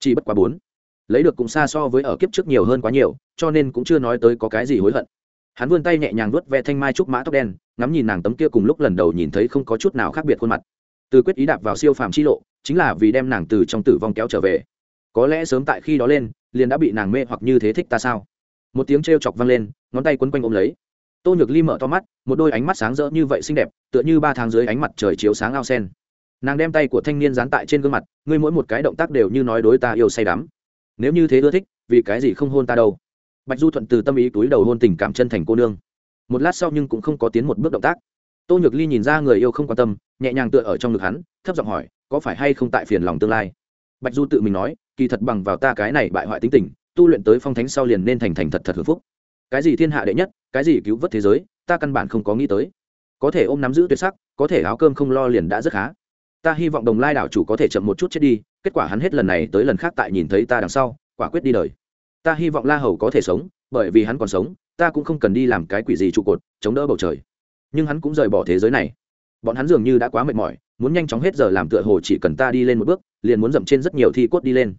S1: Chỉ bất quá bốn lấy được cũng xa so với ở kiếp trước nhiều hơn quá nhiều, cho nên cũng chưa nói tới có cái gì hối hận. Hắn vươn tay nhẹ nhàng vuốt ve thanh mai trúc mã tóc đen, ngắm nhìn nàng tấm kia cùng lúc lần đầu nhìn thấy không có chút nào khác biệt khuôn mặt. Từ quyết ý đạp vào siêu phàm chi lộ, chính là vì đem nàng từ trong tử vong kéo trở về. Có lẽ sớm tại khi đó lên, liền đã bị nàng mê hoặc như thế thích ta sao? Một tiếng t chọc vang lên, ngón tay quấn quanh ôm lấy. Tô nhược ly mở to mắt, một đôi ánh mắt sáng rỡ như vậy xinh đẹp, tựa như ba tháng dưới ánh mặt trời chiếu sáng ao sen. Nàng đem tay của thanh niên dán tại trên gương mặt, ngươi mỗi một cái động tác đều như nói đối ta yêu say đắm nếu như thế ưa thích, vì cái gì không hôn ta đâu? Bạch du thuận từ tâm ý túi đầu hôn tình cảm chân thành cô nương. Một lát sau nhưng cũng không có tiến một bước động tác. Tô nhược ly nhìn ra người yêu không quan tâm, nhẹ nhàng tựa ở trong ngực hắn, thấp giọng hỏi, có phải hay không tại phiền lòng tương lai? Bạch du tự mình nói, kỳ thật bằng vào ta cái này bại hoại tính tình, tu luyện tới phong thánh sau liền nên thành thành thật thật hưởng phúc. Cái gì thiên hạ đệ nhất, cái gì cứu vớt thế giới, ta căn bản không có nghĩ tới. Có thể ôm nắm giữ tuyệt sắc, có thể áo cơm không lo liền đã rất khá ta hy vọng đồng lai đảo chủ có thể chậm một chút chết đi, kết quả hắn hết lần này tới lần khác tại nhìn thấy ta đằng sau, quả quyết đi đời. Ta hy vọng la hầu có thể sống, bởi vì hắn còn sống, ta cũng không cần đi làm cái quỷ gì trụ cột, chống đỡ bầu trời. Nhưng hắn cũng rời bỏ thế giới này. Bọn hắn dường như đã quá mệt mỏi, muốn nhanh chóng hết giờ làm tựa hồ chỉ cần ta đi lên một bước, liền muốn dậm trên rất nhiều thi cốt đi lên.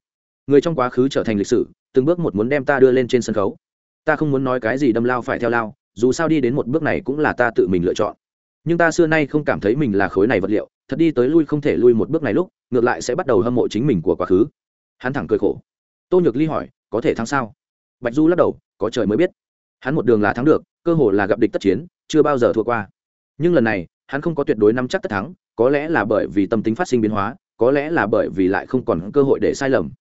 S1: Người trong quá khứ trở thành lịch sử, từng bước một muốn đem ta đưa lên trên sân khấu. Ta không muốn nói cái gì đâm lao phải theo lao, dù sao đi đến một bước này cũng là ta tự mình lựa chọn nhưng ta xưa nay không cảm thấy mình là khối này vật liệu, thật đi tới lui không thể lui một bước này lúc, ngược lại sẽ bắt đầu hâm mộ chính mình của quá khứ. Hắn thẳng cười khổ. Tô nhược ly hỏi, có thể thắng sao? Bạch du lắc đầu, có trời mới biết. Hắn một đường là thắng được, cơ hồ là gặp địch tất chiến, chưa bao giờ thua qua. Nhưng lần này, hắn không có tuyệt đối nắm chắc tất thắng, có lẽ là bởi vì tâm tính phát sinh biến hóa, có lẽ là bởi vì lại không còn cơ hội để sai lầm.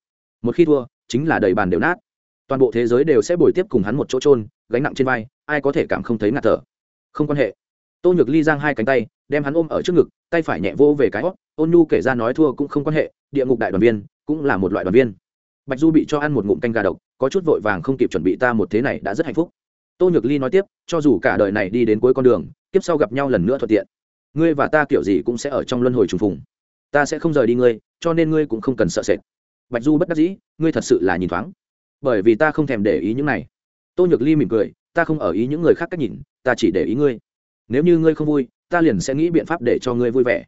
S1: Một khi thua, chính là đầy bàn đều nát. Toàn bộ thế giới đều sẽ bồi tiếp cùng hắn một chỗ trôn gánh nặng trên vai, ai có thể cảm không thấy ngạt thở. Không quan hệ tô nhược ly giang hai cánh tay, đem hắn ôm ở trước ngực, tay phải nhẹ vô về cái hót ôn nhu kể ra nói thua cũng không quan hệ, địa ngục đại đoàn viên cũng là một loại đoàn viên. Bạch du bị cho ăn một ngụm canh gà độc, có chút vội vàng không kịp chuẩn bị ta một thế này đã rất hạnh phúc. Tô nhược ly nói tiếp, cho dù cả đời này đi đến cuối con đường, kiếp sau gặp nhau lần nữa thuận tiện. Ngươi và ta kiểu gì cũng sẽ ở trong luân hồi trùng phùng. Ta sẽ không rời đi ngươi, cho nên ngươi cũng không cần sợ sệt. Bạch du bất đắc dĩ, ngươi thật sự là nhìn thoáng. Bởi vì ta không thèm để ý những này. Tô nhược ly mỉm cười, ta không ở ý những người khác cách nhìn, ta chỉ để ý ngươi nếu như ngươi không vui, ta liền sẽ nghĩ biện pháp để cho ngươi vui vẻ.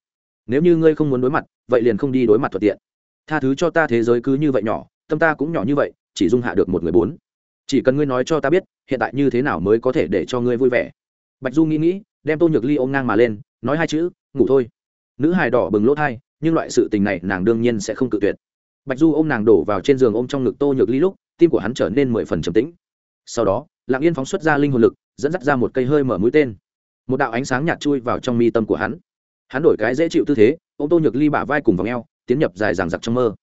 S1: Nếu như ngươi không muốn đối mặt, vậy liền không đi đối mặt thuận tiện. Tha thứ cho ta thế giới cứ như vậy nhỏ, tâm ta cũng nhỏ như vậy, chỉ dung hạ được một người bốn. Chỉ cần ngươi nói cho ta biết, hiện tại như thế nào mới có thể để cho ngươi vui vẻ. Bạch du nghĩ nghĩ, đem tô nhược ly ôm ngang mà lên, nói hai chữ, ngủ thôi. Nữ hài đỏ bừng lỗ thai, nhưng loại sự tình này nàng đương nhiên sẽ không cự tuyệt. Bạch du ôm nàng đổ vào trên giường ôm trong ngực tô nhược ly lúc, tim của hắn trở nên mười phần trầm tĩnh. Sau đó lạng yên phóng xuất ra linh hồn lực, dẫn dắt ra một cây hơi mở mũi tên một đạo ánh sáng nhạt chui vào trong mi tâm của hắn. Hắn đổi cái dễ chịu tư thế ô tô nhược ly bả vai cùng vòng eo, tiến nhập dài dằng dặc trong mơ.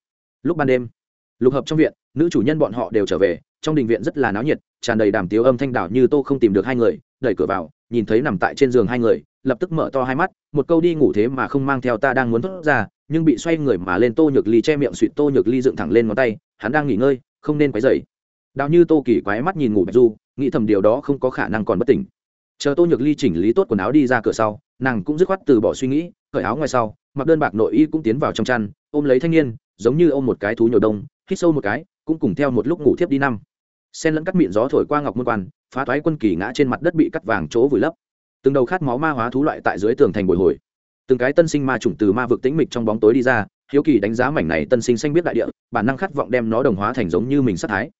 S1: Lúc ban đêm, lục hợp trong viện, nữ chủ nhân bọn họ đều trở về, trong đình viện rất là náo nhiệt, tràn đầy đàm tiếu âm thanh đảo như tô không tìm được hai người, đẩy cửa vào, nhìn thấy nằm tại trên giường hai người, lập tức mở to hai mắt, một câu đi ngủ thế mà không mang theo ta đang muốn thốt ra, nhưng bị xoay người mà lên tô nhược ly che miệng suỵt tô nhược ly dựng thẳng lên ngón tay, hắn đang nghỉ ngơi, không nên quấy dày đào như tô kỳ quái mắt nhìn ngủ bạch du, nghĩ thầm điều đó không có khả năng còn bất tỉnh chờ tô nhược ly chỉnh lý tốt quần áo đi ra cửa sau, nàng cũng dứt khoát từ bỏ suy nghĩ, cởi áo ngoài sau, mặc đơn bạc nội y cũng tiến vào trong chăn, ôm lấy thanh niên, giống như ôm một cái thú nhồi đông, hít sâu một cái, cũng cùng theo một lúc ngủ thiếp đi năm. Sen lẫn cắt miệng gió thổi qua ngọc môn quan, phá toái quân kỳ ngã trên mặt đất bị cắt vàng chỗ vùi lấp. Từng đầu khát máu ma hóa thú loại tại dưới tường thành bồi hồi. Từng cái tân sinh ma chủng từ ma vực tĩnh mịch trong bóng tối đi ra, hiếu kỳ đánh giá mảnh này tân sinh xanh biết đại địa, bản năng khát vọng đem nó đồng hóa thành giống như mình sát thái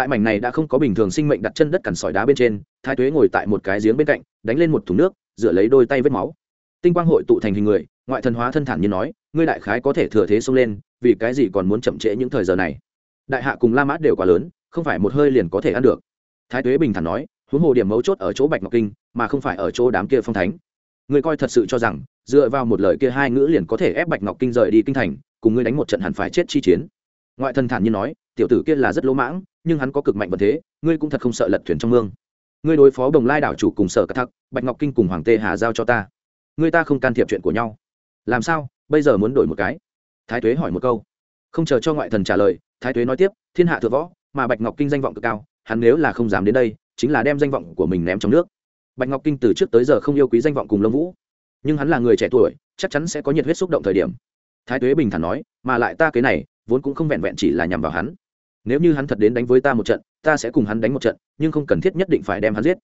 S1: tại mảnh này đã không có bình thường sinh mệnh đặt chân đất cằn sỏi đá bên trên, thái tuế ngồi tại một cái giếng bên cạnh, đánh lên một thùng nước, rửa lấy đôi tay vết máu. Tinh quang hội tụ thành hình người, ngoại thần hóa thân thản như nói, ngươi đại khái có thể thừa thế xông lên, vì cái gì còn muốn chậm trễ những thời giờ này? Đại hạ cùng la mã đều quá lớn, không phải một hơi liền có thể ăn được. Thái tuế bình thản nói, huống hồ điểm mấu chốt ở chỗ bạch ngọc kinh, mà không phải ở chỗ đám kia phong thánh. Ngươi coi thật sự cho rằng, dựa vào một lời kia hai ngữ liền có thể ép bạch ngọc kinh rời đi kinh thành, cùng ngươi đánh một trận hẳn phải chết chi chiến. Ngoại thần thản nhiên nói tiểu tử kia là rất lỗ mãng, nhưng hắn có cực mạnh vật thế, ngươi cũng thật không sợ lật thuyền trong mương. Ngươi đối phó đồng lai đảo chủ cùng sở cả thắc, bạch ngọc kinh cùng hoàng tê hà giao cho ta. Ngươi ta không can thiệp chuyện của nhau. Làm sao? Bây giờ muốn đổi một cái? Thái tuế hỏi một câu. Không chờ cho ngoại thần trả lời, thái tuế nói tiếp, thiên hạ thượng võ, mà bạch ngọc kinh danh vọng cực cao, hắn nếu là không dám đến đây, chính là đem danh vọng của mình ném trong nước. Bạch ngọc kinh từ trước tới giờ không yêu quý danh vọng cùng lâm vũ. Nhưng hắn là người trẻ tuổi, chắc chắn sẽ có nhiệt huyết xúc động thời điểm. Thái tuế bình thản nói, mà lại ta cái này vốn cũng không vẹn vẹn chỉ là nhằm vào hắn. Nếu như hắn thật đến đánh với ta một trận, ta sẽ cùng hắn đánh một trận, nhưng không cần thiết nhất định phải đem hắn giết.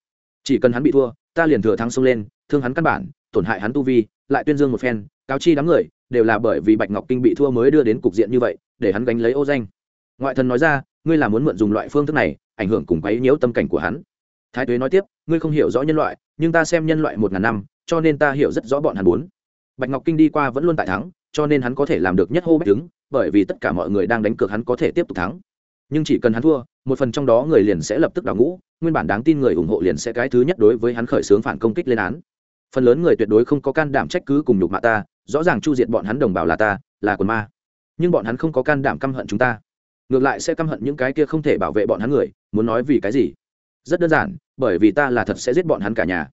S1: Chỉ cần hắn bị thua, ta liền thừa thắng xông lên, thương hắn căn bản, tổn hại hắn tu vi, lại tuyên dương một phen, cáo chi đám người, đều là bởi vì bạch ngọc kinh bị thua mới đưa đến cục diện như vậy, để hắn gánh lấy ô danh. Ngoại thần nói ra, ngươi là muốn mượn dùng loại phương thức này, ảnh hưởng cùng quấy nhiễu tâm cảnh của hắn. Thái tuế nói tiếp, ngươi không hiểu rõ nhân loại, nhưng ta xem nhân loại một ngàn năm, cho nên ta hiểu rất rõ bọn hắn muốn bạch ngọc kinh đi qua vẫn luôn tại thắng cho nên hắn có thể làm được nhất hô bách đứng, bởi vì tất cả mọi người đang đánh cược hắn có thể tiếp tục thắng. Nhưng chỉ cần hắn thua, một phần trong đó người liền sẽ lập tức đào ngũ, nguyên bản đáng tin người ủng hộ liền sẽ cái thứ nhất đối với hắn khởi xướng phản công kích lên án. Phần lớn người tuyệt đối không có can đảm trách cứ cùng nhục mạ ta, rõ ràng chu diệt bọn hắn đồng bào là ta, là quần ma. Nhưng bọn hắn không có can đảm căm hận chúng ta. Ngược lại sẽ căm hận những cái kia không thể bảo vệ bọn hắn người, muốn nói vì cái gì? Rất đơn giản, bởi vì ta là thật sẽ giết bọn hắn cả nhà.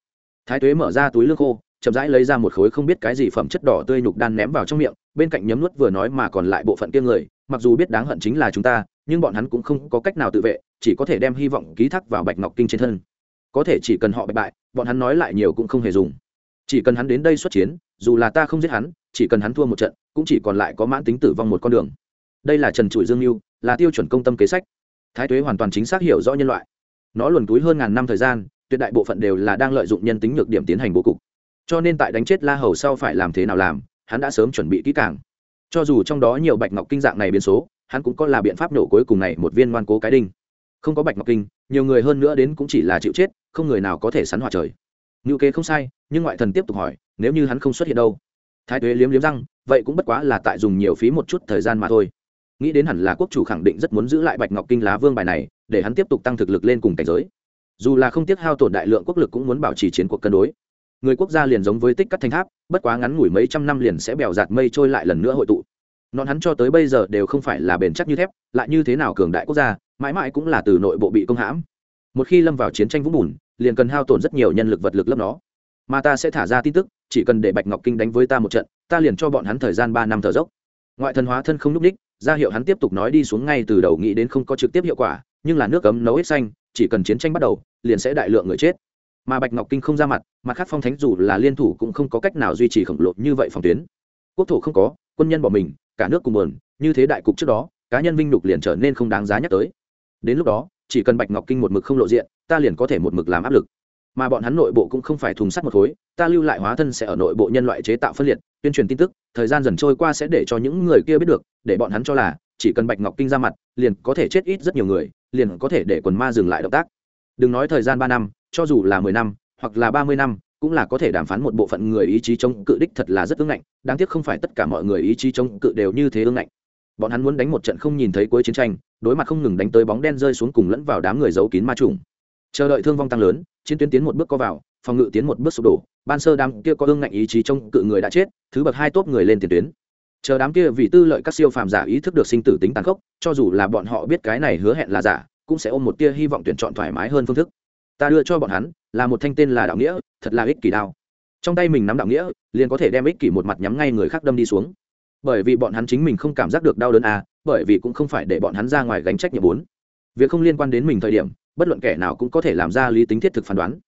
S1: Thái tuế mở ra túi lương khô chậm rãi lấy ra một khối không biết cái gì phẩm chất đỏ tươi nhục đan ném vào trong miệng, bên cạnh nhấm nuốt vừa nói mà còn lại bộ phận kia người, mặc dù biết đáng hận chính là chúng ta, nhưng bọn hắn cũng không có cách nào tự vệ, chỉ có thể đem hy vọng ký thác vào bạch ngọc kinh trên thân. Có thể chỉ cần họ bạch bại, bọn hắn nói lại nhiều cũng không hề dùng. Chỉ cần hắn đến đây xuất chiến, dù là ta không giết hắn, chỉ cần hắn thua một trận, cũng chỉ còn lại có mãn tính tử vong một con đường. Đây là trần trụi dương mưu là tiêu chuẩn công tâm kế sách. Thái tuế hoàn toàn chính xác hiểu rõ nhân loại. Nó luồn túi hơn ngàn năm thời gian, tuyệt đại bộ phận đều là đang lợi dụng nhân tính nhược điểm tiến hành bố cục cho nên tại đánh chết la hầu sau phải làm thế nào làm, hắn đã sớm chuẩn bị kỹ càng. Cho dù trong đó nhiều bạch ngọc kinh dạng này biến số, hắn cũng có là biện pháp nổ cuối cùng này một viên ngoan cố cái đinh. Không có bạch ngọc kinh, nhiều người hơn nữa đến cũng chỉ là chịu chết, không người nào có thể sắn hòa trời. Ngữ kế không sai, nhưng ngoại thần tiếp tục hỏi, nếu như hắn không xuất hiện đâu? Thái tuế liếm liếm răng, vậy cũng bất quá là tại dùng nhiều phí một chút thời gian mà thôi. Nghĩ đến hẳn là quốc chủ khẳng định rất muốn giữ lại bạch ngọc kinh lá vương bài này, để hắn tiếp tục tăng thực lực lên cùng cảnh giới. Dù là không tiếc hao tổn đại lượng quốc lực cũng muốn bảo trì chiến cuộc cân đối người quốc gia liền giống với tích cắt thanh tháp, bất quá ngắn ngủi mấy trăm năm liền sẽ bèo giạt mây trôi lại lần nữa hội tụ. Nón hắn cho tới bây giờ đều không phải là bền chắc như thép, lại như thế nào cường đại quốc gia, mãi mãi cũng là từ nội bộ bị công hãm. Một khi lâm vào chiến tranh vũng bùn, liền cần hao tổn rất nhiều nhân lực vật lực lấp nó. Mà ta sẽ thả ra tin tức, chỉ cần để bạch ngọc kinh đánh với ta một trận, ta liền cho bọn hắn thời gian ba năm thở dốc. Ngoại thần hóa thân không n ú c ních, ra hiệu hắn tiếp tục nói đi xuống ngay từ đầu nghĩ đến không có trực tiếp hiệu quả, nhưng là nước cấm nấu hết xanh, chỉ cần chiến tranh bắt đầu, liền sẽ đại lượng người chết mà bạch ngọc kinh không ra mặt, mà khác phong thánh dù là liên thủ cũng không có cách nào duy trì khổng lồ như vậy phòng tuyến. Quốc thổ không có, quân nhân bỏ mình, cả nước cùng buồn, như thế đại cục trước đó, cá nhân vinh nhục liền trở nên không đáng giá nhắc tới. Đến lúc đó, chỉ cần bạch ngọc kinh một mực không lộ diện, ta liền có thể một mực làm áp lực. Mà bọn hắn nội bộ cũng không phải thùng sắt một khối, ta lưu lại hóa thân sẽ ở nội bộ nhân loại chế tạo phân liệt, tuyên truyền tin tức, thời gian dần trôi qua sẽ để cho những người kia biết được, để bọn hắn cho là, chỉ cần bạch ngọc kinh ra mặt, liền có thể chết ít rất nhiều người, liền có thể để quần ma dừng lại động tác. Đừng nói thời gian ba năm cho dù là mười năm, hoặc là ba mươi năm, cũng là có thể đàm phán một bộ phận người ý chí chống cự đích thật là rất ương ngạnh. Đáng tiếc không phải tất cả mọi người ý chí chống cự đều như thế ương ngạnh. Bọn hắn muốn đánh một trận không nhìn thấy cuối chiến tranh, đối mặt không ngừng đánh tới bóng đen rơi xuống cùng lẫn vào đám người giấu kín ma trùng. Chờ đợi thương vong tăng lớn, chiến tuyến tiến một bước co vào, phòng ngự tiến một bước sụp đổ, ban sơ đám kia có ương ngạnh ý chí chống cự người đã chết, thứ bậc hai tốt người lên tiền tuyến. Chờ đám kia vì tư lợi các siêu phàm giả ý thức được sinh tử tính tàn khốc, cho dù là bọn họ biết cái này hứa hẹn là giả, cũng sẽ ôm một tia hy vọng tuyển chọn thoải mái hơn phương thức ta đưa cho bọn hắn, là một thanh tên là đạo nghĩa, thật là ích kỷ đao. Trong tay mình nắm đạo nghĩa, liền có thể đem ích kỷ một mặt nhắm ngay người khác đâm đi xuống. Bởi vì bọn hắn chính mình không cảm giác được đau đớn à bởi vì cũng không phải để bọn hắn ra ngoài gánh trách nhiệm bốn. Việc không liên quan đến mình thời điểm, bất luận kẻ nào cũng có thể làm ra lý tính thiết thực phán đoán.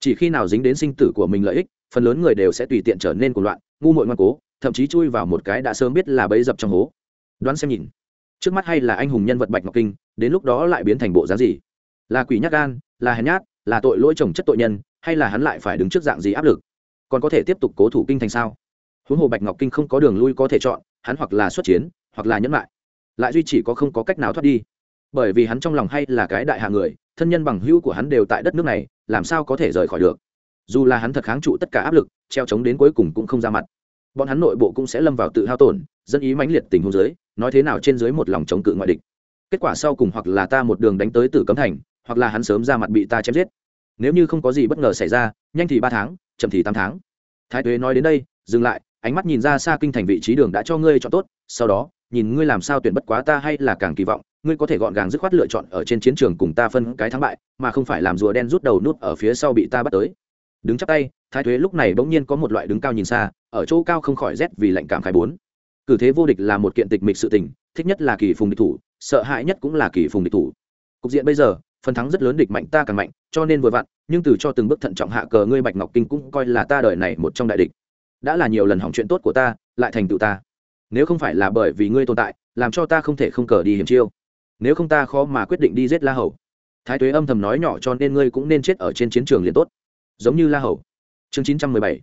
S1: Chỉ khi nào dính đến sinh tử của mình lợi ích, phần lớn người đều sẽ tùy tiện trở nên cuồng loạn, ngu muội ngoan cố, thậm chí chui vào một cái đã sớm biết là bấy dập trong hố. Đoán xem nhìn. Trước mắt hay là anh hùng nhân vật bạch ngọc kinh, đến lúc đó lại biến thành bộ dáng gì? Là quỷ nhát gan, là hèn nhát là tội lỗi chồng chất tội nhân, hay là hắn lại phải đứng trước dạng gì áp lực? Còn có thể tiếp tục cố thủ kinh thành sao? Huống hồ bạch ngọc kinh không có đường lui có thể chọn, hắn hoặc là xuất chiến, hoặc là nhẫn lại lại duy chỉ có không có cách nào thoát đi. Bởi vì hắn trong lòng hay là cái đại hạ người, thân nhân bằng hữu của hắn đều tại đất nước này, làm sao có thể rời khỏi được? Dù là hắn thật kháng trụ tất cả áp lực, treo chống đến cuối cùng cũng không ra mặt. Bọn hắn nội bộ cũng sẽ lâm vào tự hao tổn, dân ý mãnh liệt tình huống dưới, nói thế nào trên dưới một lòng chống cự ngoại địch. Kết quả sau cùng hoặc là ta một đường đánh tới tử cấm thành hoặc là hắn sớm ra mặt bị ta chém giết. Nếu như không có gì bất ngờ xảy ra, nhanh thì ba tháng, chậm thì tám tháng. Thái tuế nói đến đây, dừng lại, ánh mắt nhìn ra xa kinh thành vị trí đường đã cho ngươi chọn tốt, sau đó, nhìn ngươi làm sao tuyển bất quá ta hay là càng kỳ vọng, ngươi có thể gọn gàng dứt khoát lựa chọn ở trên chiến trường cùng ta phân cái thắng bại, mà không phải làm rùa đen rút đầu nút ở phía sau bị ta bắt tới. Đứng chắp tay, thái thuế lúc này bỗng nhiên có một loại đứng cao nhìn xa, ở chỗ cao không khỏi rét vì lạnh cảm khai bốn. Cử thế vô địch là một kiện tịch mịch sự tình, thích nhất là kỳ phùng địch thủ, sợ hãi nhất cũng là kỳ phùng địch thủ. Cục diện bây giờ phần thắng rất lớn địch mạnh ta càng mạnh, cho nên vừa vặn, nhưng từ cho từng bước thận trọng hạ cờ ngươi bạch ngọc kinh cũng coi là ta đời này một trong đại địch. Đã là nhiều lần hỏng chuyện tốt của ta, lại thành tựu ta. Nếu không phải là bởi vì ngươi tồn tại, làm cho ta không thể không cờ đi hiểm chiêu. Nếu không ta khó mà quyết định đi giết la hầu. Thái tuế âm thầm nói nhỏ cho nên ngươi cũng nên chết ở trên chiến trường liền tốt. Giống như la hầu. Chương chín trăm mười bảy.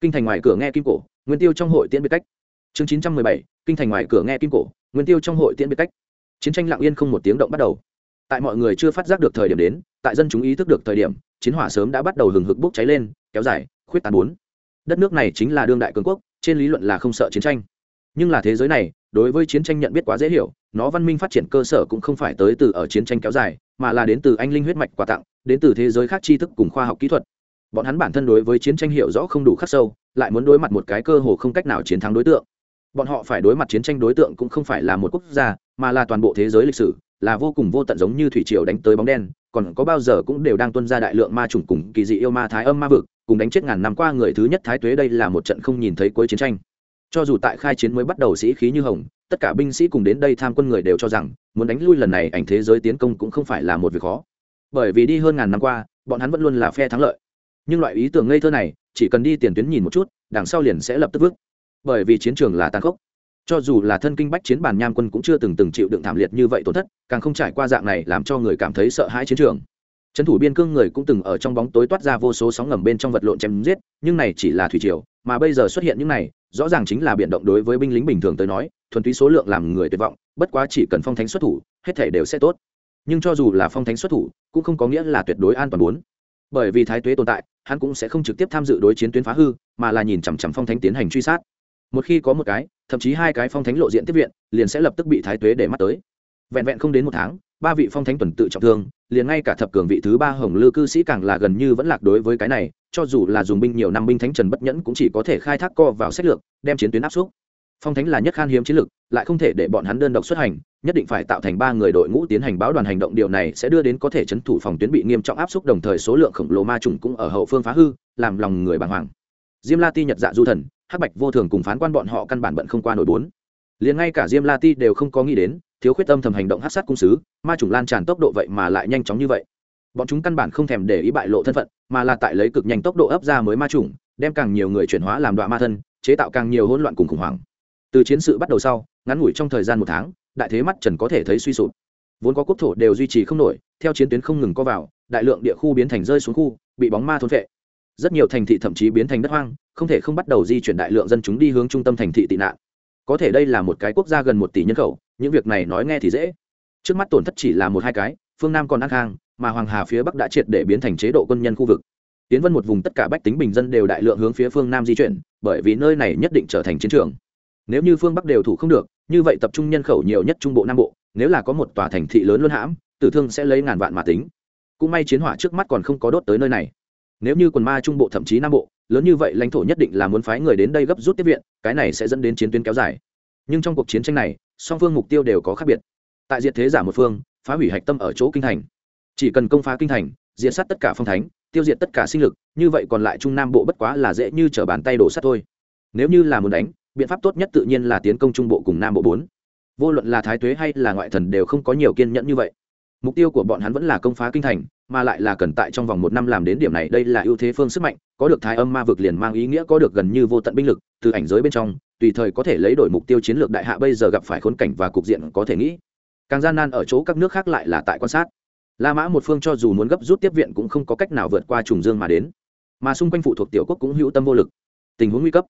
S1: Kinh thành ngoài cửa nghe kim cổ, nguyên tiêu trong hội tiễn biệt cách. Chương chín trăm mười bảy. Kinh thành ngoài cửa nghe kim cổ, nguyên tiêu trong hội tiễn biệt cách. Chiến tranh lặng yên không một tiếng động bắt đầu tại mọi người chưa phát giác được thời điểm đến, tại dân chúng ý thức được thời điểm, chiến hỏa sớm đã bắt đầu hừng hực bốc cháy lên, kéo dài, khuyết tàn bốn. Đất nước này chính là đương đại cường quốc, trên lý luận là không sợ chiến tranh. Nhưng là thế giới này, đối với chiến tranh nhận biết quá dễ hiểu, nó văn minh phát triển cơ sở cũng không phải tới từ ở chiến tranh kéo dài, mà là đến từ anh linh huyết mạch quà tặng, đến từ thế giới khác tri thức cùng khoa học kỹ thuật. Bọn hắn bản thân đối với chiến tranh hiểu rõ không đủ khắc sâu, lại muốn đối mặt một cái cơ hồ không cách nào chiến thắng đối tượng. Bọn họ phải đối mặt chiến tranh đối tượng cũng không phải là một quốc gia, mà là toàn bộ thế giới lịch sử là vô cùng vô tận giống như thủy triều đánh tới bóng đen, còn có bao giờ cũng đều đang tuân ra đại lượng ma trùng cùng kỳ dị yêu ma thái âm ma vực, cùng đánh chết ngàn năm qua người thứ nhất thái tuế đây là một trận không nhìn thấy cuối chiến tranh. Cho dù tại khai chiến mới bắt đầu sĩ khí như hồng, tất cả binh sĩ cùng đến đây tham quân người đều cho rằng, muốn đánh lui lần này ảnh thế giới tiến công cũng không phải là một việc khó. Bởi vì đi hơn ngàn năm qua, bọn hắn vẫn luôn là phe thắng lợi. Nhưng loại ý tưởng ngây thơ này, chỉ cần đi tiền tuyến nhìn một chút, đằng sau liền sẽ lập tức vứt. Bởi vì chiến trường là tàn khốc cho dù là thân kinh bách chiến bàn nham quân cũng chưa từng từng chịu đựng thảm liệt như vậy tổn thất, càng không trải qua dạng này làm cho người cảm thấy sợ hãi chiến trường. Trấn thủ biên cương người cũng từng ở trong bóng tối toát ra vô số sóng ngầm bên trong vật lộn chém giết, nhưng này chỉ là thủy triều, mà bây giờ xuất hiện những này, rõ ràng chính là biện động đối với binh lính bình thường tới nói, thuần túy số lượng làm người tuyệt vọng, bất quá chỉ cần phong thánh xuất thủ, hết thể đều sẽ tốt. Nhưng cho dù là phong thánh xuất thủ, cũng không có nghĩa là tuyệt đối an toàn bốn. Bởi vì thái tuế tồn tại, hắn cũng sẽ không trực tiếp tham dự đối chiến tuyến phá hư, mà là nhìn chằm chằm phong thánh tiến hành truy sát. Một khi có một cái thậm chí hai cái phong thánh lộ diện tiếp viện, liền sẽ lập tức bị thái tuế để mắt tới vẹn vẹn không đến một tháng, ba vị phong thánh tuần tự trọng thương, liền ngay cả thập cường vị thứ ba hồng lư cư sĩ càng là gần như vẫn lạc đối với cái này, cho dù là dùng binh nhiều năm binh thánh trần bất nhẫn cũng chỉ có thể khai thác co vào sách lược, đem chiến tuyến áp suất. phong thánh là nhất khan hiếm chiến lược lại không thể để bọn hắn đơn độc xuất hành, nhất định phải tạo thành ba người đội ngũ tiến hành báo đoàn hành động, điều này sẽ đưa đến có thể chấn thủ phòng tuyến bị nghiêm trọng áp suất, đồng thời số lượng khổng lồ ma trùng cũng ở hậu phương phá hư, làm lòng người bàng hoàng diêm la ti nhật dạ du thần hắc bạch vô thường cùng phán quan bọn họ căn bản bận không qua nổi bốn. Liền ngay cả diêm la ti đều không có nghĩ đến, thiếu khuyết tâm thầm hành động hát sát cung sứ, ma trùng lan tràn tốc độ vậy mà lại nhanh chóng như vậy. Bọn chúng căn bản không thèm để ý bại lộ thân phận, mà là tại lấy cực nhanh tốc độ ấp ra mới ma trùng đem càng nhiều người chuyển hóa làm đoạn ma thân, chế tạo càng nhiều hỗn loạn cùng khủng hoảng. Từ chiến sự bắt đầu sau, ngắn ngủi trong thời gian một tháng, đại thế mắt trần có thể thấy suy sụp. Vốn có quốc thổ đều duy trì không nổi, theo chiến tuyến không ngừng có vào, đại lượng địa khu biến thành rơi xuống khu, bị bóng ma thôn vệ rất nhiều thành thị thậm chí biến thành đất hoang, không thể không bắt đầu di chuyển đại lượng dân chúng đi hướng trung tâm thành thị tị nạn. Có thể đây là một cái quốc gia gần một tỷ nhân khẩu, những việc này nói nghe thì dễ. Trước mắt tổn thất chỉ là một hai cái, phương nam còn an khang, mà hoàng hà phía bắc đã triệt để biến thành chế độ quân nhân khu vực. Tiến vân một vùng tất cả bách tính bình dân đều đại lượng hướng phía phương nam di chuyển, bởi vì nơi này nhất định trở thành chiến trường. Nếu như phương bắc đều thủ không được, như vậy tập trung nhân khẩu nhiều nhất trung bộ, nam bộ, nếu là có một tòa thành thị lớn luôn hãm, tử thương sẽ lấy ngàn vạn mà tính. Cũng may chiến hỏa trước mắt còn không có đốt tới nơi này nếu như quần ma trung bộ thậm chí nam bộ, lớn như vậy lãnh thổ nhất định là muốn phái người đến đây gấp rút tiếp viện, cái này sẽ dẫn đến chiến tuyến kéo dài. Nhưng trong cuộc chiến tranh này, song phương mục tiêu đều có khác biệt. Tại diệt thế giả một phương, phá hủy hạch tâm ở chỗ kinh thành. Chỉ cần công phá kinh thành, diệt sát tất cả phong thánh, tiêu diệt tất cả sinh lực, như vậy còn lại trung nam bộ bất quá là dễ như t r ở bàn tay đổ sắt thôi. Nếu như là muốn đánh, biện pháp tốt nhất tự nhiên là tiến công trung bộ cùng nam bộ bốn. Vô luận là thái tuế hay là ngoại thần đều không có nhiều kiên nhẫn như vậy. Mục tiêu của bọn hắn vẫn là công phá kinh thành mà lại là cần tại trong vòng một năm làm đến điểm này, đây là ưu thế phương sức mạnh, có được thái âm ma vực liền mang ý nghĩa có được gần như vô tận binh lực, từ ảnh giới bên trong, tùy thời có thể lấy đổi mục tiêu chiến lược đại hạ bây giờ gặp phải khốn cảnh và cục diện có thể nghĩ. Càng gian nan ở chỗ các nước khác lại là tại quan sát. La mã một phương cho dù muốn gấp rút tiếp viện cũng không có cách nào vượt qua trùng dương mà đến. Mà xung quanh phụ thuộc tiểu quốc cũng hữu tâm vô lực. Tình huống nguy cấp.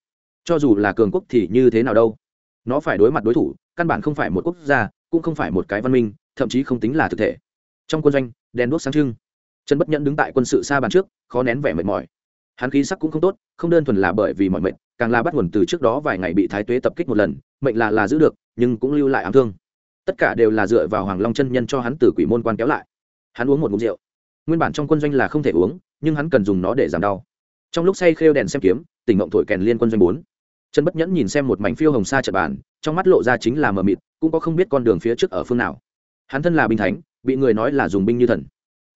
S1: Cho dù là cường quốc thì như thế nào đâu. Nó phải đối mặt đối thủ, căn bản không phải một quốc gia, cũng không phải một cái văn minh, thậm chí không tính là thực thể. Trong quân doanh, đèn đuốc sáng trưng trần bất nhẫn đứng tại quân sự xa bàn trước, khó nén vẻ mệt mỏi. Hắn khí sắc cũng không tốt, không đơn thuần là bởi vì mọi mệnh càng là bắt nguồn từ trước đó vài ngày bị thái tuế tập kích một lần, mệnh là là giữ được, nhưng cũng lưu lại ám thương. Tất cả đều là dựa vào hoàng long chân nhân cho hắn từ quỷ môn quan kéo lại. Hắn uống một mục rượu. Nguyên bản trong quân doanh là không thể uống, nhưng hắn cần dùng nó để giảm đau. Trong lúc say khêu đèn xem kiếm, tỉnh ngộng thổi kèn liên quân doanh bốn. Trần bất nhẫn nhìn xem một mảnh phiêu hồng xa trận bàn, trong mắt lộ ra chính là mờ mịt, cũng có không biết con đường phía trước ở phương nào. Hắn thân là binh thánh, bị người nói là dùng binh như thần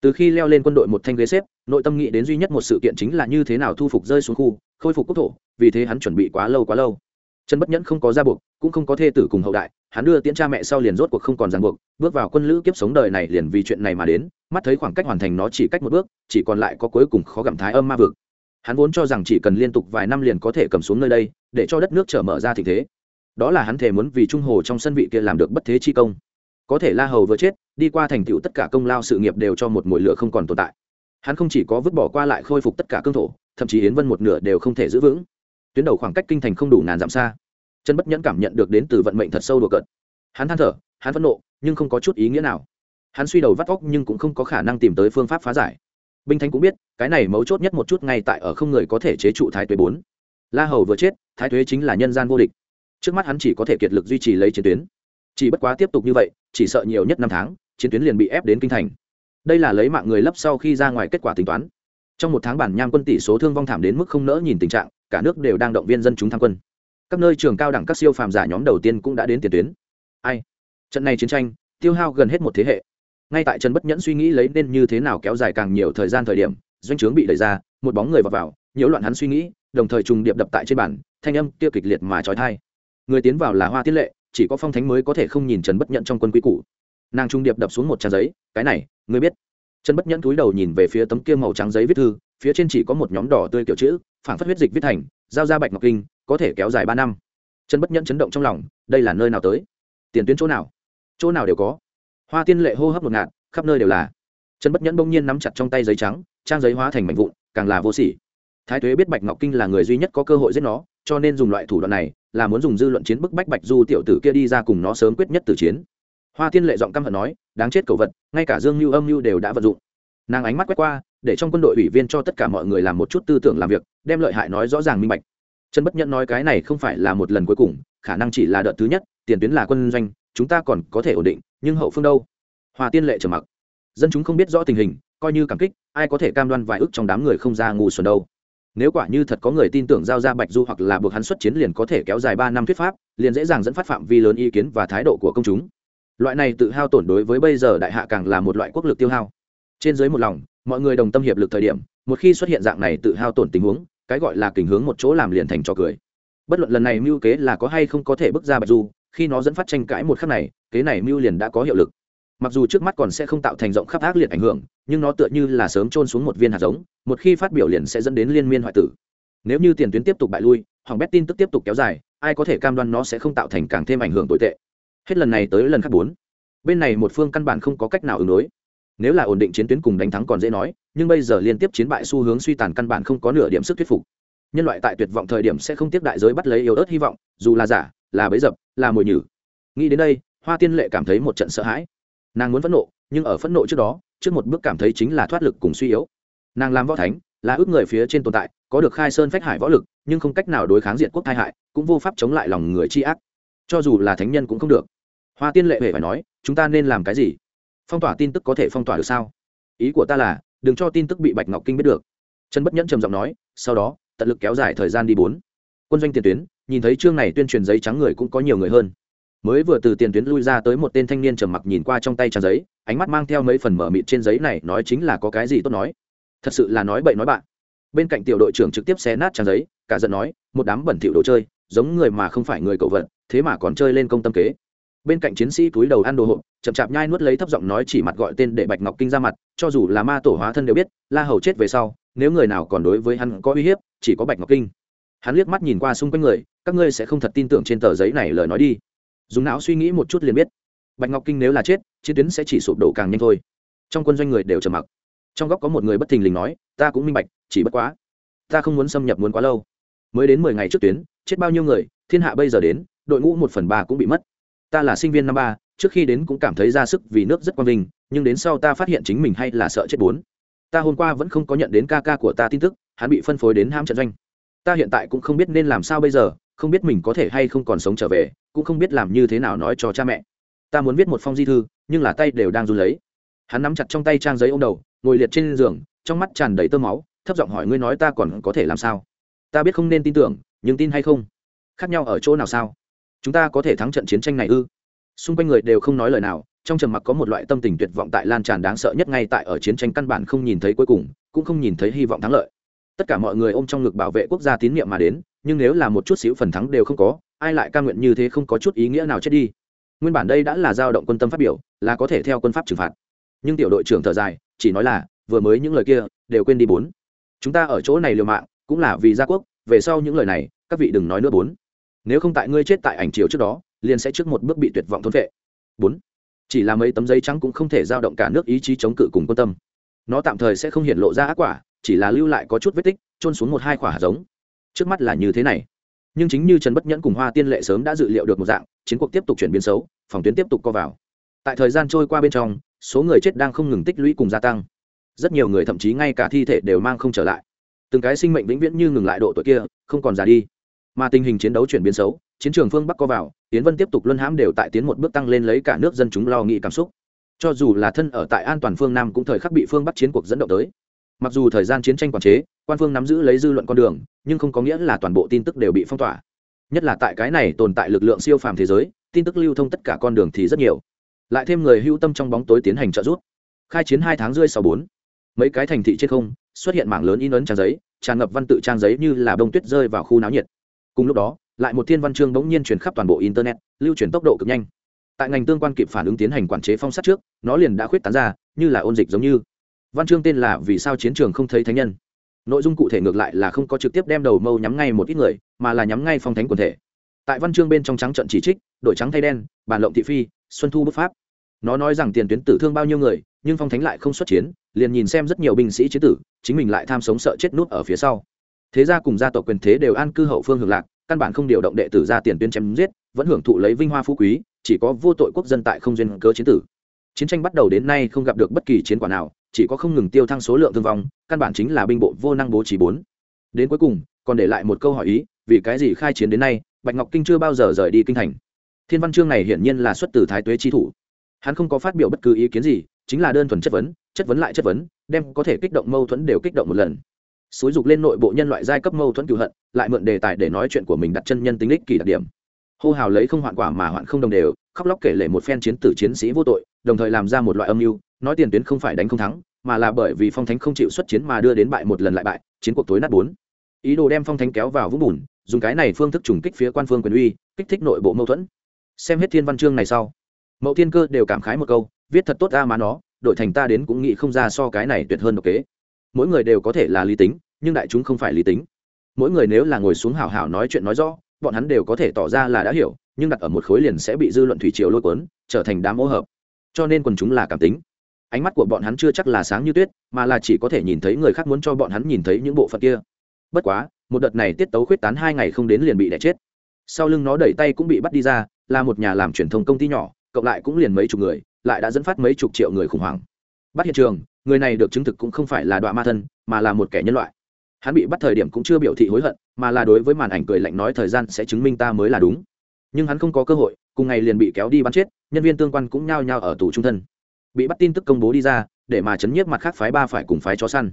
S1: từ khi leo lên quân đội một thanh ghế xếp, nội tâm nghĩ đến duy nhất một sự kiện chính là như thế nào thu phục rơi xuống khu, khôi phục quốc thổ, vì thế hắn chuẩn bị quá lâu quá lâu. Trần bất nhẫn không có gia buộc, cũng không có thê tử cùng hậu đại, hắn đưa tiễn cha mẹ sau liền rốt cuộc không còn ràng buộc, bước vào quân lữ kiếp sống đời này liền vì chuyện này mà đến, mắt thấy khoảng cách hoàn thành nó chỉ cách một bước, chỉ còn lại có cuối cùng khó gặm thái âm ma vực. Hắn vốn cho rằng chỉ cần liên tục vài năm liền có thể cầm xuống nơi đây, để cho đất nước trở mở ra tình thế. Đó là hắn thể muốn vì trung hồ trong sân vị kia làm được bất thế chi công có thể la hầu vừa chết, đi qua thành tựu tất cả công lao sự nghiệp đều cho một mồi lửa không còn tồn tại. Hắn không chỉ có vứt bỏ qua lại khôi phục tất cả cương thổ, thậm chí yến vân một nửa đều không thể giữ vững. Tuyến đầu khoảng cách kinh thành không đủ ngàn dặm xa. Chân bất nhẫn cảm nhận được đến từ vận mệnh thật sâu đùa cợt. Hắn than thở, hắn phẫn nộ, nhưng không có chút ý nghĩa nào. Hắn suy đầu vắt óc nhưng cũng không có khả năng tìm tới phương pháp phá giải. Binh thánh cũng biết, cái này mấu chốt nhất một chút ngay tại ở không người có thể chế trụ thái tuế bốn. La hầu vừa chết, thái tuế chính là nhân gian vô địch. Trước mắt hắn chỉ có thể kiệt lực duy trì lấy chiến tuyến chỉ bất quá tiếp tục như vậy, chỉ sợ nhiều nhất năm tháng, chiến tuyến liền bị ép đến kinh thành. Đây là lấy mạng người lấp sau khi ra ngoài kết quả tính toán. Trong một tháng bản nham quân tỷ số thương vong thảm đến mức không nỡ nhìn tình trạng, cả nước đều đang động viên dân chúng tham quân. Các nơi trường cao đẳng các siêu phàm giả nhóm đầu tiên cũng đã đến tiền tuyến. Ai? Trận này chiến tranh, tiêu hao gần hết một thế hệ. Ngay tại trần bất nhẫn suy nghĩ lấy nên như thế nào kéo dài càng nhiều thời gian thời điểm, doanh trướng bị đẩy ra, một bóng người vào vào, nhiễu loạn hắn suy nghĩ, đồng thời trùng điệp đập tại trên bản thanh âm kia kịch liệt mà trói thai. Người tiến vào là hoa tiết lệ chỉ có phong thánh mới có thể không nhìn trần bất nhẫn trong quân quý cũ nàng trung điệp đập xuống một trang giấy, cái này, ngươi biết. Trần bất nhẫn cúi đầu nhìn về phía tấm kia màu trắng giấy viết thư, phía trên chỉ có một nhóm đỏ tươi kiểu chữ phản phất huyết dịch viết thành, giao ra bạch ngọc kinh, có thể kéo dài ba năm. Trần bất nhẫn chấn động trong lòng, đây là nơi nào tới? Tiền tuyến chỗ nào? Chỗ nào đều có. Hoa tiên lệ hô hấp một ngạt, khắp nơi đều là. Trần bất nhẫn bỗng nhiên nắm chặt trong tay giấy trắng, trang giấy hóa thành mảnh vụn, càng là vô sỉ. Thái tuế biết bạch ngọc kinh là người duy nhất có cơ hội giết nó, cho nên dùng loại thủ đoạn này là muốn dùng dư luận chiến bức bách bạch du tiểu tử kia đi ra cùng nó sớm quyết nhất từ chiến. Hoa tiên lệ giọng căm hận nói, đáng chết cầu vật, ngay cả dương mưu âm mưu đều đã vận dụng. Nàng ánh mắt quét qua, để trong quân đội ủy viên cho tất cả mọi người làm một chút tư tưởng làm việc, đem lợi hại nói rõ ràng minh bạch. Trần bất nhẫn nói cái này không phải là một lần cuối cùng, khả năng chỉ là đợt thứ nhất, tiền tuyến là quân doanh, chúng ta còn có thể ổn định, nhưng hậu phương đâu? Hoa tiên lệ trầm mặc. Dân chúng không biết rõ tình hình, coi như cảm kích, ai có thể cam đoan vài ước trong đám người không ra ngu xuẩn đâu? Nếu quả như thật có người tin tưởng giao ra bạch du hoặc là buộc hắn xuất chiến liền có thể kéo dài ba năm thuyết pháp, liền dễ dàng dẫn phát phạm vi lớn ý kiến và thái độ của công chúng. Loại này tự hao tổn đối với bây giờ đại hạ càng là một loại quốc lực tiêu hao. Trên dưới một lòng, mọi người đồng tâm hiệp lực thời điểm, một khi xuất hiện dạng này tự hao tổn tình huống, cái gọi là kình hướng một chỗ làm liền thành trò cười. Bất luận lần này mưu kế là có hay không có thể bước ra bạch du, khi nó dẫn phát tranh cãi một khắc này, kế này mưu liền đã có hiệu lực mặc dù trước mắt còn sẽ không tạo thành rộng khắp ác liệt ảnh hưởng, nhưng nó tựa như là sớm trôn xuống một viên hạt giống, một khi phát biểu liền sẽ dẫn đến liên miên hoại tử. Nếu như tiền tuyến tiếp tục bại lui hoàng bét tin tức tiếp tục kéo dài, ai có thể cam đoan nó sẽ không tạo thành càng thêm ảnh hưởng tồi tệ? Hết lần này tới lần khác bốn. Bên này một phương căn bản không có cách nào ứng đối. Nếu là ổn định chiến tuyến cùng đánh thắng còn dễ nói, nhưng bây giờ liên tiếp chiến bại xu hướng suy tàn căn bản không có nửa điểm sức thuyết phục. Nhân loại tại tuyệt vọng thời điểm sẽ không tiếp đại giới bắt lấy yếu ớt hy vọng, dù là giả, là bấy dập, là mồi nhử. Nghĩ đến đây, hoa tiên lệ cảm thấy một trận sợ hãi nàng muốn phẫn nộ, nhưng ở phẫn nộ trước đó, trước một bước cảm thấy chính là thoát lực cùng suy yếu. Nàng làm võ thánh, là ước người phía trên tồn tại, có được khai sơn phách hải võ lực, nhưng không cách nào đối kháng diện quốc tai hại, cũng vô pháp chống lại lòng người chi ác. Cho dù là thánh nhân cũng không được. Hoa tiên lệ hề phải nói, chúng ta nên làm cái gì? Phong tỏa tin tức có thể phong tỏa được sao? Ý của ta là, đừng cho tin tức bị bạch ngọc kinh biết được. Trần bất nhẫn trầm giọng nói, sau đó, tận lực kéo dài thời gian đi bốn. Quân doanh tiền tuyến, nhìn thấy chương này tuyên truyền giấy trắng người cũng có nhiều người hơn mới vừa từ tiền tuyến lui ra tới một tên thanh niên trầm mặc nhìn qua trong tay trang giấy, ánh mắt mang theo mấy phần mở mịt trên giấy này, nói chính là có cái gì tốt nói. Thật sự là nói bậy nói bạn. Bên cạnh tiểu đội trưởng trực tiếp xé nát trang giấy, cả giận nói, một đám bẩn thỉu đồ chơi, giống người mà không phải người cậu vật, thế mà còn chơi lên công tâm kế. Bên cạnh chiến sĩ túi đầu ăn đồ hộp, chậm chạp nhai nuốt lấy thấp giọng nói chỉ mặt gọi tên để bạch ngọc kinh ra mặt, cho dù là ma tổ hóa thân đều biết, la hầu chết về sau, nếu người nào còn đối với hắn có uy hiếp, chỉ có bạch ngọc kinh. Hắn liếc mắt nhìn qua xung quanh người, các ngươi sẽ không thật tin tưởng trên tờ giấy này lời nói đi dùng não suy nghĩ một chút liền biết. Bạch ngọc kinh nếu là chết, chiến tuyến sẽ chỉ sụp đổ càng nhanh thôi. Trong quân doanh người đều trầm mặc. Trong góc có một người bất thình lình nói, ta cũng minh bạch, chỉ bất quá, ta không muốn xâm nhập muốn quá lâu. Mới đến mười ngày trước tuyến, chết bao nhiêu người, thiên hạ bây giờ đến, đội ngũ một phần ba cũng bị mất. Ta là sinh viên năm ba, trước khi đến cũng cảm thấy ra sức vì nước rất quang vinh, nhưng đến sau ta phát hiện chính mình hay là sợ chết bốn. Ta hôm qua vẫn không có nhận đến ca ca của ta tin tức, hắn bị phân phối đến ham trận doanh. Ta hiện tại cũng không biết nên làm sao bây giờ, không biết mình có thể hay không còn sống trở về cũng không biết làm như thế nào nói cho cha mẹ. Ta muốn viết một phong di thư, nhưng là tay đều đang run lấy. Hắn nắm chặt trong tay trang giấy ô m đầu, ngồi liệt trên giường, trong mắt tràn đầy tơ máu, thấp giọng hỏi ngươi nói ta còn có thể làm sao? Ta biết không nên tin tưởng, nhưng tin hay không? Khác nhau ở chỗ nào sao? Chúng ta có thể thắng trận chiến tranh này ư? Xung quanh người đều không nói lời nào, trong trầm mặc có một loại tâm tình tuyệt vọng tại lan tràn đáng sợ nhất ngay tại ở chiến tranh căn bản không nhìn thấy cuối cùng, cũng không nhìn thấy hy vọng thắng lợi. Tất cả mọi người ôm trong ngực bảo vệ quốc gia tín nhiệm mà đến, nhưng nếu là một chút xíu phần thắng đều không có ai lại ca nguyện như thế không có chút ý nghĩa nào chết đi. Nguyên bản đây đã là dao động quân tâm phát biểu, là có thể theo quân pháp trừng phạt. Nhưng tiểu đội trưởng thở dài, chỉ nói là, vừa mới những lời kia, đều quên đi bốn. Chúng ta ở chỗ này liều mạng, cũng là vì gia quốc, về sau những lời này, các vị đừng nói nữa bốn. Nếu không tại ngươi chết tại ảnh chiều trước đó, liền sẽ trước một bước bị tuyệt vọng thôn vệ bốn. Chỉ là mấy tấm giấy trắng cũng không thể giao động cả nước ý chí chống cự cùng quân tâm. Nó tạm thời sẽ không hiện lộ ra ác quả, chỉ là lưu lại có chút vết tích trôn xuống một hai quả hạt giống. Trước mắt là như thế này nhưng chính như trần bất nhẫn cùng hoa tiên lệ sớm đã dự liệu được một dạng, chiến cuộc tiếp tục chuyển biến xấu, phòng tuyến tiếp tục co vào. Tại thời gian trôi qua bên trong, số người chết đang không ngừng tích lũy cùng gia tăng. Rất nhiều người thậm chí ngay cả thi thể đều mang không trở lại. Từng cái sinh mệnh vĩnh viễn như ngừng lại độ tuổi kia, không còn già đi. Mà tình hình chiến đấu chuyển biến xấu, chiến trường phương bắc co vào tiến vân tiếp tục luân hãm đều tại tiến một bước tăng lên lấy cả nước dân chúng lo nghĩ cảm xúc. Cho dù là thân ở tại an toàn phương nam cũng thời khắc bị phương bắc chiến cuộc dẫn động tới. Mặc dù thời gian chiến tranh quản chế quan phương nắm giữ lấy dư luận con đường, nhưng không có nghĩa là toàn bộ tin tức đều bị phong tỏa. Nhất là tại cái này tồn tại lực lượng siêu phàm thế giới, tin tức lưu thông tất cả con đường thì rất nhiều. Lại thêm người hưu tâm trong bóng tối tiến hành trợ giúp. Khai chiến hai tháng rưỡi sau bốn, mấy cái thành thị trên không xuất hiện mảng lớn in ấn trang giấy, tràn ngập văn tự trang giấy như là bông tuyết rơi vào khu náo nhiệt. Cùng lúc đó, lại một thiên văn chương bỗng nhiên truyền khắp toàn bộ internet, lưu chuyển tốc độ cực nhanh. Tại ngành tương quan kịp phản ứng tiến hành quản chế phong sát trước, nó liền đã khuyết tán ra, như là ôn dịch giống như. Văn chương tên là vì sao chiến trường không thấy thánh nhân? Nội dung cụ thể ngược lại là không có trực tiếp đem đầu mâu nhắm ngay một ít người, mà là nhắm ngay phong thánh quần thể. Tại văn chương bên trong trắng trận chỉ trích đội trắng thay đen bàn lộng thị phi, xuân thu bức pháp. Nó nói rằng tiền tuyến tử thương bao nhiêu người, nhưng phong thánh lại không xuất chiến, liền nhìn xem rất nhiều binh sĩ chế tử, chính mình lại tham sống sợ chết nút ở phía sau. Thế gia cùng gia tộc quyền thế đều an cư hậu phương hưởng lạc, căn bản không điều động đệ tử ra tiền tuyến chém giết, vẫn hưởng thụ lấy vinh hoa phú quý, chỉ có vô tội quốc dân tại không duyên cớ chiến tử. Chiến tranh bắt đầu đến nay không gặp được bất kỳ chiến quả nào chỉ có không ngừng tiêu thăng số lượng thương vong, căn bản chính là binh bộ vô năng bố trí bốn. Đến cuối cùng, còn để lại một câu hỏi ý, vì cái gì khai chiến đến nay, bạch ngọc kinh chưa bao giờ rời đi kinh thành? Thiên văn chương này hiển nhiên là xuất từ thái tuế chi thủ. Hắn không có phát biểu bất cứ ý kiến gì, chính là đơn thuần chất vấn chất vấn lại chất vấn, đem có thể kích động mâu thuẫn đều kích động một lần. Xúi dục lên nội bộ nhân loại giai cấp mâu thuẫn cựu hận, lại mượn đề tài để nói chuyện của mình đặt chân nhân tính ích kỳ đặc điểm. Hô hào lấy không hoạn quả mà hoạn không đồng đều, khóc lóc kể lể một phen chiến tử chiến sĩ vô tội, đồng thời làm ra một loại âm mưu nói tiền tuyến không phải đánh không thắng, mà là bởi vì phong thánh không chịu xuất chiến mà đưa đến bại một lần lại bại, chiến cuộc tối nát bốn. Ý đồ đem phong thánh kéo vào vũng bùn, dùng cái này phương thức trùng kích phía quan phương quyền uy, kích thích nội bộ mâu thuẫn. Xem hết thiên văn chương này sau, mậu thiên cơ đều cảm khái một câu, viết thật tốt ta mà nó, đội thành ta đến cũng nghĩ không ra so cái này tuyệt hơn độc kế. Mỗi người đều có thể là lý tính, nhưng đại chúng không phải lý tính. Mỗi người nếu là ngồi xuống hào hào nói chuyện nói rõ, bọn hắn đều có thể tỏ ra là đã hiểu, nhưng đặt ở một khối liền sẽ bị dư luận thủy triều lôi cuốn, trở thành đám ô hợp. Cho nên quần chúng là cảm tính ánh mắt của bọn hắn chưa chắc là sáng như tuyết, mà là chỉ có thể nhìn thấy người khác muốn cho bọn hắn nhìn thấy những bộ phận kia. Bất quá, một đợt này tiết tấu khuyết tán hai ngày không đến liền bị đẻ chết. Sau lưng nó đẩy tay cũng bị bắt đi ra, là một nhà làm truyền thông công ty nhỏ, cộng lại cũng liền mấy chục người, lại đã dẫn phát mấy chục triệu người khủng hoảng. Bắt hiện trường, người này được chứng thực cũng không phải là đoạn ma thân, mà là một kẻ nhân loại. Hắn bị bắt thời điểm cũng chưa biểu thị hối hận, mà là đối với màn ảnh cười lạnh nói thời gian sẽ chứng minh ta mới là đúng. Nhưng hắn không có cơ hội, cùng ngày liền bị kéo đi bắn chết, nhân viên tương quan cũng nhao nhao ở tù trung thân bị bắt tin tức công bố đi ra, để mà chấn nhiếp mặt khác phái ba phải cùng phái chó săn.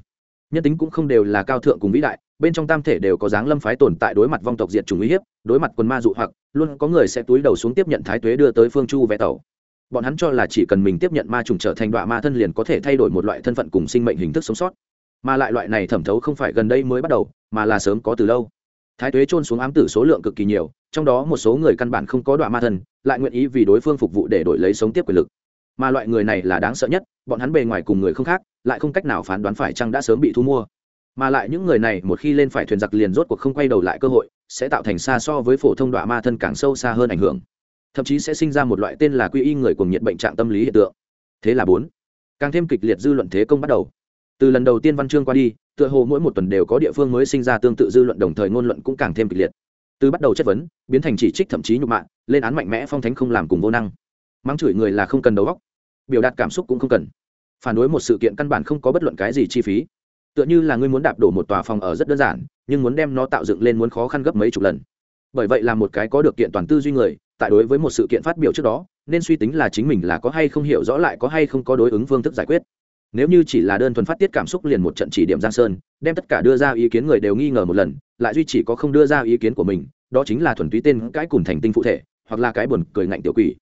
S1: Nhân tính cũng không đều là cao thượng cùng vĩ đại, bên trong tam thể đều có dáng lâm phái tồn tại đối mặt vong tộc diệt chủng uy hiếp, đối mặt quân ma dụ hoặc, luôn có người sẽ túi đầu xuống tiếp nhận thái tuế đưa tới phương chu vẽ tàu bọn hắn cho là chỉ cần mình tiếp nhận ma trùng trở thành đọa ma thân liền có thể thay đổi một loại thân phận cùng sinh mệnh hình thức sống sót. Mà lại loại này thẩm thấu không phải gần đây mới bắt đầu, mà là sớm có từ lâu. Thái tuế trôn xuống ám tử số lượng cực kỳ nhiều, trong đó một số người căn bản không có đọa ma thân, lại nguyện ý vì đối phương phục vụ để đổi lấy sống tiếp quyền lực mà loại người này là đáng sợ nhất, bọn hắn bề ngoài cùng người không khác, lại không cách nào phán đoán phải chăng đã sớm bị thu mua. Mà lại những người này một khi lên phải thuyền giặc liền rốt cuộc không quay đầu lại cơ hội, sẽ tạo thành xa so với phổ thông đọa ma thân càng sâu xa hơn ảnh hưởng. Thậm chí sẽ sinh ra một loại tên là quy y người cùng nhiệt bệnh trạng tâm lý hiện tượng. Thế là bốn, càng thêm kịch liệt dư luận thế công bắt đầu. Từ lần đầu tiên văn chương qua đi, tựa hồ mỗi một tuần đều có địa phương mới sinh ra tương tự dư luận, đồng thời ngôn luận cũng càng thêm kịch liệt. Từ bắt đầu chất vấn, biến thành chỉ trích thậm chí nhục mạ, lên án mạnh mẽ phong thánh không làm cùng vô năng mắng chửi người là không cần đầu óc. Biểu đạt cảm xúc cũng không cần. Phản đối một sự kiện căn bản không có bất luận cái gì chi phí. Tựa như là ngươi muốn đạp đổ một tòa phòng ở rất đơn giản, nhưng muốn đem nó tạo dựng lên muốn khó khăn gấp mấy chục lần. Bởi vậy là một cái có được kiện toàn tư duy người, tại đối với một sự kiện phát biểu trước đó, nên suy tính là chính mình là có hay không hiểu rõ lại có hay không có đối ứng phương thức giải quyết. Nếu như chỉ là đơn thuần phát tiết cảm xúc liền một trận chỉ điểm giang sơn, đem tất cả đưa ra ý kiến người đều nghi ngờ một lần, lại duy chỉ có không đưa ra ý kiến của mình, đó chính là thuần túy tên cái cùn thành tinh phụ thể, hoặc là cái buồn cười ngạnh tiểu quỷ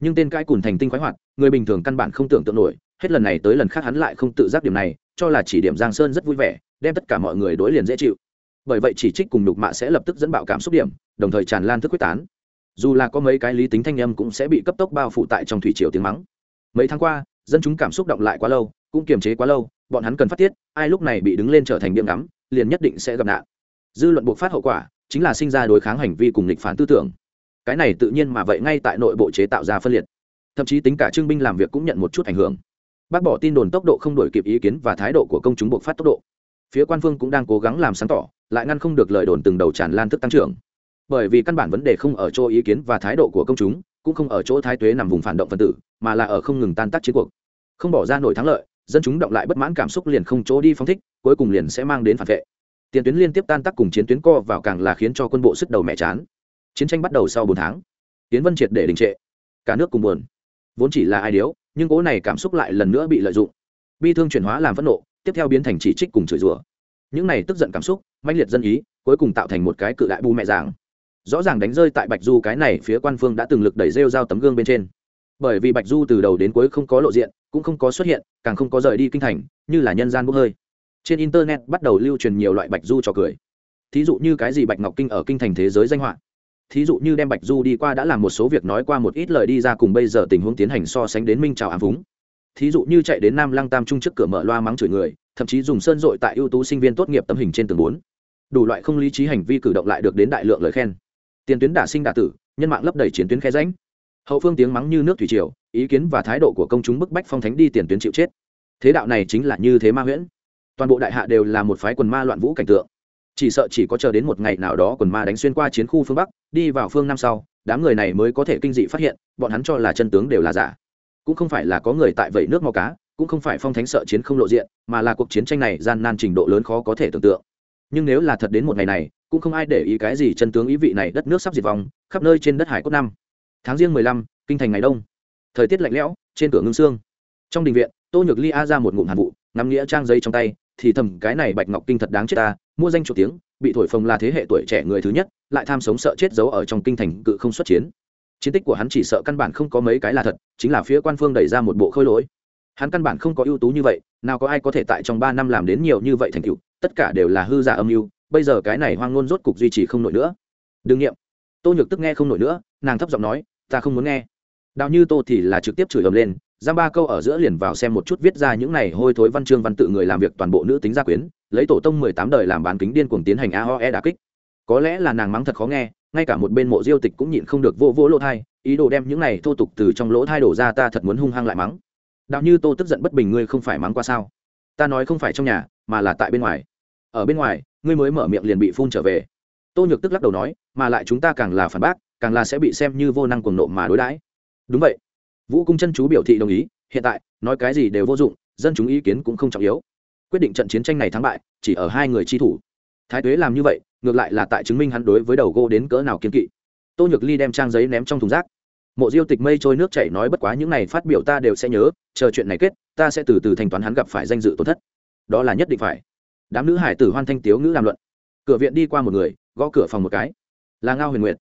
S1: nhưng tên cãi cùn thành tinh khoái hoạt, người bình thường căn bản không tưởng tượng nổi, hết lần này tới lần khác hắn lại không tự giác điểm này, cho là chỉ điểm giang sơn rất vui vẻ, đem tất cả mọi người đối liền dễ chịu. Bởi vậy chỉ trích cùng nhục mạ sẽ lập tức dẫn bạo cảm xúc điểm, đồng thời tràn lan thức quyết tán. Dù là có mấy cái lý tính thanh âm cũng sẽ bị cấp tốc bao phủ tại trong thủy triều tiếng mắng. Mấy tháng qua, dân chúng cảm xúc động lại quá lâu, cũng kiềm chế quá lâu, bọn hắn cần phát tiết, ai lúc này bị đứng lên trở thành điểm ngắm, liền nhất định sẽ gặp nạn. Dư luận buộc phát hậu quả, chính là sinh ra đối kháng hành vi cùng lịch phản tư tưởng cái này tự nhiên mà vậy ngay tại nội bộ chế tạo ra phân liệt. Thậm chí tính cả trương binh làm việc cũng nhận một chút ảnh hưởng. Bác bỏ tin đồn tốc độ không đổi kịp ý kiến và thái độ của công chúng buộc phát tốc độ. Phía quan phương cũng đang cố gắng làm sáng tỏ, lại ngăn không được lời đồn từng đầu tràn lan thức tăng trưởng. Bởi vì căn bản vấn đề không ở chỗ ý kiến và thái độ của công chúng, cũng không ở chỗ thái tuế nằm vùng phản động phân tử, mà là ở không ngừng tan tác chiến cuộc. Không bỏ ra nổi thắng lợi, dân chúng động lại bất mãn cảm xúc liền không chỗ đi phóng thích, cuối cùng liền sẽ mang đến phản vệ. Tiền tuyến liên tiếp tan tác cùng chiến tuyến co vào càng là khiến cho quân bộ sức đầu mẹ chán chiến tranh bắt đầu sau bốn tháng. Tiến vân triệt để đình trệ. Cả nước cùng buồn. Vốn chỉ là ai điếu, nhưng cố này cảm xúc lại lần nữa bị lợi dụng. Bi thương chuyển hóa làm phẫn nộ, tiếp theo biến thành chỉ trích cùng chửi rủa. Những này tức giận cảm xúc, mãnh liệt dân ý, cuối cùng tạo thành một cái cự đại bu mẹ giảng. Rõ ràng đánh rơi tại bạch du cái này phía quan phương đã từng lực đẩy rêu dao tấm gương bên trên. Bởi vì bạch du từ đầu đến cuối không có lộ diện, cũng không có xuất hiện, càng không có rời đi kinh thành, như là nhân gian bốc hơi. Trên internet bắt đầu lưu truyền nhiều loại bạch du trò cười. Thí dụ như cái gì bạch ngọc kinh ở kinh thành thế giới danh họa thí dụ như đem bạch du đi qua đã làm một số việc nói qua một ít lời đi ra cùng bây giờ tình huống tiến hành so sánh đến minh trào ám vúng thí dụ như chạy đến nam lăng tam trung trước cửa mở loa mắng chửi người, thậm chí dùng sơn dội tại ưu tú sinh viên tốt nghiệp tấm hình trên tường bốn. Đủ loại không lý trí hành vi cử động lại được đến đại lượng lời khen. Tiền tuyến đả sinh đả tử, nhân mạng lấp đầy chiến tuyến khe ránh hậu phương tiếng mắng như nước thủy triều, ý kiến và thái độ của công chúng bức bách phong thánh đi tiền tuyến chịu chết. Thế đạo này chính là như thế ma huyễn. Toàn bộ đại hạ đều là một phái quần ma loạn vũ cảnh tượng chỉ sợ chỉ có chờ đến một ngày nào đó quần ma đánh xuyên qua chiến khu phương bắc, đi vào phương nam sau, đám người này mới có thể kinh dị phát hiện, bọn hắn cho là chân tướng đều là giả. Cũng không phải là có người tại vẩy nước màu cá, cũng không phải phong thánh sợ chiến không lộ diện, mà là cuộc chiến tranh này gian nan trình độ lớn khó có thể tưởng tượng. Nhưng nếu là thật đến một ngày này, cũng không ai để ý cái gì chân tướng ý vị này đất nước sắp diệt vong, khắp nơi trên đất hải cốt năm. Tháng riêng mười lăm, kinh thành ngày đông. Thời tiết lạnh lẽo, trên cửa ngưng xương. Trong đình viện, tô nhược ly a ra một ngụm hàn vụ, ngắm nghĩa trang giấy trong tay, thì thầm, cái này bạch ngọc kinh thật đáng chết ta mua danh chủ tiếng, bị thổi phồng là thế hệ tuổi trẻ người thứ nhất, lại tham sống sợ chết giấu ở trong kinh thành cự không xuất chiến. Chiến tích của hắn chỉ sợ căn bản không có mấy cái là thật, chính là phía quan phương đẩy ra một bộ khôi lỗi. Hắn căn bản không có ưu tú như vậy, nào có ai có thể tại trong ba năm làm đến nhiều như vậy thành tựu, tất cả đều là hư giả âm mưu, bây giờ cái này hoang ngôn rốt cục duy trì không nổi nữa. Đương nghiệm. Tô nhược tức nghe không nổi nữa, nàng thấp giọng nói, ta không muốn nghe. Đào như tô thì là trực tiếp chửi ầm lên, giam ba câu ở giữa liền vào xem một chút viết ra những này hôi thối văn chương văn tự người làm việc toàn bộ nữ tính gia quyến lấy tổ tông mười tám đời làm bán kính điên cuồng tiến hành aoe đà kích. Có lẽ là nàng mắng thật khó nghe, ngay cả một bên mộ diêu tịch cũng nhịn không được vô vô lỗ thai, ý đồ đem những này thô tục từ trong lỗ thai đổ ra ta thật muốn hung hăng lại mắng. Đạo như tô tức giận bất bình ngươi không phải mắng qua sao? Ta nói không phải trong nhà, mà là tại bên ngoài. Ở bên ngoài, ngươi mới mở miệng liền bị phun trở về. Tô nhược tức lắc đầu nói, mà lại chúng ta càng là phản bác, càng là sẽ bị xem như vô năng cuồng nộ mà đối đãi. Đúng vậy. Vũ cung chân chú biểu thị đồng ý, hiện tại, nói cái gì đều vô dụng, dân chúng ý kiến cũng không trọng yếu quyết định trận chiến tranh này thắng bại, chỉ ở hai người chi thủ. Thái tuế làm như vậy, ngược lại là tại chứng minh hắn đối với đầu gỗ đến cỡ nào kiên kỵ. Tô nhược ly đem trang giấy ném trong thùng rác. Mộ diêu tịch mây trôi nước chảy nói bất quá những này phát biểu ta đều sẽ nhớ, chờ chuyện này kết, ta sẽ từ từ thanh toán hắn gặp phải danh dự tổn thất. Đó là nhất định phải. Đám nữ hải tử hoan thanh tiếu ngữ làm luận. Cửa viện đi qua một người, gõ cửa phòng một cái. Là ngao huyền nguyệt.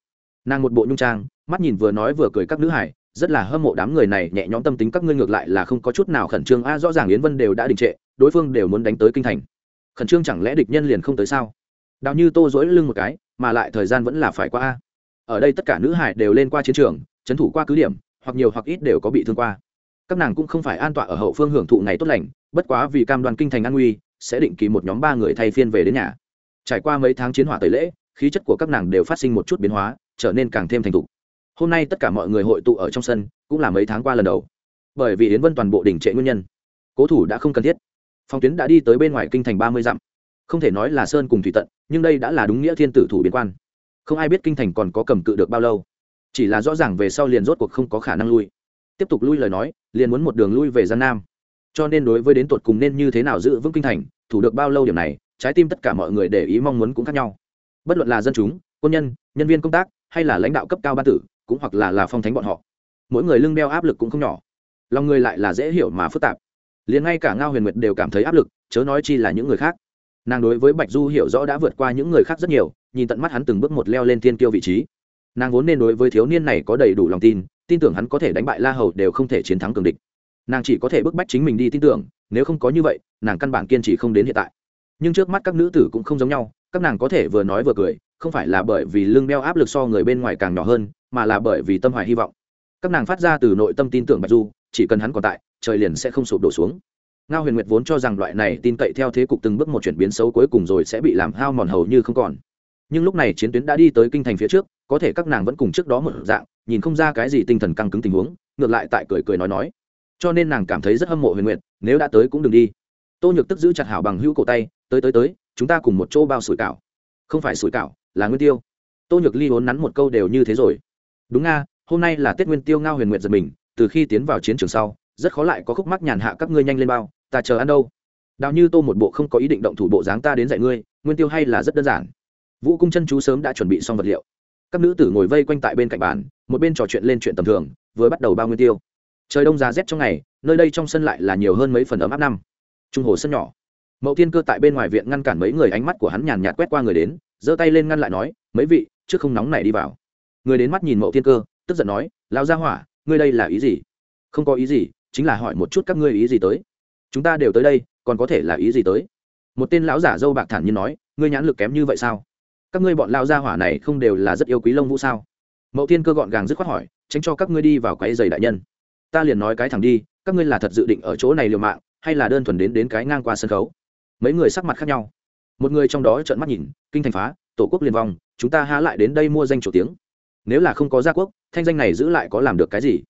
S1: Nàng một bộ nhung trang, mắt nhìn vừa nói vừa cười các nữ hải, rất là hâm mộ đám người này nhẹ nhõm tâm tính các ngươi ngược lại là không có chút nào khẩn trương. A, rõ ràng yến vân đều đã đình trệ đối phương đều muốn đánh tới kinh thành. Khẩn trương chẳng lẽ địch nhân liền không tới sao? Đào như tô dỗi lưng một cái, mà lại thời gian vẫn là phải qua a. Ở đây tất cả nữ hải đều lên qua chiến trường trấn thủ qua cứ điểm, hoặc nhiều hoặc ít đều có bị thương qua. Các nàng cũng không phải an tọa ở hậu phương hưởng thụ ngày tốt lành, bất quá vì cam đoàn kinh thành an nguy, sẽ định kỳ một nhóm ba người thay phiên về đến nhà. Trải qua mấy tháng chiến hỏa tẩy lễ, khí chất của các nàng đều phát sinh một chút biến hóa, trở nên càng thêm thành thục. Hôm nay tất cả mọi người hội tụ ở trong sân, cũng là mấy tháng qua lần đầu. Bởi vì yến vân toàn bộ đỉnh trệ nguyên nhân, cố thủ đã không cần thiết phòng tuyến đã đi tới bên ngoài kinh thành ba mươi dặm. Không thể nói là sơn cùng thủy tận, nhưng đây đã là đúng nghĩa thiên tử thủ biên quan. Không ai biết kinh thành còn có cầm cự được bao lâu. Chỉ là rõ ràng về sau liền rốt cuộc không có khả năng lui. Tiếp tục lui lời nói, liền muốn một đường lui về gian nam. Cho nên đối với đến tột cùng nên như thế nào giữ vững kinh thành, thủ được bao lâu điểm này, trái tim tất cả mọi người để ý mong muốn cũng khác nhau. Bất luận là dân chúng, quân nhân nhân viên công tác, hay là lãnh đạo cấp cao ban tử, cũng hoặc là là phong thánh bọn họ. Mỗi người lưng đeo áp lực cũng không nhỏ. Lòng người lại là dễ hiểu mà phức tạp liền ngay cả ngao huyền nguyệt đều cảm thấy áp lực, chớ nói chi là những người khác. Nàng đối với bạch du hiểu rõ đã vượt qua những người khác rất nhiều, nhìn tận mắt hắn từng bước một leo lên thiên kiêu vị trí. Nàng vốn nên đối với thiếu niên này có đầy đủ lòng tin tin tưởng hắn có thể đánh bại la hầu đều không thể chiến thắng cường địch. Nàng chỉ có thể bức bách chính mình đi tin tưởng, nếu không có như vậy, nàng căn bản kiên trì không đến hiện tại. Nhưng trước mắt các nữ tử cũng không giống nhau, các nàng có thể vừa nói vừa cười, không phải là bởi vì lưng đeo áp lực so người bên ngoài càng nhỏ hơn, mà là bởi vì tâm hoài hy vọng. Các nàng phát ra từ nội tâm tin tưởng bạch du, chỉ cần hắn còn tại trời liền sẽ không sụp đổ xuống. Ngao huyền nguyệt vốn cho rằng loại này tin cậy theo thế cục từng bước một chuyển biến xấu cuối cùng rồi sẽ bị làm hao mòn hầu như không còn. Nhưng lúc này chiến tuyến đã đi tới kinh thành phía trước, có thể các nàng vẫn cùng trước đó một dạng, nhìn không ra cái gì tinh thần căng cứng tình huống, ngược lại tại cười cười nói nói. Cho nên nàng cảm thấy rất hâm mộ huyền nguyệt, nếu đã tới cũng đừng đi. Tô nhược tức giữ chặt hảo bằng hữu cổ tay, tới tới tới, chúng ta cùng một chỗ bao sủi cảo. Không phải sủi cảo, là nguyên tiêu. Tô nhược ly vốn nắn một câu đều như thế rồi. Đúng nga hôm nay là tết nguyên tiêu ngao huyền nguyệt giật mình, từ khi tiến vào chiến trường sau rất khó lại có khúc mắc nhàn hạ các ngươi nhanh lên bao, ta chờ ăn đâu? Đào như tô một bộ không có ý định động thủ bộ dáng ta đến dạy ngươi, nguyên tiêu hay là rất đơn giản. Vũ cung chân chú sớm đã chuẩn bị xong vật liệu. Các nữ tử ngồi vây quanh tại bên cạnh bàn, một bên trò chuyện lên chuyện tầm thường, vừa bắt đầu bao nguyên tiêu. Trời đông giá rét trong ngày, nơi đây trong sân lại là nhiều hơn mấy phần ấm áp năm. Trung hồ sân nhỏ. Mậu tiên cơ tại bên ngoài viện ngăn cản mấy người, ánh mắt của hắn nhàn nhạt quét qua người đến, giơ tay lên ngăn lại nói, mấy vị, trước không nóng này đi vào. Người đến mắt nhìn mậu tiên cơ, tức giận nói lao ra hỏa, ngươi đây là ý gì? Không có ý gì chính là hỏi một chút các ngươi ý gì tới. Chúng ta đều tới đây, còn có thể là ý gì tới? Một tên lão giả dâu bạc thản nhiên nói, ngươi nhãn lực kém như vậy sao? Các ngươi bọn lao gia hỏa này không đều là rất yêu quý lông vũ sao? Mậu thiên cơ gọn gàng dứt khoát hỏi, tránh cho các ngươi đi vào quái giày đại nhân. Ta liền nói cái thẳng đi, các ngươi là thật dự định ở chỗ này liều mạng, hay là đơn thuần đến đến cái ngang qua sân khấu? Mấy người sắc mặt khác nhau. Một người trong đó trợn mắt nhìn, kinh thành phá, tổ quốc liên vong, chúng ta há lại đến đây mua danh chủ tiếng. Nếu là không có gia quốc, thanh danh này giữ lại có làm được cái gì?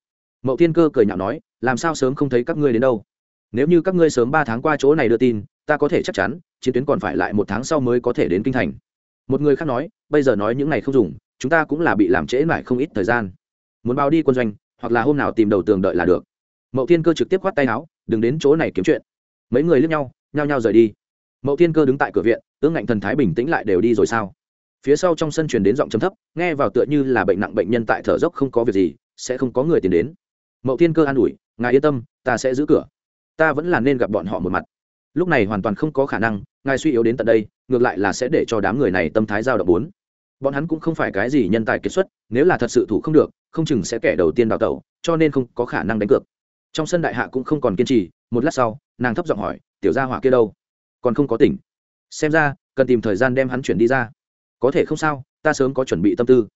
S1: Mậu thiên cơ cười nhạo nói, làm sao sớm không thấy các ngươi đến đâu? Nếu như các ngươi sớm ba tháng qua chỗ này đưa tin, ta có thể chắc chắn, chiến tuyến còn phải lại một tháng sau mới có thể đến kinh thành. Một người khác nói, bây giờ nói những này không dùng, chúng ta cũng là bị làm trễ mãi không ít thời gian. Muốn bao đi quân doanh, hoặc là hôm nào tìm đầu tường đợi là được. Mậu thiên cơ trực tiếp khoát tay áo, đừng đến chỗ này kiếm chuyện. Mấy người lướt nhau, nhao nhao rời đi. Mậu thiên cơ đứng tại cửa viện ương ngạnh thần thái bình tĩnh lại đều đi rồi sao? Phía sau trong sân truyền đến giọng chấm thấp, nghe vào tựa như là bệnh nặng bệnh nhân tại thở dốc không có việc gì, sẽ không có người tìm đến mậu thiên cơ an ủi, ngài yên tâm, ta sẽ giữ cửa. Ta vẫn là nên gặp bọn họ một mặt. Lúc này hoàn toàn không có khả năng, ngài suy yếu đến tận đây, ngược lại là sẽ để cho đám người này tâm thái giao động bốn. Bọn hắn cũng không phải cái gì nhân tài kiệt xuất, nếu là thật sự thủ không được, không chừng sẽ kẻ đầu tiên đào tẩu, cho nên không có khả năng đánh cược. Trong sân đại hạ cũng không còn kiên trì, một lát sau, nàng thấp giọng hỏi, tiểu gia hỏa kia đâu? Còn không có tỉnh. Xem ra, cần tìm thời gian đem hắn chuyển đi ra. Có thể không sao, ta sớm có chuẩn bị tâm tư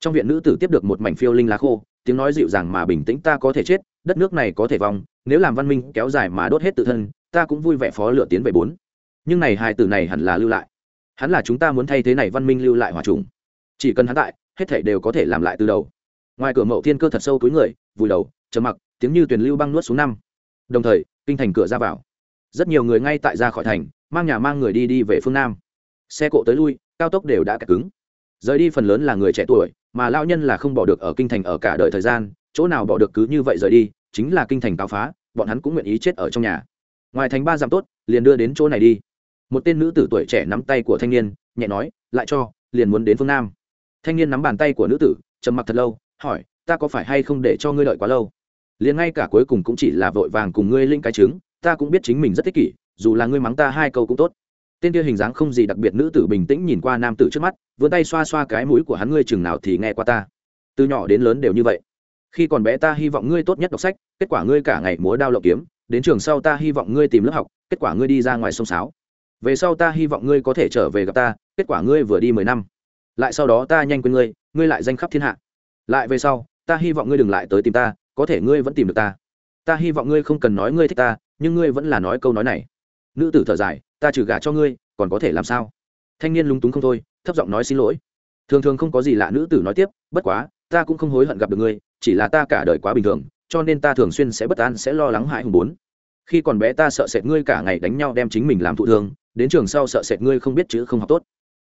S1: trong viện nữ tử tiếp được một mảnh phiêu linh lá khô, tiếng nói dịu dàng mà bình tĩnh, ta có thể chết, đất nước này có thể vong, nếu làm văn minh kéo dài mà đốt hết tự thân, ta cũng vui vẻ phó lựa tiến về bốn. Nhưng này hai từ này hẳn là lưu lại. Hắn là chúng ta muốn thay thế này văn minh lưu lại hòa trùng. Chỉ cần hắn tại, hết thảy đều có thể làm lại từ đầu. Ngoài cửa mậu thiên cơ thật sâu túi người, vùi đầu chờ mặc, tiếng như tuyền lưu băng nuốt xuống năm. Đồng thời, kinh thành cửa ra vào. Rất nhiều người ngay tại ra khỏi thành, mang nhà mang người đi đi về phương nam. Xe cộ tới lui, cao tốc đều đã kẹt cứng. Rời đi phần lớn là người trẻ tuổi mà lao nhân là không bỏ được ở kinh thành ở cả đời thời gian, chỗ nào bỏ được cứ như vậy rời đi, chính là kinh thành cao phá, bọn hắn cũng nguyện ý chết ở trong nhà. Ngoài thành ba dặm tốt, liền đưa đến chỗ này đi. Một tên nữ tử tuổi trẻ nắm tay của thanh niên, nhẹ nói, lại cho, liền muốn đến phương nam. Thanh niên nắm bàn tay của nữ tử, trầm mặc thật lâu, hỏi, ta có phải hay không để cho ngươi đợi quá lâu? Liền ngay cả cuối cùng cũng chỉ là vội vàng cùng ngươi linh cái trứng, ta cũng biết chính mình rất thích kỷ, dù là ngươi mắng ta hai câu cũng tốt tên kia hình dáng không gì đặc biệt nữ tử bình tĩnh nhìn qua nam tử trước mắt, vươn tay xoa xoa cái mũi của hắn, ngươi chừng nào thì nghe qua ta. Từ nhỏ đến lớn đều như vậy. Khi còn bé ta hy vọng ngươi tốt nhất đọc sách, kết quả ngươi cả ngày múa đao lộng kiếm, đến trường sau ta hy vọng ngươi tìm lớp học, kết quả ngươi đi ra ngoài sông sáo. Về sau ta hy vọng ngươi có thể trở về gặp ta, kết quả ngươi vừa đi mười năm. Lại sau đó ta nhanh quên ngươi ngươi lại danh khắp thiên hạ. Lại về sau, ta hy vọng ngươi đừng lại tới tìm ta, có thể ngươi vẫn tìm được ta. Ta hy vọng ngươi không cần nói ngươi thích ta, nhưng ngươi vẫn là nói câu nói này. Nữ tử thở dài ta trừ gả cho ngươi, còn có thể làm sao? Thanh niên lúng túng không thôi, thấp giọng nói xin lỗi. Thường thường không có gì lạ nữ tử nói tiếp, bất quá, ta cũng không hối hận gặp được ngươi, chỉ là ta cả đời quá bình thường, cho nên ta thường xuyên sẽ bất an, sẽ lo lắng hại hùng bốn. Khi còn bé ta sợ sệt ngươi cả ngày đánh nhau đem chính mình làm thụ thương, đến trường sau sợ sệt ngươi không biết chữ không học tốt.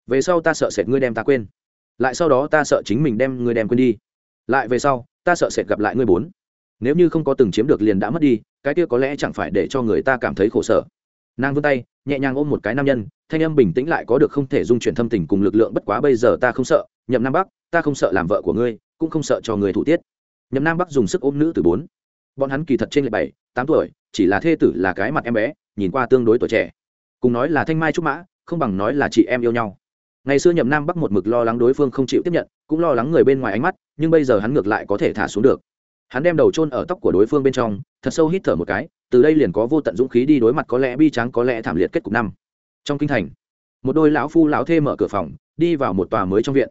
S1: Về sau ta sợ sệt ngươi đem ta quên. Lại sau đó ta sợ chính mình đem ngươi đem quên đi. Lại về sau, ta sợ sệt gặp lại ngươi bốn. Nếu như không có từng chiếm được liền đã mất đi, cái kia có lẽ chẳng phải để cho người ta cảm thấy khổ sở. Nàng vươn tay nhẹ nhàng ôm một cái nam nhân, thanh âm bình tĩnh lại có được không thể dung chuyển thâm tình cùng lực lượng, bất quá bây giờ ta không sợ, nhậm nam bắc, ta không sợ làm vợ của ngươi, cũng không sợ cho người thủ tiết. Nhậm nam bắc dùng sức ôm nữ từ bốn. Bọn hắn kỳ thật trên lệ bảy, tám tuổi, chỉ là thê tử là cái mặt em bé, nhìn qua tương đối tuổi trẻ. Cùng nói là thanh mai trúc mã, không bằng nói là chị em yêu nhau. Ngày xưa nhậm nam bắc một mực lo lắng đối phương không chịu tiếp nhận, cũng lo lắng người bên ngoài ánh mắt, nhưng bây giờ hắn ngược lại có thể thả xuống được hắn đem đầu chôn ở tóc của đối phương bên trong, thật sâu hít thở một cái, từ đây liền có vô tận dũng khí đi đối mặt có lẽ bi trắng có lẽ thảm liệt kết cục năm. Trong kinh thành, một đôi lão phu lão thê mở cửa phòng, đi vào một tòa mới trong viện.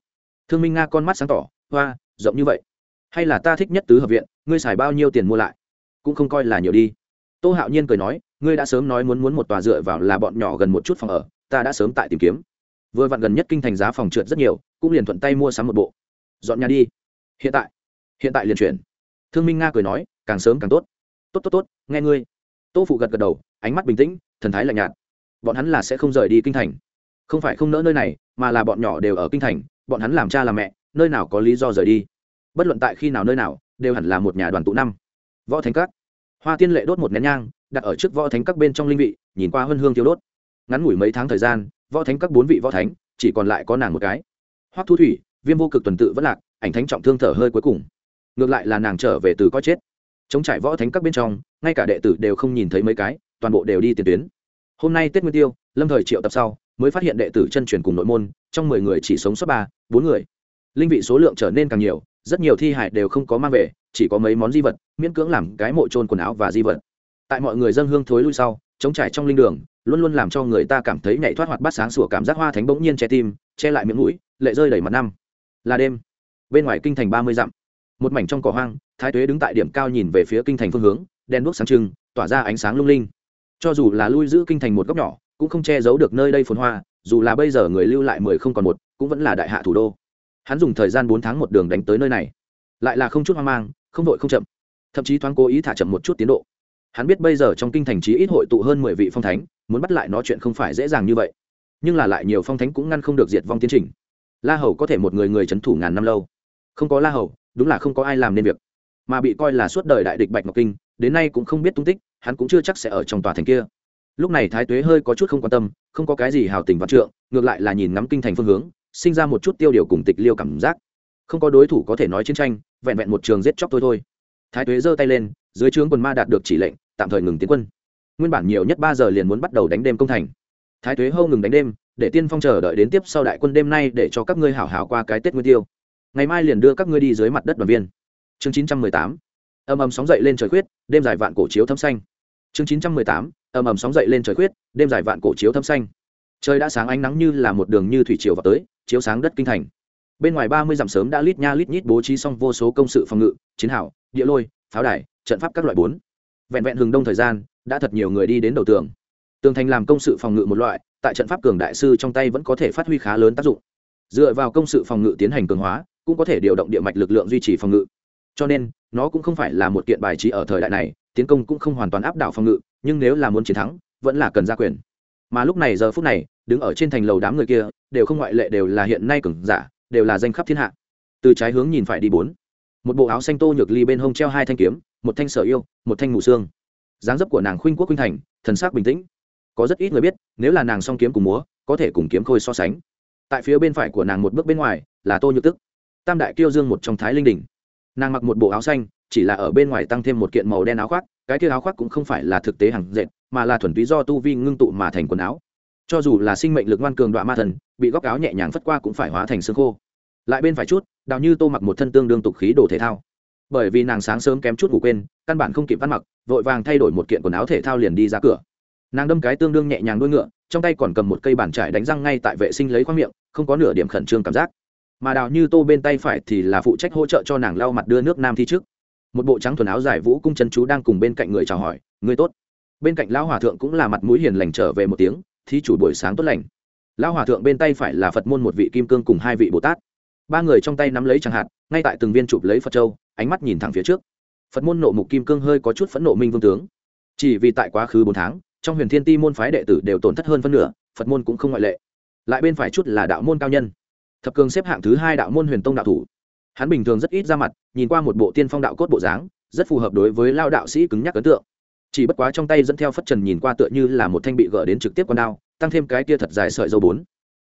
S1: Thương minh nga con mắt sáng tỏ, hoa, rộng như vậy? Hay là ta thích nhất tứ hợp viện, ngươi xài bao nhiêu tiền mua lại? Cũng không coi là nhiều đi. Tô hạo nhiên cười nói, ngươi đã sớm nói muốn muốn một tòa dựa vào là bọn nhỏ gần một chút phòng ở, ta đã sớm tại tìm kiếm. Vừa vặn gần nhất kinh thành giá phòng trượt rất nhiều, cũng liền thuận tay mua sắm một bộ. Dọn nhà đi. Hiện tại hiện tại liền chuyển thương minh nga cười nói, càng sớm càng tốt. Tốt tốt tốt, nghe ngươi. Tô phụ gật gật đầu, ánh mắt bình tĩnh, thần thái lạnh nhạt. Bọn hắn là sẽ không rời đi kinh thành. Không phải không nỡ nơi này, mà là bọn nhỏ đều ở kinh thành, bọn hắn làm cha làm mẹ, nơi nào có lý do rời đi? Bất luận tại khi nào nơi nào, đều hẳn là một nhà đoàn tụ năm. Võ thánh các. Hoa tiên lệ đốt một nén nhang, đặt ở trước võ thánh các bên trong linh vị, nhìn qua huân hương thiếu đốt. Ngắn ngủi mấy tháng thời gian, võ thánh các bốn vị võ thánh, chỉ còn lại có nàng một cái. Hoắc thu thủy, viêm vô cực tuần tự vẫn lạc, ảnh thánh trọng thương thở hơi cuối cùng ngược lại là nàng trở về từ có chết. Chống trải võ thánh các bên trong, ngay cả đệ tử đều không nhìn thấy mấy cái, toàn bộ đều đi tiền tuyến. Hôm nay tết nguyên tiêu, lâm thời triệu tập sau, mới phát hiện đệ tử chân truyền cùng nội môn, trong mười người chỉ sống sót ba, bốn người. Linh vị số lượng trở nên càng nhiều, rất nhiều thi hải đều không có mang về, chỉ có mấy món di vật, miễn cưỡng làm cái mộ trôn quần áo và di vật. Tại mọi người dân hương thối lui sau, chống trải trong linh đường, luôn luôn làm cho người ta cảm thấy nhảy thoát hoạt bát sáng sủa cảm giác hoa thánh bỗng nhiên che tim, che lại miệng mũi, lệ rơi đầy mặt năm. Là đêm. Bên ngoài kinh thành ba mươi dặm một mảnh trong cỏ hoang, thái tuế đứng tại điểm cao nhìn về phía kinh thành phương hướng đen đuốc sáng trưng, tỏa ra ánh sáng lung linh. Cho dù là lui giữ kinh thành một góc nhỏ, cũng không che giấu được nơi đây phồn hoa, dù là bây giờ người lưu lại mười không còn một, cũng vẫn là đại hạ thủ đô. Hắn dùng thời gian bốn tháng một đường đánh tới nơi này. Lại là không chút hoang mang, không vội không chậm. Thậm chí thoáng cố ý thả chậm một chút tiến độ. Hắn biết bây giờ trong kinh thành trí ít hội tụ hơn mười vị phong thánh, muốn bắt lại nó chuyện không phải dễ dàng như vậy. Nhưng là lại nhiều phong thánh cũng ngăn không được diệt vong tiến trình. La hầu có thể một người người c h ấ n thủ ngàn năm lâu. Không có la hầu đúng là không có ai làm nên việc. Mà bị coi là suốt đời đại địch bạch ngọc kinh, đến nay cũng không biết tung tích, hắn cũng chưa chắc sẽ ở trong tòa thành kia. Lúc này thái tuế hơi có chút không quan tâm, không có cái gì hào tình văn trượng, ngược lại là nhìn ngắm kinh thành phương hướng, sinh ra một chút tiêu điều cùng tịch liêu cảm giác. Không có đối thủ có thể nói chiến tranh, vẹn vẹn một trường giết chóc thôi thôi. Thái tuế giơ tay lên, dưới trướng quần ma đạt được chỉ lệnh, tạm thời ngừng tiến quân. Nguyên bản nhiều nhất ba giờ liền muốn bắt đầu đánh đêm công thành. Thái tuế hâu ngừng đánh đêm, để tiên phong chờ đợi đến tiếp sau đại quân đêm nay để cho các ngươi hảo hảo qua cái tết nguyên tiêu ngày mai liền đưa các ngươi đi dưới mặt đất đoàn viên. Chương chín trăm mười tám, ầm ầm sóng dậy lên trời khuyết, đêm dài vạn cổ chiếu thâm xanh. Chương chín trăm mười tám, ầm ầm sóng dậy lên trời khuyết, đêm dài vạn cổ chiếu thâm xanh. Trời đã sáng ánh nắng như là một đường như thủy triều vào tới, chiếu sáng đất kinh thành. Bên ngoài ba mươi dặm sớm đã lít nha lít nhít bố trí xong vô số công sự phòng ngự, chiến hảo địa lôi, pháo đài, trận pháp các loại bốn. Vẹn vẹn hừng đông thời gian, đã thật nhiều người đi đến đầu tường. Tường thành làm công sự phòng ngự một loại, tại trận pháp cường đại sư trong tay vẫn có thể phát huy khá lớn tác dụng. Dựa vào công sự phòng ngự tiến hành cường hóa cũng có thể điều động địa mạch lực lượng duy trì phòng ngự. Cho nên, nó cũng không phải là một kiện bài trí ở thời đại này, tiến công cũng không hoàn toàn áp đảo phòng ngự, nhưng nếu là muốn chiến thắng, vẫn là cần ra quyền. Mà lúc này giờ phút này, đứng ở trên thành lầu đám người kia, đều không ngoại lệ đều là hiện nay cường giả, đều là danh khắp thiên hạ. Từ trái hướng nhìn phải đi bốn. Một bộ áo xanh tô nhược ly bên hông treo hai thanh kiếm, một thanh sở yêu, một thanh mù xương. Dáng dấp của nàng khuynh quốc khuynh thành, thần sắc bình tĩnh. Có rất ít người biết, nếu là nàng song kiếm cùng múa, có thể cùng kiếm khôi so sánh. Tại phía bên phải của nàng một bước bên ngoài, là tô nhược tức tam đại kiêu dương một trong thái linh đình nàng mặc một bộ áo xanh, chỉ là ở bên ngoài tăng thêm một kiện màu đen áo khoác, cái kia áo khoác cũng không phải là thực tế hàng dệt, mà là thuần túy do tu vi ngưng tụ mà thành quần áo. Cho dù là sinh mệnh lực ngoan cường đoạn ma thần, bị góc áo nhẹ nhàng phất qua cũng phải hóa thành xương khô. Lại bên phải chút, đào như tô mặc một thân tương đương tục khí đồ thể thao. Bởi vì nàng sáng sớm kém chút ngủ quên, căn bản không kịp ăn mặc, vội vàng thay đổi một kiện quần áo thể thao liền đi ra cửa. Nàng đâm cái tương đương nhẹ nhàng đuôi ngựa, trong tay còn cầm một cây bàn trải đánh răng ngay tại vệ sinh lấy khoang miệng, không có nửa điểm khẩn trương cảm giác mà đào như tô bên tay phải thì là phụ trách hỗ trợ cho nàng lau mặt đưa nước nam thi trước. Một bộ trắng thuần áo dài vũ cung chân chú đang cùng bên cạnh người chào hỏi người tốt. Bên cạnh lão hòa thượng cũng là mặt mũi hiền lành trở về một tiếng thi chủ buổi sáng tốt lành. Lão hòa thượng bên tay phải là phật môn một vị kim cương cùng hai vị bồ tát. Ba người trong tay nắm lấy chẳng hạn, ngay tại từng viên chụp lấy phật châu, ánh mắt nhìn thẳng phía trước. Phật môn nộ mục kim cương hơi có chút phẫn nộ minh vương tướng. Chỉ vì tại quá khứ bốn tháng, trong huyền thiên ti môn phái đệ tử đều tổn thất hơn phân nửa, phật môn cũng không ngoại lệ. Lại bên phải chút là đạo môn cao nhân thập cường xếp hạng thứ hai đạo môn huyền tông đạo thủ. Hắn bình thường rất ít ra mặt, nhìn qua một bộ tiên phong đạo cốt bộ dáng, rất phù hợp đối với lao đạo sĩ cứng nhắc ấn tượng. Chỉ bất quá trong tay dẫn theo phất trần nhìn qua tựa như là một thanh bị gỡ đến trực tiếp con đao, tăng thêm cái tia thật dài sợi dâu bốn.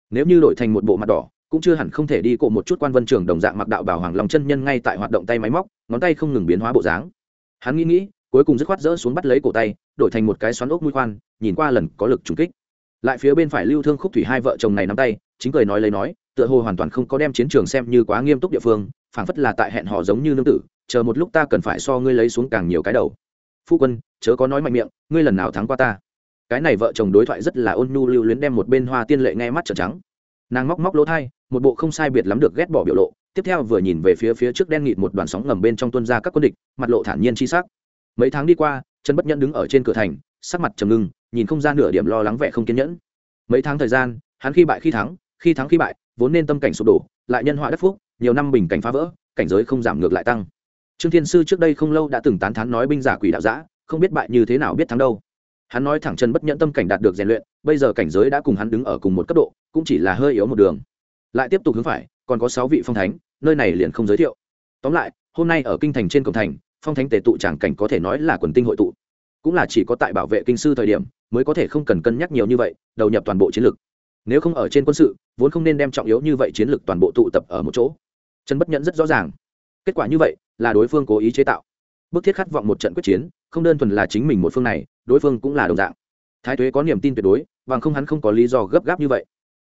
S1: Nếu như đổi thành một bộ mặt đỏ, cũng chưa hẳn không thể đi cộ một chút quan vân trường đồng dạng mặc đạo bảo hoàng lòng chân nhân ngay tại hoạt động tay máy móc, ngón tay không ngừng biến hóa bộ dáng. Hắn nghĩ nghĩ, cuối cùng dứt khoát rỡ xuống bắt lấy cổ tay, đổi thành một cái xoắn ốc mũi khoan, nhìn qua lần có lực trùng kích. Lại phía bên phải lưu thương khúc thủy hai vợ chồng này nắm tay, chính cười nói lấy nói tựa hồ hoàn toàn không có đem chiến trường xem như quá nghiêm túc địa phương, phảng phất là tại hẹn họ giống như nương tử, chờ một lúc ta cần phải so ngươi lấy xuống càng nhiều cái đầu. Phu quân, chớ có nói mạnh miệng, ngươi lần nào thắng qua ta? Cái này vợ chồng đối thoại rất là ôn nhu lưu luyến đem một bên hoa tiên lệ nghe mắt trợn trắng. Nàng móc móc lỗ thai, một bộ không sai biệt lắm được ghét bỏ biểu lộ, tiếp theo vừa nhìn về phía phía trước đen nghịt một đoàn sóng ngầm bên trong tuân ra các quân địch, mặt lộ thản nhiên chi sắc. Mấy tháng đi qua, trần bất nhẫn đứng ở trên cửa thành, sắc mặt trầm ngưng, nhìn không ra nửa điểm lo lắng vẻ không kiên nhẫn. Mấy tháng thời gian, hắn khi bại khi thắng khi thắng khi bại vốn nên tâm cảnh sụp đổ, lại nhân họa đất phúc, nhiều năm bình cảnh phá vỡ, cảnh giới không giảm ngược lại tăng. Trương thiên sư trước đây không lâu đã từng tán thán nói binh giả quỷ đạo giã không biết bại như thế nào biết thắng đâu. Hắn nói thẳng chân bất nhẫn tâm cảnh đạt được rèn luyện, bây giờ cảnh giới đã cùng hắn đứng ở cùng một cấp độ, cũng chỉ là hơi yếu một đường. Lại tiếp tục hướng phải, còn có sáu vị phong thánh, nơi này liền không giới thiệu. Tóm lại, hôm nay ở kinh thành trên cổng thành, phong thánh tề tụ tràng cảnh có thể nói là quần tinh hội tụ. Cũng là chỉ có tại bảo vệ kinh sư thời điểm, mới có thể không cần cân nhắc nhiều như vậy, đầu nhập toàn bộ chiến lược. Nếu không ở trên quân sự vốn không nên đem trọng yếu như vậy chiến lược toàn bộ tụ tập ở một chỗ. Trần bất nhẫn rất rõ ràng. Kết quả như vậy, là đối phương cố ý chế tạo. Bức thiết khát vọng một trận quyết chiến, không đơn thuần là chính mình một phương này, đối phương cũng là đồng dạng. Thái tuế có niềm tin tuyệt đối, bằng không hắn không có lý do gấp gáp như vậy.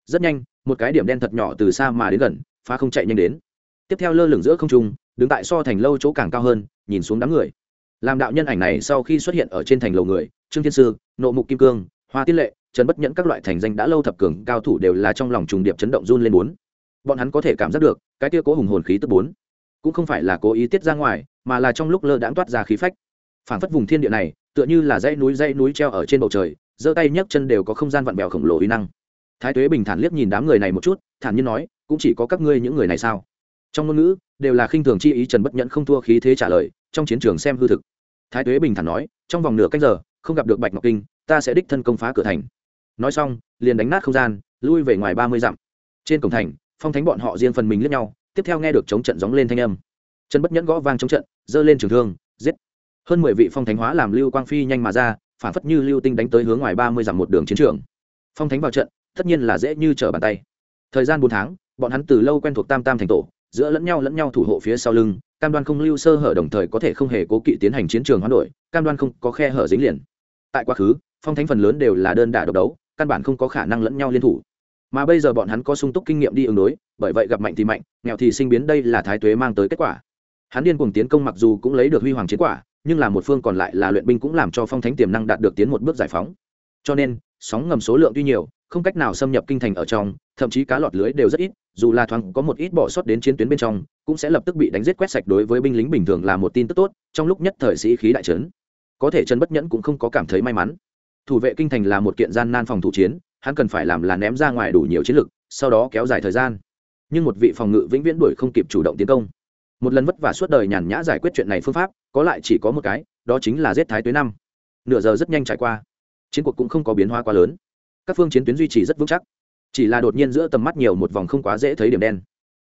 S1: Rất nhanh, một cái điểm đen thật nhỏ từ xa mà đến gần, phá không chạy nhanh đến. Tiếp theo lơ lửng giữa không trung, đứng tại so thành lâu chỗ càng cao hơn, nhìn xuống đám người. Làm đạo nhân ảnh này sau khi xuất hiện ở trên thành lầu người, trương thiên sư, nộ mục kim cương, hoa tiết lệ trần bất nhẫn các loại thành danh đã lâu thập cường, cao thủ đều là trong lòng trùng điệp chấn động run lên bốn. Bọn hắn có thể cảm giác được, cái kia cố hùng hồn khí tức bốn. Cũng không phải là cố ý tiết ra ngoài, mà là trong lúc lơ đãng toát ra khí phách. Phản phất vùng thiên địa này, tựa như là dãy núi dãy núi treo ở trên bầu trời, giơ tay nhấc chân đều có không gian vặn vẹo khổng lồ uy năng. Thái tuế bình thản liếc nhìn đám người này một chút, thản nhiên nói, cũng chỉ có các ngươi những người này sao? Trong ngôn ngữ, đều là khinh thường chi ý trần bất nhẫn không thua khí thế trả lời, trong chiến trường xem hư thực. Thái tuế bình thản nói, trong vòng nửa cách giờ, không gặp được bạch ngọc kinh, ta sẽ đích thân công phá cửa thành nói xong, liền đánh nát không gian, lui về ngoài ba mươi dặm. Trên cổng thành, phong thánh bọn họ riêng phần mình lướt nhau, tiếp theo nghe được chống trận gióng lên thanh âm. Trần bất nhẫn gõ vang chống trận, giơ lên trường thương, giết. Hơn mười vị phong thánh hóa làm lưu quang phi nhanh mà ra, phản phất như lưu tinh đánh tới hướng ngoài ba mươi dặm một đường chiến trường. Phong thánh vào trận, tất nhiên là dễ như trở bàn tay. Thời gian bốn tháng, bọn hắn từ lâu quen thuộc tam tam thành tổ, giữa lẫn nhau lẫn nhau thủ hộ phía sau lưng, cam đoan không lưu sơ hở đồng thời có thể không hề cố kỵ tiến hành chiến trường hoán đổi, cam đoan không có khe hở dính liền. Tại quá khứ, phong thánh phần lớn đều là đơn đả độc đấu căn bản không có khả năng lẫn nhau liên thủ. Mà bây giờ bọn hắn có sung túc kinh nghiệm đi ứng đối, bởi vậy gặp mạnh thì mạnh, nghèo thì sinh biến đây là thái tuế mang tới kết quả. Hắn điên cuồng tiến công mặc dù cũng lấy được huy hoàng chiến quả, nhưng là một phương còn lại là luyện binh cũng làm cho phong thánh tiềm năng đạt được tiến một bước giải phóng. Cho nên, sóng ngầm số lượng tuy nhiều, không cách nào xâm nhập kinh thành ở trong, thậm chí cá lọt lưới đều rất ít, dù là thoáng có một ít bỏ sót đến chiến tuyến bên trong, cũng sẽ lập tức bị đánh giết quét sạch đối với binh lính bình thường là một tin tức tốt, trong lúc nhất thời sĩ khí đại trấn có thể trần bất nhẫn cũng không có cảm thấy may mắn thủ vệ kinh thành là một kiện gian nan phòng thủ chiến, hắn cần phải làm là ném ra ngoài đủ nhiều chiến lực, sau đó kéo dài thời gian. Nhưng một vị phòng ngự vĩnh viễn đuổi không kịp chủ động tiến công. Một lần vất vả suốt đời nhàn nhã giải quyết chuyện này phương pháp, có lại chỉ có một cái, đó chính là giết thái tuế năm. Nửa giờ rất nhanh trải qua. Chiến cuộc cũng không có biến hóa quá lớn. Các phương chiến tuyến duy trì rất vững chắc. Chỉ là đột nhiên giữa tầm mắt nhiều một vòng không quá dễ thấy điểm đen.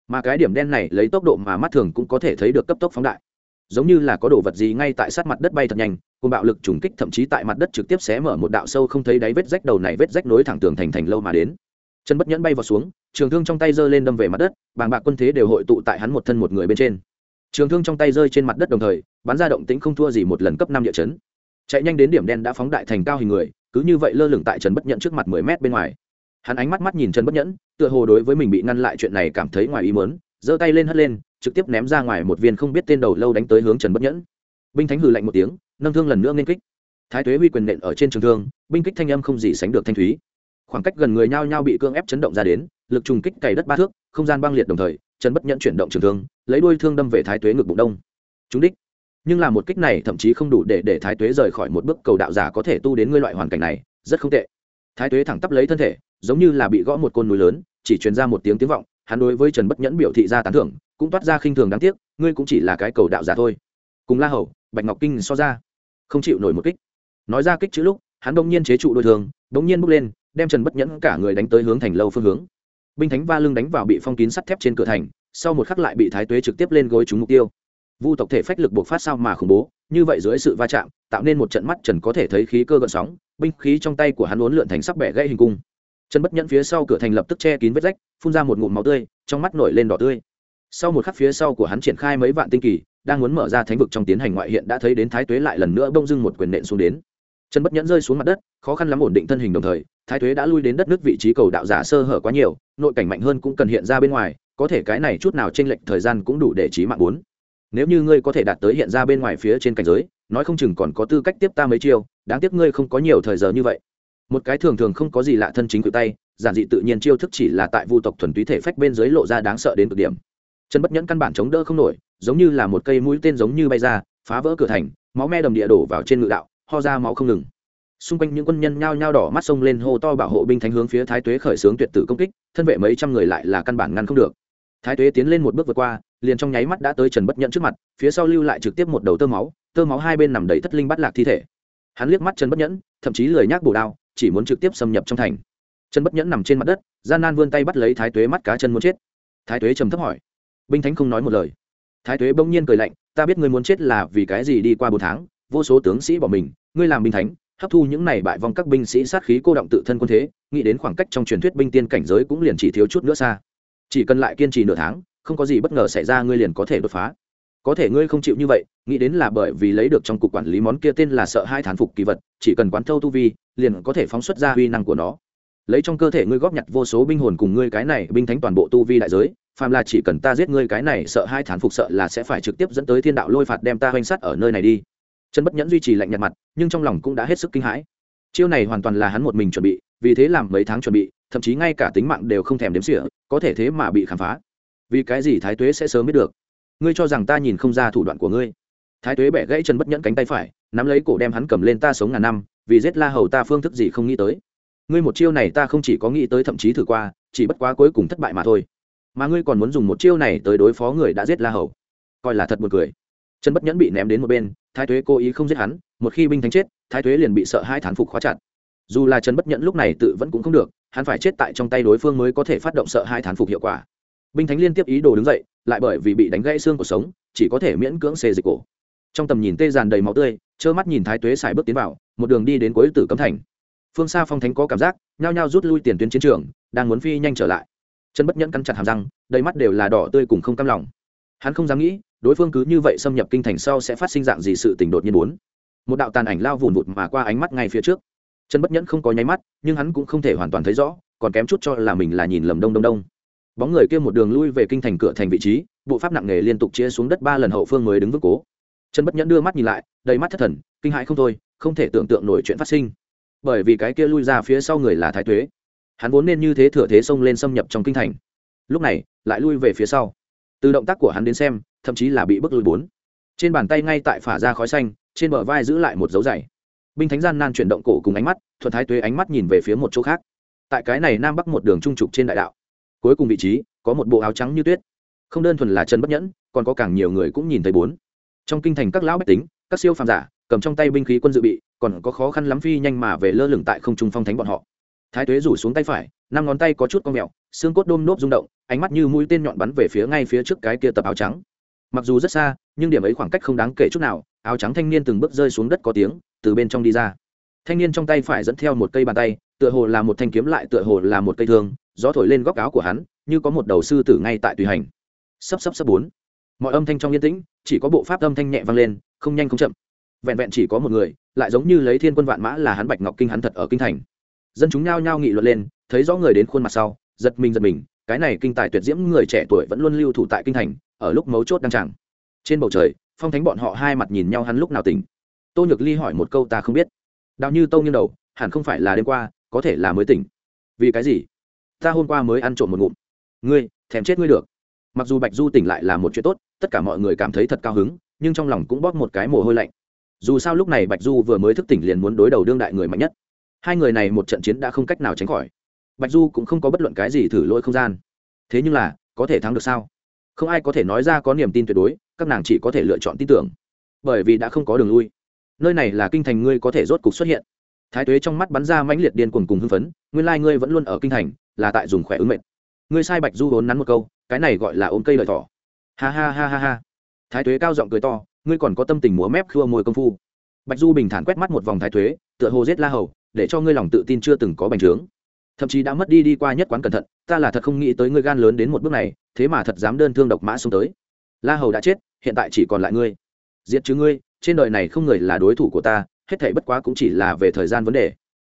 S1: Mà cái điểm đen này lấy tốc độ mà mắt thường cũng có thể thấy được cấp tốc phóng đại giống như là có đồ vật gì ngay tại sát mặt đất bay thật nhanh, cùng bạo lực trùng kích thậm chí tại mặt đất trực tiếp xé mở một đạo sâu không thấy đáy vết rách đầu này vết rách nối thẳng tường thành thành lâu mà đến. Chân bất nhẫn bay vào xuống, trường thương trong tay giơ lên đâm về mặt đất, bàng bạc quân thế đều hội tụ tại hắn một thân một người bên trên. Trường thương trong tay rơi trên mặt đất đồng thời, bắn ra động tĩnh không thua gì một lần cấp năm địa chấn. Chạy nhanh đến điểm đen đã phóng đại thành cao hình người, cứ như vậy lơ lửng tại trần bất nhẫn trước mặt mười mét bên ngoài. Hắn ánh mắt mắt nhìn trần bất nhẫn, tựa hồ đối với mình bị ngăn lại chuyện này cảm thấy ngoài ý mớn giơ tay lên hất lên trực tiếp ném ra ngoài một viên không biết tên đầu lâu đánh tới hướng trần bất nhẫn. Binh thánh hừ lạnh một tiếng, nâng thương lần nữa nên kích. Thái tuế huy quyền nện ở trên trường thương, binh kích thanh âm không gì sánh được thanh thúy. Khoảng cách gần người nhao nhao bị cương ép chấn động ra đến, lực trùng kích cày đất ba thước, không gian băng liệt đồng thời, trần bất nhẫn chuyển động trường thương, lấy đuôi thương đâm về thái tuế ngực bụng đông. Trúng đích. Nhưng là một kích này thậm chí không đủ để để thái tuế rời khỏi một bước cầu đạo giả có thể tu đến ngươi loại hoàn cảnh này, rất không tệ. Thái tuế thẳng tắp lấy thân thể, giống như là bị gõ một côn núi lớn, chỉ truyền ra một tiếng tiếng vọng hắn đối với trần bất nhẫn biểu thị ra tán thưởng, cũng toát ra khinh thường đáng tiếc, ngươi cũng chỉ là cái cầu đạo giả thôi. cùng la hầu, bạch ngọc kinh so ra, không chịu nổi một kích. nói ra kích chữ lúc, hắn đông nhiên chế trụ đôi thường đông nhiên bước lên, đem trần bất nhẫn cả người đánh tới hướng thành lâu phương hướng. binh thánh va lưng đánh vào bị phong kín sắt thép trên cửa thành, sau một khắc lại bị thái tuế trực tiếp lên gối trúng mục tiêu. vu tộc thể phách lực buộc phát sao mà khủng bố, như vậy dưới sự va chạm, tạo nên một trận mắt trần có thể thấy khí cơ gợn sóng, binh khí trong tay của hắn uốn lượn thành sắc bẻ gãy hình cung trần bất nhẫn phía sau cửa thành lập tức che kín vết rách, phun ra một ngụm máu tươi, trong mắt nổi lên đỏ tươi. Sau một khắc phía sau của hắn triển khai mấy vạn tinh kỳ, đang muốn mở ra thánh vực trong tiến hành ngoại hiện đã thấy đến thái tuế lại lần nữa bông dưng một quyền nện xuống đến. Trần bất nhẫn rơi xuống mặt đất, khó khăn lắm ổn định thân hình đồng thời, thái tuế đã lui đến đất nước vị trí cầu đạo giả sơ hở quá nhiều, nội cảnh mạnh hơn cũng cần hiện ra bên ngoài, có thể cái này chút nào t r ê n lệch thời gian cũng đủ để trí mạng bốn. Nếu như ngươi có thể đạt tới hiện ra bên ngoài phía trên cảnh giới, nói không chừng còn có tư cách tiếp ta mấy chiêu, đáng tiếc ngươi không có nhiều thời giờ như vậy một cái thường thường không có gì lạ thân chính cự tay, giản dị tự nhiên chiêu thức chỉ là tại vu tộc thuần túy thể phách bên dưới lộ ra đáng sợ đến cực điểm. Chân bất nhẫn căn bản chống đỡ không nổi, giống như là một cây mũi tên giống như bay ra, phá vỡ cửa thành, máu me đầm địa đổ vào trên ngự đạo, ho ra máu không ngừng. Xung quanh những quân nhân nhao nhao đỏ mắt sông lên hô to bảo hộ binh thánh hướng phía thái tuế khởi xướng tuyệt tử công kích, thân vệ mấy trăm người lại là căn bản ngăn không được. Thái tuế tiến lên một bước vượt qua, liền trong nháy mắt đã tới trần bất nhẫn trước mặt, phía sau lưu lại trực tiếp một đầu tơ máu tơ máu hai bên nằm đầy thất linh bắt lạc thi thể. Hắn liếc mắt trần bất nhẫn, thậm chí lười nhác bổ đao chỉ muốn trực tiếp xâm nhập trong thành. Trần bất nhẫn nằm trên mặt đất, gian nan vươn tay bắt lấy thái tuế mắt cá chân muốn chết. Thái tuế trầm thấp hỏi. Binh thánh không nói một lời. Thái tuế bỗng nhiên cười lạnh, ta biết ngươi muốn chết là vì cái gì đi qua bốn tháng, vô số tướng sĩ bỏ mình, ngươi làm binh thánh, hấp thu những này bại vong các binh sĩ sát khí cô động tự thân quân thế, nghĩ đến khoảng cách trong truyền thuyết binh tiên cảnh giới cũng liền chỉ thiếu chút nữa xa. Chỉ cần lại kiên trì nửa tháng, không có gì bất ngờ xảy ra ngươi liền có thể đột phá có thể ngươi không chịu như vậy, nghĩ đến là bởi vì lấy được trong cục quản lý món kia tên là sợ hai thán phục kỳ vật, chỉ cần quán thâu tu vi, liền có thể phóng xuất ra uy năng của nó. Lấy trong cơ thể ngươi góp nhặt vô số binh hồn cùng ngươi cái này binh thánh toàn bộ tu vi đại giới, phàm là chỉ cần ta giết ngươi cái này sợ hai thán phục sợ là sẽ phải trực tiếp dẫn tới thiên đạo lôi phạt đem ta hoành sắt ở nơi này đi. Chân bất nhẫn duy trì lạnh nhạt mặt, nhưng trong lòng cũng đã hết sức kinh hãi. Chiêu này hoàn toàn là hắn một mình chuẩn bị, vì thế làm mấy tháng chuẩn bị, thậm chí ngay cả tính mạng đều không thèm đếm xỉa, có thể thế mà bị khám phá. Vì cái gì thái tuế sẽ sớm biết được? Ngươi cho rằng ta nhìn không ra thủ đoạn của ngươi. Thái tuế bẻ gãy chân bất nhẫn cánh tay phải, nắm lấy cổ đem hắn cầm lên ta sống ngàn năm, vì giết la hầu ta phương thức gì không nghĩ tới. Ngươi một chiêu này ta không chỉ có nghĩ tới thậm chí thử qua, chỉ bất quá cuối cùng thất bại mà thôi. Mà ngươi còn muốn dùng một chiêu này tới đối phó người đã giết la hầu. Coi là thật buồn cười. Chân bất nhẫn bị ném đến một bên, thái tuế cố ý không giết hắn, một khi binh thánh chết, thái tuế liền bị sợ hai thán phục khóa chặt. Dù là trần bất nhẫn lúc này tự vẫn cũng không được, hắn phải chết tại trong tay đối phương mới có thể phát động sợ hai thán phục hiệu quả binh thánh liên tiếp ý đồ đứng dậy, lại bởi vì bị đánh gãy xương cuộc sống, chỉ có thể miễn cưỡng xê dịch cổ. Trong tầm nhìn tê dàn đầy máu tươi, trơ mắt nhìn thái tuế xài bước tiến vào, một đường đi đến cuối tử cấm thành. Phương xa phong thánh có cảm giác, nhao nhao rút lui tiền tuyến chiến trường, đang muốn phi nhanh trở lại. Chân bất nhẫn cắn chặt hàm răng, đầy mắt đều là đỏ tươi cùng không cam lòng. Hắn không dám nghĩ, đối phương cứ như vậy xâm nhập kinh thành sau sẽ phát sinh dạng gì sự tình đột nhiên muốn. Một đạo tàn ảnh lao vùn vụt mà qua ánh mắt ngay phía trước. Chân bất nhẫn không có nháy mắt, nhưng hắn cũng không thể hoàn toàn thấy rõ, còn kém chút cho là mình là nhìn lầm đông đông đông bóng người kia một đường lui về kinh thành cửa thành vị trí, bộ pháp nặng nề liên tục chia xuống đất ba lần hậu phương mới đứng vững cố. Chân bất nhẫn đưa mắt nhìn lại, đầy mắt thất thần, kinh hãi không thôi, không thể tưởng tượng nổi chuyện phát sinh. Bởi vì cái kia lui ra phía sau người là thái tuế. Hắn vốn nên như thế thừa thế xông lên xâm nhập trong kinh thành. Lúc này, lại lui về phía sau. Từ động tác của hắn đến xem, thậm chí là bị bức lùi bốn. Trên bàn tay ngay tại phả ra khói xanh, trên bờ vai giữ lại một dấu dày. Binh thánh gian nan chuyển động cổ cùng ánh mắt, thuận thái tuế ánh mắt nhìn về phía một chỗ khác. Tại cái này nam bắc một đường trung trục trên đại đạo cuối cùng vị trí, có một bộ áo trắng như tuyết. Không đơn thuần là chân bất nhẫn, còn có càng nhiều người cũng nhìn thấy bốn. Trong kinh thành các lão bách tính, các siêu phàm giả, cầm trong tay binh khí quân dự bị, còn có khó khăn lắm phi nhanh mà về lơ lửng tại không trung phong thánh bọn họ. Thái tuế rủ xuống tay phải, năm ngón tay có chút con mẹo xương cốt đôm nốt rung động, ánh mắt như mũi tên nhọn bắn về phía ngay phía trước cái kia tập áo trắng. Mặc dù rất xa, nhưng điểm ấy khoảng cách không đáng kể chút nào, áo trắng thanh niên từng bước rơi xuống đất có tiếng, từ bên trong đi ra. Thanh niên trong tay phải dẫn theo một cây bàn tay, tựa hồ là một thanh kiếm lại tựa hồ là một cây thương gió thổi lên góc áo của hắn, như có một đầu sư tử ngay tại tùy hành. Sắp sắp sắp bốn. Mọi âm thanh trong yên tĩnh, chỉ có bộ pháp âm thanh nhẹ vang lên, không nhanh không chậm. Vẹn vẹn chỉ có một người, lại giống như lấy thiên quân vạn mã là hắn bạch ngọc kinh hắn thật ở kinh thành. Dân chúng nhao nhao nghị luận lên, thấy rõ người đến khuôn mặt sau, giật mình giật mình, cái này kinh tài tuyệt diễm người trẻ tuổi vẫn luôn lưu thủ tại kinh thành, ở lúc mấu chốt đang chẳng trên bầu trời, phong thánh bọn họ hai mặt nhìn nhau hắn lúc nào tỉnh. Tô nhược ly hỏi một câu ta không biết. Đào như tâu nghiêng đầu, hẳn không phải là đêm qua, có thể là mới tỉnh. Vì cái gì? Ta hôm qua mới ăn trộm một ngụm. Ngươi, thèm chết ngươi được. Mặc dù bạch du tỉnh lại là một chuyện tốt, tất cả mọi người cảm thấy thật cao hứng, nhưng trong lòng cũng bóp một cái mồ hôi lạnh. Dù sao lúc này bạch du vừa mới thức tỉnh liền muốn đối đầu đương đại người mạnh nhất. Hai người này một trận chiến đã không cách nào tránh khỏi. Bạch du cũng không có bất luận cái gì thử lỗi không gian. Thế nhưng là, có thể thắng được sao? Không ai có thể nói ra có niềm tin tuyệt đối, các nàng chỉ có thể lựa chọn tin tưởng. Bởi vì đã không có đường lui. Nơi này là kinh thành, ngươi có thể rốt cục xuất hiện thái tuế trong mắt bắn ra mãnh liệt điên cuồng cùng hưng phấn, nguyên lai ngươi vẫn luôn ở kinh thành, là tại dùng khỏe ứng mệnh. Ngươi sai bạch du vốn nắn một câu, cái này gọi là ôm cây lợi thỏ. Ha ha ha ha ha. Thái tuế cao giọng cười to, ngươi còn có tâm tình múa mép khua môi công phu. Bạch du bình thản quét mắt một vòng thái tuế, tựa hồ giết la hầu, để cho ngươi lòng tự tin chưa từng có bành trướng. Thậm chí đã mất đi đi qua nhất quán cẩn thận, ta là thật không nghĩ tới ngươi gan lớn đến một bước này, thế mà thật dám đơn thương độc mã xông tới. La hầu đã chết, hiện tại chỉ còn lại ngươi. Diệt chứ ngươi, trên đời này không người là đối thủ của ta hết thảy bất quá cũng chỉ là về thời gian vấn đề.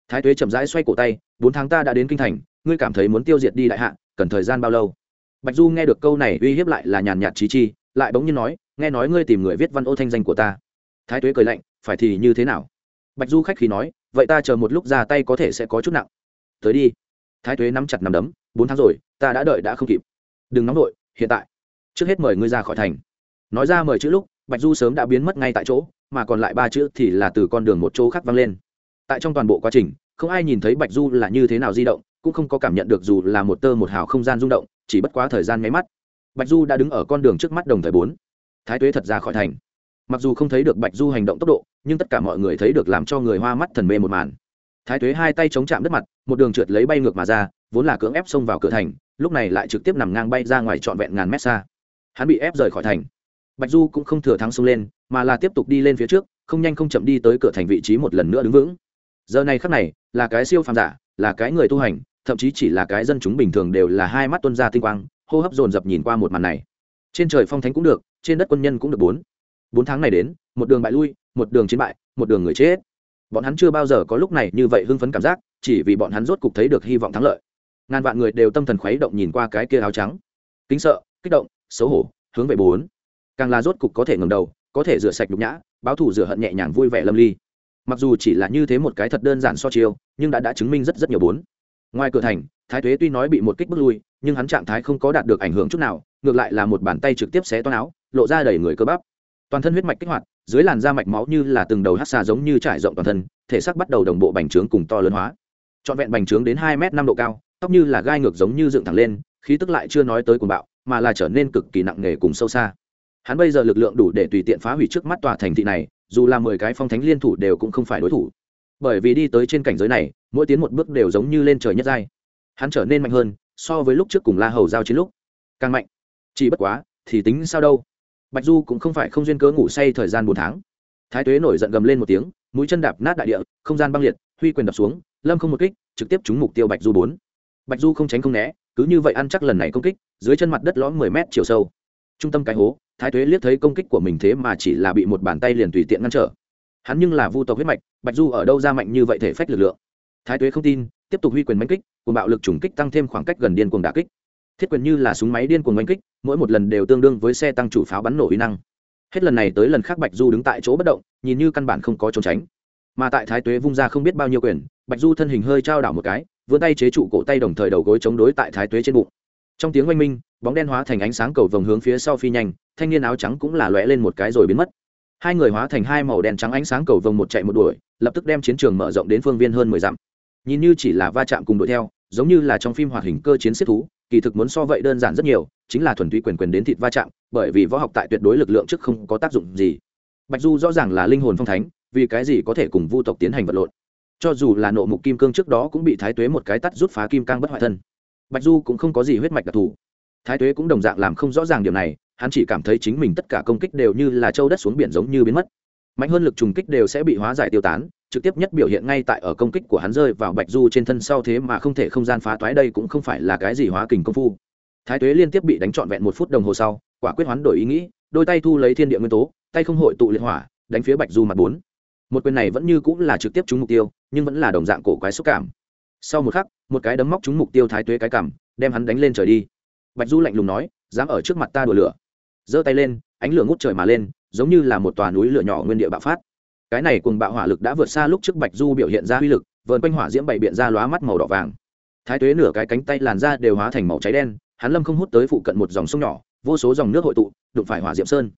S1: Thái tuế chậm rãi xoay cổ tay, bốn tháng ta đã đến kinh thành, ngươi cảm thấy muốn tiêu diệt đi đại hạ, cần thời gian bao lâu? Bạch du nghe được câu này uy hiếp lại là nhàn nhạt trí chi, lại bỗng nhiên nói, nghe nói ngươi tìm người viết văn ô thanh danh của ta. Thái tuế cười lạnh, phải thì như thế nào? Bạch du khách khí nói, vậy ta chờ một lúc ra tay có thể sẽ có chút nặng. Tới đi. Thái tuế nắm chặt nắm đấm, bốn tháng rồi, ta đã đợi đã không kịp. Đừng nóng vội, hiện tại. Trước hết mời ngươi ra khỏi thành. Nói ra mời chữ lúc, bạch du sớm đã biến mất ngay tại chỗ mà còn lại ba chữ thì là từ con đường một chỗ khác vang lên. Tại trong toàn bộ quá trình, không ai nhìn thấy bạch du là như thế nào di động, cũng không có cảm nhận được dù là một tơ một hào không gian rung động, chỉ bất quá thời gian máy mắt. Bạch du đã đứng ở con đường trước mắt đồng thời bốn. Thái tuế thật ra khỏi thành. Mặc dù không thấy được bạch du hành động tốc độ, nhưng tất cả mọi người thấy được làm cho người hoa mắt thần mê một màn. Thái tuế hai tay chống chạm đất mặt, một đường trượt lấy bay ngược mà ra, vốn là cưỡng ép xông vào cửa thành, lúc này lại trực tiếp nằm ngang bay ra ngoài trọn vẹn ngàn mét xa. Hắn bị ép rời khỏi thành. Bạch du cũng không thừa thắng xông lên mà là tiếp tục đi lên phía trước, không nhanh không chậm đi tới cửa thành vị trí một lần nữa đứng vững. Giờ này khắc này, là cái siêu phàm giả, là cái người tu hành, thậm chí chỉ là cái dân chúng bình thường đều là hai mắt tuân ra tinh quang, hô hấp dồn dập nhìn qua một màn này. Trên trời phong thánh cũng được, trên đất quân nhân cũng được bốn. Bốn tháng này đến, một đường bại lui, một đường chiến bại, một đường người chết. Bọn hắn chưa bao giờ có lúc này như vậy hưng phấn cảm giác, chỉ vì bọn hắn rốt cục thấy được hy vọng thắng lợi. Ngàn vạn người đều tâm thần khuấy động nhìn qua cái kia áo trắng. Kính sợ, kích động, xấu hổ, hướng về bốn. Càng là rốt cục có thể ngẩng đầu có thể rửa sạch nhục nhã, báo thủ rửa hận nhẹ nhàng vui vẻ lâm ly. Mặc dù chỉ là như thế một cái thật đơn giản so chiêu, nhưng đã đã chứng minh rất rất nhiều bốn. Ngoài cửa thành, thái thuế tuy nói bị một kích bước lui, nhưng hắn trạng thái không có đạt được ảnh hưởng chút nào, ngược lại là một bàn tay trực tiếp xé toan áo, lộ ra đầy người cơ bắp. Toàn thân huyết mạch kích hoạt, dưới làn da mạch máu như là từng đầu hát xà giống như trải rộng toàn thân, thể xác bắt đầu đồng bộ bành trướng cùng to lớn hóa. Trọn vẹn bành trướng đến hai m năm độ cao, tóc như là gai ngược giống như dựng thẳng lên, khí tức lại chưa nói tới cuồng bạo, mà là trở nên cực kỳ nặng nề cùng sâu xa hắn bây giờ lực lượng đủ để tùy tiện phá hủy trước mắt tòa thành thị này, dù là mười cái phong thánh liên thủ đều cũng không phải đối thủ. Bởi vì đi tới trên cảnh giới này, mỗi tiến một bước đều giống như lên trời nhất giai. Hắn trở nên mạnh hơn, so với lúc trước cùng la hầu giao chiến lúc. Càng mạnh. Chỉ bất quá, thì tính sao đâu. Bạch du cũng không phải không duyên cớ ngủ say thời gian bốn tháng. Thái tuế nổi giận gầm lên một tiếng, mũi chân đạp nát đại địa, không gian băng liệt, huy quyền đập xuống, lâm không một kích, trực tiếp trúng mục tiêu bạch du bốn. Bạch du không tránh không né, cứ như vậy ăn chắc lần này công kích, dưới chân mặt đất lõm mười mét chiều sâu. Trung tâm cái hố thái tuế liếc thấy công kích của mình thế mà chỉ là bị một bàn tay liền tùy tiện ngăn trở. Hắn nhưng là vu tộc huyết mạch, bạch du ở đâu ra mạnh như vậy thể phách lực lượng? Thái tuế không tin, tiếp tục huy quyền đánh kích cùng bạo lực trùng kích tăng thêm khoảng cách gần điên cuồng đả kích. Thiết quyền như là súng máy điên cuồng đánh kích, mỗi một lần đều tương đương với xe tăng chủ pháo bắn nổ uy năng. Hết lần này tới lần khác bạch du đứng tại chỗ bất động, nhìn như căn bản không có trốn tránh. Mà tại thái tuế vung ra không biết bao nhiêu quyền, bạch du thân hình hơi trao đảo một cái, vươn tay chế trụ cổ tay đồng thời đầu gối chống đối tại thái tuế trên bụng. Trong tiếng oanh minh, bóng đen hóa thành ánh sáng cầu vồng hướng phía sau phi nhanh thanh niên áo trắng cũng là lóe lên một cái rồi biến mất. Hai người hóa thành hai màu đen trắng ánh sáng cầu vồng một chạy một đuổi, lập tức đem chiến trường mở rộng đến phương viên hơn mười dặm. Nhìn như chỉ là va chạm cùng đuổi theo, giống như là trong phim hoạt hình cơ chiến xếp thú, kỳ thực muốn so vậy đơn giản rất nhiều, chính là thuần túy quyền quyền đến thịt va chạm, bởi vì võ học tại tuyệt đối lực lượng trước không có tác dụng gì. Bạch du rõ ràng là linh hồn phong thánh, vì cái gì có thể cùng vu tộc tiến hành vật lộn? Cho dù là nộ mục kim cương trước đó cũng bị thái tuế một cái tắt rút phá kim cang bất hoại thân. Bạch du cũng không có gì huyết mạch đặc thù. Thái tuế cũng đồng dạng làm không rõ ràng điều này hắn chỉ cảm thấy chính mình tất cả công kích đều như là châu đất xuống biển giống như biến mất. Mạnh hơn lực trùng kích đều sẽ bị hóa giải tiêu tán, trực tiếp nhất biểu hiện ngay tại ở công kích của hắn rơi vào bạch du trên thân sau thế mà không thể không gian phá toái đây cũng không phải là cái gì hóa kình công phu. Thái tuế liên tiếp bị đánh trọn vẹn một phút đồng hồ sau, quả quyết hoán đổi ý nghĩ, đôi tay thu lấy thiên địa nguyên tố, tay không hội tụ liệt hỏa, đánh phía bạch du mặt bốn. Một quyền này vẫn như cũng là trực tiếp trúng mục tiêu, nhưng vẫn là đồng dạng cổ quái xúc cảm. Sau một khắc, một cái đấm móc trúng mục tiêu thái tuế cái cảm đem hắn đánh lên trời đi. Bạch du lạnh lùng nói, dám ở trước mặt ta đùa lửa giơ tay lên, ánh lửa ngút trời mà lên, giống như là một tòa núi lửa nhỏ nguyên địa bạo phát. Cái này cùng bạo hỏa lực đã vượt xa lúc trước bạch du biểu hiện ra uy lực, vờn quanh hỏa diễm bày biện ra lóa mắt màu đỏ vàng. Thái tuế nửa cái cánh tay làn ra đều hóa thành màu cháy đen, hắn lâm không hút tới phụ cận một dòng sông nhỏ, vô số dòng nước hội tụ, đụng phải hỏa diệm sơn.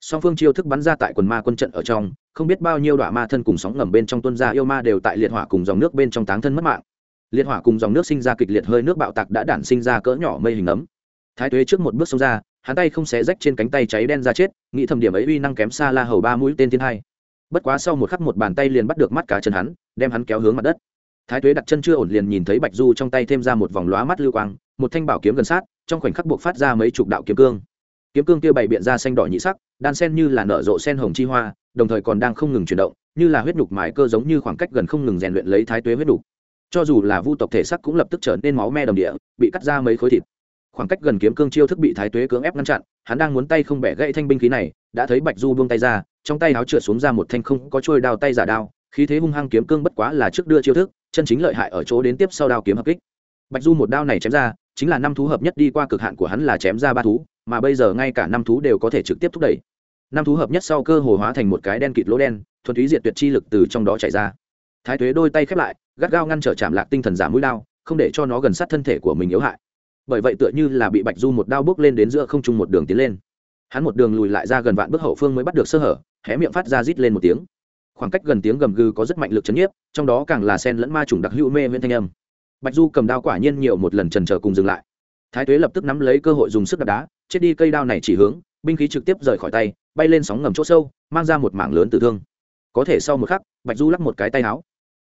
S1: Song phương chiêu thức bắn ra tại quần ma quân trận ở trong, không biết bao nhiêu đoạn ma thân cùng sóng ngầm bên trong tuân gia yêu ma đều tại liệt hỏa cùng dòng nước bên trong táng thân mất mạng. Liệt hỏa cùng dòng nước sinh ra kịch liệt hơi nước bạo tạc đã đản sinh ra cỡ nhỏ mây hình ấm. Thái tuế trước một bước xông ra hắn tay không xé rách trên cánh tay cháy đen ra chết, nghĩ thầm điểm ấy uy năng kém xa la hầu ba mũi tên thiên hai. Bất quá sau một khắc một bàn tay liền bắt được mắt cá chân hắn, đem hắn kéo hướng mặt đất. Thái tuế đặt chân chưa ổn liền nhìn thấy bạch du trong tay thêm ra một vòng lóa mắt lưu quang, một thanh bảo kiếm gần sát, trong khoảnh khắc buộc phát ra mấy chục đạo kiếm cương. Kiếm cương kia bày biện ra xanh đỏ nhị sắc, đan sen như là nở rộ sen hồng chi hoa, đồng thời còn đang không ngừng chuyển động, như là huyết nhục mài cơ giống như khoảng cách gần không ngừng rèn luyện lấy thái tuế huyết nhục. Cho dù là vu tộc thể sắc cũng lập tức trở nên máu me đồng địa, bị cắt ra mấy khối thịt khoảng cách gần kiếm cương chiêu thức bị thái tuế cưỡng ép ngăn chặn, hắn đang muốn tay không bẻ gãy thanh binh khí này, đã thấy bạch du buông tay ra, trong tay áo trượt xuống ra một thanh không có trôi đao tay giả đao, khí thế hung hăng kiếm cương bất quá là trước đưa chiêu thức, chân chính lợi hại ở chỗ đến tiếp sau đao kiếm hợp kích. Bạch du một đao này chém ra, chính là năm thú hợp nhất đi qua cực hạn của hắn là chém ra ba thú, mà bây giờ ngay cả năm thú đều có thể trực tiếp thúc đẩy. Năm thú hợp nhất sau cơ hồ hóa thành một cái đen kịt lỗ đen, thuần túy diệt tuyệt chi lực từ trong đó chảy ra. Thái tuế đôi tay khép lại, gắt gao ngăn trở chạm lạc tinh thần giả mũi đao, không để cho nó gần sát thân thể của mình yếu hại bởi vậy tựa như là bị bạch du một đao bước lên đến giữa không trung một đường tiến lên. Hắn một đường lùi lại ra gần vạn bước hậu phương mới bắt được sơ hở, hé miệng phát ra rít lên một tiếng. Khoảng cách gần tiếng gầm gừ có rất mạnh lực chấn nhiếp, trong đó càng là sen lẫn ma trùng đặc hữu mê viễn thanh âm. Bạch du cầm đao quả nhiên nhiều một lần trần trờ cùng dừng lại. Thái tuế lập tức nắm lấy cơ hội dùng sức đập đá, chết đi cây đao này chỉ hướng, binh khí trực tiếp rời khỏi tay, bay lên sóng ngầm chỗ sâu, mang ra một mảng lớn tử thương. Có thể sau một khắc, bạch du lắc một cái tay áo.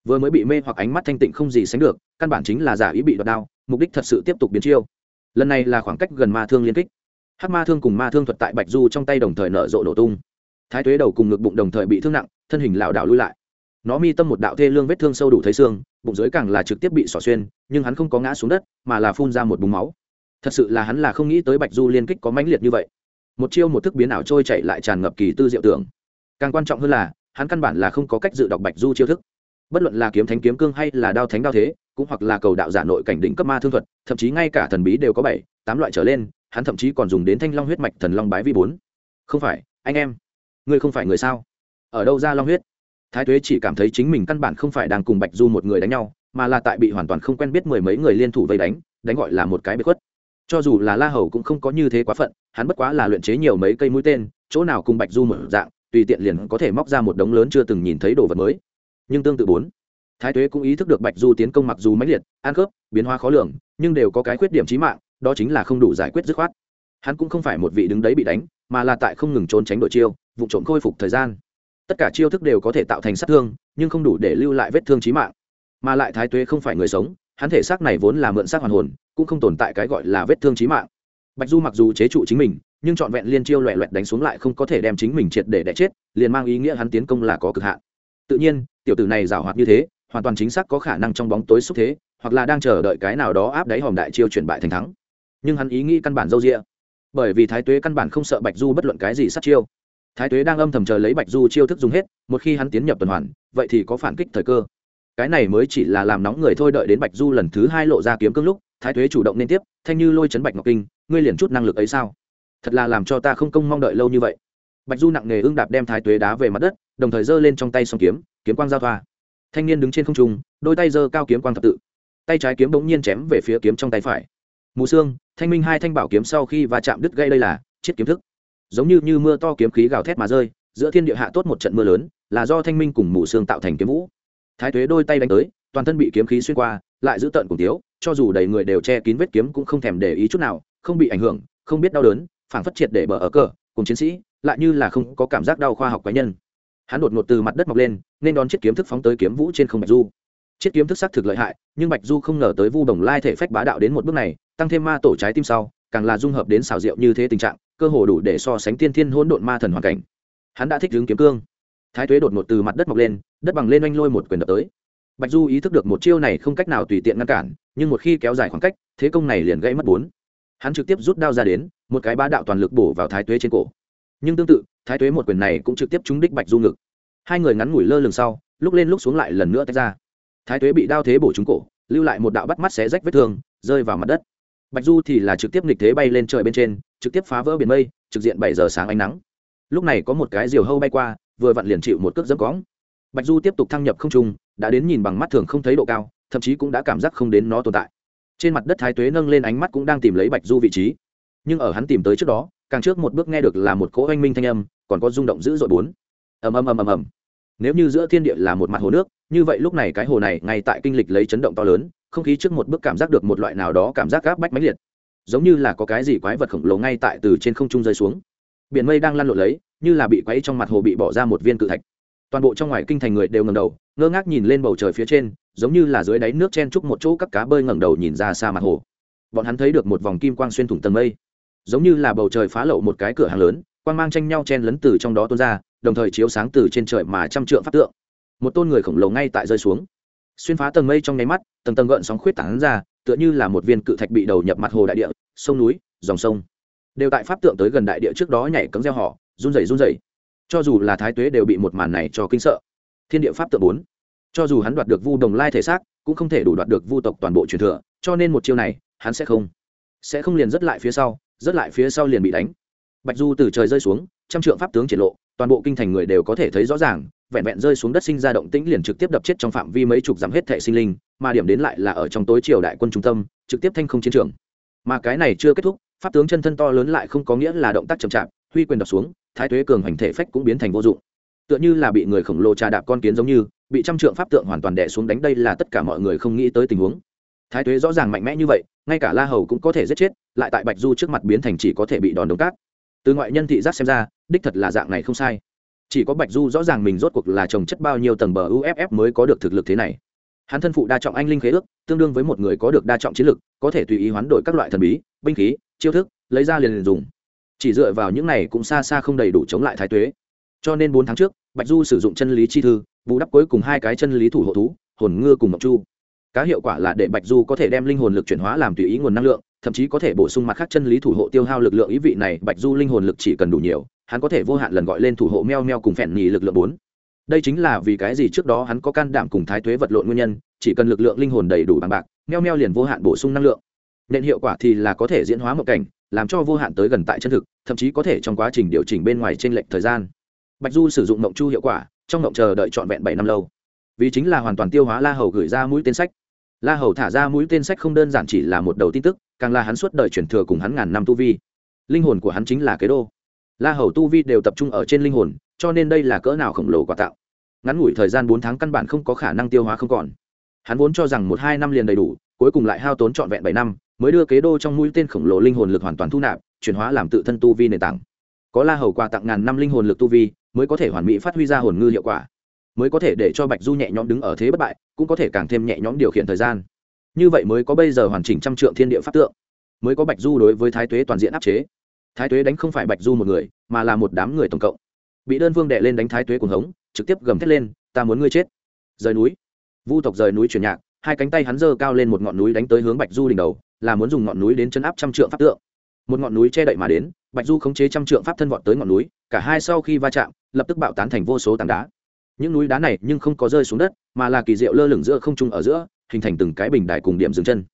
S1: Vừa mới bị mê hoặc ánh mắt thanh tịnh không gì sánh được, căn bản chính là giả ý bị đoạt đao mục đích thật sự tiếp tục biến chiêu. Lần này là khoảng cách gần ma thương liên kích. Hát ma thương cùng ma thương thuật tại bạch du trong tay đồng thời nở rộ nổ tung. Thái tuế đầu cùng ngực bụng đồng thời bị thương nặng, thân hình lảo đảo lui lại. Nó mi tâm một đạo thê lương vết thương sâu đủ thấy xương, bụng dưới càng là trực tiếp bị xỏ xuyên, nhưng hắn không có ngã xuống đất, mà là phun ra một búng máu. Thật sự là hắn là không nghĩ tới bạch du liên kích có mãnh liệt như vậy. Một chiêu một thức biến ảo trôi chạy lại tràn ngập kỳ tư diệu tưởng. Càng quan trọng hơn là, hắn căn bản là không có cách dự đọc bạch du chiêu thức. Bất luận là kiếm thánh kiếm cương hay là đao thánh đao thế cũng hoặc là cầu đạo giả nội cảnh đỉnh cấp ma thương thuật, thậm chí ngay cả thần bí đều có bảy, tám loại trở lên, hắn thậm chí còn dùng đến thanh long huyết mạch thần long bái vi bốn. Không phải, anh em, ngươi không phải người sao? Ở đâu ra long huyết? Thái tuế chỉ cảm thấy chính mình căn bản không phải đang cùng bạch du một người đánh nhau, mà là tại bị hoàn toàn không quen biết mười mấy người liên thủ vây đánh đánh gọi là một cái bế khuất. Cho dù là la hầu cũng không có như thế quá phận, hắn bất quá là luyện chế nhiều mấy cây mũi tên, chỗ nào cùng bạch du một dạng, tùy tiện liền có thể móc ra một đống lớn chưa từng nhìn thấy đồ vật mới. Nhưng tương tự bốn thái tuế cũng ý thức được bạch du tiến công mặc dù mãnh liệt, ăn khớp, biến hóa khó lường, nhưng đều có cái khuyết điểm trí mạng, đó chính là không đủ giải quyết dứt khoát. Hắn cũng không phải một vị đứng đấy bị đánh, mà là tại không ngừng trốn tránh đội chiêu, vụ trộm khôi phục thời gian. Tất cả chiêu thức đều có thể tạo thành sát thương, nhưng không đủ để lưu lại vết thương trí mạng. Mà lại thái tuế không phải người sống, hắn thể xác này vốn là mượn xác hoàn hồn, cũng không tồn tại cái gọi là vết thương trí mạng. Bạch du mặc dù chế trụ chính mình, nhưng trọn vẹn liên chiêu loẹ loẹt đánh xuống lại không có thể đem chính mình triệt để đẻ chết, liền mang ý nghĩa hắn tiến công là có cực hạn. Tự nhiên, tiểu tử này giảo hoạt như thế hoàn toàn chính xác có khả năng trong bóng tối xúc thế, hoặc là đang chờ đợi cái nào đó áp đáy hòm đại chiêu chuyển bại thành thắng. Nhưng hắn ý nghĩ căn bản dâu rịa bởi vì thái tuế căn bản không sợ bạch du bất luận cái gì sát chiêu. Thái tuế đang âm thầm chờ lấy bạch du chiêu thức dùng hết, một khi hắn tiến nhập tuần hoàn, vậy thì có phản kích thời cơ. Cái này mới chỉ là làm nóng người thôi đợi đến bạch du lần thứ hai lộ ra kiếm cương lúc, thái tuế chủ động nên tiếp, thanh như lôi chấn bạch ngọc kinh, ngươi liền chút năng lực ấy sao? Thật là làm cho ta không công mong đợi lâu như vậy. Bạch du nặng nề ưng đạp đem thái tuế đá về mặt đất, đồng thời giơ lên trong tay song kiếm kiếm quang giao thoa thanh niên đứng trên không trung, đôi tay giơ cao kiếm quang thập tự. Tay trái kiếm bỗng nhiên chém về phía kiếm trong tay phải. Mù xương thanh minh hai thanh bảo kiếm sau khi va chạm đứt gây đây là chiết kiếm thức. Giống như như mưa to kiếm khí gào thét mà rơi, giữa thiên địa hạ tốt một trận mưa lớn, là do thanh minh cùng mù xương tạo thành kiếm vũ. Thái tuế đôi tay đánh tới, toàn thân bị kiếm khí xuyên qua, lại giữ tận cùng tiếu cho dù đầy người đều che kín vết kiếm cũng không thèm để ý chút nào, không bị ảnh hưởng, không biết đau đớn phản phất triệt để bờ ở cờ, cùng chiến sĩ, lại như là không có cảm giác đau khoa học cá nhân hắn đột ngột từ mặt đất mọc lên, nên đón chiếc kiếm thức phóng tới kiếm vũ trên không bạch du. Chiếc kiếm thức xác thực lợi hại, nhưng bạch du không ngờ tới vu đồng lai thể phách bá đạo đến một bước này, tăng thêm ma tổ trái tim sau, càng là dung hợp đến xảo diệu như thế tình trạng, cơ hồ đủ để so sánh tiên thiên hỗn độn ma thần hoàn cảnh. Hắn đã thích hướng kiếm cương. Thái tuế đột ngột từ mặt đất mọc lên, đất bằng lên oanh lôi một quyền đập tới. Bạch du ý thức được một chiêu này không cách nào tùy tiện ngăn cản, nhưng một khi kéo dài khoảng cách, thế công này liền gãy mất bốn. Hắn trực tiếp rút đao ra đến, một cái bá đạo toàn lực bổ vào thái tuế trên cổ nhưng tương tự, thái tuế một quyền này cũng trực tiếp trúng đích bạch du ngực. Hai người ngắn ngủi lơ lửng sau, lúc lên lúc xuống lại lần nữa tách ra. Thái tuế bị đao thế bổ trúng cổ, lưu lại một đạo bắt mắt xé rách vết thương, rơi vào mặt đất. Bạch du thì là trực tiếp nghịch thế bay lên trời bên trên, trực tiếp phá vỡ biển mây, trực diện bảy giờ sáng ánh nắng. Lúc này có một cái diều hâu bay qua, vừa vặn liền chịu một cước dẫm cóng bạch du tiếp tục thăng nhập không trung, đã đến nhìn bằng mắt thường không thấy độ cao, thậm chí cũng đã cảm giác không đến nó tồn tại. Trên mặt đất thái tuế nâng lên ánh mắt cũng đang tìm lấy bạch du vị trí. Nhưng ở hắn tìm tới trước đó càng trước một bước nghe được là một cỗ oanh minh thanh âm, còn có rung động dữ dội bốn. Ầm ầm ầm ầm ầm. Nếu như giữa thiên địa là một mặt hồ nước, như vậy lúc này cái hồ này ngay tại kinh lịch lấy chấn động to lớn, không khí trước một bước cảm giác được một loại nào đó cảm giác gáp bách mãnh liệt. Giống như là có cái gì quái vật khổng lồ ngay tại từ trên không trung rơi xuống. Biển mây đang lăn lộn lấy, như là bị quấy trong mặt hồ bị bỏ ra một viên cự thạch. Toàn bộ trong ngoài kinh thành người đều ngầm đầu, ngơ ngác nhìn lên bầu trời phía trên, giống như là dưới đáy nước chen trúc một chỗ các cá bơi ngẩng đầu nhìn ra xa mặt hồ. Bọn hắn thấy được một vòng kim quang xuyên thủng tầng mây giống như là bầu trời phá lậu một cái cửa hàng lớn, quang mang tranh nhau chen lấn từ trong đó tuôn ra, đồng thời chiếu sáng từ trên trời mà trăm trượng pháp tượng. Một tôn người khổng lồ ngay tại rơi xuống. Xuyên phá tầng mây trong nháy mắt, tầng tầng gợn sóng khuyết tảng ra, tựa như là một viên cự thạch bị đầu nhập mặt hồ đại địa, sông núi, dòng sông. Đều tại pháp tượng tới gần đại địa trước đó nhảy cấm gieo họ, run rẩy run rẩy. Cho dù là thái tuế đều bị một màn này cho kinh sợ. Thiên địa pháp tượng bốn. Cho dù hắn đoạt được vu đồng lai thể xác, cũng không thể đủ đoạt được vu tộc toàn bộ truyền thừa, cho nên một chiêu này, hắn sẽ không sẽ không liền rất lại phía sau rất lại phía sau liền bị đánh. Bạch du từ trời rơi xuống, trăm trượng pháp tướng triển lộ, toàn bộ kinh thành người đều có thể thấy rõ ràng, vẹn vẹn rơi xuống đất sinh ra động tĩnh liền trực tiếp đập chết trong phạm vi mấy chục dặm hết thệ sinh linh, mà điểm đến lại là ở trong tối triều đại quân trung tâm, trực tiếp thanh không chiến trường. Mà cái này chưa kết thúc, pháp tướng chân thân to lớn lại không có nghĩa là động tác chậm chạp, huy quyền đập xuống, thái tuế cường hành thể phách cũng biến thành vô dụng. Tựa như là bị người khổng lồ trà đạp con kiến giống như, bị trăm trượng pháp tượng hoàn toàn đè xuống đánh đây là tất cả mọi người không nghĩ tới tình huống. Thái tuế rõ ràng mạnh mẽ như vậy ngay cả la hầu cũng có thể giết chết lại tại bạch du trước mặt biến thành chỉ có thể bị đòn đống cát. Từ ngoại nhân thị giác xem ra đích thật là dạng này không sai. Chỉ có bạch du rõ ràng mình rốt cuộc là trồng chất bao nhiêu tầng bờ uff mới có được thực lực thế này. Hắn thân phụ đa trọng anh linh khế ước tương đương với một người có được đa trọng chiến lực có thể tùy ý hoán đổi các loại thần bí binh khí chiêu thức lấy ra liền, liền dùng. Chỉ dựa vào những này cũng xa xa không đầy đủ chống lại thái tuế. Cho nên bốn tháng trước bạch du sử dụng chân lý chi thư bù đắp cuối cùng hai cái chân lý thủ hộ thú hồn ngư cùng mộc chu cá hiệu quả là để bạch du có thể đem linh hồn lực chuyển hóa làm tùy ý nguồn năng lượng, thậm chí có thể bổ sung mặt khác chân lý thủ hộ tiêu hao lực lượng ý vị này, bạch du linh hồn lực chỉ cần đủ nhiều, hắn có thể vô hạn lần gọi lên thủ hộ meo meo cùng phèn nhì lực lượng bốn. Đây chính là vì cái gì trước đó hắn có can đảm cùng thái tuế vật lộn nguyên nhân, chỉ cần lực lượng linh hồn đầy đủ bằng bạc, meo meo liền vô hạn bổ sung năng lượng. Nên hiệu quả thì là có thể diễn hóa một cảnh, làm cho vô hạn tới gần tại chân thực, thậm chí có thể trong quá trình điều chỉnh bên ngoài trên lệnh thời gian. Bạch du sử dụng mộng chu hiệu quả, trong mộng chờ đợi trọn vẹn bảy năm lâu vì chính là hoàn toàn tiêu hóa la hầu gửi ra mũi tên sách. La hầu thả ra mũi tên sách không đơn giản chỉ là một đầu tin tức, càng là hắn suốt đời chuyển thừa cùng hắn ngàn năm tu vi. Linh hồn của hắn chính là kế đô. La hầu tu vi đều tập trung ở trên linh hồn, cho nên đây là cỡ nào khổng lồ quà tạo. Ngắn ngủi thời gian bốn tháng căn bản không có khả năng tiêu hóa không còn. Hắn vốn cho rằng một hai năm liền đầy đủ, cuối cùng lại hao tốn trọn vẹn bảy năm, mới đưa kế đô trong mũi tên khổng lồ linh hồn lực hoàn toàn thu nạp, chuyển hóa làm tự thân tu vi nền tảng. Có la hầu quà tặng ngàn năm linh hồn lực tu vi, mới có thể hoàn mỹ phát huy ra hồn ngư hiệu quả mới có thể để cho bạch du nhẹ nhõm đứng ở thế bất bại, cũng có thể càng thêm nhẹ nhõm điều khiển thời gian. Như vậy mới có bây giờ hoàn chỉnh trăm trượng thiên địa pháp tượng, mới có bạch du đối với thái tuế toàn diện áp chế. Thái tuế đánh không phải bạch du một người, mà là một đám người tổng cộng. Bị đơn vương đệ lên đánh thái tuế cuồng hống, trực tiếp gầm thét lên, ta muốn ngươi chết. Rời núi. Vu tộc rời núi chuyển nhạc, hai cánh tay hắn giơ cao lên một ngọn núi đánh tới hướng bạch du đỉnh đầu, là muốn dùng ngọn núi đến chân áp trăm trượng pháp tượng. Một ngọn núi che đậy mà đến, bạch du khống chế trăm trượng pháp thân vọt tới ngọn núi, cả hai sau khi va chạm, lập tức bạo tán thành vô số tảng đá những núi đá này nhưng không có rơi xuống đất, mà là kỳ diệu lơ lửng giữa không trung ở giữa, hình thành từng cái bình đài cùng điểm dừng chân.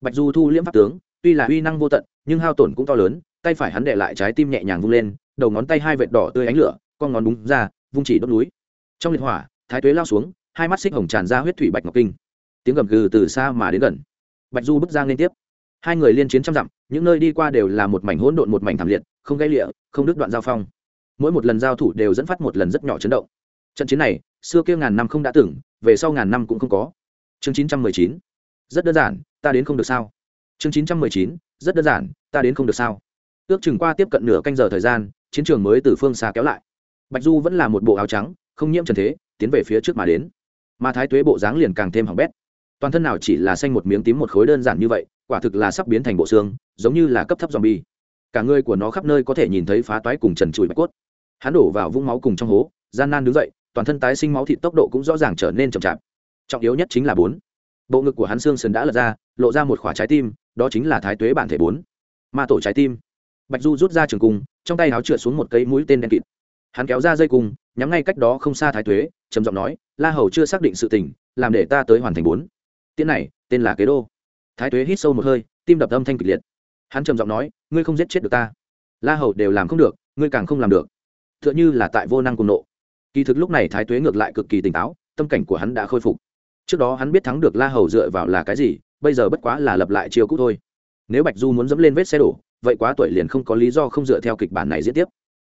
S1: Bạch du thu liễm pháp tướng, tuy là uy năng vô tận, nhưng hao tổn cũng to lớn, tay phải hắn để lại trái tim nhẹ nhàng vung lên, đầu ngón tay hai vệt đỏ tươi ánh lửa, con ngón búng ra, vung chỉ đốt núi. Trong liệt hỏa, thái tuế lao xuống, hai mắt xích hồng tràn ra huyết thủy bạch ngọc kinh. Tiếng gầm gừ từ xa mà đến gần. Bạch du bước ra liên tiếp. Hai người liên chiến trăm dặm, những nơi đi qua đều là một mảnh hỗn độn, một mảnh thảm liệt, không gãy lịa, không đứt đoạn giao phong. Mỗi một lần giao thủ đều dẫn phát một lần rất nhỏ chấn động trận chiến này xưa kia ngàn năm không đã tưởng, về sau ngàn năm cũng không có. Chương chín trăm mười chín. Rất đơn giản ta đến không được sao? Chương chín trăm mười chín. Rất đơn giản ta đến không được sao? Ước chừng qua tiếp cận nửa canh giờ thời gian chiến trường mới từ phương xa kéo lại. Bạch du vẫn là một bộ áo trắng không nhiễm trần thế tiến về phía trước mà đến. Mà thái tuế bộ dáng liền càng thêm hỏng bét. Toàn thân nào chỉ là xanh một miếng tím một khối đơn giản như vậy quả thực là sắp biến thành bộ xương giống như là cấp thấp zombie. Cả người của nó khắp nơi có thể nhìn thấy phá toái cùng trần trụi bạch cốt. Hắn đổ vào vũng máu cùng trong hố gian nan đứng dậy toàn thân tái sinh máu thịt tốc độ cũng rõ ràng trở nên chậm chạp. Trọng yếu nhất chính là bốn. Bộ ngực của hắn xương sườn đã lật ra, lộ ra một khỏa trái tim, đó chính là thái tuế bản thể bốn. Ma tổ trái tim. Bạch du rút ra trường cung, trong tay áo trượt xuống một cây mũi tên đen kịt. Hắn kéo ra dây cung, nhắm ngay cách đó không xa thái tuế, trầm giọng nói, la hầu chưa xác định sự tình, làm để ta tới hoàn thành bốn. Tiễn này, tên là kế đô. Thái tuế hít sâu một hơi, tim đập âm thanh kịch liệt. Hắn trầm giọng nói, ngươi không giết chết được ta. La hầu đều làm không được, ngươi càng không làm được. T h ư ợ n h ư là tại vô năng cùng nộ kỳ thực lúc này thái tuế ngược lại cực kỳ tỉnh táo, tâm cảnh của hắn đã khôi phục. Trước đó hắn biết thắng được la hầu dựa vào là cái gì, bây giờ bất quá là lập lại chiều cũ thôi. Nếu bạch du muốn dẫm lên vết xe đổ, vậy quá tuổi liền không có lý do không dựa theo kịch bản này diễn tiếp.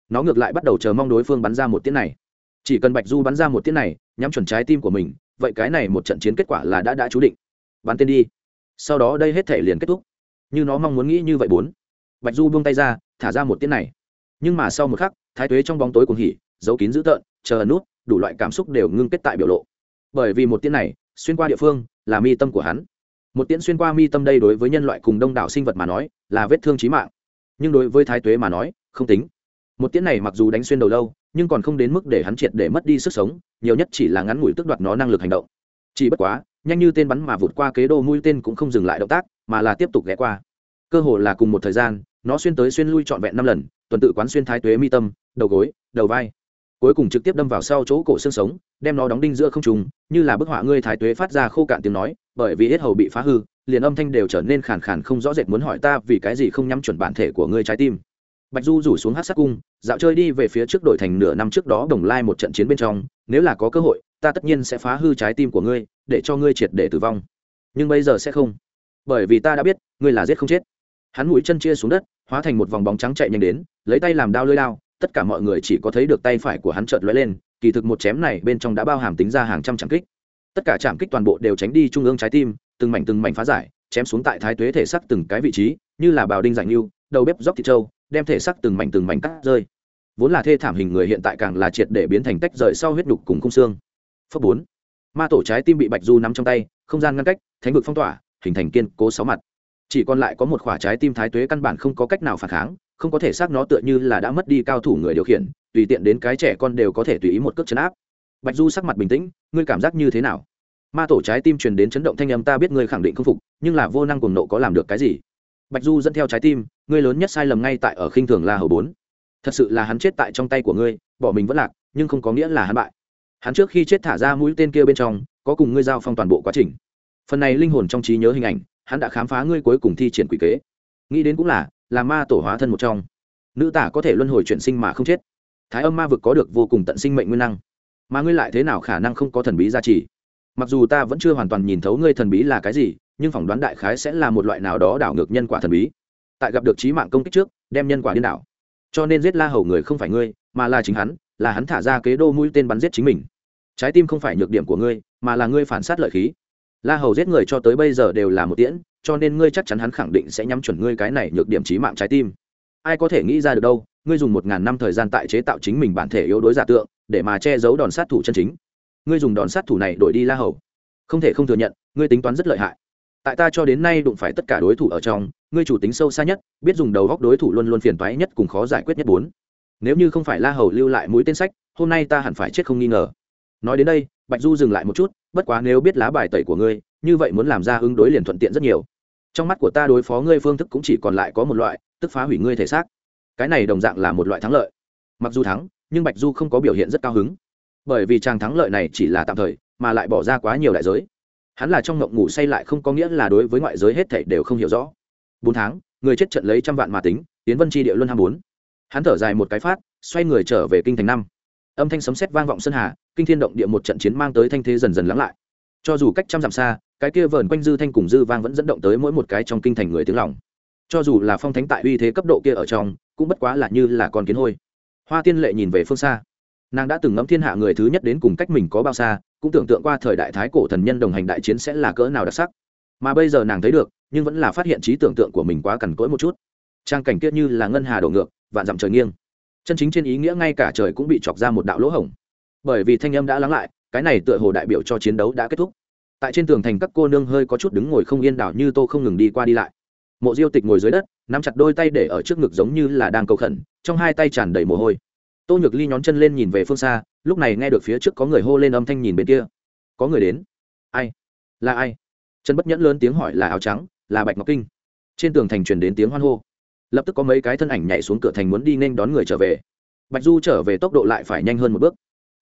S1: Nó ngược lại bắt đầu chờ mong đối phương bắn ra một tiết này. Chỉ cần bạch du bắn ra một tiết này, nhắm chuẩn trái tim của mình, vậy cái này một trận chiến kết quả là đã đã chú định. Bắn tên đi. Sau đó đây hết thể liền kết thúc. Như nó mong muốn nghĩ như vậy bốn. Bạch du buông tay ra, thả ra một tiết này. Nhưng mà sau một khắc, thái tuế trong bóng tối cùng hỉ, giấu kín dữ tợn chờ nút, đủ loại cảm xúc đều ngưng kết tại biểu lộ. Bởi vì một tiếng này, xuyên qua địa phương, là mi tâm của hắn. Một tiễn xuyên qua mi tâm đây đối với nhân loại cùng đông đảo sinh vật mà nói, là vết thương trí mạng. Nhưng đối với thái tuế mà nói, không tính. Một tiễn này mặc dù đánh xuyên đầu lâu, nhưng còn không đến mức để hắn triệt để mất đi sức sống, nhiều nhất chỉ là ngắn ngủi tức đoạt nó năng lực hành động. Chỉ bất quá, nhanh như tên bắn mà vụt qua kế đô mũi tên cũng không dừng lại động tác, mà là tiếp tục ghé qua. Cơ hồ là cùng một thời gian, nó xuyên tới xuyên lui trọn vẹn năm lần, tuần tự quán xuyên thái tuế mi tâm, đầu gối, đầu vai cuối cùng trực tiếp đâm vào sau chỗ cổ xương sống, đem nó đóng đinh giữa không trùng như là bức họa ngươi thái tuế phát ra khô cạn tiếng nói, bởi vì hết hầu bị phá hư, liền âm thanh đều trở nên khàn khàn không rõ rệt muốn hỏi ta vì cái gì không nhắm chuẩn bản thể của ngươi trái tim. Bạch du rủ xuống hát sát cung, dạo chơi đi về phía trước đội thành nửa năm trước đó đồng lai một trận chiến bên trong, nếu là có cơ hội, ta tất nhiên sẽ phá hư trái tim của ngươi, để cho ngươi triệt để tử vong. Nhưng bây giờ sẽ không, bởi vì ta đã biết, ngươi là giết không chết. Hắn mũi chân chia xuống đất, hóa thành một vòng bóng trắng chạy nhanh đến, lấy tay làm đao lơi đao tất cả mọi người chỉ có thấy được tay phải của hắn chợt lóe lên, kỳ thực một chém này bên trong đã bao hàm tính ra hàng trăm trạm kích. Tất cả trạm kích toàn bộ đều tránh đi trung ương trái tim, từng mảnh từng mảnh phá giải, chém xuống tại thái tuế thể sắc từng cái vị trí, như là bào đinh giải lưu đầu bếp dốc thịt trâu, đem thể sắc từng mảnh từng mảnh cắt rơi. Vốn là thê thảm hình người hiện tại càng là triệt để biến thành tách rời sau huyết đục cùng khung xương. Phấp bốn. Ma tổ trái tim bị bạch du nắm trong tay, không gian ngăn cách, thánh vực phong tỏa, hình thành kiên cố sáu mặt. Chỉ còn lại có một khỏa trái tim thái tuế căn bản không có cách nào phản kháng không có thể xác nó tựa như là đã mất đi cao thủ người điều khiển, tùy tiện đến cái trẻ con đều có thể tùy ý một cước chấn áp. Bạch du sắc mặt bình tĩnh, ngươi cảm giác như thế nào? Ma tổ trái tim truyền đến chấn động thanh âm, ta biết ngươi khẳng định không phục, nhưng là vô năng cùng nộ có làm được cái gì? Bạch du dẫn theo trái tim, ngươi lớn nhất sai lầm ngay tại ở khinh thường la hầu bốn. Thật sự là hắn chết tại trong tay của ngươi, bỏ mình vẫn lạc, nhưng không có nghĩa là hắn bại. Hắn trước khi chết thả ra mũi tên kia bên trong, có cùng ngươi giao phong toàn bộ quá trình. Phần này linh hồn trong trí nhớ hình ảnh, hắn đã khám phá ngươi cuối cùng thi triển quỷ kế. Nghĩ đến cũng là là ma tổ hóa thân một trong. Nữ tả có thể luân hồi chuyển sinh mà không chết. Thái âm ma vực có được vô cùng tận sinh mệnh nguyên năng. Mà ngươi lại thế nào khả năng không có thần bí gia trì? Mặc dù ta vẫn chưa hoàn toàn nhìn thấu ngươi thần bí là cái gì, nhưng phỏng đoán đại khái sẽ là một loại nào đó đảo ngược nhân quả thần bí. Tại gặp được trí mạng công kích trước, đem nhân quả điên đảo. Cho nên giết la hầu người không phải ngươi, mà là chính hắn, là hắn thả ra kế đô mũi tên bắn giết chính mình. Trái tim không phải nhược điểm của ngươi, mà là ngươi phản sát lợi khí la hầu giết người cho tới bây giờ đều là một tiễn, cho nên ngươi chắc chắn hắn khẳng định sẽ nhắm chuẩn ngươi cái này nhược điểm trí mạng trái tim. Ai có thể nghĩ ra được đâu, ngươi dùng một ngàn năm thời gian tại chế tạo chính mình bản thể yếu đối giả tượng, để mà che giấu đòn sát thủ chân chính. Ngươi dùng đòn sát thủ này đổi đi la hầu. Không thể không thừa nhận, ngươi tính toán rất lợi hại. Tại ta cho đến nay đụng phải tất cả đối thủ ở trong, ngươi chủ tính sâu xa nhất, biết dùng đầu góc đối thủ luôn luôn phiền toái nhất cùng khó giải quyết nhất bốn. Nếu như không phải la hầu lưu lại mũi tên sách, hôm nay ta hẳn phải chết không nghi ngờ nói đến đây, bạch du dừng lại một chút, bất quá nếu biết lá bài tẩy của ngươi, như vậy muốn làm ra ứng đối liền thuận tiện rất nhiều. Trong mắt của ta đối phó ngươi phương thức cũng chỉ còn lại có một loại, tức phá hủy ngươi thể xác. Cái này đồng dạng là một loại thắng lợi. Mặc dù thắng, nhưng bạch du không có biểu hiện rất cao hứng. Bởi vì chàng thắng lợi này chỉ là tạm thời, mà lại bỏ ra quá nhiều đại giới. Hắn là trong ngộng ngủ say lại không có nghĩa là đối với ngoại giới hết thảy đều không hiểu rõ. Bốn tháng, người chết trận lấy trăm vạn mà tính tiến vân tri địa luân ham bốn. Hắn thở dài một cái phát, xoay người trở về kinh thành năm. Âm thanh sấm sét vang vọng sơn hà kinh thiên động địa một trận chiến mang tới thanh thế dần dần lắng lại. Cho dù cách trăm dặm xa, cái kia vờn quanh dư thanh cùng dư vang vẫn dẫn động tới mỗi một cái trong kinh thành người tiếng lòng. Cho dù là phong thánh tại uy thế cấp độ kia ở trong, cũng bất quá là như là con kiến hôi. Hoa tiên lệ nhìn về phương xa. Nàng đã từng ngẫm thiên hạ người thứ nhất đến cùng cách mình có bao xa, cũng tưởng tượng qua thời đại thái cổ thần nhân đồng hành đại chiến sẽ là cỡ nào đặc sắc. Mà bây giờ nàng thấy được, nhưng vẫn là phát hiện trí tưởng tượng của mình quá cằn cỗi một chút. Trang cảnh kia như là ngân hà đổ ngược, vạn dặm trời nghiêng. Chân chính trên ý nghĩa ngay cả trời cũng bị chọc ra một đạo lỗ hổng bởi vì thanh âm đã lắng lại, cái này tựa hồ đại biểu cho chiến đấu đã kết thúc. Tại trên tường thành các cô nương hơi có chút đứng ngồi không yên đảo như tô không ngừng đi qua đi lại. Mộ diêu tịch ngồi dưới đất, nắm chặt đôi tay để ở trước ngực giống như là đang cầu khẩn, trong hai tay tràn đầy mồ hôi. Tô nhược ly nhón chân lên nhìn về phương xa, lúc này nghe được phía trước có người hô lên âm thanh nhìn bên kia. Có người đến. Ai? Là ai? Trần bất nhẫn lớn tiếng hỏi là áo trắng, là bạch ngọc kinh. Trên tường thành truyền đến tiếng hoan hô. Lập tức có mấy cái thân ảnh nhảy xuống cửa thành muốn đi nên đón người trở về. Bạch du trở về tốc độ lại phải nhanh hơn một bước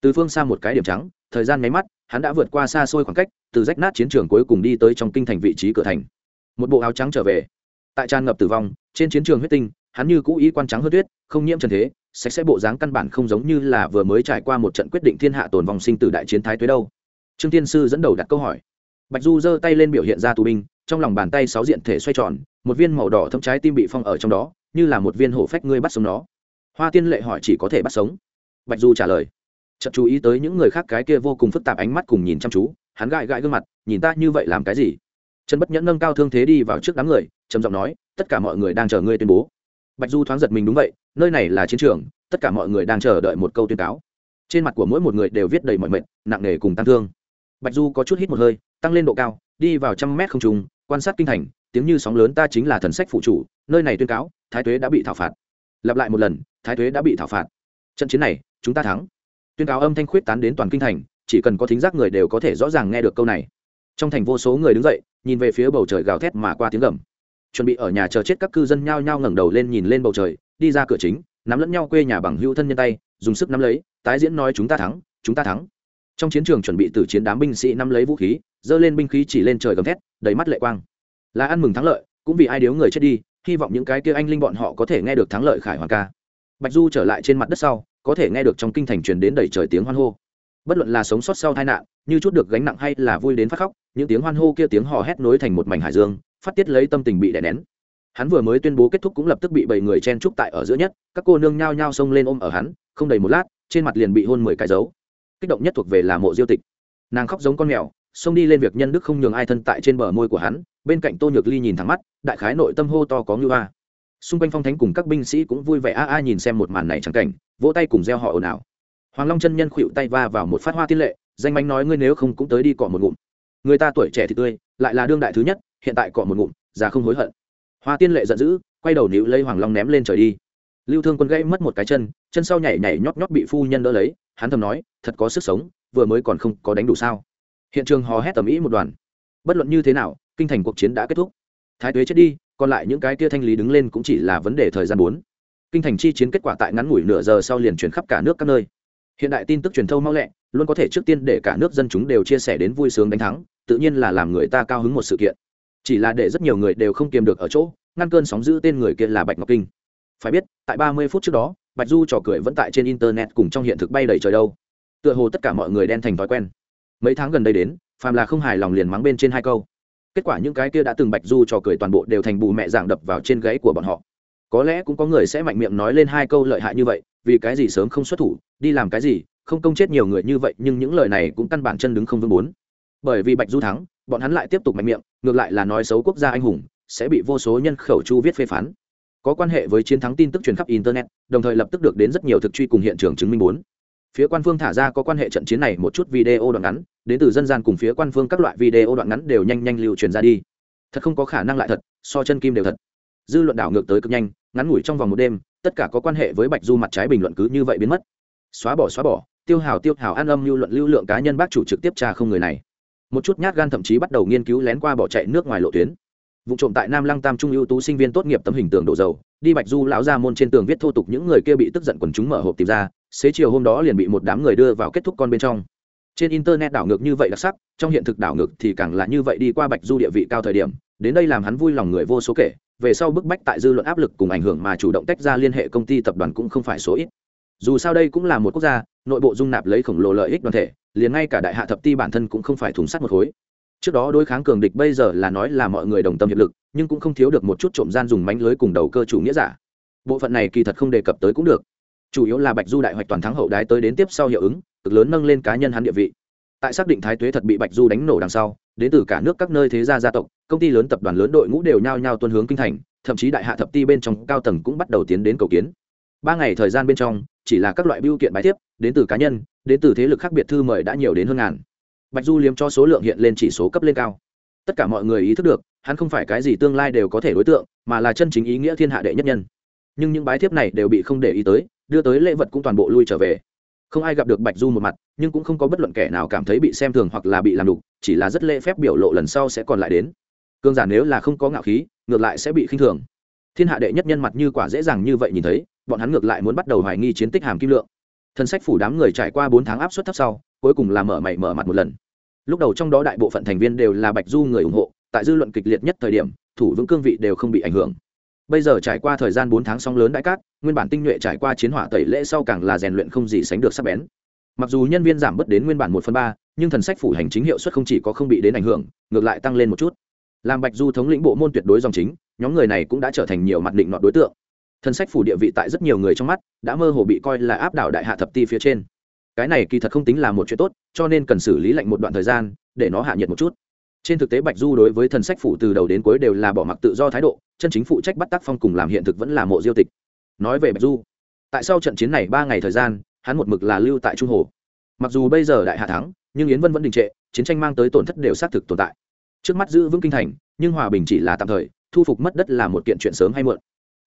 S1: từ phương xa một cái điểm trắng, thời gian nháy mắt, hắn đã vượt qua xa xôi khoảng cách, từ rách nát chiến trường cuối cùng đi tới trong kinh thành vị trí cửa thành. Một bộ áo trắng trở về. Tại tràn ngập tử vong, trên chiến trường huyết tinh, hắn như cũ ý quan trắng hơn tuyết, không nhiễm trần thế, sạch sẽ bộ dáng căn bản không giống như là vừa mới trải qua một trận quyết định thiên hạ tồn vong sinh từ đại chiến thái tuế đâu. Trương tiên sư dẫn đầu đặt câu hỏi. Bạch du giơ tay lên biểu hiện ra tù binh, trong lòng bàn tay sáu diện thể xoay tròn, một viên màu đỏ thâm trái tim bị phong ở trong đó, như là một viên hổ phách ngươi bắt sống nó. Hoa tiên lệ hỏi chỉ có thể bắt sống. Bạch du trả lời chợt chú ý tới những người khác cái kia vô cùng phức tạp ánh mắt cùng nhìn chăm chú, hắn gãi gãi gương mặt, nhìn ta như vậy làm cái gì? Trần bất nhẫn nâng cao thương thế đi vào trước đám người, trầm giọng nói, tất cả mọi người đang chờ ngươi tuyên bố. Bạch du thoáng giật mình đúng vậy, nơi này là chiến trường, tất cả mọi người đang chờ đợi một câu tuyên cáo. Trên mặt của mỗi một người đều viết đầy mọi mệnh, nặng nề cùng tăng thương. Bạch du có chút hít một hơi, tăng lên độ cao, đi vào trăm mét không trùng quan sát kinh thành, tiếng như sóng lớn ta chính là thần sách phụ chủ, nơi này tuyên cáo, thái thuế đã bị thảo phạt. Lặp lại một lần, thái thuế đã bị thảo phạt. Trận chiến này, chúng ta thắng tuyên cáo âm thanh khuyết tán đến toàn kinh thành, chỉ cần có thính giác người đều có thể rõ ràng nghe được câu này. Trong thành vô số người đứng dậy, nhìn về phía bầu trời gào thét mà qua tiếng gầm. Chuẩn bị ở nhà chờ chết các cư dân nhao nhao ngẩng đầu lên nhìn lên bầu trời, đi ra cửa chính, nắm lẫn nhau quê nhà bằng hữu thân nhân tay, dùng sức nắm lấy, tái diễn nói chúng ta thắng, chúng ta thắng. Trong chiến trường chuẩn bị từ chiến đám binh sĩ nắm lấy vũ khí, giơ lên binh khí chỉ lên trời gầm thét, đầy mắt lệ quang. Là ăn mừng thắng lợi, cũng vì ai điếu người chết đi, hy vọng những cái kia anh linh bọn họ có thể nghe được thắng lợi khải hoàng ca bạch du trở lại trên mặt đất sau, có thể nghe được trong kinh thành truyền đến đầy trời tiếng hoan hô. Bất luận là sống sót sau tai nạn, như chút được gánh nặng hay là vui đến phát khóc, những tiếng hoan hô kia tiếng hò hét nối thành một mảnh hải dương, phát tiết lấy tâm tình bị đè nén. Hắn vừa mới tuyên bố kết thúc cũng lập tức bị bảy người chen trúc tại ở giữa nhất, các cô nương nhao nhao xông lên ôm ở hắn, không đầy một lát, trên mặt liền bị hôn mười cái dấu. Kích động nhất thuộc về là mộ diêu tịch. Nàng khóc giống con mèo, xông đi lên việc nhân đức không nhường ai thân tại trên bờ môi của hắn, bên cạnh tô nhược ly nhìn thẳng mắt, đại khái nội tâm hô to có như a xung quanh phong thánh cùng các binh sĩ cũng vui vẻ a a nhìn xem một màn này chẳng cảnh, vỗ tay cùng gieo họ ồn ào. Hoàng long chân nhân khuỵu tay va vào một phát hoa tiên lệ, danh bánh nói ngươi nếu không cũng tới đi cọ một ngụm. Người ta tuổi trẻ thì tươi, lại là đương đại thứ nhất, hiện tại cọ một ngụm, già không hối hận. Hoa tiên lệ giận dữ, quay đầu níu lấy hoàng long ném lên trời đi. Lưu thương quân gãy mất một cái chân chân sau nhảy nhảy nhót nhót bị phu nhân đỡ lấy, hắn thầm nói, thật có sức sống, vừa mới còn không có đánh đủ sao. Hiện trường hò hét tầm ý một đoàn. Bất luận như thế nào, kinh thành cuộc chiến đã kết thúc. Thái tuế chết đi còn lại những cái kia thanh lý đứng lên cũng chỉ là vấn đề thời gian bốn. Kinh thành chi chiến kết quả tại ngắn ngủi nửa giờ sau liền chuyển khắp cả nước các nơi. Hiện đại tin tức truyền thâu mau lẹ, luôn có thể trước tiên để cả nước dân chúng đều chia sẻ đến vui sướng đánh thắng, tự nhiên là làm người ta cao hứng một sự kiện. Chỉ là để rất nhiều người đều không kiềm được ở chỗ, ngăn cơn sóng giữ tên người kia là bạch ngọc kinh. Phải biết, tại ba mươi phút trước đó, bạch du trò cười vẫn tại trên internet cùng trong hiện thực bay đầy trời đâu. Tựa hồ tất cả mọi người đen thành thói quen. Mấy tháng gần đây đến, phàm là không hài lòng liền mắng bên trên hai câu kết quả những cái kia đã từng bạch du trò cười toàn bộ đều thành bù mẹ dạng đập vào trên gáy của bọn họ. Có lẽ cũng có người sẽ mạnh miệng nói lên hai câu lợi hại như vậy, vì cái gì sớm không xuất thủ, đi làm cái gì, không công chết nhiều người như vậy, nhưng những lời này cũng căn bản chân đứng không vững bốn. Bởi vì bạch du thắng, bọn hắn lại tiếp tục mạnh miệng, ngược lại là nói xấu quốc gia anh hùng, sẽ bị vô số nhân khẩu chu viết phê phán. Có quan hệ với chiến thắng tin tức truyền khắp internet, đồng thời lập tức được đến rất nhiều thực truy cùng hiện trường chứng minh bốn phía quan phương thả ra có quan hệ trận chiến này một chút video đoạn ngắn, đến từ dân gian cùng phía quan phương các loại video đoạn ngắn đều nhanh nhanh lưu truyền ra đi. Thật không có khả năng lại thật, so chân kim đều thật. Dư luận đảo ngược tới cực nhanh, ngắn ngủi trong vòng một đêm, tất cả có quan hệ với bạch du mặt trái bình luận cứ như vậy biến mất. Xóa bỏ xóa bỏ, tiêu hào tiêu hào an âm lưu luận, lưu lượng cá nhân bác chủ trực tiếp tra không người này. Một chút nhát gan thậm chí bắt đầu nghiên cứu lén qua bỏ chạy nước ngoài lộ tuyến. Vụ trộm tại nam lăng tam trung ưu tú sinh viên tốt nghiệp tấm hình tường độ dầu, đi bạch du lão ra môn trên tường viết thô tục những người kia bị tức giận quần chúng mở hộp tìm ra xế chiều hôm đó liền bị một đám người đưa vào kết thúc con bên trong. Trên internet đảo ngược như vậy đặc sắc, trong hiện thực đảo ngược thì càng là như vậy đi qua bạch du địa vị cao thời điểm, đến đây làm hắn vui lòng người vô số kể, về sau bức bách tại dư luận áp lực cùng ảnh hưởng mà chủ động tách ra liên hệ công ty tập đoàn cũng không phải số ít. Dù sao đây cũng là một quốc gia, nội bộ dung nạp lấy khổng lồ lợi ích đoàn thể, liền ngay cả đại hạ thập ti bản thân cũng không phải thùng sắt một khối. Trước đó đối kháng cường địch bây giờ là nói là mọi người đồng tâm hiệp lực, nhưng cũng không thiếu được một chút trộm gian dùng mánh lưới cùng đầu cơ chủ nghĩa giả. Bộ phận này kỳ thật không đề cập tới cũng được chủ yếu là bạch du đại hoạch toàn thắng hậu đái tới đến tiếp sau hiệu ứng, cực lớn nâng lên cá nhân hắn địa vị. Tại xác định thái tuế thật bị bạch du đánh nổ đằng sau, đến từ cả nước các nơi thế gia gia tộc, công ty lớn tập đoàn lớn đội ngũ đều nhao nhao tuân hướng kinh thành, thậm chí đại hạ thập ti bên trong cao tầng cũng bắt đầu tiến đến cầu kiến. Ba ngày thời gian bên trong, chỉ là các loại biêu kiện bài tiếp, đến từ cá nhân, đến từ thế lực khác biệt thư mời đã nhiều đến hơn ngàn. Bạch du liếm cho số lượng hiện lên chỉ số cấp lên cao. Tất cả mọi người ý thức được, hắn không phải cái gì tương lai đều có thể đối tượng, mà là chân chính ý nghĩa thiên hạ đệ nhất nhân. Nhưng những bái thiếp này đều bị không để ý tới đưa tới lễ vật cũng toàn bộ lui trở về. Không ai gặp được bạch du một mặt, nhưng cũng không có bất luận kẻ nào cảm thấy bị xem thường hoặc là bị làm đục, chỉ là rất lễ phép biểu lộ lần sau sẽ còn lại đến. Cương giả nếu là không có ngạo khí, ngược lại sẽ bị khinh thường. Thiên hạ đệ nhất nhân mặt như quả dễ dàng như vậy nhìn thấy, bọn hắn ngược lại muốn bắt đầu hoài nghi chiến tích hàm kim lượng. Thân sách phủ đám người trải qua bốn tháng áp suất thấp sau, cuối cùng là mở mày mở mặt một lần. Lúc đầu trong đó đại bộ phận thành viên đều là bạch du người ủng hộ, tại dư luận kịch liệt nhất thời điểm, thủ vững cương vị đều không bị ảnh hưởng bây giờ trải qua thời gian bốn tháng sóng lớn đại cát, nguyên bản tinh nhuệ trải qua chiến hỏa tẩy lễ sau càng là rèn luyện không gì sánh được sắc bén. Mặc dù nhân viên giảm bớt đến nguyên bản một phần ba, nhưng thần sách phủ hành chính hiệu suất không chỉ có không bị đến ảnh hưởng, ngược lại tăng lên một chút. Làm bạch du thống lĩnh bộ môn tuyệt đối dòng chính, nhóm người này cũng đã trở thành nhiều mặt định nọ đối tượng. Thần sách phủ địa vị tại rất nhiều người trong mắt, đã mơ hồ bị coi là áp đảo đại hạ thập ti phía trên. Cái này kỳ thật không tính là một chuyện tốt, cho nên cần xử lý lạnh một đoạn thời gian, để nó hạ nhiệt một chút trên thực tế bạch du đối với thần sách phủ từ đầu đến cuối đều là bỏ mặc tự do thái độ, chân chính phụ trách bắt tác phong cùng làm hiện thực vẫn là mộ diêu tịch. Nói về bạch du, tại sao trận chiến này ba ngày thời gian, hắn một mực là lưu tại trung hồ. Mặc dù bây giờ đại hạ thắng, nhưng yến vân vẫn đình trệ, chiến tranh mang tới tổn thất đều xác thực tồn tại. Trước mắt giữ vững kinh thành, nhưng hòa bình chỉ là tạm thời, thu phục mất đất là một kiện chuyện sớm hay muộn.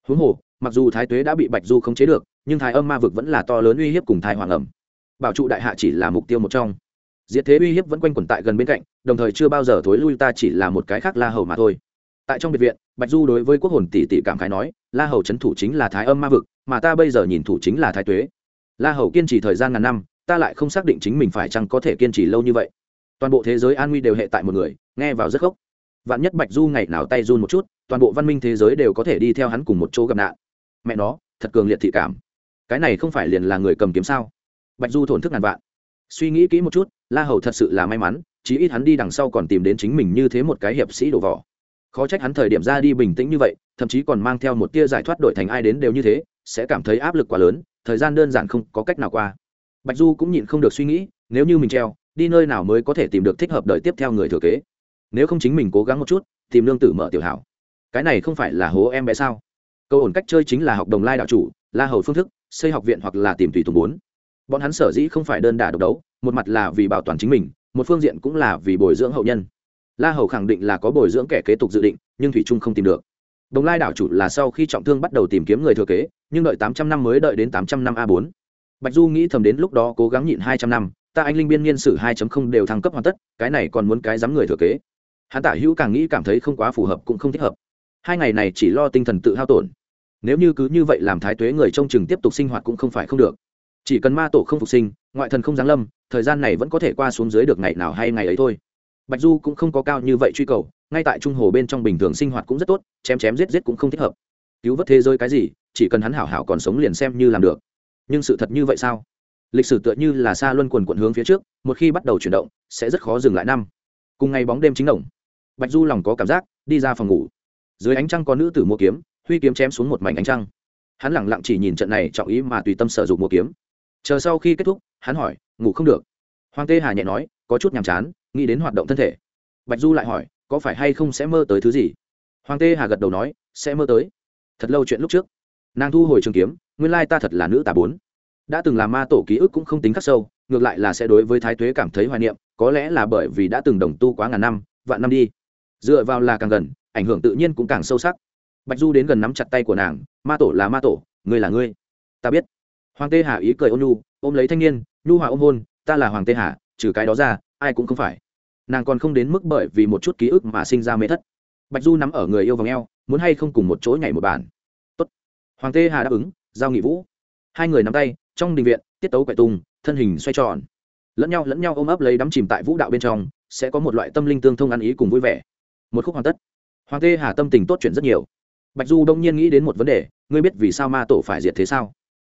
S1: Huống hồ, mặc dù thái tuế đã bị bạch du khống chế được, nhưng thái âm ma vực vẫn là to lớn uy hiếp cùng thái hoàng ẩm. Bảo trụ đại hạ chỉ là mục tiêu một trong. Diệt thế uy hiếp vẫn quanh quẩn tại gần bên cạnh đồng thời chưa bao giờ thối lui ta chỉ là một cái khác la hầu mà thôi. Tại trong biệt viện, bạch du đối với quốc hồn tỷ tỷ cảm khái nói, la hầu c h ấ n thủ chính là thái âm ma vực, mà ta bây giờ nhìn thủ chính là thái tuế. La hầu kiên trì thời gian ngàn năm, ta lại không xác định chính mình phải chăng có thể kiên trì lâu như vậy. Toàn bộ thế giới an nguy đều hệ tại một người, nghe vào rất gốc. Vạn nhất bạch du ngày nào tay run một chút, toàn bộ văn minh thế giới đều có thể đi theo hắn cùng một chỗ gặp nạn. Mẹ nó, thật cường liệt thị cảm. Cái này không phải liền là người cầm kiếm sao? Bạch du thổn thức ngàn vạn. Suy nghĩ kỹ một chút, la hầu thật sự là may mắn chí ít hắn đi đằng sau còn tìm đến chính mình như thế một cái hiệp sĩ đổ vỏ. Khó trách hắn thời điểm ra đi bình tĩnh như vậy, thậm chí còn mang theo một tia giải thoát đổi thành ai đến đều như thế, sẽ cảm thấy áp lực quá lớn, thời gian đơn giản không có cách nào qua. Bạch du cũng nhịn không được suy nghĩ, nếu như mình treo, đi nơi nào mới có thể tìm được thích hợp đợi tiếp theo người thừa kế? Nếu không chính mình cố gắng một chút, tìm lương tử mở tiểu hảo. Cái này không phải là hố em bé sao? Câu ổn cách chơi chính là học đồng lai đạo chủ, la hầu phương thức, xây học viện hoặc là tìm tùy tùng bốn. Bọn hắn sở dĩ không phải đơn đả độc đấu, một mặt là vì bảo toàn chính mình một phương diện cũng là vì bồi dưỡng hậu nhân. La hầu khẳng định là có bồi dưỡng kẻ kế tục dự định, nhưng thủy trung không tìm được. Đồng lai đảo chủ là sau khi trọng thương bắt đầu tìm kiếm người thừa kế, nhưng đợi tám trăm năm mới đợi đến tám trăm năm a bốn. Bạch du nghĩ thầm đến lúc đó cố gắng nhịn hai trăm năm, ta anh linh biên niên sử hai đều thăng cấp hoàn tất, cái này còn muốn cái dám người thừa kế. Hắn tả hữu càng nghĩ cảm thấy không quá phù hợp cũng không thích hợp. Hai ngày này chỉ lo tinh thần tự hao tổn. Nếu như cứ như vậy làm thái tuế người trông chừng tiếp tục sinh hoạt cũng không phải không được chỉ cần ma tổ không phục sinh, ngoại thần không giáng lâm, thời gian này vẫn có thể qua xuống dưới được ngày nào hay ngày ấy thôi. Bạch du cũng không có cao như vậy truy cầu, ngay tại trung hồ bên trong bình thường sinh hoạt cũng rất tốt, chém chém giết giết cũng không thích hợp. Cứu vớt thế giới cái gì, chỉ cần hắn hảo hảo còn sống liền xem như làm được. Nhưng sự thật như vậy sao? Lịch sử tựa như là xa luân quần quận hướng phía trước, một khi bắt đầu chuyển động, sẽ rất khó dừng lại năm. Cùng ngày bóng đêm chính đồng bạch du lòng có cảm giác, đi ra phòng ngủ. Dưới ánh trăng có nữ tử mua kiếm, huy kiếm chém xuống một mảnh ánh trăng. Hắn lẳng lặng chỉ nhìn trận này, trọng ý mà tùy tâm sở dụng mua kiếm chờ sau khi kết thúc, hắn hỏi, ngủ không được? Hoàng tê hà nhẹ nói, có chút nhàm chán, nghĩ đến hoạt động thân thể. Bạch du lại hỏi, có phải hay không sẽ mơ tới thứ gì? Hoàng tê hà gật đầu nói, sẽ mơ tới. Thật lâu chuyện lúc trước. Nàng thu hồi trường kiếm, nguyên lai ta thật là nữ tà bốn. Đã từng làm ma tổ ký ức cũng không tính khắc sâu, ngược lại là sẽ đối với thái tuế cảm thấy hoài niệm, có lẽ là bởi vì đã từng đồng tu quá ngàn năm, vạn năm đi. Dựa vào là càng gần, ảnh hưởng tự nhiên cũng càng sâu sắc. Bạch du đến gần nắm chặt tay của nàng, ma tổ là ma tổ, ngươi là ngươi. Ta biết hoàng tê hà ý cười ôn nhu, ôm lấy thanh niên, nhu hòa ôm hôn, ta là hoàng tê hà, trừ cái đó ra, ai cũng không phải. Nàng còn không đến mức bởi vì một chút ký ức mà sinh ra mê thất. Bạch du nắm ở người yêu vòng eo, muốn hay không cùng một chỗ nhảy một bản Tốt. hoàng tê hà đáp ứng, giao nghị vũ. Hai người nắm tay, trong đình viện, tiết tấu quậy tung thân hình xoay tròn. Lẫn nhau lẫn nhau ôm ấp lấy đắm chìm tại vũ đạo bên trong, sẽ có một loại tâm linh tương thông ăn ý cùng vui vẻ. Một khúc hoàn tất. Hoàng tê hà tâm tình tốt chuyện rất nhiều. Bạch du đông nhiên nghĩ đến một vấn đề, ngươi biết vì sao ma tổ phải diệt thế sao?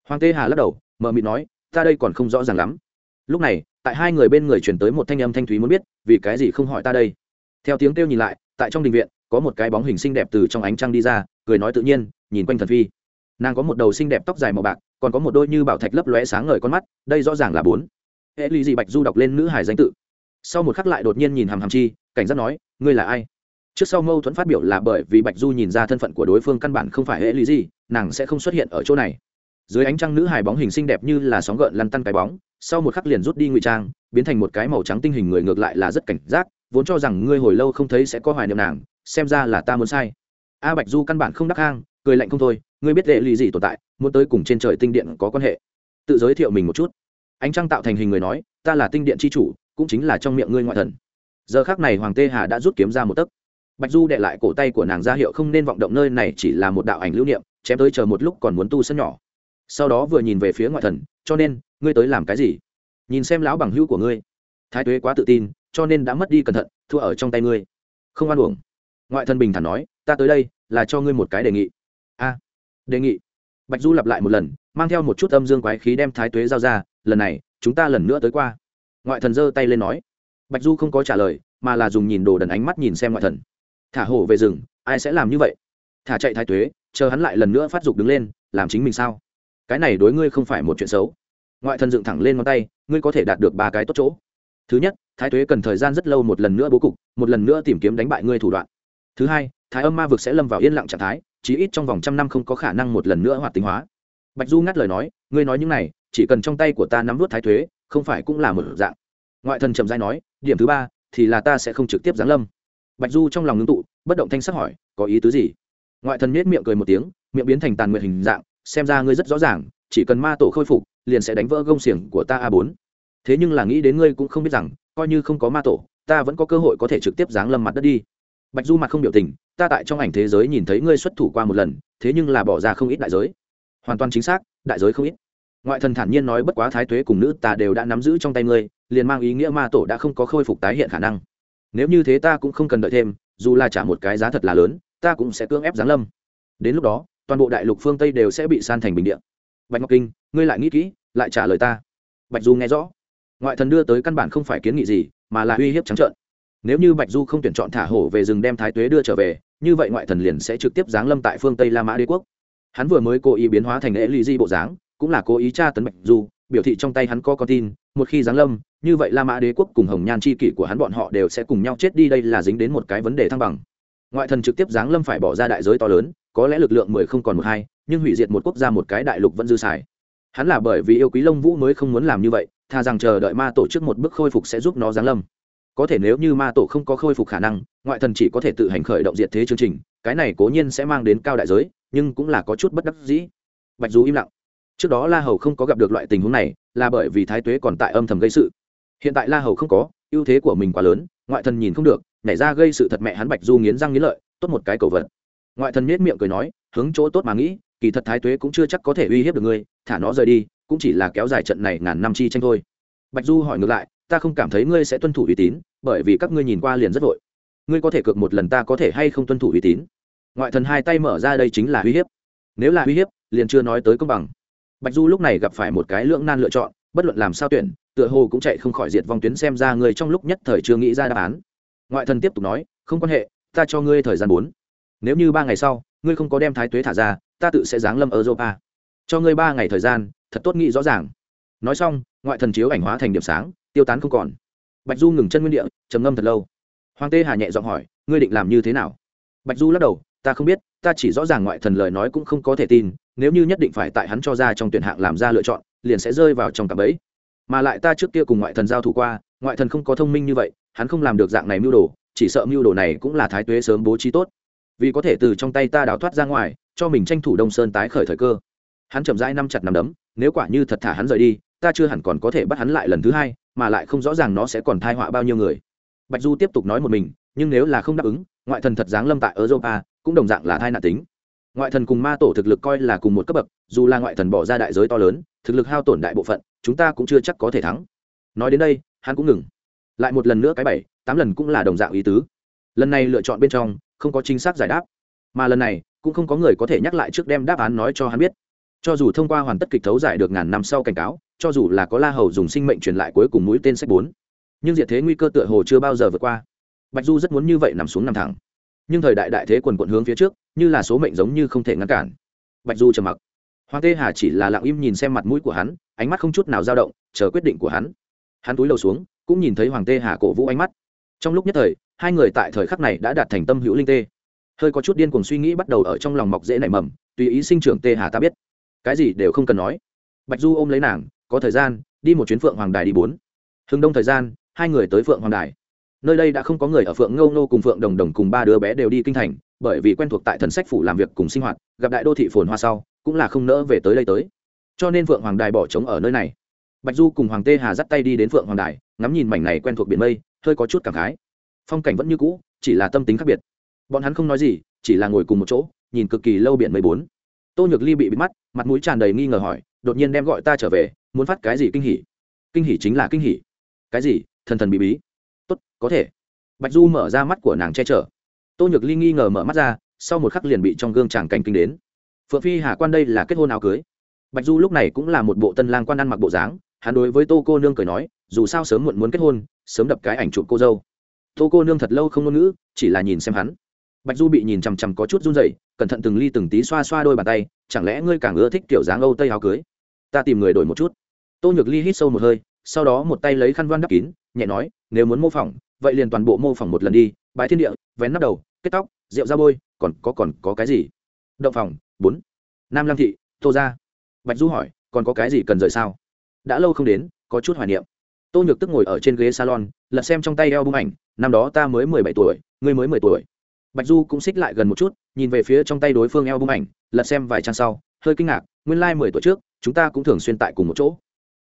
S1: Hoàng tê hà lắc đầu mờ mịt nói, ta đây còn không rõ ràng lắm. Lúc này, tại hai người bên người chuyển tới một thanh âm thanh thúy muốn biết, vì cái gì không hỏi ta đây? Theo tiếng kêu nhìn lại, tại trong đình viện, có một cái bóng hình xinh đẹp từ trong ánh trăng đi ra, cười nói tự nhiên, nhìn quanh thần phi. Nàng có một đầu xinh đẹp tóc dài màu bạc, còn có một đôi như bảo thạch lấp lóe sáng ngời con mắt, đây rõ ràng là bốn. Hệ ly dị bạch du đọc lên nữ hải danh tự. Sau một khắc lại đột nhiên nhìn hàm hàm chi, cảnh giác nói, ngươi là ai? Trước sau mâu thuẫn phát biểu là bởi vì bạch du nhìn ra thân phận của đối phương căn bản không phải hệ lụy gì nàng sẽ không xuất hiện ở chỗ này dưới ánh trăng nữ hài bóng hình xinh đẹp như là sóng gợn lăn tăn cái bóng, sau một khắc liền rút đi ngụy trang, biến thành một cái màu trắng tinh hình người ngược lại là rất cảnh giác, vốn cho rằng ngươi hồi lâu không thấy sẽ có hoài niệm nàng, xem ra là ta muốn sai. A bạch du căn bản không đắc hang, cười lạnh không thôi, ngươi biết lệ lì gì tồn tại, muốn tới cùng trên trời tinh điện có quan hệ. Tự giới thiệu mình một chút. Ánh trăng tạo thành hình người nói, ta là tinh điện c h i chủ, cũng chính là trong miệng ngươi ngoại thần. Giờ khác này hoàng tê hà đã rút kiếm ra một tấc. Bạch du đệ lại cổ tay của nàng ra hiệu không nên vọng động nơi này chỉ là một đạo ảnh lưu niệm, chém tới chờ một lúc còn muốn tu sân nhỏ sau đó vừa nhìn về phía ngoại thần, cho nên, ngươi tới làm cái gì? Nhìn xem lão bằng hữu của ngươi. Thái tuế quá tự tin, cho nên đã mất đi cẩn thận, thua ở trong tay ngươi. Không ăn uổng. Ngoại thần bình thản nói, ta tới đây là cho ngươi một cái đề nghị. A, đề nghị? Bạch du lặp lại một lần, mang theo một chút âm dương quái khí đem thái tuế giao ra, lần này, chúng ta lần nữa tới qua. Ngoại thần giơ tay lên nói. Bạch du không có trả lời, mà là dùng nhìn đồ đần ánh mắt nhìn xem ngoại thần. Thả hổ về rừng, ai sẽ làm như vậy? Thả chạy thái tuế, chờ hắn lại lần nữa phát dục đứng lên, làm chính mình sao? Cái này đối ngươi không phải một chuyện xấu. Ngoại thần dựng thẳng lên ngón tay, ngươi có thể đạt được ba cái tốt chỗ. Thứ nhất, thái tuế cần thời gian rất lâu một lần nữa bố cục, một lần nữa tìm kiếm đánh bại ngươi thủ đoạn. Thứ hai, thái âm ma vực sẽ lâm vào yên lặng trạng thái, chí ít trong vòng trăm năm không có khả năng một lần nữa hoạt tính hóa. Bạch du ngắt lời nói, ngươi nói những này, chỉ cần trong tay của ta nắm vút thái thuế không phải cũng là một dạng. Ngoại thần trầm dai nói, điểm thứ ba, thì là ta sẽ không trực tiếp giáng lâm. Bạch du trong lòng ngưng tụ, bất động thanh sắc hỏi, có ý tứ gì? Ngoại thần nết miệng cười một tiếng, miệng biến thành tàn nguyện hình dạng xem ra ngươi rất rõ ràng, chỉ cần ma tổ khôi phục, liền sẽ đánh vỡ gông xiềng của ta a bốn. Thế nhưng là nghĩ đến ngươi cũng không biết rằng, coi như không có ma tổ, ta vẫn có cơ hội có thể trực tiếp giáng lâm mặt đất đi. Bạch du mặt không biểu tình, ta tại trong ảnh thế giới nhìn thấy ngươi xuất thủ qua một lần, thế nhưng là bỏ ra không ít đại giới. Hoàn toàn chính xác, đại giới không ít. Ngoại thần thản nhiên nói bất quá thái tuế cùng nữ ta đều đã nắm giữ trong tay ngươi, liền mang ý nghĩa ma tổ đã không có khôi phục tái hiện khả năng. Nếu như thế ta cũng không cần đợi thêm, dù là trả một cái giá thật là lớn, ta cũng sẽ cưỡng ép giáng lâm. Đến lúc đó toàn bộ đại lục phương tây đều sẽ bị san thành bình địa. Bạch ngọc kinh, ngươi lại nghĩ kỹ, lại trả lời ta. Bạch du nghe rõ. Ngoại thần đưa tới căn bản không phải kiến nghị gì, mà là uy hiếp trắng trợn. Nếu như bạch du không tuyển chọn thả hổ về rừng đem thái tuế đưa trở về, như vậy ngoại thần liền sẽ trực tiếp giáng lâm tại phương tây la mã đế quốc. Hắn vừa mới cố ý biến hóa thành lễ ly di bộ dáng, cũng là cố ý tra tấn bạch du, biểu thị trong tay hắn có con tin, một khi giáng lâm, như vậy la mã đế quốc cùng hồng nhan c h i kỷ của hắn bọn họ đều sẽ cùng nhau chết đi, đây là dính đến một cái vấn đề thăng bằng. Ngoại thần trực tiếp giáng lâm phải bỏ ra đại giới to lớn có lẽ lực lượng mười không còn một hai, nhưng hủy diệt một quốc gia một cái đại lục vẫn dư xài. Hắn là bởi vì yêu quý lông vũ mới không muốn làm như vậy thà rằng chờ đợi ma tổ trước một bước khôi phục sẽ giúp nó giáng lâm. Có thể nếu như ma tổ không có khôi phục khả năng, ngoại thần chỉ có thể tự hành khởi động diệt thế chương trình, cái này cố nhiên sẽ mang đến cao đại giới, nhưng cũng là có chút bất đắc dĩ. Bạch dù im lặng. Trước đó la hầu không có gặp được loại tình huống này, là bởi vì thái tuế còn tại âm thầm gây sự. Hiện tại la hầu không có, ưu thế của mình quá lớn, ngoại thần nhìn không được, nhảy ra gây sự thật mẹ hắn bạch du nghiến răng nghiến lợi, tốt một cái cầu vật ngoại thần nết miệng cười nói, hướng chỗ tốt mà nghĩ, kỳ thật thái tuế cũng chưa chắc có thể uy hiếp được ngươi, thả nó rời đi, cũng chỉ là kéo dài trận này ngàn năm chi tranh thôi. Bạch du hỏi ngược lại, ta không cảm thấy ngươi sẽ tuân thủ uy tín, bởi vì các ngươi nhìn qua liền rất vội. Ngươi có thể cược một lần ta có thể hay không tuân thủ uy tín? Ngoại thần hai tay mở ra đây chính là uy hiếp. Nếu là uy hiếp, liền chưa nói tới công bằng. Bạch du lúc này gặp phải một cái lưỡng nan lựa chọn, bất luận làm sao tuyển, tựa hồ cũng chạy không khỏi diệt vong tuyến xem ra người trong lúc nhất thời chưa nghĩ ra đáp án. Ngoại thần tiếp tục nói, không quan hệ, ta cho ngươi thời gian bốn nếu như ba ngày sau, ngươi không có đem thái tuế thả ra, ta tự sẽ giáng lâm ở europa. Cho ngươi ba ngày thời gian, thật tốt nghĩ rõ ràng. Nói xong, ngoại thần chiếu ảnh hóa thành điểm sáng, tiêu tán không còn. Bạch du ngừng chân nguyên địa, trầm ngâm thật lâu. Hoàng tê hà nhẹ giọng hỏi, ngươi định làm như thế nào? Bạch du lắc đầu, ta không biết, ta chỉ rõ ràng ngoại thần lời nói cũng không có thể tin, nếu như nhất định phải tại hắn cho ra trong tuyển hạng làm ra lựa chọn, liền sẽ rơi vào trong cặp ấy mà lại ta trước kia cùng ngoại thần giao thủ qua, ngoại thần không có thông minh như vậy, hắn không làm được dạng này mưu đồ, chỉ sợ mưu đồ này cũng là thái tuế sớm bố trí tốt vì có thể từ trong tay ta đào thoát ra ngoài, cho mình tranh thủ đông sơn tái khởi thời cơ. Hắn chậm rãi năm chặt nằm đấm, nếu quả như thật thả hắn rời đi, ta chưa hẳn còn có thể bắt hắn lại lần thứ hai, mà lại không rõ ràng nó sẽ còn thai họa bao nhiêu người. Bạch du tiếp tục nói một mình, nhưng nếu là không đáp ứng, ngoại thần thật giáng lâm tại europa, cũng đồng dạng là thai nạn tính. Ngoại thần cùng ma tổ thực lực coi là cùng một cấp bậc, dù là ngoại thần bỏ ra đại giới to lớn, thực lực hao tổn đại bộ phận, chúng ta cũng chưa chắc có thể thắng. Nói đến đây, hắn cũng ngừng. Lại một lần nữa cái bảy, tám lần cũng là đồng dạng ý tứ. Lần này lựa chọn bên trong không có chính xác giải đáp. Mà lần này, cũng không có người có thể nhắc lại trước đem đáp án nói cho hắn biết. Cho dù thông qua hoàn tất kịch thấu giải được ngàn năm sau cảnh cáo, cho dù là có la hầu dùng sinh mệnh truyền lại cuối cùng mũi tên sách bốn, nhưng diệt thế nguy cơ tựa hồ chưa bao giờ vượt qua. Bạch du rất muốn như vậy nằm xuống nằm thẳng. Nhưng thời đại đại thế quần quận hướng phía trước, như là số mệnh giống như không thể ngăn cản. Bạch du trầm mặc. Hoàng tê hà chỉ là lặng im nhìn xem mặt mũi của hắn, ánh mắt không chút nào dao động, chờ quyết định của hắn. Hắn túi lầu xuống, cũng nhìn thấy hoàng tê hà cổ vũ ánh mắt. Trong lúc nhất thời hai người tại thời khắc này đã đạt thành tâm hữu linh tê. Hơi có chút điên cuồng suy nghĩ bắt đầu ở trong lòng mọc dễ nảy mầm, tùy ý sinh trưởng tê hà ta biết. Cái gì đều không cần nói. Bạch du ôm lấy nàng, có thời gian, đi một chuyến phượng hoàng đài đi bốn. Hừng đông thời gian, hai người tới phượng hoàng đài. Nơi đây đã không có người ở phượng ngâu nô cùng phượng đồng đồng cùng ba đứa bé đều đi kinh thành, bởi vì quen thuộc tại thần sách phủ làm việc cùng sinh hoạt, gặp đại đô thị phồn hoa sau, cũng là không nỡ về tới đây tới. Cho nên phượng hoàng đài bỏ trống ở nơi này. Bạch du cùng hoàng tê hà dắt tay đi đến phượng hoàng đài, ngắm nhìn mảnh này quen thuộc biển mây, hơi có chút cảm khái phong cảnh vẫn như cũ, chỉ là tâm tính khác biệt. Bọn hắn không nói gì, chỉ là ngồi cùng một chỗ, nhìn cực kỳ lâu biển mười bốn. Tô nhược ly bị bịt mắt, mặt mũi tràn đầy nghi ngờ hỏi, đột nhiên đem gọi ta trở về, muốn phát cái gì kinh hỉ? Kinh hỉ chính là kinh hỉ. Cái gì? Thần thần bí bí. Tốt, có thể. Bạch du mở ra mắt của nàng che chở. Tô nhược ly nghi ngờ mở mắt ra, sau một khắc liền bị trong gương tràng cảnh kinh đến. Phượng phi hà quan đây là kết hôn áo cưới. Bạch du lúc này cũng là một bộ tân lang quan ăn mặc bộ dáng, hắn đối với tô cô nương cười nói, dù sao sớm muộn muốn kết hôn, sớm đập cái ảnh chụp cô dâu tô cô nương thật lâu không ngôn ngữ, chỉ là nhìn xem hắn. Bạch du bị nhìn chằm chằm có chút run rẩy, cẩn thận từng ly từng tí xoa xoa đôi bàn tay, chẳng lẽ ngươi càng ưa thích kiểu dáng âu tây áo cưới? Ta tìm người đổi một chút. Tô nhược ly hít sâu một hơi, sau đó một tay lấy khăn voan đắp kín, nhẹ nói, nếu muốn mô phỏng, vậy liền toàn bộ mô phỏng một lần đi, bãi thiên địa, vén nắp đầu, kết tóc, rượu ra bôi, còn có còn có cái gì? Động phòng, bốn. Nam lăng thị, tô ra bạch du hỏi, còn có cái gì cần rời sao? Đã lâu không đến, có chút hoài niệm tô nhược tức ngồi ở trên ghế salon, lật xem trong tay eo bức ảnh, năm đó ta mới mười bảy tuổi, ngươi mới mười tuổi. Bạch du cũng xích lại gần một chút, nhìn về phía trong tay đối phương eo bức ảnh, lật xem vài trang sau, hơi kinh ngạc, nguyên lai、like、mười tuổi trước, chúng ta cũng thường xuyên tại cùng một chỗ.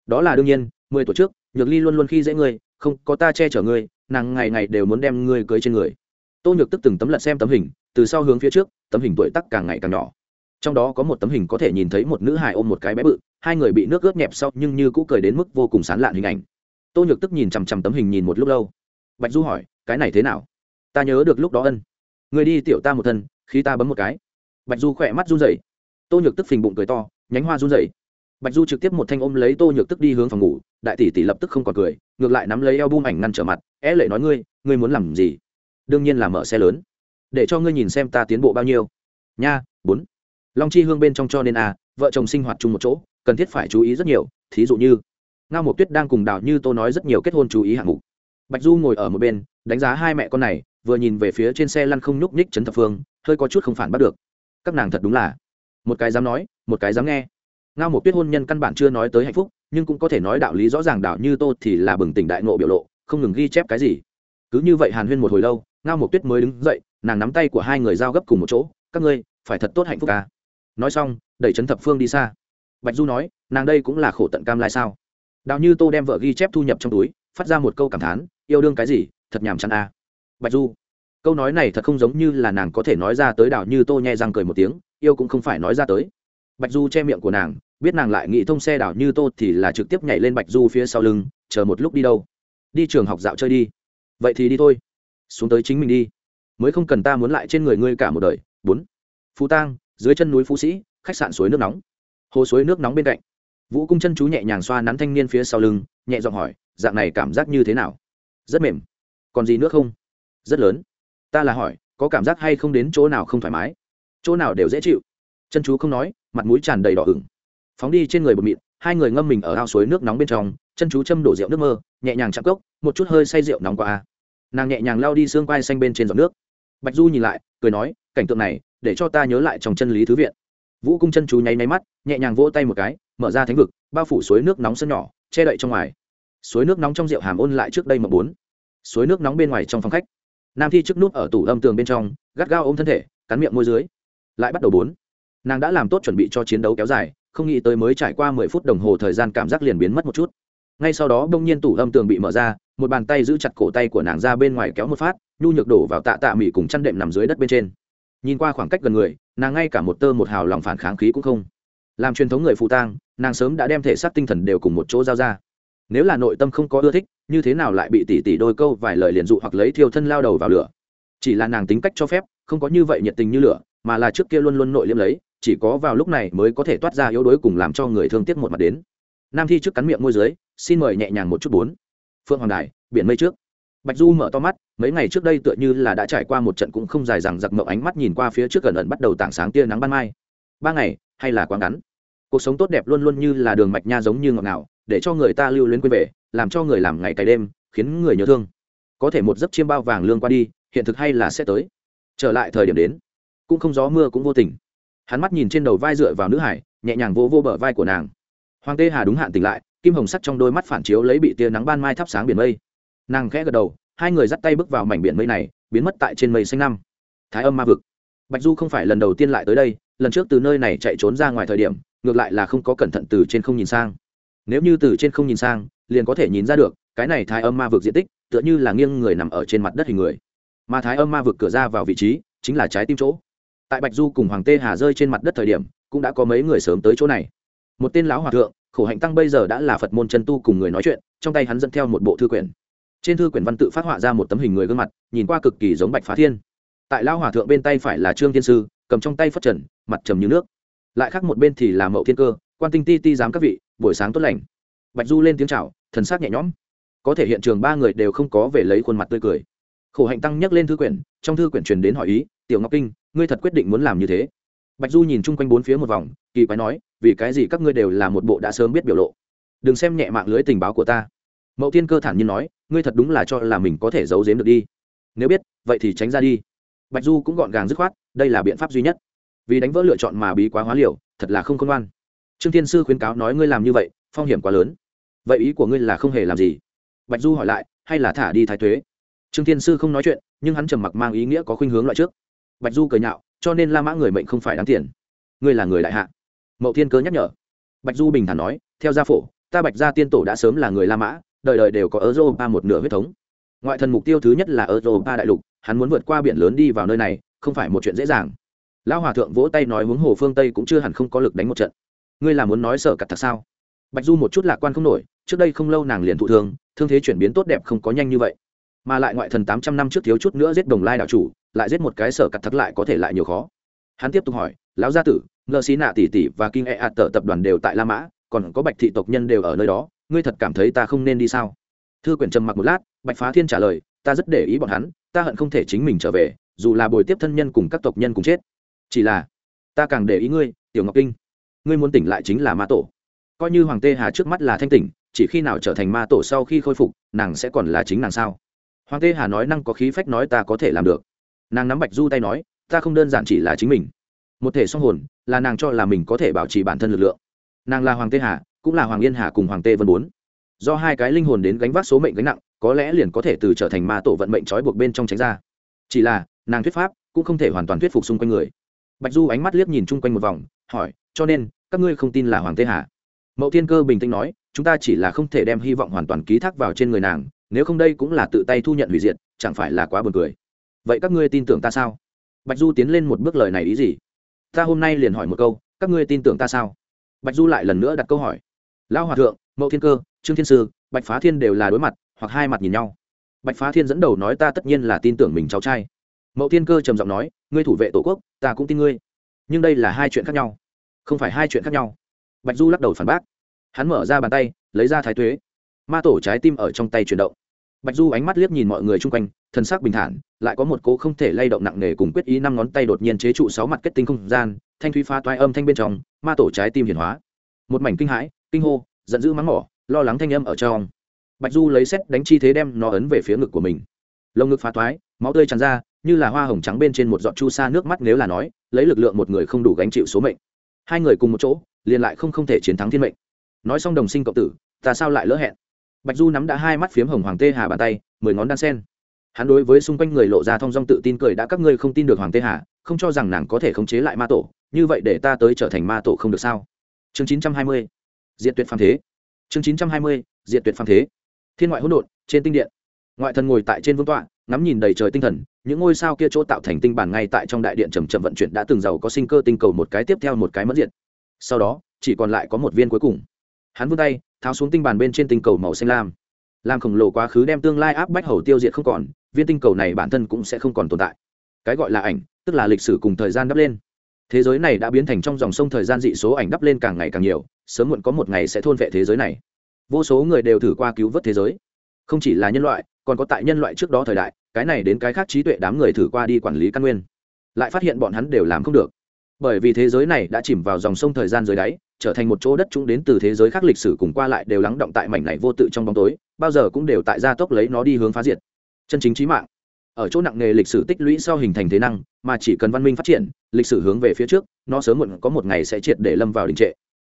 S1: Đó là đương nhiên, mười tuổi trước, nhược ly luôn luôn khi dễ ngươi, không có ta che chở ngươi, nàng ngày ngày đều muốn đem ngươi cưới trên người. Tô nhược tức từng tấm lật xem tấm hình, từ sau hướng phía trước, tấm hình tuổi tắc càng ngày càng nhỏ. Trong đó có một tấm hình có thể nhìn thấy một nữ hài ôm một cái bé bự, hai người bị nước ướt nhẹp sau nhưng như cũ cười đến mức vô cùng sán lạn hình ảnh tô nhược tức nhìn chằm chằm tấm hình nhìn một lúc lâu. Bạch du hỏi, cái này thế nào? Ta nhớ được lúc đó ân. Người đi tiểu ta một thân khi ta bấm một cái. Bạch du khỏe mắt run rẩy. Tô nhược tức phình bụng cười to, nhánh hoa run rẩy. Bạch du trực tiếp một thanh ôm lấy tô nhược tức đi hướng phòng ngủ, đại tỷ tỷ lập tức không còn cười, ngược lại nắm lấy eo bung ảnh ngăn trở mặt, é lệ nói ngươi ngươi muốn làm gì? Đương nhiên là mở xe lớn. Để cho ngươi nhìn xem ta tiến bộ bao nhiêu. Nha, bốn. Long chi hương bên trong cho nên a vợ chồng sinh hoạt chung một chỗ, cần thiết phải chú ý rất nhiều, thí dụ như ngao mộc tuyết đang cùng đào như tô nói rất nhiều kết hôn chú ý hạng mục. Bạch du ngồi ở một bên, đánh giá hai mẹ con này, vừa nhìn về phía trên xe lăn không nhúc nhích trấn thập phương, hơi có chút không phản bắt được. Các nàng thật đúng là. Một cái dám nói, một cái dám nghe. Ngao một tuyết hôn nhân căn bản chưa nói tới hạnh phúc, nhưng cũng có thể nói đạo lý rõ ràng đạo như tô thì là bừng tỉnh đại nộ biểu lộ, không ngừng ghi chép cái gì. Cứ như vậy hàn huyên một hồi lâu, ngao một tuyết mới đứng dậy, nàng nắm tay của hai người giao gấp cùng một chỗ, các ngươi, phải thật tốt hạnh phúc ca nói xong, đẩy trấn thập phương đi xa. Bạch du nói, nàng đây cũng là khổ tận cam lai sao? Đào như tô đem vợ ghi chép thu nhập trong túi, phát ra một câu cảm thán, yêu đương cái gì, thật nhàm chán a. À. bạch du, câu nói này thật không giống như là nàng có thể nói ra tới đào như tô nhẹ răng cười một tiếng, yêu cũng không phải nói ra tới. Bạch du che miệng của nàng, biết nàng lại nghĩ thông xe đảo như tô thì là trực tiếp nhảy lên bạch du phía sau lưng, chờ một lúc đi đâu? Đi trường học dạo chơi đi. Vậy thì đi thôi. Xuống tới chính mình đi. Mới không cần ta muốn lại trên người ngươi cả một đời. Bốn, phú tang, dưới chân núi phú sĩ, khách sạn suối nước nóng. Hồ suối nước nóng bên cạnh vũ cung chân chú nhẹ nhàng xoa nắn thanh niên phía sau lưng, nhẹ giọng hỏi, dạng này cảm giác như thế nào? Rất mềm. Còn gì nữa không? Rất lớn. Ta là hỏi, có cảm giác hay không đến chỗ nào không thoải mái? Chỗ nào đều dễ chịu. Chân chú không nói, mặt mũi tràn đầy đỏ ửng. Phóng đi trên người bột mịn, hai người ngâm mình ở ao suối nước nóng bên trong, chân chú châm đổ rượu nước mơ, nhẹ nhàng chạm cốc, một chút hơi say rượu nóng qua nàng nhẹ nhàng lao đi xương quai xanh bên trên giọt nước. Bạch du nhìn lại, cười nói, cảnh tượng này, để cho ta nhớ lại trong chân lý thứ viện vũ cung chân chú nháy máy mắt, nhẹ nhàng vỗ tay một cái, mở ra thánh vực, bao phủ suối nước nóng sân nhỏ, che đậy trong ngoài. Suối nước nóng trong rượu hàm ôn lại trước đây mập bốn. Suối nước nóng bên ngoài trong phòng khách. Nam thi trước nút ở tủ âm tường bên trong, gắt gao ôm thân thể, cắn miệng môi dưới. Lại bắt đầu bốn. Nàng đã làm tốt chuẩn bị cho chiến đấu kéo dài, không nghĩ tới mới trải qua mười phút đồng hồ thời gian cảm giác liền biến mất một chút. Ngay sau đó bỗng nhiên tủ âm tường bị mở ra, một bàn tay giữ chặt cổ tay của nàng ra bên ngoài kéo một phát, nhu nhược đổ vào tạ tạ mỉ cùng chăn đệm nằm dưới đất bên trên nhìn qua khoảng cách gần người, nàng ngay cả một tơ một hào lòng phản kháng khí cũng không. Làm truyền thống người phụ tang, nàng sớm đã đem thể xác tinh thần đều cùng một chỗ giao ra. Nếu là nội tâm không có ưa thích, như thế nào lại bị tỉ tỉ đôi câu vài lời liền dụ hoặc lấy thiêu thân lao đầu vào lửa? Chỉ là nàng tính cách cho phép, không có như vậy nhiệt tình như lửa, mà là trước kia luôn luôn nội liêm lấy, chỉ có vào lúc này mới có thể toát ra yếu đuối cùng làm cho người thương tiếc một mặt đến. Nam thi trước cắn miệng môi dưới, xin mời nhẹ nhàng một chút bốn. Phương hoàng đài, biển mây trước bạch du mở to mắt, mấy ngày trước đây tựa như là đã trải qua một trận cũng không dài rằng giặc mộng ánh mắt nhìn qua phía trước gần ẩn bắt đầu tảng sáng tia nắng ban mai. Ba ngày, hay là quá ngắn? Cuộc sống tốt đẹp luôn luôn như là đường mạch nha giống như ngọt ngào, để cho người ta lưu luyến quên về, làm cho người làm ngày cày đêm, khiến người nhớ thương. Có thể một giấc chiêm bao vàng lương qua đi, hiện thực hay là sẽ tới. Trở lại thời điểm đến, cũng không gió mưa cũng vô tình. Hắn mắt nhìn trên đầu vai dựa vào nữ hải, nhẹ nhàng vô vô bờ vai của nàng. Hoàng tê hà đúng hạn tỉnh lại, kim hồng sắt trong đôi mắt phản chiếu lấy bị tia nắng ban mai thắp sáng biển mây nàng khẽ gật đầu, hai người dắt tay bước vào mảnh biển mây này, biến mất tại trên mây xanh năm. Thái âm ma vực. Bạch du không phải lần đầu tiên lại tới đây, lần trước từ nơi này chạy trốn ra ngoài thời điểm, ngược lại là không có cẩn thận từ trên không nhìn sang. Nếu như từ trên không nhìn sang, liền có thể nhìn ra được, cái này thái âm ma vực diện tích, tựa như là nghiêng người nằm ở trên mặt đất hình người. Mà thái âm ma vực cửa ra vào vị trí, chính là trái tim chỗ. Tại bạch du cùng hoàng tê hà rơi trên mặt đất thời điểm, cũng đã có mấy người sớm tới chỗ này. Một tên lão hòa thượng, khổ hạnh tăng bây giờ đã là phật môn chân tu cùng người nói chuyện, trong tay hắn dẫn theo một bộ thư quyển trên thư quyển văn tự phát họa ra một tấm hình người gương mặt, nhìn qua cực kỳ giống bạch phá thiên. Tại lao hòa thượng bên tay phải là trương thiên sư, cầm trong tay phất trần, mặt trầm như nước. Lại khác một bên thì là mậu thiên cơ, quan tinh ti ti giám các vị, buổi sáng tốt lành. Bạch du lên tiếng chào, thần sắc nhẹ nhõm. Có thể hiện trường ba người đều không có về lấy khuôn mặt tươi cười. Khổ hạnh tăng nhắc lên thư quyển, trong thư quyển truyền đến hỏi ý, tiểu ngọc kinh, ngươi thật quyết định muốn làm như thế? Bạch du nhìn chung quanh bốn phía một vòng, kỳ quái nói, vì cái gì các ngươi đều là một bộ đã sớm biết biểu lộ? Đừng xem nhẹ mạng lưới tình báo của ta mậu tiên cơ thản nhiên nói, ngươi thật đúng là cho là mình có thể giấu giếm được đi. Nếu biết, vậy thì tránh ra đi. Bạch du cũng gọn gàng dứt khoát, đây là biện pháp duy nhất. Vì đánh vỡ lựa chọn mà bí quá hóa liều, thật là không khôn ngoan. Trương thiên sư khuyến cáo nói, ngươi làm như vậy, phong hiểm quá lớn. Vậy ý của ngươi là không hề làm gì. Bạch du hỏi lại, hay là thả đi thái thuế trương thiên sư không nói chuyện, nhưng hắn trầm mặc mang ý nghĩa có khuynh hướng loại trước. Bạch du cười nhạo, cho nên la mã người mệnh không phải đáng tiền. Ngươi là người đại hạ. Mậu thiên cơ nhắc nhở. Bạch du bình thản nói, theo gia phổ, ta bạch gia tiên tổ đã sớm là người la mã đời đời đều có europa một nửa huyết thống. Ngoại thần mục tiêu thứ nhất là europa đại lục, hắn muốn vượt qua biển lớn đi vào nơi này, không phải một chuyện dễ dàng. Lão hòa thượng vỗ tay nói huống hồ phương tây cũng chưa hẳn không có lực đánh một trận. Ngươi là muốn nói sợ cật thật sao? Bạch du một chút lạc quan không nổi, trước đây không lâu nàng liền thụ thương thương thế chuyển biến tốt đẹp không có nhanh như vậy. Mà lại ngoại thần tám trăm năm trước thiếu chút nữa giết đồng lai đạo chủ, lại giết một cái sở cật thật lại có thể lại nhiều khó. Hắn tiếp tục hỏi, lão gia tử Ngơ xí nạ tỷ tỷ và kinh e ạt tập đoàn đều tại la mã, còn có bạch thị tộc nhân đều ở nơi đó ngươi thật cảm thấy ta không nên đi sao? Thư quyển trầm mặc một lát, bạch phá thiên trả lời, ta rất để ý bọn hắn, ta hận không thể chính mình trở về, dù là bồi tiếp thân nhân cùng các tộc nhân cùng chết. Chỉ là, ta càng để ý ngươi, tiểu ngọc kinh. Ngươi muốn tỉnh lại chính là ma tổ. Coi như hoàng tê hà trước mắt là thanh tỉnh, chỉ khi nào trở thành ma tổ sau khi khôi phục, nàng sẽ còn là chính nàng sao? Hoàng tê hà nói năng có khí phách nói ta có thể làm được. Nàng nắm bạch du tay nói, ta không đơn giản chỉ là chính mình. Một thể song hồn, là nàng cho là mình có thể bảo trì bản thân lực lượng. Nàng là hoàng tê hà cũng là hoàng yên hà cùng hoàng tê vân bốn. Do hai cái linh hồn đến gánh vác số mệnh gánh nặng, có lẽ liền có thể từ trở thành ma tổ vận mệnh trói buộc bên trong tránh ra. Chỉ là, nàng thuyết pháp cũng không thể hoàn toàn thuyết phục xung quanh người. Bạch du ánh mắt liếc nhìn chung quanh một vòng, hỏi, cho nên, các ngươi không tin là hoàng tê hà? Mậu thiên cơ bình tĩnh nói, chúng ta chỉ là không thể đem hy vọng hoàn toàn ký thác vào trên người nàng, nếu không đây cũng là tự tay thu nhận hủy diệt, chẳng phải là quá buồn cười. Vậy các ngươi tin tưởng ta sao? Bạch du tiến lên một bước lời này ý gì? Ta hôm nay liền hỏi một câu, các ngươi tin tưởng ta sao? Bạch du lại lần nữa đặt câu hỏi lão hòa thượng, mậu thiên cơ, trương thiên sư, bạch phá thiên đều là đối mặt, hoặc hai mặt nhìn nhau. Bạch phá thiên dẫn đầu nói ta tất nhiên là tin tưởng mình cháu trai. Mậu thiên cơ trầm giọng nói, ngươi thủ vệ tổ quốc, ta cũng tin ngươi. Nhưng đây là hai chuyện khác nhau. Không phải hai chuyện khác nhau. Bạch du lắc đầu phản bác. Hắn mở ra bàn tay, lấy ra thái tuế. Ma tổ trái tim ở trong tay chuyển động. Bạch du ánh mắt liếc nhìn mọi người chung quanh thân xác bình thản, lại có một cố không thể lay động nặng nề cùng quyết ý năm ngón tay đột nhiên chế trụ sáu mặt kết tinh không gian, thanh thúy phá toai âm thanh bên trong, ma tổ trái tim hiển hóa. Một mảnh kinh hãi kinh hô, giận dữ mắng mỏ, lo lắng thanh âm ở trong. Bạch du lấy xét đánh chi thế đem nó ấn về phía ngực của mình. Lồng ngực phá toái máu tươi tràn ra, như là hoa hồng trắng bên trên một giọt chu sa nước mắt nếu là nói, lấy lực lượng một người không đủ gánh chịu số mệnh. Hai người cùng một chỗ, liền lại không không thể chiến thắng thiên mệnh. Nói xong đồng sinh cộng tử, ta sao lại lỡ hẹn? Bạch du nắm đã hai mắt phiếm hồng hoàng tê hà bàn tay, mười ngón đan sen. Hắn đối với xung quanh người lộ ra thong dong tự tin cười đã các ngươi không tin được hoàng tê hà, không cho rằng nàng có thể khống chế lại ma tổ, như vậy để ta tới trở thành ma tổ không được sao? Chương chín trăm hai mươi diện tuyệt phàm thế. Chương chín trăm hai mươi diện tuyệt phàm thế. Thiên ngoại hỗn độn, trên tinh điện. Ngoại thần ngồi tại trên vương tọa, ngắm nhìn đầy trời tinh thần, những ngôi sao kia chỗ tạo thành tinh bản ngay tại trong đại điện trầm trầm vận chuyển đã từng giàu có sinh cơ tinh cầu một cái tiếp theo một cái mất diện sau đó, chỉ còn lại có một viên cuối cùng. Hắn vươn tay, tháo xuống tinh bản bên trên tinh cầu màu xanh lam. Làm khổng lồ quá khứ đem tương lai áp bách hầu tiêu diệt không còn, viên tinh cầu này bản thân cũng sẽ không còn tồn tại. Cái gọi là ảnh, tức là lịch sử cùng thời gian đắp lên. Thế giới này đã biến thành trong dòng sông thời gian dị số ảnh đắp lên càng ngày càng nhiều sớm muộn có một ngày sẽ thôn vệ thế giới này. Vô số người đều thử qua cứu vớt thế giới. Không chỉ là nhân loại, còn có tại nhân loại trước đó thời đại, cái này đến cái khác trí tuệ đám người thử qua đi quản lý căn nguyên. Lại phát hiện bọn hắn đều làm không được. Bởi vì thế giới này đã chìm vào dòng sông thời gian dưới đáy, trở thành một chỗ đất chúng đến từ thế giới khác lịch sử cùng qua lại đều lắng động tại mảnh này vô tự trong bóng tối, bao giờ cũng đều tại gia tốc lấy nó đi hướng phá diệt. Chân chính trí mạng. Ở chỗ nặng nghề lịch sử tích lũy sau hình thành thế năng, mà chỉ cần văn minh phát triển, lịch sử hướng về phía trước, nó sớm muộn có một ngày sẽ triệt để lâm vào đình trệ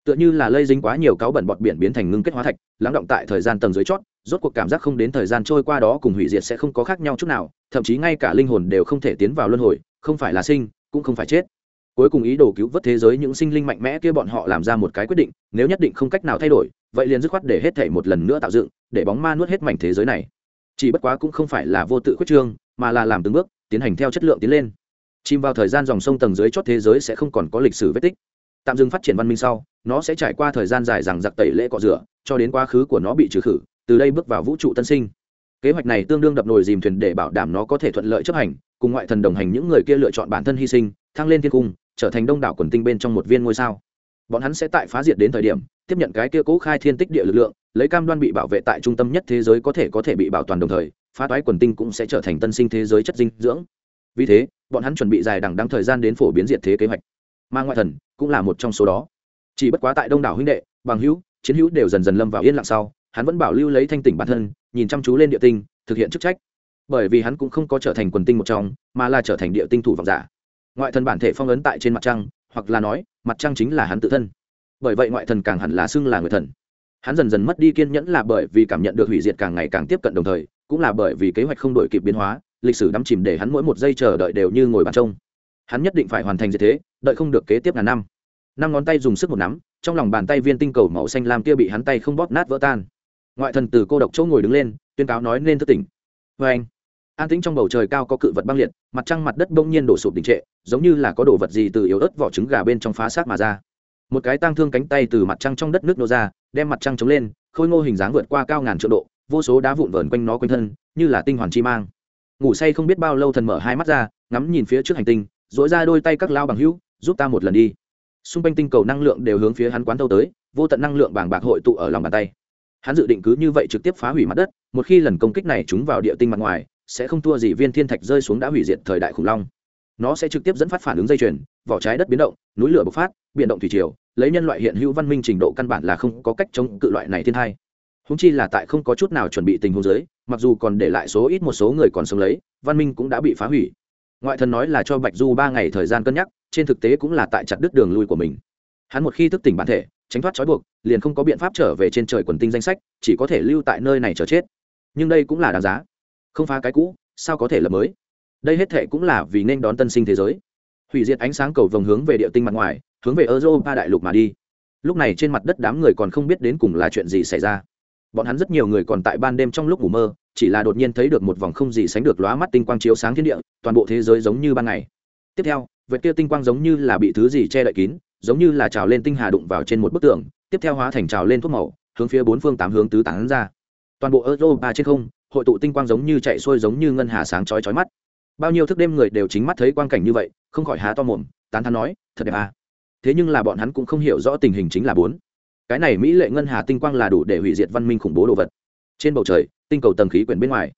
S1: tựa như là lây dính quá nhiều cáo bẩn bọt biển biến thành ngưng kết hóa thạch, lắng động tại thời gian tầng dưới chót, rốt cuộc cảm giác không đến thời gian trôi qua đó cùng hủy diệt sẽ không có khác nhau chút nào, thậm chí ngay cả linh hồn đều không thể tiến vào luân hồi, không phải là sinh, cũng không phải chết. Cuối cùng ý đồ cứu vớt thế giới những sinh linh mạnh mẽ kia bọn họ làm ra một cái quyết định, nếu nhất định không cách nào thay đổi, vậy liền dứt khoát để hết thể một lần nữa tạo dựng, để bóng ma nuốt hết mảnh thế giới này. Chỉ bất quá cũng không phải là vô tự quyết trương, mà là làm từng bước, tiến hành theo chất lượng tiến lên. Chìm vào thời gian dòng sông tầng dưới chót thế giới sẽ không còn có lịch sử vết tích tạm dừng phát triển văn minh sau, nó sẽ trải qua thời gian dài rằng giặc tẩy lễ cọ rửa, cho đến quá khứ của nó bị trừ khử, từ đây bước vào vũ trụ tân sinh. Kế hoạch này tương đương đập nồi dìm thuyền để bảo đảm nó có thể thuận lợi chấp hành, cùng ngoại thần đồng hành những người kia lựa chọn bản thân hy sinh, thăng lên thiên cung, trở thành đông đảo quần tinh bên trong một viên ngôi sao. Bọn hắn sẽ tại phá diệt đến thời điểm, tiếp nhận cái kia cố khai thiên tích địa lực lượng, lấy cam đoan bị bảo vệ tại trung tâm nhất thế giới có thể có thể bị bảo toàn đồng thời, phá toái quần tinh cũng sẽ trở thành tân sinh thế giới chất dinh dưỡng. Vì thế, bọn hắn chuẩn bị dài đằng đăng thời gian đến phổ biến diệt thế kế hoạch mà ngoại thần cũng là một trong số đó. Chỉ bất quá tại đông đảo huynh đệ, bằng hữu, chiến hữu đều dần dần lâm vào yên lặng sau, hắn vẫn bảo lưu lấy thanh tỉnh bản thân, nhìn chăm chú lên địa tinh, thực hiện chức trách. Bởi vì hắn cũng không có trở thành quần tinh một trong, mà là trở thành địa tinh thủ vọng giả. Ngoại thần bản thể phong ấn tại trên mặt trăng, hoặc là nói, mặt trăng chính là hắn tự thân. Bởi vậy ngoại thần càng hẳn là xưng là người thần. Hắn dần dần mất đi kiên nhẫn là bởi vì cảm nhận được hủy diệt càng ngày càng tiếp cận đồng thời, cũng là bởi vì kế hoạch không đổi kịp biến hóa, lịch sử đắm chìm để hắn mỗi một giây chờ đợi đều như ngồi bàn trông. Hắn nhất định phải hoàn thành như thế đợi không được kế tiếp ngàn năm. Năm ngón tay dùng sức một nắm, trong lòng bàn tay viên tinh cầu màu xanh lam kia bị hắn tay không bóp nát vỡ tan. Ngoại thần từ cô độc chỗ ngồi đứng lên, tuyên cáo nói nên thức tỉnh. Vê anh, an tĩnh trong bầu trời cao có cự vật băng liệt, mặt trăng mặt đất bỗng nhiên đổ sụp đình trệ, giống như là có đồ vật gì từ yếu ớt vỏ trứng gà bên trong phá sát mà ra. Một cái tang thương cánh tay từ mặt trăng trong đất nước nô ra, đem mặt trăng chống lên, khôi ngô hình dáng vượt qua cao ngàn triệu độ, vô số đá vụn vờn quanh nó quanh thân, như là tinh hoàn chi mang. Ngủ say không biết bao lâu thần mở hai mắt ra, ngắm nhìn phía trước hành tinh dỗi ra đôi tay các lao bằng hữu giúp ta một lần đi. Xung quanh tinh cầu năng lượng đều hướng phía hắn quán thâu tới, vô tận năng lượng bàng bạc hội tụ ở lòng bàn tay. Hắn dự định cứ như vậy trực tiếp phá hủy mặt đất, một khi lần công kích này trúng vào địa tinh mặt ngoài, sẽ không thua gì viên thiên thạch rơi xuống đã hủy diệt thời đại khủng long. Nó sẽ trực tiếp dẫn phát phản ứng dây chuyền, vỏ trái đất biến động, núi lửa bộc phát, biển động thủy triều, lấy nhân loại hiện hữu văn minh trình độ căn bản là không có cách chống cự loại này thiên thai. Húng chi là tại không có chút nào chuẩn bị tình huống giới mặc dù còn để lại số ít một số người còn sống lấy, văn minh cũng đã bị phá hủy. Ngoại thần nói là cho bạch du ba ngày thời gian cân nhắc trên thực tế cũng là tại chặt đứt đường lui của mình. Hắn một khi thức tỉnh bản thể, tránh thoát trói buộc, liền không có biện pháp trở về trên trời quần tinh danh sách, chỉ có thể lưu tại nơi này chờ chết. Nhưng đây cũng là đáng giá. Không phá cái cũ, sao có thể là mới? Đây hết thệ cũng là vì nên đón tân sinh thế giới. Hủy diệt ánh sáng cầu vồng hướng về địa tinh mặt ngoài, hướng về europa đại lục mà đi. Lúc này trên mặt đất đám người còn không biết đến cùng là chuyện gì xảy ra. Bọn hắn rất nhiều người còn tại ban đêm trong lúc ngủ mơ, chỉ là đột nhiên thấy được một vòng không gì sánh được lóa mắt tinh quang chiếu sáng thiên địa, toàn bộ thế giới giống như ban ngày. Tiếp theo vệt kia tinh quang giống như là bị thứ gì che đậy kín, giống như là trào lên tinh hà đụng vào trên một bức tường, tiếp theo hóa thành trào lên thuốc màu, hướng phía bốn phương tám hướng tứ tán ra. Toàn bộ europa trên không, hội tụ tinh quang giống như chạy xuôi giống như ngân hà sáng chói chói mắt. Bao nhiêu thức đêm người đều chính mắt thấy quang cảnh như vậy, không khỏi há to mồm, tán thán nói, thật đẹp à. Thế nhưng là bọn hắn cũng không hiểu rõ tình hình chính là bốn. Cái này mỹ lệ ngân hà tinh quang là đủ để hủy diệt văn minh khủng bố đồ vật. Trên bầu trời, tinh cầu tầng khí quyển bên ngoài,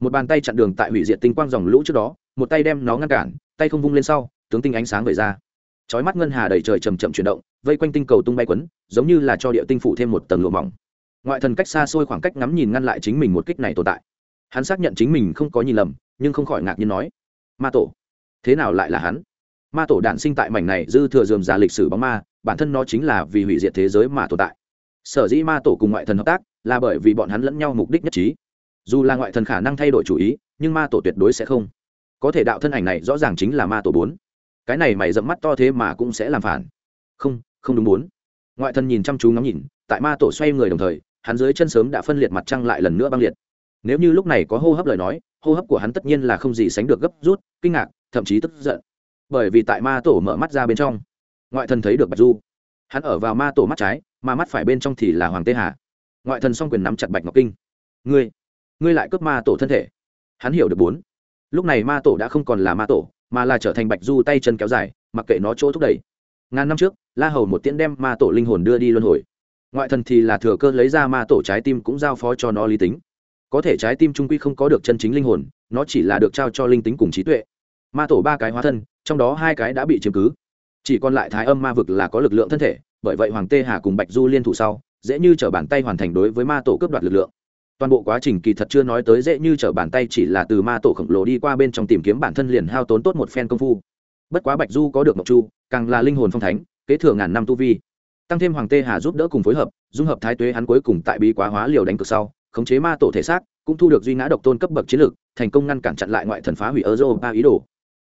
S1: một bàn tay chặn đường tại hủy diệt tinh quang dòng lũ trước đó, một tay đem nó ngăn cản, tay không vung lên sau tướng tinh ánh sáng về ra. Chói mắt ngân hà đầy trời chầm chậm chuyển động, vây quanh tinh cầu tung bay quấn, giống như là cho địa tinh phủ thêm một tầng lụa mỏng. Ngoại thần cách xa xôi khoảng cách ngắm nhìn ngăn lại chính mình một kích này tồn tại. Hắn xác nhận chính mình không có nhìn lầm, nhưng không khỏi ngạc nhiên nói, ma tổ, thế nào lại là hắn? Ma tổ đản sinh tại mảnh này dư thừa dườm già lịch sử bóng ma, bản thân nó chính là vì hủy diệt thế giới mà tồn tại. Sở dĩ ma tổ cùng ngoại thần hợp tác, là bởi vì bọn hắn lẫn nhau mục đích nhất trí. Dù là ngoại thần khả năng thay đổi chủ ý, nhưng ma tổ tuyệt đối sẽ không. Có thể đạo thân ảnh này rõ ràng chính là ma tổ bốn cái này mày dẫm mắt to thế mà cũng sẽ làm phản. Không không đúng bốn ngoại thân nhìn chăm chú ngắm nhìn, tại ma tổ xoay người đồng thời, hắn dưới chân sớm đã phân liệt mặt trăng lại lần nữa băng liệt. Nếu như lúc này có hô hấp lời nói, hô hấp của hắn tất nhiên là không gì sánh được gấp rút, kinh ngạc, thậm chí tức giận. Bởi vì tại ma tổ mở mắt ra bên trong, ngoại thần thấy được bạch du. Hắn ở vào ma tổ mắt trái, mà mắt phải bên trong thì là hoàng tê hà. Ngoại thần s o n g quyền nắm chặt bạch ngọc kinh. Ngươi ngươi lại cướp ma tổ thân thể. Hắn hiểu được bốn. Lúc này ma tổ đã không còn là ma tổ mà là trở thành bạch du tay chân kéo dài, mặc kệ nó chỗ thúc đẩy. Ngàn năm trước, la hầu một tiễn đem ma tổ linh hồn đưa đi luân hồi. Ngoại thần thì là thừa cơ lấy ra ma tổ trái tim cũng giao phó cho nó lý tính. Có thể trái tim trung quy không có được chân chính linh hồn, nó chỉ là được trao cho linh tính cùng trí tuệ. Ma tổ ba cái hóa thân, trong đó hai cái đã bị chiếm cứ. Chỉ còn lại thái âm ma vực là có lực lượng thân thể, bởi vậy hoàng tê hà cùng bạch du liên thủ sau, dễ như t r ở bàn tay hoàn thành đối với ma tổ cướp đoạt lực lượng toàn bộ quá trình kỳ thật chưa nói tới dễ như t r ở bàn tay chỉ là từ ma tổ khổng lồ đi qua bên trong tìm kiếm bản thân liền hao tốn tốt một phen công phu. Bất quá bạch du có được mộc chu, càng là linh hồn phong thánh, kế thừa ngàn năm tu vi. Tăng thêm hoàng tê hà giúp đỡ cùng phối hợp, dung hợp thái tuế hắn cuối cùng tại bí quá hóa liều đánh cực sau, khống chế ma tổ thể xác, cũng thu được duy ngã độc tôn cấp bậc chiến lược thành công ngăn cản chặn lại ngoại thần phá hủy ba ý đồ.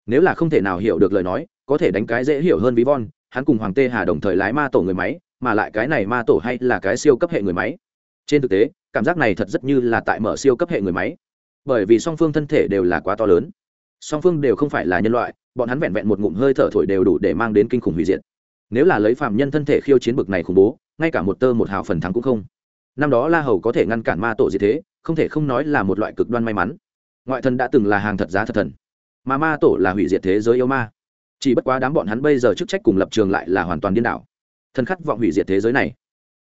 S1: Nếu là không thể nào hiểu được lời nói, có thể đánh cái dễ hiểu hơn ví von, hắn cùng hoàng tê hà đồng thời lái ma tổ người máy, mà lại cái này ma tổ hay là cái siêu cấp hệ người máy. Trên thực tế cảm giác này thật rất như là tại mở siêu cấp hệ người máy. Bởi vì song phương thân thể đều là quá to lớn. Song phương đều không phải là nhân loại, bọn hắn vẹn vẹn một ngụm hơi thở thổi đều đủ để mang đến kinh khủng hủy diệt. Nếu là lấy phạm nhân thân thể khiêu chiến bực này khủng bố, ngay cả một tơ một hào phần thắng cũng không. Năm đó la hầu có thể ngăn cản ma tổ gì thế, không thể không nói là một loại cực đoan may mắn. Ngoại thần đã từng là hàng thật giá thật thần. Mà ma tổ là hủy diệt thế giới yêu ma. Chỉ bất quá đám bọn hắn bây giờ chức trách cùng lập trường lại là hoàn toàn điên đảo. Thần khát vọng hủy diệt thế giới này.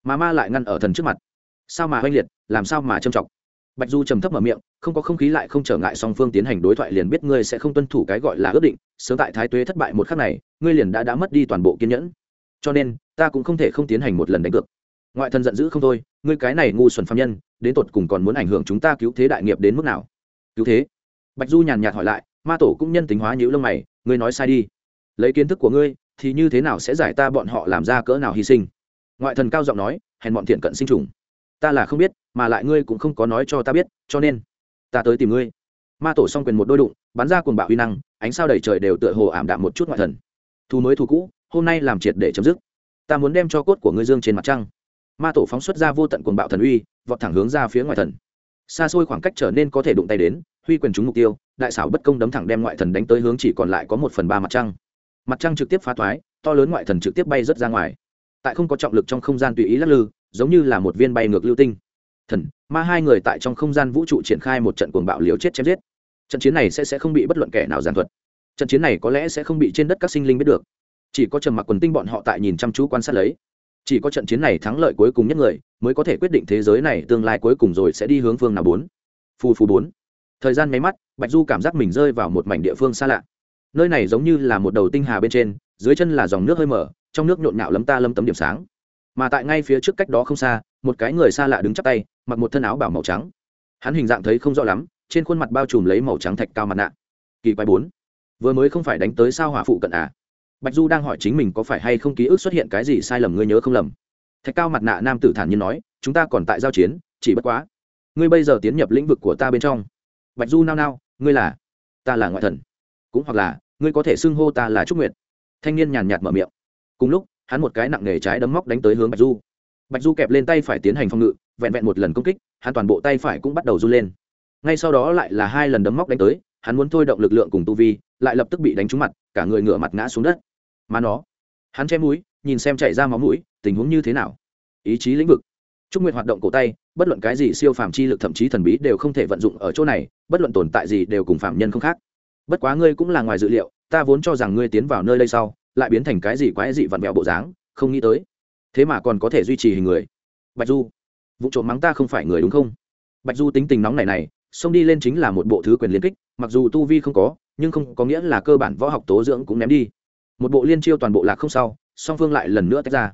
S1: Mà ma lại ngăn ở thần trước mặt sao mà oanh liệt, làm sao mà trầm trọng? Bạch du trầm thấp mở miệng, không có không khí lại không trở ngại song phương tiến hành đối thoại liền biết ngươi sẽ không tuân thủ cái gọi là ước định, sớm tại thái tuế thất bại một khắc này, ngươi liền đã đã mất đi toàn bộ kiên nhẫn. Cho nên, ta cũng không thể không tiến hành một lần đánh cược. Ngoại thần giận dữ không thôi, ngươi cái này ngu xuẩn phạm nhân, đến tột cùng còn muốn ảnh hưởng chúng ta cứu thế đại nghiệp đến mức nào? Cứu thế? Bạch du nhàn nhạt hỏi lại, ma tổ cũng nhân tính hóa nhữ lông mày, ngươi nói sai đi. Lấy kiến thức của ngươi, thì như thế nào sẽ giải ta bọn họ làm ra cỡ nào hy sinh? Ngoại thần cao giọng nói, hèn bọn thiện cận sinh trùng ta là không biết, mà lại ngươi cũng không có nói cho ta biết, cho nên, ta tới tìm ngươi. Ma tổ s o n g quyền một đôi đụng, bắn ra cuồng bạo huy năng, ánh sao đầy trời đều tựa hồ ảm đạm một chút ngoại thần. Thu mới thu cũ, hôm nay làm triệt để chấm dứt. Ta muốn đem cho cốt của ngươi dương trên mặt trăng. Ma tổ phóng xuất ra vô tận cuồng bạo thần uy, vọt thẳng hướng ra phía ngoài thần. Xa xôi khoảng cách trở nên có thể đụng tay đến, huy quyền trúng mục tiêu, đại xảo bất công đấm thẳng đem ngoại thần đánh tới hướng chỉ còn lại có một phần ba mặt trăng. Mặt trăng trực tiếp phá thoái, to lớn ngoại thần trực tiếp bay rớt ra ngoài tại không có trọng lực trong không gian tùy ý lắc lư, giống như là một viên bay ngược lưu tinh. Thần, ma hai người tại trong không gian vũ trụ triển khai một trận cuồng bạo liều chết chém giết. Trận chiến này sẽ sẽ không bị bất luận kẻ nào giàn thuật. Trận chiến này có lẽ sẽ không bị trên đất các sinh linh biết được. Chỉ có trầm mặc quần tinh bọn họ tại nhìn chăm chú quan sát lấy. Chỉ có trận chiến này thắng lợi cuối cùng nhất người, mới có thể quyết định thế giới này tương lai cuối cùng rồi sẽ đi hướng phương nào bốn. Phù phù bốn. Thời gian máy mắt, bạch du cảm giác mình rơi vào một mảnh địa phương xa lạ nơi này giống như là một đầu tinh hà bên trên, dưới chân là dòng nước hơi mở, trong nước nhộn nhạo lấm ta lấm tấm điểm sáng. Mà tại ngay phía trước cách đó không xa, một cái người xa lạ đứng chắp tay, mặc một thân áo bảo màu trắng. Hắn hình dạng thấy không rõ lắm, trên khuôn mặt bao trùm lấy màu trắng thạch cao mặt nạ. Kỳ quái bốn. Vừa mới không phải đánh tới sao hỏa phụ cận à? Bạch du đang hỏi chính mình có phải hay không ký ức xuất hiện cái gì sai lầm ngươi nhớ không lầm. Thạch cao mặt nạ nam tử thản nhiên nói, chúng ta còn tại giao chiến, chỉ bất quá. Ngươi bây giờ tiến nhập lĩnh vực của ta bên trong. Bạch du nao nao, ngươi là? Ta là ngoại thần. Cũng hoặc là ngươi có thể xưng hô ta là trúc nguyệt. Thanh niên nhàn nhạt mở miệng. Cùng lúc, hắn một cái nặng nề trái đấm móc đánh tới hướng bạch du. Bạch du kẹp lên tay phải tiến hành phòng ngự, vẹn vẹn một lần công kích, hắn toàn bộ tay phải cũng bắt đầu run lên. Ngay sau đó lại là hai lần đấm móc đánh tới, hắn muốn thôi động lực lượng cùng tu vi, lại lập tức bị đánh trúng mặt, cả người ngửa mặt ngã xuống đất. Mà nó, hắn che mũi, nhìn xem chạy ra máu mũi, tình huống như thế nào? Ý chí lĩnh vực. Trúc nguyệt hoạt động cổ tay, bất luận cái gì siêu phàm chi lực thậm chí thần bí đều không thể vận dụng ở chỗ này, bất luận tồn tại gì đều cùng phạm nhân không khác bất quá ngươi cũng là ngoài dự liệu ta vốn cho rằng ngươi tiến vào nơi đây sau lại biến thành cái gì quái dị vặn vẹo bộ dáng không nghĩ tới. Thế mà còn có thể duy trì hình người. Bạch du vụ trộm mắng ta không phải người đúng không? Bạch du tính tình nóng này này xông đi lên chính là một bộ thứ quyền liên kích mặc dù tu vi không có nhưng không có nghĩa là cơ bản võ học tố dưỡng cũng ném đi. Một bộ liên chiêu toàn bộ lạc không sau song phương lại lần nữa tách ra.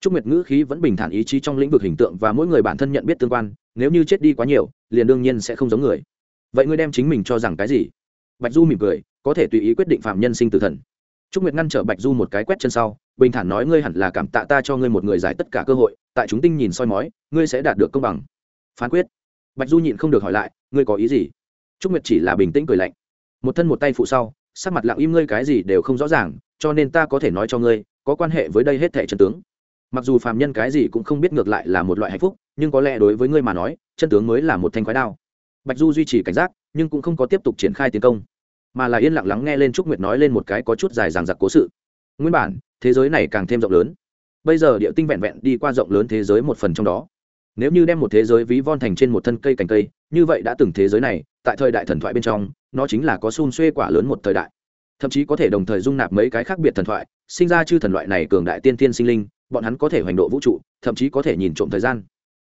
S1: Trúc Nguyệt ngữ khí vẫn bình thản ý chí trong lĩnh vực hình tượng và mỗi người bản thân nhận biết tương quan, nếu như chết đi quá nhiều, liền đương nhiên sẽ không giống người. Vậy ngươi đem chính mình cho rằng cái gì? Bạch Du mỉm cười, có thể tùy ý quyết định phạm nhân sinh tử thần. Trúc Nguyệt ngăn trở Bạch Du một cái quét chân sau, bình thản nói ngươi hẳn là cảm tạ ta cho ngươi một người giải tất cả cơ hội, tại chúng tinh nhìn soi mói, ngươi sẽ đạt được công bằng. Phán quyết. Bạch Du nhịn không được hỏi lại, ngươi có ý gì? Trúc Nguyệt chỉ là bình tĩnh cười lạnh. Một thân một tay phụ sau, sắc mặt lặng im ngươi cái gì đều không rõ ràng, cho nên ta có thể nói cho ngươi, có quan hệ với đây hết thẻ chân tướng mặc dù phàm nhân cái gì cũng không biết ngược lại là một loại hạnh phúc nhưng có lẽ đối với ngươi mà nói chân tướng mới là một thanh khói đao bạch du duy trì cảnh giác, nhưng cũng không có tiếp tục triển khai tiến công, mà là yên lặng lắng nghe lên trúc nguyệt nói lên một cái có chút dài dằng dặc cố sự. Nguyên bản, thế giới này càng thêm rộng lớn. Bây giờ địa tinh vẹn vẹn đi qua rộng lớn thế giới một phần trong đó. Nếu như đem một thế giới ví von thành trên một thân cây cành cây, như vậy đã từng thế giới này, tại thời đại thần thoại bên trong, nó chính là có xun xuê quả lớn một thời đại. Thậm chí có thể đồng thời dung nạp mấy cái khác biệt thần thoại, sinh ra chư thần loại này cường đại tiên tiên sinh linh, bọn hắn có thể hoành độ vũ trụ, thậm chí có thể nhìn trộm thời gian.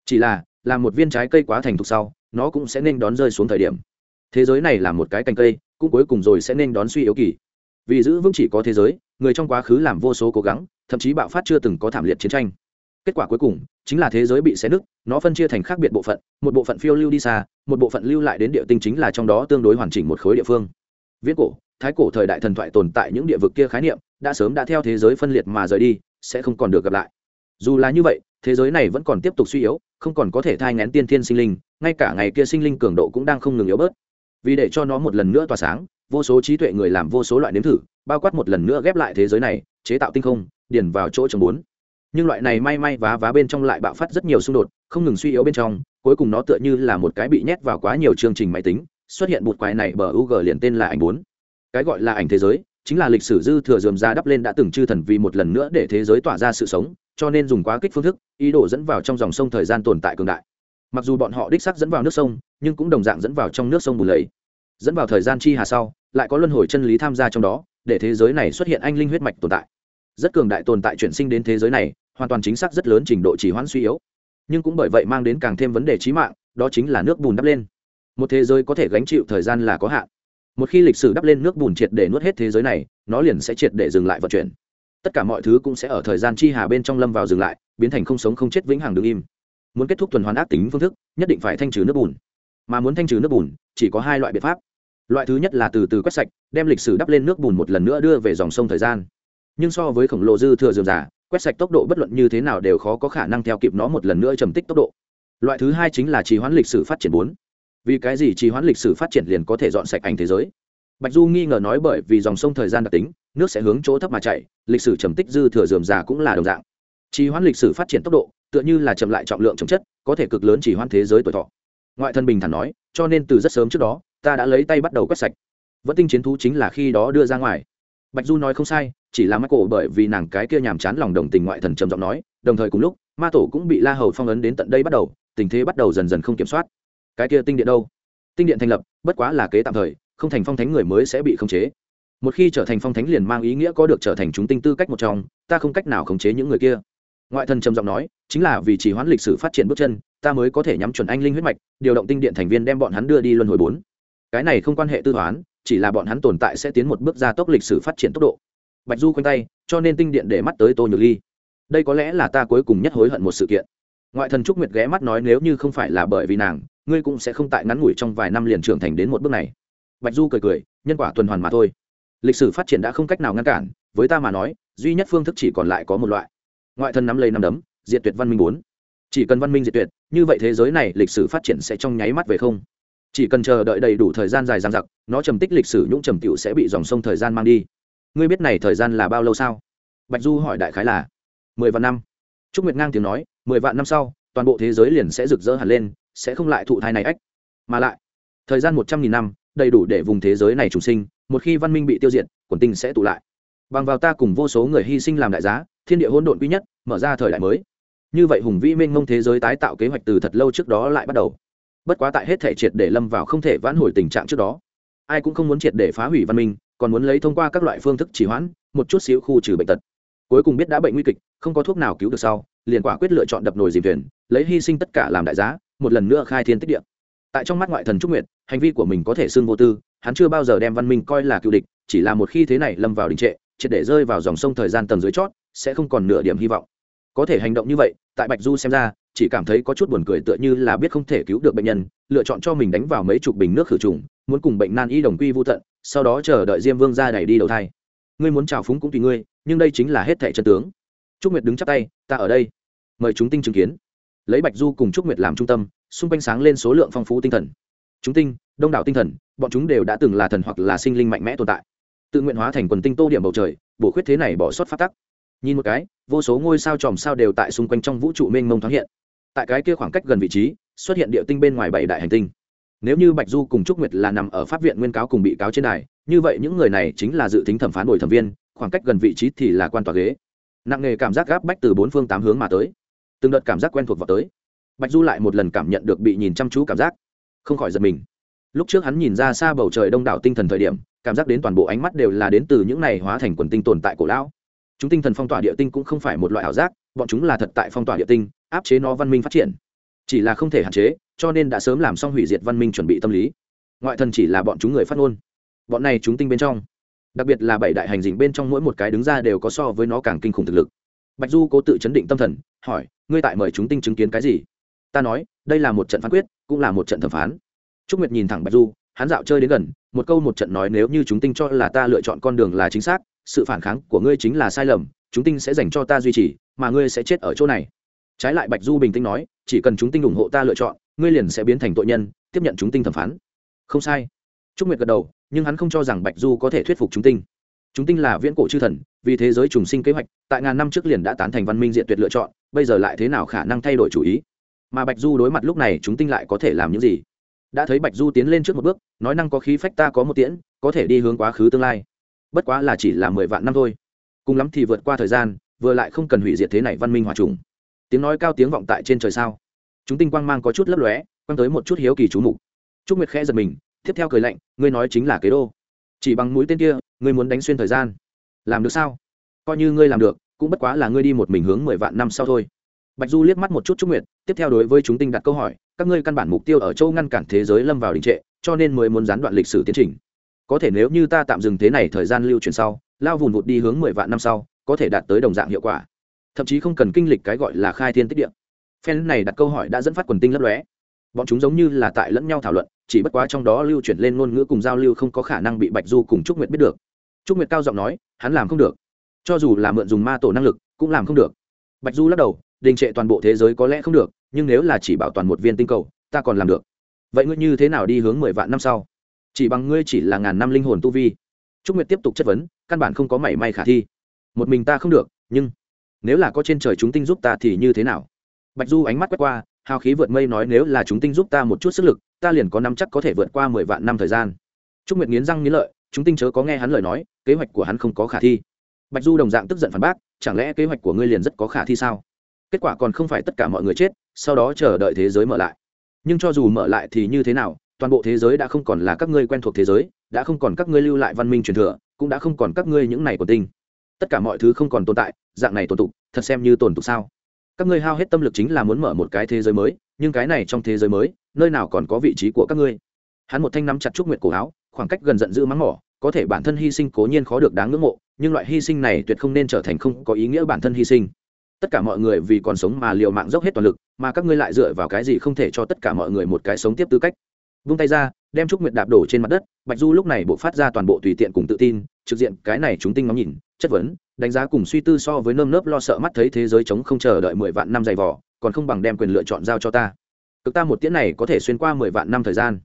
S1: Chỉ là, làm một viên trái cây quá thành thục sau nó cũng sẽ nên đón rơi xuống thời điểm. Thế giới này là một cái cành cây, cũng cuối cùng rồi sẽ nên đón suy yếu kỳ. Vì giữ vững chỉ có thế giới, người trong quá khứ làm vô số cố gắng, thậm chí bạo phát chưa từng có thảm liệt chiến tranh. Kết quả cuối cùng, chính là thế giới bị xé nứt, nó phân chia thành khác biệt bộ phận, một bộ phận phiêu lưu đi xa, một bộ phận lưu lại đến địa tinh chính là trong đó tương đối hoàn chỉnh một khối địa phương. Viễn cổ, thái cổ thời đại thần thoại tồn tại những địa vực kia khái niệm, đã sớm đã theo thế giới phân liệt mà rời đi, sẽ không còn được gặp lại. Dù là như vậy thế giới này vẫn còn tiếp tục suy yếu, không còn có thể thai ngén tiên thiên sinh linh, ngay cả ngày kia sinh linh cường độ cũng đang không ngừng yếu bớt. Vì để cho nó một lần nữa tỏa sáng, vô số trí tuệ người làm vô số loại nếm thử, bao quát một lần nữa ghép lại thế giới này, chế tạo tinh không, điền vào chỗ trồng bốn. Nhưng loại này may may vá vá bên trong lại bạo phát rất nhiều xung đột, không ngừng suy yếu bên trong, cuối cùng nó tựa như là một cái bị nhét vào quá nhiều chương trình máy tính, xuất hiện bụt quái này bờ u liền tên là ảnh bốn. Cái gọi là ảnh thế giới, chính là lịch sử dư thừa dườm ra đắp lên đã từng chư thần vì một lần nữa để thế giới tỏa ra sự sống cho nên dùng quá kích phương thức, ý đồ dẫn vào trong dòng sông thời gian tồn tại cường đại. Mặc dù bọn họ đích sắc dẫn vào nước sông, nhưng cũng đồng dạng dẫn vào trong nước sông bùn lầy. Dẫn vào thời gian chi hà sau, lại có luân hồi chân lý tham gia trong đó, để thế giới này xuất hiện anh linh huyết mạch tồn tại. Rất cường đại tồn tại chuyển sinh đến thế giới này, hoàn toàn chính xác rất lớn trình độ chỉ hoãn suy yếu. Nhưng cũng bởi vậy mang đến càng thêm vấn đề trí mạng, đó chính là nước bùn đắp lên. Một thế giới có thể gánh chịu thời gian là có hạn. Một khi lịch sử đắp lên nước bùn triệt để nuốt hết thế giới này, nó liền sẽ triệt để dừng lại vận chuyển tất cả mọi thứ cũng sẽ ở thời gian chi hà bên trong lâm vào dừng lại, biến thành không sống không chết vĩnh hằng đứng im. Muốn kết thúc tuần hoàn ác tính phương thức, nhất định phải thanh trừ nước bùn. Mà muốn thanh trừ nước bùn, chỉ có hai loại biện pháp. Loại thứ nhất là từ từ quét sạch, đem lịch sử đắp lên nước bùn một lần nữa đưa về dòng sông thời gian. Nhưng so với khổng lồ dư thừa dườm giả quét sạch tốc độ bất luận như thế nào đều khó có khả năng theo kịp nó một lần nữa trầm tích tốc độ. Loại thứ hai chính là trì hoãn lịch sử phát triển bốn. Vì cái gì trì hoãn lịch sử phát triển liền có thể dọn sạch ảnh thế giới? Bạch du nghi ngờ nói bởi vì dòng sông thời gian đặc tính nước sẽ hướng chỗ thấp mà chạy, lịch sử trầm tích dư thừa dườm già cũng là đồng dạng. Trì hoãn lịch sử phát triển tốc độ, tựa như là chậm lại trọng lượng chống chất, có thể cực lớn chỉ hoãn thế giới tuổi thọ. Ngoại thân bình thản nói, cho nên từ rất sớm trước đó, ta đã lấy tay bắt đầu quét sạch. Vẫn tinh chiến thú chính là khi đó đưa ra ngoài. Bạch du nói không sai, chỉ là mắt cổ bởi vì nàng cái kia nhàm chán lòng đồng tình ngoại thần trầm giọng nói, đồng thời cùng lúc, ma tổ cũng bị la hầu phong ấn đến tận đây bắt đầu, tình thế bắt đầu dần dần không kiểm soát. Cái kia tinh điện đâu? Tinh điện thành lập, bất quá là kế tạm thời, không thành phong thánh người mới sẽ bị khống chế một khi trở thành phong thánh liền mang ý nghĩa có được trở thành chúng tinh tư cách một trong, ta không cách nào khống chế những người kia. Ngoại thần trầm giọng nói, chính là vì chỉ hoãn lịch sử phát triển bước chân, ta mới có thể nhắm chuẩn anh linh huyết mạch, điều động tinh điện thành viên đem bọn hắn đưa đi luân hồi bốn. Cái này không quan hệ tư toán, chỉ là bọn hắn tồn tại sẽ tiến một bước gia tốc lịch sử phát triển tốc độ. Bạch du khoanh tay, cho nên tinh điện để mắt tới tô nhược ly. Đây có lẽ là ta cuối cùng nhất hối hận một sự kiện. Ngoại thần trúc nguyệt ghé mắt nói, nếu như không phải là bởi vì nàng, ngươi cũng sẽ không tại ngắn ngủi trong vài năm liền trưởng thành đến một bước này. Bạch du cười cười, nhân quả tuần hoàn mà thôi lịch sử phát triển đã không cách nào ngăn cản, với ta mà nói, duy nhất phương thức chỉ còn lại có một loại. Ngoại thân nắm lấy nắm đấm, diệt tuyệt văn minh bốn. Chỉ cần văn minh diệt tuyệt, như vậy thế giới này lịch sử phát triển sẽ trong nháy mắt về không. Chỉ cần chờ đợi đầy đủ thời gian dài dằng dặc, nó trầm tích lịch sử nhũng trầm cựu sẽ bị dòng sông thời gian mang đi. Ngươi biết này thời gian là bao lâu sao? Bạch du hỏi đại khái là mười vạn năm. Trúc nguyệt ngang tiếng nói, mười vạn năm sau, toàn bộ thế giới liền sẽ rực rỡ hẳn lên, sẽ không lại thụ thai này ách. Mà lại, thời gian một trăm nghìn năm, đầy đủ để vùng thế giới này trùng sinh một khi văn minh bị tiêu diệt, quần tinh sẽ tụ lại. Bằng vào ta cùng vô số người hy sinh làm đại giá, thiên địa hỗn độn quý nhất, mở ra thời đại mới. Như vậy hùng vĩ minh mông thế giới tái tạo kế hoạch từ thật lâu trước đó lại bắt đầu. Bất quá tại hết thể triệt để lâm vào không thể vãn hồi tình trạng trước đó, ai cũng không muốn triệt để phá hủy văn minh, còn muốn lấy thông qua các loại phương thức chỉ hoãn, một chút xíu khu trừ bệnh tật. Cuối cùng biết đã bệnh nguy kịch, không có thuốc nào cứu được sau, liền quả quyết lựa chọn đập nồi dìm thuyền, lấy hy sinh tất cả làm đại giá, một lần nữa khai thiên tích địa. Tại trong mắt ngoại thần trúc nguyệt, hành vi của mình có thể xưng vô tư hắn chưa bao giờ đem văn minh coi là cựu địch, chỉ là một khi thế này lâm vào đình trệ, triệt để rơi vào dòng sông thời gian tầng dưới chót, sẽ không còn nửa điểm hy vọng. Có thể hành động như vậy, tại bạch du xem ra, chỉ cảm thấy có chút buồn cười tựa như là biết không thể cứu được bệnh nhân, lựa chọn cho mình đánh vào mấy chục bình nước khử trùng, muốn cùng bệnh nan y đồng quy vô tận, sau đó chờ đợi diêm vương ra đẩy đi đầu thai. Ngươi muốn trào phúng cũng tùy ngươi, nhưng đây chính là hết thẻ chân tướng. Trúc nguyệt đứng chắp tay, ta ở đây, mời chúng tinh chứng kiến. Lấy bạch du cùng trúc nguyệt làm trung tâm, xung quanh sáng lên số lượng phong phú tinh thần chúng tinh, đông đảo tinh thần, bọn chúng đều đã từng là thần hoặc là sinh linh mạnh mẽ tồn tại. Tự nguyện hóa thành quần tinh tô điểm bầu trời, bổ khuyết thế này bỏ sót phát tắc. Nhìn một cái, vô số ngôi sao tròm sao đều tại xung quanh trong vũ trụ mênh mông thoáng hiện. Tại cái kia khoảng cách gần vị trí, xuất hiện địa tinh bên ngoài bảy đại hành tinh. Nếu như bạch du cùng trúc nguyệt là nằm ở pháp viện nguyên cáo cùng bị cáo trên đài, như vậy những người này chính là dự tính thẩm phán bồi thẩm viên, khoảng cách gần vị trí thì là quan tòa ghế. Nặng nề cảm giác gáp bách từ bốn phương tám hướng mà tới. Từng đợt cảm giác quen thuộc vào tới. Bạch du lại một lần cảm nhận được bị nhìn chăm chú cảm giác không khỏi giật mình. Lúc trước hắn nhìn ra xa bầu trời đông đảo tinh thần thời điểm, cảm giác đến toàn bộ ánh mắt đều là đến từ những này hóa thành quần tinh tồn tại cổ lão. Chúng tinh thần phong tỏa địa tinh cũng không phải một loại ảo giác, bọn chúng là thật tại phong tỏa địa tinh, áp chế nó văn minh phát triển. Chỉ là không thể hạn chế, cho nên đã sớm làm xong hủy diệt văn minh chuẩn bị tâm lý. Ngoại thần chỉ là bọn chúng người phát ngôn. Bọn này chúng tinh bên trong, đặc biệt là bảy đại hành dĩnh bên trong mỗi một cái đứng ra đều có so với nó càng kinh khủng thực lực. Bạch du cố tự chấn định tâm thần, hỏi, ngươi tại mời chúng tinh chứng kiến cái gì? Ta nói đây là một trận phán quyết, cũng là một trận thẩm phán. Trúc nguyệt nhìn thẳng bạch du, hắn dạo chơi đến gần, một câu một trận nói nếu như chúng tinh cho là ta lựa chọn con đường là chính xác, sự phản kháng của ngươi chính là sai lầm, chúng tinh sẽ dành cho ta duy trì, mà ngươi sẽ chết ở chỗ này. Trái lại bạch du bình tĩnh nói, chỉ cần chúng tinh ủng hộ ta lựa chọn, ngươi liền sẽ biến thành tội nhân, tiếp nhận chúng tinh thẩm phán. Không sai. Trúc nguyệt gật đầu, nhưng hắn không cho rằng bạch du có thể thuyết phục chúng tinh. Chúng tinh là viễn cổ chư thần, vì thế giới trùng sinh kế hoạch, tại ngàn năm trước liền đã tán thành văn minh diện tuyệt lựa chọn, bây giờ lại thế nào khả năng thay đổi chủ ý? Mà bạch du đối mặt lúc này chúng tinh lại có thể làm những gì? Đã thấy bạch du tiến lên trước một bước, nói năng có khí phách ta có một tiễn, có thể đi hướng quá khứ tương lai. Bất quá là chỉ là mười vạn năm thôi. Cùng lắm thì vượt qua thời gian, vừa lại không cần hủy diệt thế này văn minh hòa trùng. Tiếng nói cao tiếng vọng tại trên trời sao? Chúng tinh quang mang có chút lấp lóe, quăng tới một chút hiếu kỳ chú mục. Trúc nguyệt khẽ giật mình, tiếp theo cười lạnh, ngươi nói chính là kế đô. Chỉ bằng mũi tên kia, ngươi muốn đánh xuyên thời gian. Làm được sao? Coi như ngươi làm được, cũng bất quá là ngươi đi một mình hướng mười vạn năm sau thôi bạch du liếc mắt một chút trúc nguyệt, tiếp theo đối với chúng tinh đặt câu hỏi, các ngươi căn bản mục tiêu ở châu ngăn cản thế giới lâm vào đình trệ, cho nên mới muốn gián đoạn lịch sử tiến trình. Có thể nếu như ta tạm dừng thế này thời gian lưu truyền sau, lao vùn vụt đi hướng mười vạn năm sau, có thể đạt tới đồng dạng hiệu quả. Thậm chí không cần kinh lịch cái gọi là khai thiên tích địa. Phen này đặt câu hỏi đã dẫn phát quần tinh lấp lóe. Bọn chúng giống như là tại lẫn nhau thảo luận, chỉ bất quá trong đó lưu chuyển lên ngôn ngữ cùng giao lưu không có khả năng bị bạch du cùng trúc nguyệt biết được. Trúc nguyệt cao giọng nói, hắn làm không được. Cho dù là mượn dùng ma tổ năng lực, cũng làm không được. Bạch du lắc đầu đình trệ toàn bộ thế giới có lẽ không được, nhưng nếu là chỉ bảo toàn một viên tinh cầu, ta còn làm được. Vậy ngươi như thế nào đi hướng mười vạn năm sau? Chỉ bằng ngươi chỉ là ngàn năm linh hồn tu vi. Trúc nguyệt tiếp tục chất vấn, căn bản không có mảy may khả thi. Một mình ta không được, nhưng nếu là có trên trời chúng tinh giúp ta thì như thế nào? Bạch du ánh mắt quét qua, hào khí vượt mây nói nếu là chúng tinh giúp ta một chút sức lực, ta liền có năm chắc có thể vượt qua mười vạn năm thời gian. Trúc nguyệt nghiến răng nghiến lợi, chúng tinh chớ có nghe hắn lời nói, kế hoạch của hắn không có khả thi. Bạch du đồng dạng tức giận phản bác, chẳng lẽ kế hoạch của ngươi liền rất có khả thi sao? Kết quả còn không phải tất cả mọi người chết, sau đó chờ đợi thế giới mở lại. Nhưng cho dù mở lại thì như thế nào, toàn bộ thế giới đã không còn là các ngươi quen thuộc thế giới, đã không còn các ngươi lưu lại văn minh truyền thừa, cũng đã không còn các ngươi những này của tinh. Tất cả mọi thứ không còn tồn tại, dạng này tồn tục, thật xem như tồn tục sao? Các ngươi hao hết tâm lực chính là muốn mở một cái thế giới mới, nhưng cái này trong thế giới mới, nơi nào còn có vị trí của các ngươi? Hắn một thanh nắm chặt trúc nguyệt cổ áo, khoảng cách gần giận dữ mắng mỏ, có thể bản thân hy sinh cố nhiên khó được đáng ngưỡng mộ, nhưng loại hy sinh này tuyệt không nên trở thành không có ý nghĩa bản thân hy sinh tất cả mọi người vì còn sống mà liều mạng dốc hết toàn lực, mà các ngươi lại dựa vào cái gì không thể cho tất cả mọi người một cái sống tiếp tư cách? Vung tay ra, đem trúc nguyệt đạp đổ trên mặt đất, bạch du lúc này bộ phát ra toàn bộ tùy tiện cùng tự tin, trực diện cái này chúng tinh ngóng nhìn, chất vấn, đánh giá cùng suy tư so với nơm nớp lo sợ mắt thấy thế giới chống không chờ đợi mười vạn năm dày vỏ còn không bằng đem quyền lựa chọn giao cho ta. Cực ta một tiễn này có thể xuyên qua mười vạn năm thời gian.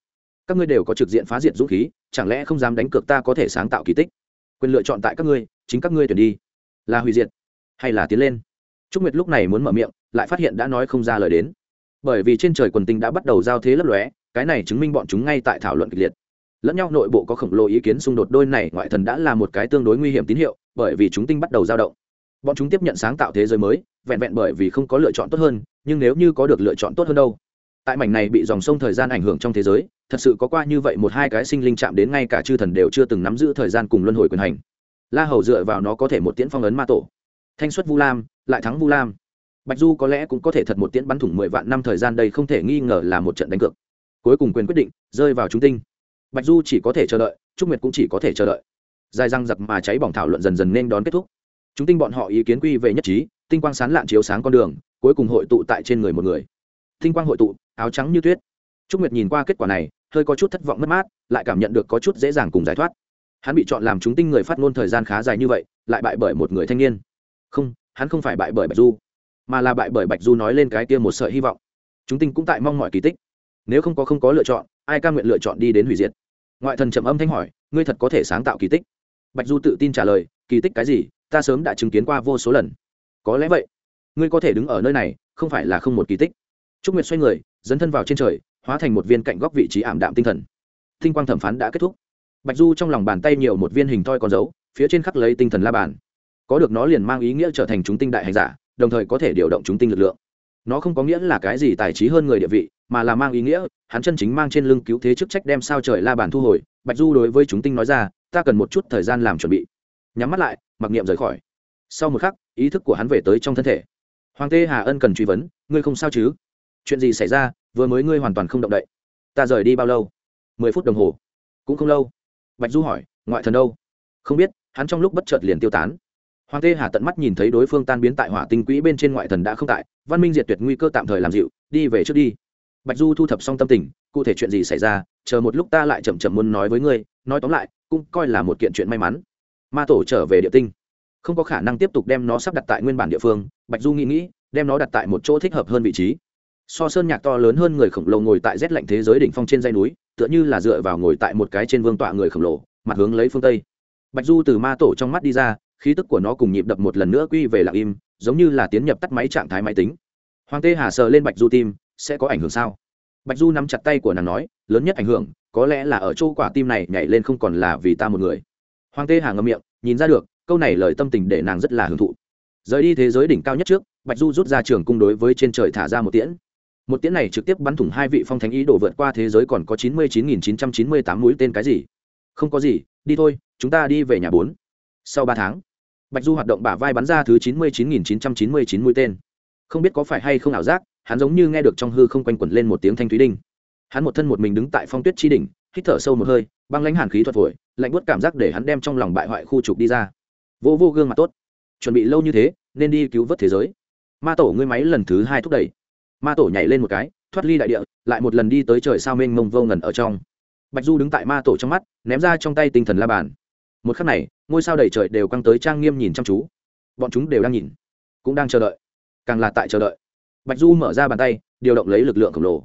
S1: Các ngươi đều có trực diện phá diệt dũng khí, chẳng lẽ không dám đánh cược ta có thể sáng tạo kỳ tích? Quyền lựa chọn tại các ngươi, chính các ngươi tuyển đi. Là hủy diệt hay là tiến lên? Trúc nguyệt lúc này muốn mở miệng, lại phát hiện đã nói không ra lời đến. Bởi vì trên trời quần tinh đã bắt đầu giao thế lấp lóe, cái này chứng minh bọn chúng ngay tại thảo luận kịch liệt. Lẫn nhau nội bộ có khổng lồ ý kiến xung đột, đôi này ngoại thần đã là một cái tương đối nguy hiểm tín hiệu, bởi vì chúng tinh bắt đầu dao động. Bọn chúng tiếp nhận sáng tạo thế giới mới, vẹn vẹn bởi vì không có lựa chọn tốt hơn, nhưng nếu như có được lựa chọn tốt hơn đâu? Tại mảnh này bị dòng sông thời gian ảnh hưởng trong thế giới, thật sự có qua như vậy một hai cái sinh linh chạm đến ngay cả chư thần đều chưa từng nắm giữ thời gian cùng luân hồi quyền hành. La hầu dựa vào nó có thể một tiễn phong ấn ma tổ thanh xuất vu lam, lại thắng vu lam. Bạch du có lẽ cũng có thể thật một tiễn bắn thủng mười vạn năm thời gian đây không thể nghi ngờ là một trận đánh cược. Cuối cùng quyền quyết định, rơi vào chúng tinh. Bạch du chỉ có thể chờ đợi, trúc nguyệt cũng chỉ có thể chờ đợi. Dài răng giặc mà cháy bỏng thảo luận dần dần nên đón kết thúc. Chúng tinh bọn họ ý kiến quy về nhất trí, tinh quang sán lạn chiếu sáng con đường, cuối cùng hội tụ tại trên người một người. Tinh quang hội tụ, áo trắng như tuyết. Trúc nguyệt nhìn qua kết quả này, hơi có chút thất vọng mất mát, lại cảm nhận được có chút dễ dàng cùng giải thoát. Hắn bị chọn làm chúng tinh người phát ngôn thời gian khá dài như vậy, lại bại bởi một người thanh niên không, hắn không phải bại bởi bạch du, mà là bại bởi bạch du nói lên cái kia một sợi hy vọng. Chúng tinh cũng tại mong mọi kỳ tích. Nếu không có không có lựa chọn, ai ca nguyện lựa chọn đi đến hủy diệt? Ngoại thần trầm âm thanh hỏi, ngươi thật có thể sáng tạo kỳ tích? Bạch du tự tin trả lời, kỳ tích cái gì? Ta sớm đã chứng kiến qua vô số lần. Có lẽ vậy, ngươi có thể đứng ở nơi này, không phải là không một kỳ tích. Trúc nguyệt xoay người, dấn thân vào trên trời, hóa thành một viên cạnh góc vị trí ảm đạm tinh thần. Thinh quang thẩm phán đã kết thúc. Bạch du trong lòng bàn tay nhiều một viên hình thoi con dấu, phía trên khắc lấy tinh thần la bàn có được nó liền mang ý nghĩa trở thành chúng tinh đại hành giả, đồng thời có thể điều động chúng tinh lực lượng. Nó không có nghĩa là cái gì tài trí hơn người địa vị, mà là mang ý nghĩa, hắn chân chính mang trên lưng cứu thế chức trách đem sao trời la bàn thu hồi, bạch du đối với chúng tinh nói ra, ta cần một chút thời gian làm chuẩn bị. Nhắm mắt lại, mặc niệm rời khỏi. Sau một khắc, ý thức của hắn về tới trong thân thể. Hoàng tê hà ân cần truy vấn, ngươi không sao chứ? Chuyện gì xảy ra, vừa mới ngươi hoàn toàn không động đậy. Ta rời đi bao lâu? Mười phút đồng hồ. Cũng không lâu. Bạch du hỏi, ngoại thần đâu? Không biết. Hắn trong lúc bất chợt liền tiêu tán hoàng tê hà tận mắt nhìn thấy đối phương tan biến tại hỏa tinh quỹ bên trên ngoại thần đã không tại, văn minh diệt tuyệt nguy cơ tạm thời làm dịu, đi về trước đi. Bạch du thu thập xong tâm tình, cụ thể chuyện gì xảy ra, chờ một lúc ta lại chậm chậm muốn nói với ngươi, nói tóm lại, cũng coi là một kiện chuyện may mắn. Ma tổ trở về địa tinh. Không có khả năng tiếp tục đem nó sắp đặt tại nguyên bản địa phương, bạch du nghĩ nghĩ, đem nó đặt tại một chỗ thích hợp hơn vị trí. So sơn nhạc to lớn hơn người khổng lồ ngồi tại rét lạnh thế giới đỉnh phong trên dây núi, tựa như là dựa vào ngồi tại một cái trên vương tọa người khổng lồ, mặt hướng lấy phương tây. Bạch du từ ma tổ trong mắt đi ra khí tức của nó cùng nhịp đập một lần nữa quy về lặng im, giống như là tiến nhập tắt máy trạng thái máy tính. Hoàng tê hà sờ lên bạch du tim, sẽ có ảnh hưởng sao? Bạch du nắm chặt tay của nàng nói, lớn nhất ảnh hưởng, có lẽ là ở chỗ quả tim này nhảy lên không còn là vì ta một người. Hoàng tê hà ngậm miệng, nhìn ra được, câu này lời tâm tình để nàng rất là hưởng thụ. Rời đi thế giới đỉnh cao nhất trước, bạch du rút ra trường cung đối với trên trời thả ra một tiễn. Một tiễn này trực tiếp bắn thủng hai vị phong thánh ý đổ vượt qua thế giới còn có chín mươi chín nghìn chín trăm chín mươi tám mũi tên cái gì? Không có gì, đi thôi, chúng ta đi về nhà bốn. Sau ba tháng bạch du hoạt động bả vai bắn ra thứ chín mươi chín nghìn chín trăm chín mươi chín mũi tên. Không biết có phải hay không ảo giác, hắn giống như nghe được trong hư không quanh quẩn lên một tiếng thanh thúy đinh. Hắn một thân một mình đứng tại phong tuyết chi đỉnh, hít thở sâu một hơi, băng lãnh hàn khí thuật phổi lạnh buốt cảm giác để hắn đem trong lòng bại hoại khu trục đi ra. Vô vô gương mặt tốt. Chuẩn bị lâu như thế, nên đi cứu vớt thế giới. Ma tổ ngươi máy lần thứ hai thúc đẩy. Ma tổ nhảy lên một cái, thoát ly đại địa, lại một lần đi tới trời sao mênh mông vô ngần ở trong. Bạch du đứng tại ma tổ trong mắt, ném ra trong tay tinh thần la bàn một khắc này, ngôi sao đầy trời đều căng tới trang nghiêm nhìn chăm chú. Bọn chúng đều đang nhìn, cũng đang chờ đợi, càng là tại chờ đợi. Bạch du mở ra bàn tay, điều động lấy lực lượng khổng lồ.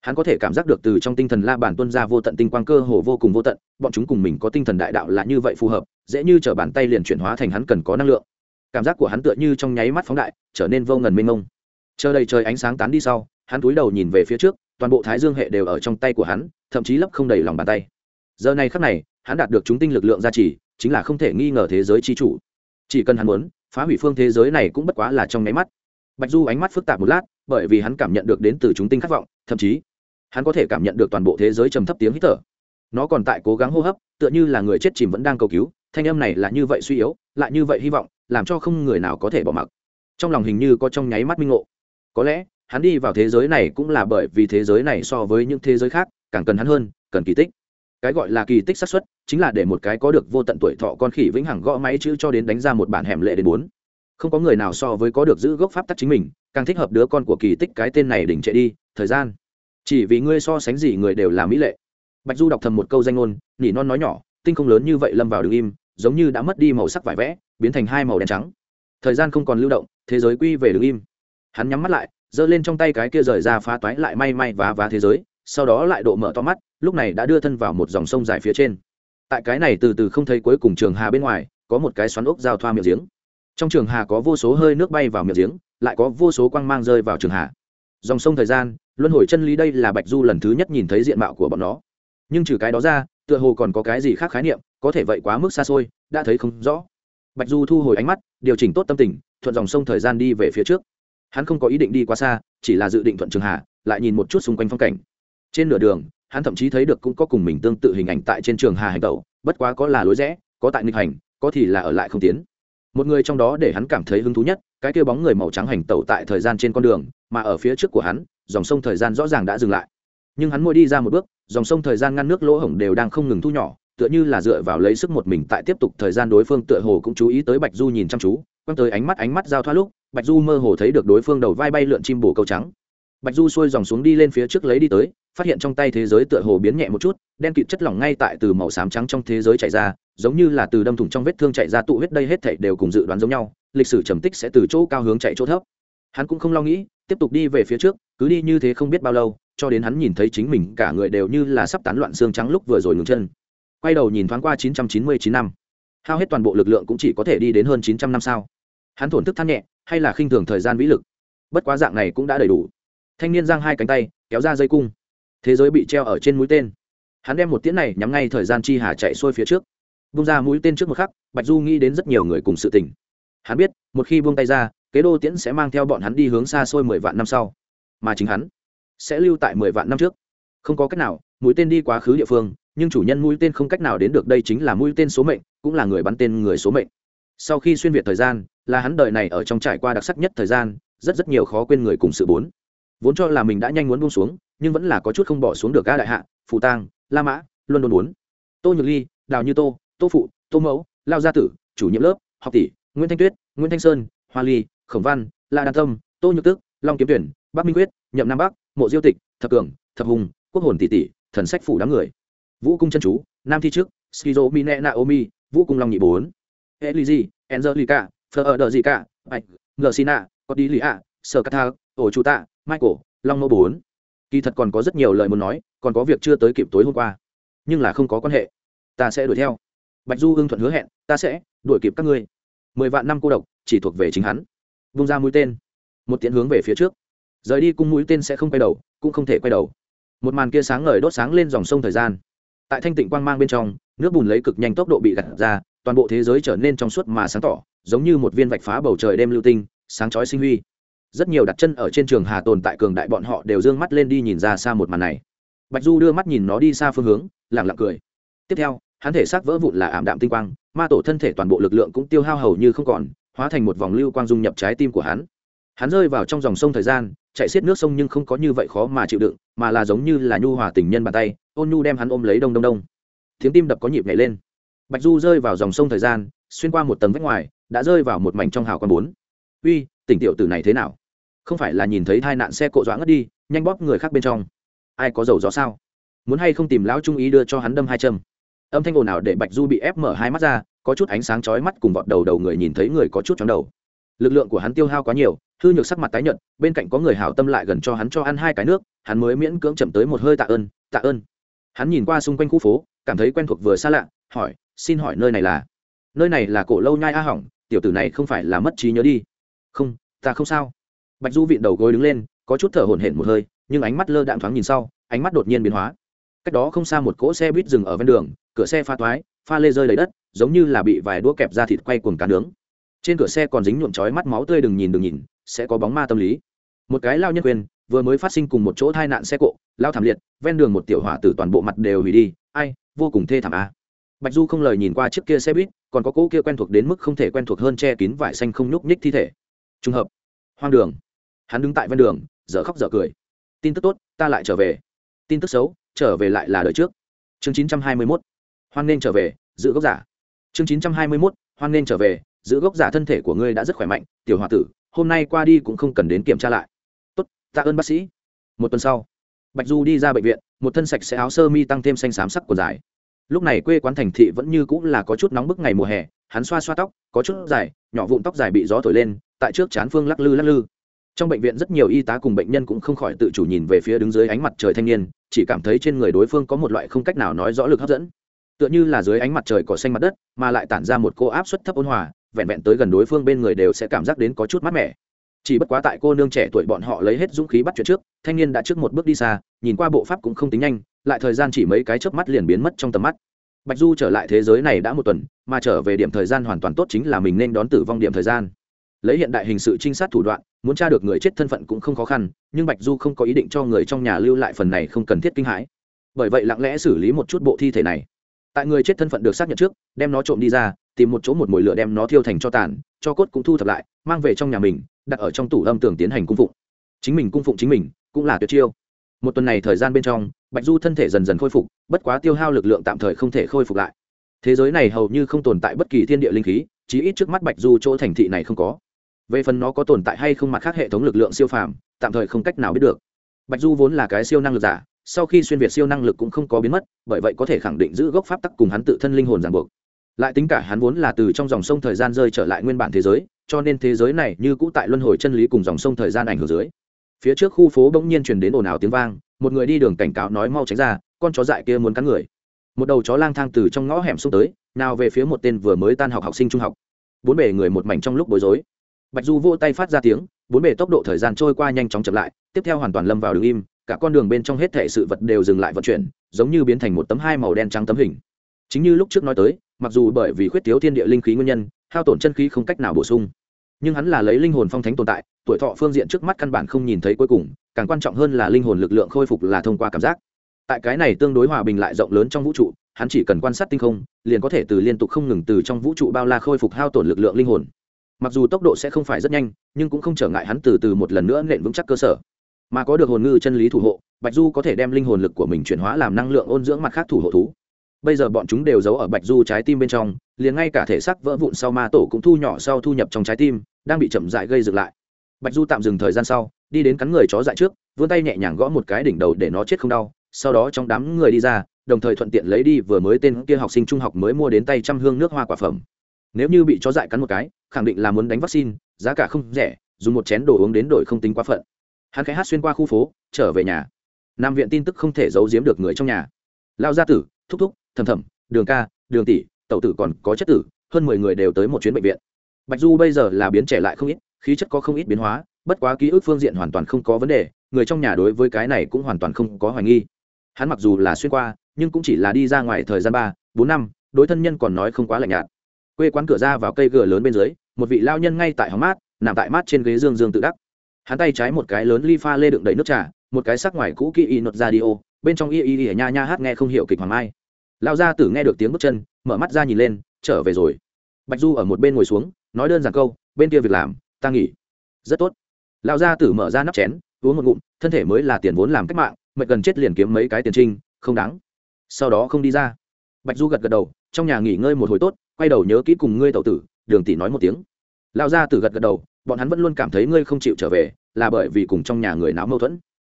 S1: Hắn có thể cảm giác được từ trong tinh thần la bàn tuân ra vô tận tinh quang cơ hồ vô cùng vô tận, bọn chúng cùng mình có tinh thần đại đạo là như vậy phù hợp, dễ như t bàn tay liền chuyển hóa thành hắn cần có năng lượng. Cảm giác của hắn tựa như trong nháy mắt phóng đại, trở nên vô ngần mênh mông. Chờ đầy trời ánh sáng tán đi sau, hắn túi đầu nhìn về phía trước, toàn bộ thái dương hệ đều ở trong tay của hắn, thậm chí lấp không đầy lòng bàn tay. Giờ này khắc này hắn đạt được chúng tinh lực lượng gia trì, chính là không thể nghi ngờ thế giới chi chủ. Chỉ cần hắn muốn, phá hủy phương thế giới này cũng bất quá là trong nháy mắt. Bạch du ánh mắt phức tạp một lát, bởi vì hắn cảm nhận được đến từ chúng tinh khát vọng, thậm chí, hắn có thể cảm nhận được toàn bộ thế giới trầm thấp tiếng hít thở. Nó còn tại cố gắng hô hấp, tựa như là người chết chìm vẫn đang cầu cứu, thanh âm này là như vậy suy yếu, lại như vậy hy vọng, làm cho không người nào có thể bỏ mặc. Trong lòng hình như có trong nháy mắt minh ngộ. Có lẽ, hắn đi vào thế giới này cũng là bởi vì thế giới này so với những thế giới khác, càng cần hắn hơn, cần kỳ tích cái gọi là kỳ tích xác suất, chính là để một cái có được vô tận tuổi thọ con khỉ vĩnh hằng gõ máy chữ cho đến đánh ra một bản hẻm lệ đến bốn. Không có người nào so với có được giữ gốc pháp tắc chính mình, càng thích hợp đứa con của kỳ tích cái tên này đỉnh trệ đi, thời gian. Chỉ vì ngươi so sánh gì người đều là mỹ lệ. Bạch du đọc thầm một câu danh ngôn, nỉ non nói nhỏ, tinh không lớn như vậy lâm vào đường im, giống như đã mất đi màu sắc vải vẽ, biến thành hai màu đen trắng. Thời gian không còn lưu động, thế giới quy về đường im. Hắn nhắm mắt lại, giơ lên trong tay cái kia rời ra phá toái lại may may vá vá thế giới, sau đó lại độ mở to mắt lúc này đã đưa thân vào một dòng sông dài phía trên. Tại cái này từ từ không thấy cuối cùng trường hà bên ngoài, có một cái xoắn ốc giao thoa miệng giếng. Trong trường hà có vô số hơi nước bay vào miệng giếng, lại có vô số quang mang rơi vào trường hà. Dòng sông thời gian, luân hồi chân lý đây là bạch du lần thứ nhất nhìn thấy diện mạo của bọn nó. Nhưng trừ cái đó ra, tựa hồ còn có cái gì khác khái niệm, có thể vậy quá mức xa xôi, đã thấy không rõ. Bạch du thu hồi ánh mắt, điều chỉnh tốt tâm tình, thuận dòng sông thời gian đi về phía trước. Hắn không có ý định đi quá xa, chỉ là dự định thuận trường hà, lại nhìn một chút xung quanh phong cảnh. Trên nửa đường hắn thậm chí thấy được cũng có cùng mình tương tự hình ảnh tại trên trường hà hành tẩu, bất quá có là lối rẽ, có tại nghịch hành, có thì là ở lại không tiến. Một người trong đó để hắn cảm thấy hứng thú nhất, cái kêu bóng người màu trắng hành tẩu tại thời gian trên con đường, mà ở phía trước của hắn, dòng sông thời gian rõ ràng đã dừng lại. Nhưng hắn môi đi ra một bước, dòng sông thời gian ngăn nước lỗ hổng đều đang không ngừng thu nhỏ, tựa như là dựa vào lấy sức một mình tại tiếp tục thời gian đối phương tựa hồ cũng chú ý tới bạch du nhìn chăm chú, quăng tới ánh mắt ánh mắt giao thoa lúc, bạch du mơ hồ thấy được đối phương đầu vai bay lượn chim bồ câu trắng bạch du xuôi dòng xuống đi lên phía trước lấy đi tới, phát hiện trong tay thế giới tựa hồ biến nhẹ một chút, đen kịt chất lỏng ngay tại từ màu xám trắng trong thế giới chạy ra, giống như là từ đâm thủng trong vết thương chạy ra tụ huyết đây hết thảy đều cùng dự đoán giống nhau, lịch sử trầm tích sẽ từ chỗ cao hướng chạy chỗ thấp. Hắn cũng không lo nghĩ, tiếp tục đi về phía trước, cứ đi như thế không biết bao lâu, cho đến hắn nhìn thấy chính mình cả người đều như là sắp tán loạn xương trắng lúc vừa rồi ngừng chân. Quay đầu nhìn thoáng qua 999 năm. Hao hết toàn bộ lực lượng cũng chỉ có thể đi đến hơn 900 năm sao. Hắn thổn thức than nhẹ, hay là khinh thường thời gian vĩ lực. Bất quá dạng này cũng đã đầy đủ thanh niên giang hai cánh tay, kéo ra dây cung. Thế giới bị treo ở trên mũi tên. Hắn đem một tiễn này nhắm ngay thời gian chi hà chạy xuôi phía trước. Bung ra mũi tên trước một khắc, bạch du nghĩ đến rất nhiều người cùng sự tình. Hắn biết, một khi buông tay ra, kế đô tiễn sẽ mang theo bọn hắn đi hướng xa xôi mười vạn năm sau. Mà chính hắn sẽ lưu tại mười vạn năm trước. Không có cách nào, mũi tên đi quá khứ địa phương, nhưng chủ nhân mũi tên không cách nào đến được đây chính là mũi tên số mệnh, cũng là người bắn tên người số mệnh. Sau khi xuyên việt thời gian, là hắn đời này ở trong trải qua đặc sắc nhất thời gian, rất rất nhiều khó quên người cùng sự bốn vốn cho là mình đã nhanh muốn buông xuống, nhưng vẫn là có chút không bỏ xuống được ga đại hạ phụ tang, la mã, luân đôn bốn. Tô nhược ly, đào như tô tô phụ, tô mẫu, lao gia tử, chủ nhiệm lớp, học tỷ, nguyễn thanh tuyết, nguyễn thanh sơn, hoa ly, khổng văn, la đan tâm tô nhược tức, long kiếm tuyển, bắc minh quyết, nhậm nam bắc, mộ diêu tịch, thập cường, thập hùng, quốc hồn tỷ tỷ, thần sách phủ đám người. Vũ cung chân chú, nam thi trước, skizo mine naomi vũ cung long nhị bốn. Eligi angelica phờ ở đờ gì cả bạch ngờ sina có đi lì ạ sở cát ổ chủ tạ, michael, long mô bốn. Kỳ thật còn có rất nhiều lời muốn nói, còn có việc chưa tới kịp tối hôm qua. Nhưng là không có quan hệ. Ta sẽ đuổi theo. Bạch du hưng thuận hứa hẹn, ta sẽ đuổi kịp các ngươi. Mười vạn năm cô độc, chỉ thuộc về chính hắn. Vung ra mũi tên. Một tiến hướng về phía trước. Rời đi cung mũi tên sẽ không quay đầu, cũng không thể quay đầu. Một màn kia sáng ngời đốt sáng lên dòng sông thời gian. Tại thanh tịnh quang mang bên trong, nước bùn lấy cực nhanh tốc độ bị gặt ra, toàn bộ thế giới trở nên trong suốt mà sáng tỏ, giống như một viên vạch phá bầu trời đêm lưu tinh, sáng chói sinh huy rất nhiều đặt chân ở trên trường hà tồn tại cường đại bọn họ đều d ư ơ n g mắt lên đi nhìn ra xa một màn này. Bạch du đưa mắt nhìn nó đi xa phương hướng lẳng lặng cười. Tiếp theo, hắn thể xác vỡ vụn là ảm đạm tinh quang, ma tổ thân thể toàn bộ lực lượng cũng tiêu hao hầu như không còn, hóa thành một vòng lưu quang dung nhập trái tim của hắn. Hắn rơi vào trong dòng sông thời gian, chạy xiết nước sông nhưng không có như vậy khó mà chịu đựng, mà là giống như là nhu hòa tình nhân bàn tay, ôn nhu đem hắn ôm lấy đông đông đông. Tiếng tim đập có nhịp nhảy lên. Bạch du rơi vào dòng sông thời gian, xuyên qua một tầng vách ngoài, đã rơi vào một mảnh trong hào con bốn. Uy, tỉnh tiểu tử này thế nào? Không phải là nhìn thấy tai nạn xe cộ dọa ngất đi, nhanh bóp người khác bên trong. Ai có dầu gió sao? Muốn hay không tìm lão trung ý đưa cho hắn đâm hai châm? Âm thanh ồn ào để bạch du bị ép mở hai mắt ra, có chút ánh sáng chói mắt cùng vọt đầu đầu người nhìn thấy người có chút chóng đầu. Lực lượng của hắn tiêu hao quá nhiều, hư nhược sắc mặt tái nhợt, bên cạnh có người hảo tâm lại gần cho hắn cho ăn hai cái nước, hắn mới miễn cưỡng chậm tới một hơi tạ ơn tạ ơn. Hắn nhìn qua xung quanh khu phố, cảm thấy quen thuộc vừa xa lạ, hỏi, xin hỏi nơi này là? Nơi này là cổ lâu nhai a hỏng, tiểu tử này không phải là mất trí nhớ đi. Không, ta không sao bạch du vịn đầu gối đứng lên, có chút thở hổn hển một hơi, nhưng ánh mắt lơ đạm thoáng nhìn sau, ánh mắt đột nhiên biến hóa. Cách đó không xa một cỗ xe buýt dừng ở ven đường, cửa xe pha toái, pha lê rơi lấy đất, giống như là bị vài đũa kẹp ra thịt quay cuồng cá nướng. Trên cửa xe còn dính nhuộm chói mắt máu tươi đừng nhìn đừng nhìn, sẽ có bóng ma tâm lý. Một cái lao nhân quyền, vừa mới phát sinh cùng một chỗ tai nạn xe cộ, lao thảm liệt, ven đường một tiểu hỏa tử toàn bộ mặt đều hủy đi, ai, vô cùng thê thảm a. Bạch du không lời nhìn qua chiếc kia xe buýt, còn có cỗ kia quen thuộc đến mức không thể quen thuộc hơn che kín vải xanh không nhúc nhích thi thể. Trùng hợp. Hoang đường hắn đứng tại ven đường, dở khóc dở cười. Tin tức tốt, ta lại trở về. Tin tức xấu, trở về lại là đời trước. Chương chín trăm hai mươi 921. hoan nên trở về, giữ gốc giả. Chương chín trăm hai mươi 921. hoan nên trở về, giữ gốc giả thân thể của ngươi đã rất khỏe mạnh, tiểu h tử, hôm nay qua đi cũng không cần đến kiểm tra lại. Tốt, tạ ơn bác sĩ. Một tuần sau, bạch du đi ra bệnh viện, một thân sạch sẽ áo sơ mi tăng thêm xanh xám sắc của dài. Lúc này quê quán thành thị vẫn như cũng là có chút nóng bức ngày mùa hè, hắn xoa xoa tóc, có chút dài, nhỏ vụn tóc dài bị gió thổi lên, tại trước chán phương lắc lư lắc lư trong bệnh viện rất nhiều y tá cùng bệnh nhân cũng không khỏi tự chủ nhìn về phía đứng dưới ánh mặt trời thanh niên, chỉ cảm thấy trên người đối phương có một loại không cách nào nói rõ lực hấp dẫn. Tựa như là dưới ánh mặt trời cỏ xanh mặt đất, mà lại tản ra một cô áp suất thấp ôn hòa, vẹn vẹn tới gần đối phương bên người đều sẽ cảm giác đến có chút mát mẻ. Chỉ bất quá tại cô nương trẻ tuổi bọn họ lấy hết dũng khí bắt chuyện trước, thanh niên đã trước một bước đi xa, nhìn qua bộ pháp cũng không tính nhanh, lại thời gian chỉ mấy cái chớp mắt liền biến mất trong tầm mắt. Bạch du trở lại thế giới này đã một tuần, mà trở về điểm thời gian hoàn toàn tốt chính là mình nên đón tử vong điểm thời gian lấy hiện đại hình sự trinh sát thủ đoạn, muốn tra được người chết thân phận cũng không khó khăn, nhưng bạch du không có ý định cho người trong nhà lưu lại phần này không cần thiết kinh hãi. Bởi vậy lặng lẽ xử lý một chút bộ thi thể này. Tại người chết thân phận được xác nhận trước, đem nó trộm đi ra, tìm một chỗ một mồi lửa đem nó thiêu thành cho tàn, cho cốt cũng thu thập lại, mang về trong nhà mình, đặt ở trong tủ âm tường tiến hành cung phụng. Chính mình cung phụng chính mình, cũng là tuyệt chiêu. Một tuần này thời gian bên trong, bạch du thân thể dần dần khôi phục, bất quá tiêu hao lực lượng tạm thời không thể khôi phục lại. Thế giới này hầu như không tồn tại bất kỳ thiên địa linh khí, chí ít trước mắt bạch du chỗ thành thị này không có về phần nó có tồn tại hay không mặt khác hệ thống lực lượng siêu phàm, tạm thời không cách nào biết được. Bạch du vốn là cái siêu năng lực giả, sau khi xuyên việt siêu năng lực cũng không có biến mất, bởi vậy có thể khẳng định giữ gốc pháp tắc cùng hắn tự thân linh hồn ràng buộc. Lại tính cả hắn vốn là từ trong dòng sông thời gian rơi trở lại nguyên bản thế giới, cho nên thế giới này như cũ tại luân hồi chân lý cùng dòng sông thời gian ảnh hưởng dưới. Phía trước khu phố bỗng nhiên truyền đến ồn ào tiếng vang, một người đi đường cảnh cáo nói mau tránh ra, con chó dại kia muốn cắn người. Một đầu chó lang thang từ trong ngõ hẻm xuống tới, nào về phía một tên vừa mới tan học học sinh trung học. Bốn bề người một mảnh trong lúc bối rối bạch du vô tay phát ra tiếng, bốn bề tốc độ thời gian trôi qua nhanh chóng chậm lại, tiếp theo hoàn toàn lâm vào đường im, cả con đường bên trong hết thể sự vật đều dừng lại vận chuyển, giống như biến thành một tấm hai màu đen trắng tấm hình. Chính như lúc trước nói tới, mặc dù bởi vì khuyết thiếu thiên địa linh khí nguyên nhân, hao tổn chân khí không cách nào bổ sung, nhưng hắn là lấy linh hồn phong thánh tồn tại, tuổi thọ phương diện trước mắt căn bản không nhìn thấy cuối cùng, càng quan trọng hơn là linh hồn lực lượng khôi phục là thông qua cảm giác. Tại cái này tương đối hòa bình lại rộng lớn trong vũ trụ, hắn chỉ cần quan sát tinh không, liền có thể từ liên tục không ngừng từ trong vũ trụ bao la khôi phục hao tổn lực lượng linh hồn mặc dù tốc độ sẽ không phải rất nhanh, nhưng cũng không trở ngại hắn từ từ một lần nữa nện vững chắc cơ sở. Mà có được hồn ngư chân lý thủ hộ, bạch du có thể đem linh hồn lực của mình chuyển hóa làm năng lượng ôn dưỡng mặt khác thủ hộ thú. Bây giờ bọn chúng đều giấu ở bạch du trái tim bên trong, liền ngay cả thể xác vỡ vụn sau ma tổ cũng thu nhỏ sau thu nhập trong trái tim, đang bị chậm dại gây dựng lại. Bạch du tạm dừng thời gian sau, đi đến cắn người chó dại trước, vươn tay nhẹ nhàng gõ một cái đỉnh đầu để nó chết không đau, sau đó trong đám người đi ra, đồng thời thuận tiện lấy đi vừa mới tên kia học sinh trung học mới mua đến tay trăm hương nước hoa quả phẩm. Nếu như bị chó dại cắn một cái khẳng định là muốn đánh vaccine, giá cả không rẻ, dùng một chén đồ uống đến đổi không tính quá phận. Hắn khẽ hát xuyên qua khu phố, trở về nhà. Nam viện tin tức không thể giấu giếm được người trong nhà. Lao gia tử, thúc thúc, thầm thầm, đường ca, đường tỷ, tẩu tử còn có chất tử, hơn mười người đều tới một chuyến bệnh viện. Bạch du bây giờ là biến trẻ lại không ít, khí chất có không ít biến hóa, bất quá ký ức phương diện hoàn toàn không có vấn đề, người trong nhà đối với cái này cũng hoàn toàn không có hoài nghi. Hắn mặc dù là xuyên qua, nhưng cũng chỉ là đi ra ngoài thời gian ba, bốn năm, đối thân nhân còn nói không quá lạnh nhạt. Quê quán cửa ra vào cây gờ lớn bên dưới một vị lao nhân ngay tại hóng mát, nằm tại mát trên ghế dương dương tự đắc. Hắn tay trái một cái lớn ly pha lê đựng đầy nước trà, một cái sắc ngoài cũ kỹ y nốt ra đi ô bên trong y y y nha nha hát nghe không hiểu kịch hoàng mai. Lao gia tử nghe được tiếng bước chân, mở mắt ra nhìn lên, trở về rồi. Bạch du ở một bên ngồi xuống, nói đơn giản câu, bên kia việc làm, ta nghỉ. Rất tốt. Lao gia tử mở ra nắp chén, uống một ngụm, thân thể mới là tiền vốn làm cách mạng, mệt gần chết liền kiếm mấy cái tiền trinh, không đáng. Sau đó không đi ra. Bạch du gật gật đầu, trong nhà nghỉ ngơi một hồi tốt, quay đầu nhớ kỹ cùng ngươi tậu tử đường tỷ nói một tiếng. Lao gia tử gật gật đầu, bọn hắn vẫn luôn cảm thấy ngươi không chịu trở về, là bởi vì cùng trong nhà người náo mâu thuẫn.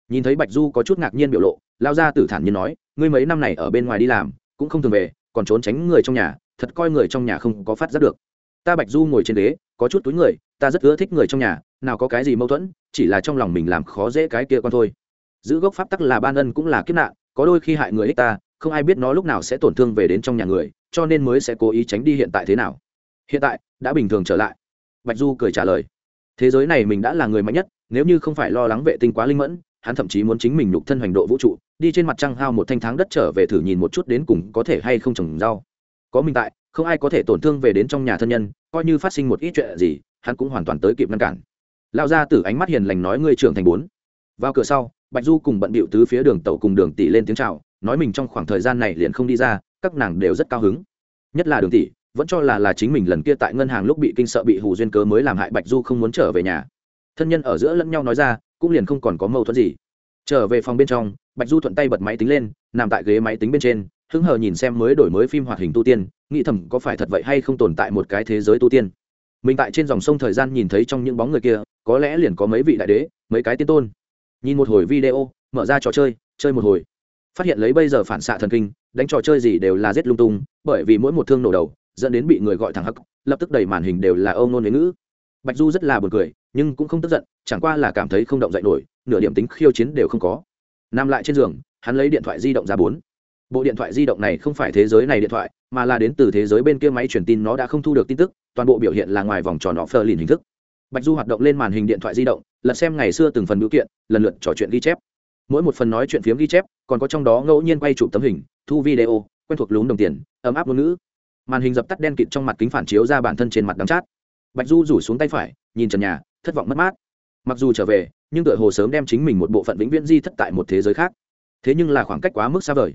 S1: Nhìn thấy bạch du có chút ngạc nhiên biểu lộ lao gia tử thản nhiên nói, ngươi mấy năm này ở bên ngoài đi làm, cũng không thường về, còn trốn tránh người trong nhà, thật coi người trong nhà không có phát giác được. Ta bạch du ngồi trên ghế, có chút túi người, ta rất ưa thích người trong nhà, nào có cái gì mâu thuẫn, chỉ là trong lòng mình làm khó dễ cái kia con thôi. Giữ gốc pháp tắc là ban ân cũng là kiếp nạn, có đôi khi hại người ích ta, không ai biết nó lúc nào sẽ tổn thương về đến trong nhà người, cho nên mới sẽ cố ý tránh đi hiện tại thế nào hiện tại, đã bình thường trở lại. Bạch du cười trả lời. Thế giới này mình đã là người mạnh nhất, nếu như không phải lo lắng vệ tinh quá linh mẫn, hắn thậm chí muốn chính mình nhục thân hoành độ vũ trụ, đi trên mặt trăng hao một thanh tháng đất trở về thử nhìn một chút đến cùng có thể hay không trồng rau. Có mình tại, không ai có thể tổn thương về đến trong nhà thân nhân, coi như phát sinh một ít chuyện gì, hắn cũng hoàn toàn tới kịp ngăn cản. Lao ra từ ánh mắt hiền lành nói ngươi trưởng thành bốn. Vào cửa sau, bạch du cùng bận bịu tứ phía đường tàu cùng đường tỷ lên tiếng chào, nói mình trong khoảng thời gian này liền không đi ra, các nàng đều rất cao hứng. Nhất là đường tỷ vẫn cho là là chính mình lần kia tại ngân hàng lúc bị kinh sợ bị hù duyên cớ mới làm hại bạch du không muốn trở về nhà. Thân nhân ở giữa lẫn nhau nói ra, cũng liền không còn có mâu thuẫn gì. Trở về phòng bên trong, bạch du thuận tay bật máy tính lên, nằm tại ghế máy tính bên trên, hứng hờ nhìn xem mới đổi mới phim hoạt hình tu tiên, nghĩ thầm có phải thật vậy hay không tồn tại một cái thế giới tu tiên. Mình tại trên dòng sông thời gian nhìn thấy trong những bóng người kia, có lẽ liền có mấy vị đại đế, mấy cái tiên tôn. Nhìn một hồi video, mở ra trò chơi chơi một hồi. Phát hiện lấy bây giờ phản xạ thần kinh, đánh trò chơi gì đều là rét lung tung, bởi vì mỗi một thương nổ đầu dẫn đến bị người gọi thẳng hắc, lập tức đầy màn hình đều là âu nôn với ngữ. Bạch du rất là buồn cười, nhưng cũng không tức giận, chẳng qua là cảm thấy không động dậy nổi, nửa điểm tính khiêu chiến đều không có. Nằm lại trên giường, hắn lấy điện thoại di động ra bốn. Bộ điện thoại di động này không phải thế giới này điện thoại, mà là đến từ thế giới bên kia máy truyền tin nó đã không thu được tin tức, toàn bộ biểu hiện là ngoài vòng tròn nó phờ lìn hình thức. Bạch du hoạt động lên màn hình điện thoại di động, lật xem ngày xưa từng phần biểu kiện, lần lượt trò chuyện ghi chép. Mỗi một phần nói chuyện phiếm ghi chép, còn có trong đó ngẫu nhiên quay chụp tấm hình, thu video, quen thuộc lún đồng tiền, ấm áp ngôn ngữ màn hình dập tắt đen kịt trong mặt kính phản chiếu ra bản thân trên mặt đắm chát. Bạch du rủ xuống tay phải, nhìn trần nhà, thất vọng mất mát. Mặc dù trở về, nhưng tựa hồ sớm đem chính mình một bộ phận vĩnh viễn di thất tại một thế giới khác. Thế nhưng là khoảng cách quá mức xa vời.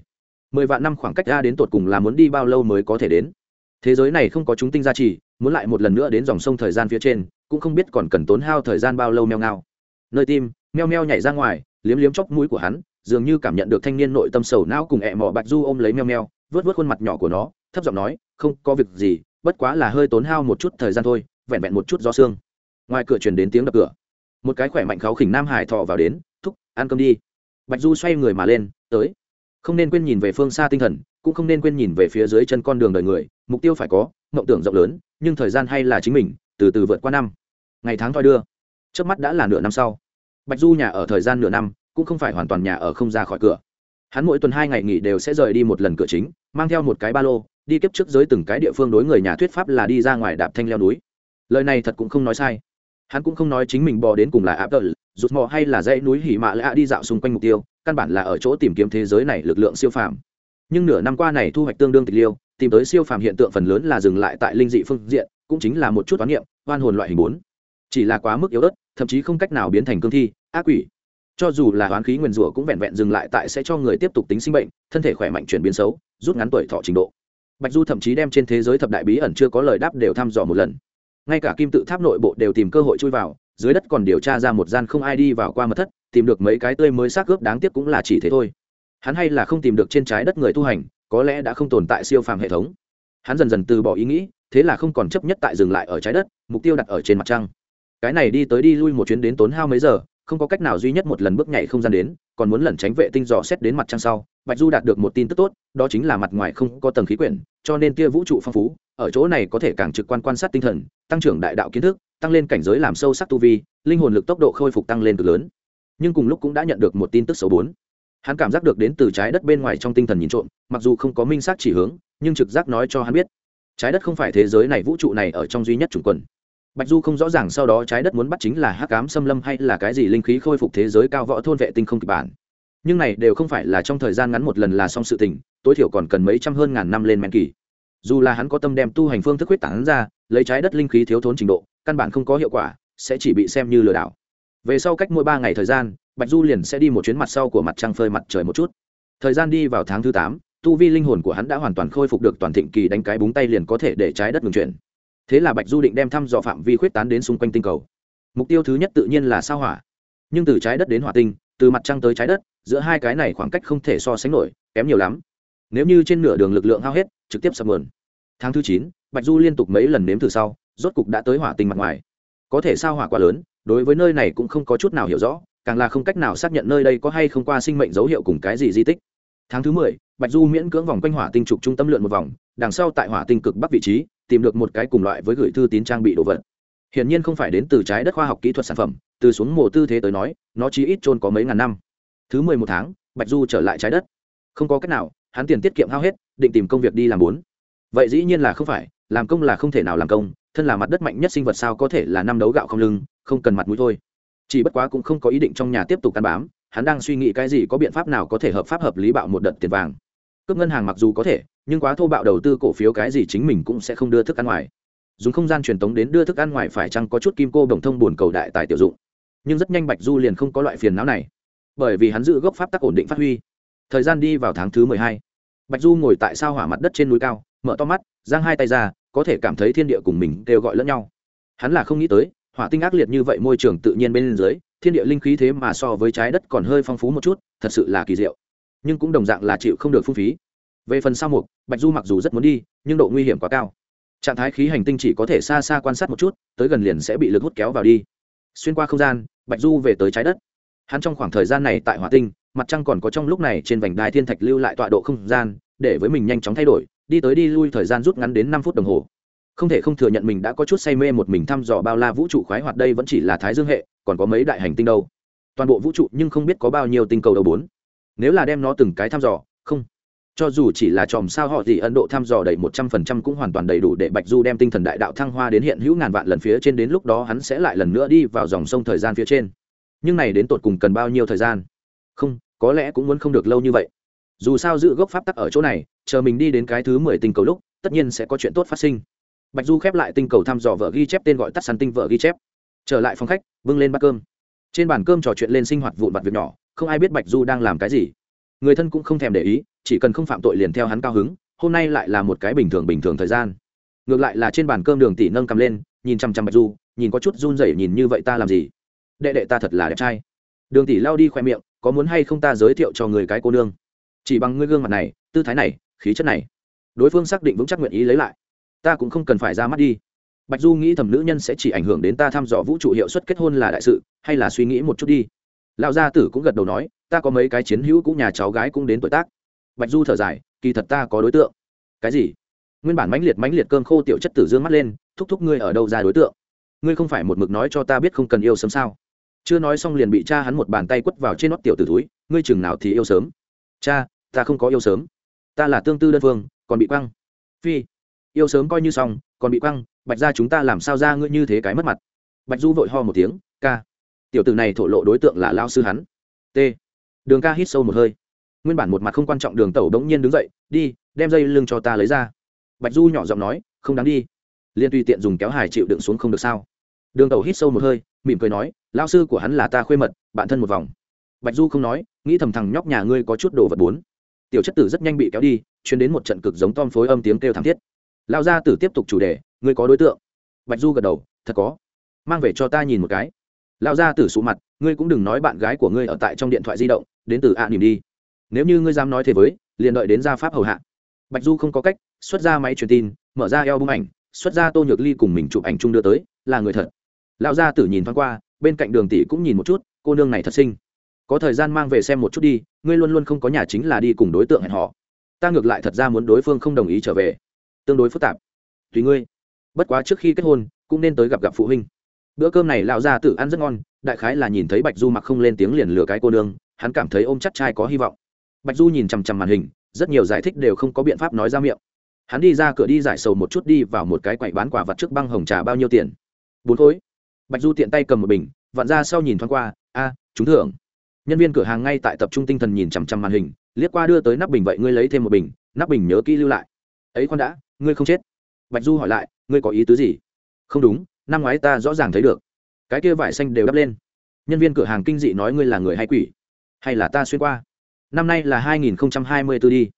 S1: Mười vạn năm khoảng cách ra đến tột cùng là muốn đi bao lâu mới có thể đến? Thế giới này không có chúng tinh gia trì, muốn lại một lần nữa đến dòng sông thời gian phía trên, cũng không biết còn cần tốn hao thời gian bao lâu meo ngao. Nơi tim, meo meo nhảy ra ngoài, liếm liếm chóc mũi của hắn, dường như cảm nhận được thanh niên nội tâm sầu não cùng ẹ mỏ bạch du ôm lấy meo meo vớt vớt khuôn mặt nhỏ của nó, thấp giọng nói, không có việc gì, bất quá là hơi tốn hao một chút thời gian thôi, vẹn vẹn một chút do xương. Ngoài cửa truyền đến tiếng đập cửa. Một cái khỏe mạnh kháo khỉnh nam hải thọ vào đến, thúc, ăn cơm đi. Bạch du xoay người mà lên, tới. Không nên quên nhìn về phương xa tinh thần, cũng không nên quên nhìn về phía dưới chân con đường đời người, mục tiêu phải có, mộng tưởng rộng lớn, nhưng thời gian hay là chính mình, từ từ vượt qua năm. Ngày tháng thoi đưa. Trước mắt đã là nửa năm sau. Bạch du nhà ở thời gian nửa năm, cũng không phải hoàn toàn nhà ở không ra khỏi cửa hắn mỗi tuần hai ngày nghỉ đều sẽ rời đi một lần cửa chính, mang theo một cái ba lô, đi kiếp trước giới từng cái địa phương đối người nhà thuyết pháp là đi ra ngoài đạp thanh leo núi. Lời này thật cũng không nói sai. Hắn cũng không nói chính mình bò đến cùng là áp tợ rụt mò hay là dãy núi hỉ mạ lạ đi dạo xung quanh mục tiêu, căn bản là ở chỗ tìm kiếm thế giới này lực lượng siêu phàm. Nhưng nửa năm qua này thu hoạch tương đương tịch liêu, tìm tới siêu phàm hiện tượng phần lớn là dừng lại tại linh dị phương diện, cũng chính là một chút toán niệm, oan hồn loại hình bốn. Chỉ là quá mức yếu ớt, thậm chí không cách nào biến thành cương thi, ác quỷ cho dù là oán khí nguyền rủa cũng vẹn vẹn dừng lại tại sẽ cho người tiếp tục tính sinh bệnh, thân thể khỏe mạnh chuyển biến xấu, rút ngắn tuổi thọ trình độ. Bạch du thậm chí đem trên thế giới thập đại bí ẩn chưa có lời đáp đều thăm dò một lần. Ngay cả kim tự tháp nội bộ đều tìm cơ hội chui vào, dưới đất còn điều tra ra một gian không ai đi vào qua mật thất, tìm được mấy cái tươi mới xác ướp đáng tiếc cũng là chỉ thế thôi. Hắn hay là không tìm được trên trái đất người tu hành, có lẽ đã không tồn tại siêu phàm hệ thống. Hắn dần dần từ bỏ ý nghĩ, thế là không còn chấp nhất tại dừng lại ở trái đất, mục tiêu đặt ở trên mặt trăng. Cái này đi tới đi lui một chuyến đến tốn hao mấy giờ không có cách nào duy nhất một lần bước nhảy không gian đến, còn muốn lẩn tránh vệ tinh dò xét đến mặt trăng sau. Bạch du đạt được một tin tức tốt, đó chính là mặt ngoài không có tầng khí quyển, cho nên tia vũ trụ phong phú, ở chỗ này có thể càng trực quan quan sát tinh thần, tăng trưởng đại đạo kiến thức, tăng lên cảnh giới làm sâu sắc tu vi, linh hồn lực tốc độ khôi phục tăng lên cực lớn. Nhưng cùng lúc cũng đã nhận được một tin tức xấu bốn. Hắn cảm giác được đến từ trái đất bên ngoài trong tinh thần nhìn trộm, mặc dù không có minh xác chỉ hướng, nhưng trực giác nói cho hắn biết, trái đất không phải thế giới này, vũ trụ này ở trong duy nhất chủng quần bạch du không rõ ràng sau đó trái đất muốn bắt chính là hắc cám xâm lâm hay là cái gì linh khí khôi phục thế giới cao võ thôn vệ tinh không kịch bản. Nhưng này đều không phải là trong thời gian ngắn một lần là xong sự tình, tối thiểu còn cần mấy trăm hơn ngàn năm lên men kỳ. Dù là hắn có tâm đem tu hành phương thức huyết tảng ra, lấy trái đất linh khí thiếu thốn trình độ, căn bản không có hiệu quả, sẽ chỉ bị xem như lừa đảo. Về sau cách mỗi ba ngày thời gian, bạch du liền sẽ đi một chuyến mặt sau của mặt trăng phơi mặt trời một chút. Thời gian đi vào tháng thứ tám, tu vi linh hồn của hắn đã hoàn toàn khôi phục được toàn thịnh kỳ đánh cái búng tay liền có thể để trái đất ngừng chuyển thế là bạch du định đem thăm dò phạm vi khuyết tán đến xung quanh tinh cầu. Mục tiêu thứ nhất tự nhiên là sao hỏa. Nhưng từ trái đất đến hỏa tinh, từ mặt trăng tới trái đất, giữa hai cái này khoảng cách không thể so sánh nổi, kém nhiều lắm. Nếu như trên nửa đường lực lượng hao hết, trực tiếp sập nguồn tháng thứ chín, bạch du liên tục mấy lần nếm thử sau, rốt cục đã tới hỏa tinh mặt ngoài. Có thể sao hỏa quá lớn, đối với nơi này cũng không có chút nào hiểu rõ, càng là không cách nào xác nhận nơi đây có hay không qua sinh mệnh dấu hiệu cùng cái gì di tích tháng thứ mười, bạch du miễn cưỡng vòng quanh hỏa tinh trục trung tâm lượn một vòng, đằng sau tại hỏa tinh cực bắc vị trí, tìm được một cái cùng loại với gửi thư tín trang bị đồ vật. Hiển nhiên không phải đến từ trái đất khoa học kỹ thuật sản phẩm, từ xuống mồ tư thế tới nói, nó chỉ ít trôn có mấy ngàn năm. Thứ mười một tháng, bạch du trở lại trái đất. Không có cách nào, hắn tiền tiết kiệm hao hết, định tìm công việc đi làm bốn. Vậy dĩ nhiên là không phải, làm công là không thể nào làm công, thân là mặt đất mạnh nhất sinh vật sao có thể là năm đấu gạo không lưng, không cần mặt mũi thôi. Chỉ bất quá cũng không có ý định trong nhà tiếp tục ăn bám hắn đang suy nghĩ cái gì có biện pháp nào có thể hợp pháp hợp lý bạo một đợt tiền vàng. Cướp ngân hàng mặc dù có thể, nhưng quá thô bạo đầu tư cổ phiếu cái gì chính mình cũng sẽ không đưa thức ăn ngoài. Dùng không gian truyền tống đến đưa thức ăn ngoài phải chăng có chút kim cô đồng thông buồn cầu đại tài tiểu dụng. Nhưng rất nhanh bạch du liền không có loại phiền não này. Bởi vì hắn giữ gốc pháp tắc ổn định phát huy. Thời gian đi vào tháng thứ mười hai, bạch du ngồi tại sao hỏa mặt đất trên núi cao, mở to mắt, giang hai tay ra, có thể cảm thấy thiên địa cùng mình đều gọi lẫn nhau. Hắn là không nghĩ tới, hỏa tinh ác liệt như vậy môi trường tự nhiên bên dưới thiên địa linh khí thế mà so với trái đất còn hơi phong phú một chút, thật sự là kỳ diệu. Nhưng cũng đồng dạng là chịu không được phung phí. Về phần sao mục, bạch du mặc dù rất muốn đi, nhưng độ nguy hiểm quá cao. Trạng thái khí hành tinh chỉ có thể xa xa quan sát một chút, tới gần liền sẽ bị lực hút kéo vào đi. Xuyên qua không gian, bạch du về tới trái đất. Hắn trong khoảng thời gian này tại hỏa tinh, mặt trăng còn có trong lúc này trên vành đai thiên thạch lưu lại tọa độ không gian, để với mình nhanh chóng thay đổi, đi tới đi lui thời gian rút ngắn đến năm phút đồng hồ không thể không thừa nhận mình đã có chút say mê một mình thăm dò bao la vũ trụ khoái hoạt đây vẫn chỉ là thái dương hệ, còn có mấy đại hành tinh đâu. Toàn bộ vũ trụ nhưng không biết có bao nhiêu tinh cầu đầu bốn. Nếu là đem nó từng cái thăm dò, không. Cho dù chỉ là chòm sao họ gì ấn độ thăm dò đầy một trăm phần trăm cũng hoàn toàn đầy đủ để bạch du đem tinh thần đại đạo thăng hoa đến hiện hữu ngàn vạn lần phía trên đến lúc đó hắn sẽ lại lần nữa đi vào dòng sông thời gian phía trên. Nhưng này đến tột cùng cần bao nhiêu thời gian? Không, có lẽ cũng muốn không được lâu như vậy. Dù sao giữ gốc pháp tắc ở chỗ này, chờ mình đi đến cái thứ mười tinh cầu lúc, tất nhiên sẽ có chuyện tốt phát sinh bạch du khép lại tinh cầu thăm dò vợ ghi chép tên gọi tắt săn tinh vợ ghi chép. Trở lại phòng khách, bưng lên bát cơm. Trên bàn cơm trò chuyện lên sinh hoạt vụn vặt việc nhỏ, không ai biết bạch du đang làm cái gì. Người thân cũng không thèm để ý, chỉ cần không phạm tội liền theo hắn cao hứng, hôm nay lại là một cái bình thường bình thường thời gian. Ngược lại là trên bàn cơm đường tỷ nâng cầm lên, nhìn chăm chăm bạch du, nhìn có chút run rẩy nhìn như vậy ta làm gì? Đệ đệ ta thật là đẹp trai. Đường tỷ lao đi khoe miệng, có muốn hay không ta giới thiệu cho người cái cô nương? Chỉ bằng ngươi gương mặt này, tư thái này, khí chất này. Đối phương xác định vững chắc nguyện ý lấy lại ta cũng không cần phải ra mắt đi. Bạch du nghĩ thầm nữ nhân sẽ chỉ ảnh hưởng đến ta thăm dò vũ trụ hiệu suất kết hôn là đại sự, hay là suy nghĩ một chút đi. Lão gia tử cũng gật đầu nói, ta có mấy cái chiến hữu cũng nhà cháu gái cũng đến tuổi tác. Bạch du thở dài, kỳ thật ta có đối tượng. Cái gì? Nguyên bản mãnh liệt mãnh liệt cơm khô tiểu chất tử dương mắt lên, thúc thúc ngươi ở đâu ra đối tượng? Ngươi không phải một mực nói cho ta biết không cần yêu sớm sao? Chưa nói xong liền bị cha hắn một bàn tay quất vào trên nót tiểu tử túi, ngươi chừng nào thì yêu sớm? Cha, ta không có yêu sớm. Ta là tương tư đơn phương, còn bị quăng. Phi yêu sớm coi như xong, còn bị quăng, bạch ra chúng ta làm sao ra ngươi như thế cái mất mặt? Bạch du vội ho một tiếng, ca. Tiểu tử này thổ lộ đối tượng là lao sư hắn. T. Đường ca hít sâu một hơi. Nguyên bản một mặt không quan trọng đường tẩu đống nhiên đứng dậy, đi, đem dây lưng cho ta lấy ra. Bạch du nhỏ giọng nói, không đáng đi. Liên tùy tiện dùng kéo hài chịu đựng xuống không được sao? Đường tẩu hít sâu một hơi, mỉm cười nói lao sư của hắn là ta khuê mật, bạn thân một vòng. Bạch du không nói, nghĩ thầm thằng nhóc nhà ngươi có chút đồ vật bốn. Tiểu chất tử rất nhanh bị kéo đi chuyến đến một trận cực giống tom phối âm tiếng kêu thảm thiết lao gia tử tiếp tục chủ đề, ngươi có đối tượng. Bạch du gật đầu, thật có. Mang về cho ta nhìn một cái. Lao gia tử sụ mặt, ngươi cũng đừng nói bạn gái của ngươi ở tại trong điện thoại di động, đến từ ạ à nỉm đi. Nếu như ngươi dám nói thế với, liền đợi đến gia pháp hầu hạ. Bạch du không có cách, xuất ra máy truyền tin, mở ra eo bung ảnh, xuất ra tô nhược ly cùng mình chụp ảnh chung đưa tới, là người thật. Lão gia tử nhìn thoáng qua, bên cạnh đường tỷ cũng nhìn một chút, cô nương này thật xinh. Có thời gian mang về xem một chút đi, ngươi luôn luôn không có nhà chính là đi cùng đối tượng hẹn họ ta ngược lại thật ra muốn đối phương không đồng ý trở về tương đối phức tạp. Tùy ngươi. Bất quá trước khi kết hôn, cũng nên tới gặp gặp phụ huynh. Bữa cơm này lão gia tử ăn rất ngon, đại khái là nhìn thấy bạch du mặc không lên tiếng liền lừa cái cô nương, hắn cảm thấy ôm chắc trai có hy vọng. Bạch du nhìn chằm chằm màn hình, rất nhiều giải thích đều không có biện pháp nói ra miệng. Hắn đi ra cửa đi giải sầu một chút đi vào một cái quầy bán quả vặt trước băng hồng trà bao nhiêu tiền. Bốn khối. Bạch du tiện tay cầm một bình, vặn ra sau nhìn thoáng qua, a, chúng thưởng. Nhân viên cửa hàng ngay tại tập trung tinh thần nhìn chằm chằm màn hình, liếc qua đưa tới nắp bình vậy ngươi lấy thêm một bình, nắp bình nhớ kỹ lưu lại. Ấy khoan đã ngươi không chết. Bạch du hỏi lại, ngươi có ý tứ gì? Không đúng, năm ngoái ta rõ ràng thấy được. Cái kia vải xanh đều đắp lên. Nhân viên cửa hàng kinh dị nói ngươi là người hay quỷ? Hay là ta xuyên qua? Năm nay là hai nghìn hai mươi 2024 đi.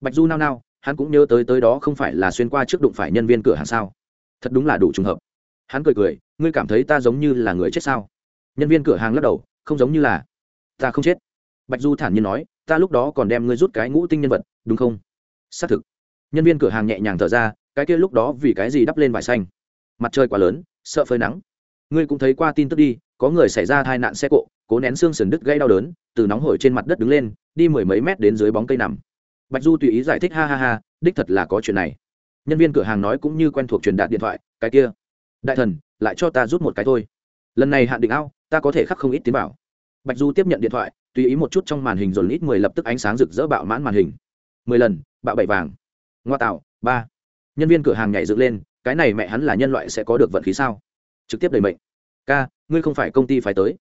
S1: Bạch du nao nao, hắn cũng nhớ tới tới đó không phải là xuyên qua trước đụng phải nhân viên cửa hàng sao? Thật đúng là đủ trùng hợp. Hắn cười cười, ngươi cảm thấy ta giống như là người chết sao? Nhân viên cửa hàng lắc đầu, không giống như là. Ta không chết. Bạch du thản nhiên nói, ta lúc đó còn đem ngươi rút cái ngũ tinh nhân vật, đúng không? Xác thực nhân viên cửa hàng nhẹ nhàng thở ra, cái kia lúc đó vì cái gì đắp lên vải xanh? Mặt trời quá lớn, sợ phơi nắng. Ngươi cũng thấy qua tin tức đi, có người xảy ra tai nạn xe cộ, cố nén xương sườn đứt gây đau đớn, từ nóng hổi trên mặt đất đứng lên, đi mười mấy mét đến dưới bóng cây nằm. Bạch du tùy ý giải thích, ha ha ha, đích thật là có chuyện này. Nhân viên cửa hàng nói cũng như quen thuộc truyền đạt điện thoại, cái kia. Đại thần, lại cho ta rút một cái thôi. Lần này hạn định ao, ta có thể khắc không ít tiến bảo. Bạch du tiếp nhận điện thoại, tùy ý một chút trong màn hình dồn ít mười lập tức ánh sáng rực rỡ bạo mãn màn hình. Mười lần, bạo bảy vàng ngoa tạo, ba. Nhân viên cửa hàng nhảy dựng lên, cái này mẹ hắn là nhân loại sẽ có được vận khí sao? Trực tiếp đầy mệnh. Ca, ngươi không phải công ty phải tới.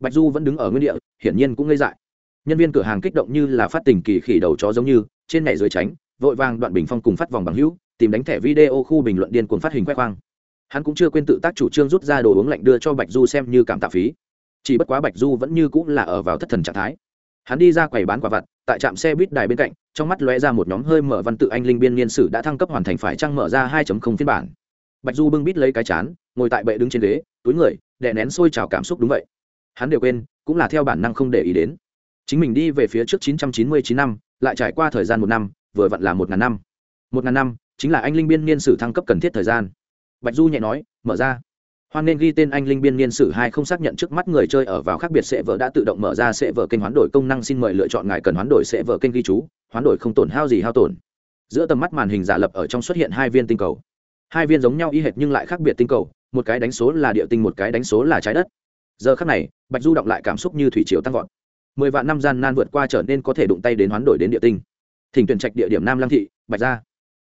S1: Bạch du vẫn đứng ở nguyên địa, hiển nhiên cũng ngây dại. Nhân viên cửa hàng kích động như là phát tình kỳ khỉ đầu chó giống như, trên nhảy dưới tránh, vội vàng đoạn bình phong cùng phát vòng bằng hữu, tìm đánh thẻ video khu bình luận điên cuồng phát hình khoe khoang. Hắn cũng chưa quên tự tác chủ trương rút ra đồ uống lạnh đưa cho bạch du xem như cảm tạ phí. Chỉ bất quá bạch du vẫn như cũng là ở vào thất thần trạng thái hắn đi ra quầy bán quả vặt, tại trạm xe buýt đài bên cạnh, trong mắt lóe ra một nhóm hơi mở văn tự anh linh biên niên sử đã thăng cấp hoàn thành phải trăng mở ra 2.0 phiên bản. Bạch du bưng bít lấy cái chán, ngồi tại bệ đứng trên ghế, túi người, đè nén sôi trào cảm xúc đúng vậy. Hắn đều quên, cũng là theo bản năng không để ý đến. Chính mình đi về phía trước 999 năm, lại trải qua thời gian một năm, vừa vặn là một ngàn năm. Một ngàn năm, chính là anh linh biên niên sử thăng cấp cần thiết thời gian. Bạch du nhẹ nói, mở ra hoan nên ghi tên anh linh biên niên sử hai không xác nhận trước mắt người chơi ở vào khác biệt sẽ vợ đã tự động mở ra sẽ vợ kênh hoán đổi công năng xin mời lựa chọn ngài cần hoán đổi sẽ vợ kênh ghi chú, hoán đổi không tổn hao gì hao tổn. Giữa tầm mắt màn hình giả lập ở trong xuất hiện hai viên tinh cầu. Hai viên giống nhau y hệt nhưng lại khác biệt tinh cầu, một cái đánh số là địa tinh, một cái đánh số là trái đất. Giờ khác này, bạch du động lại cảm xúc như thủy triều tăng vọt. Mười vạn năm gian nan vượt qua trở nên có thể đụng tay đến hoán đổi đến địa tinh. Thỉnh tuyển trạch địa điểm nam lăng thị, bạch gia.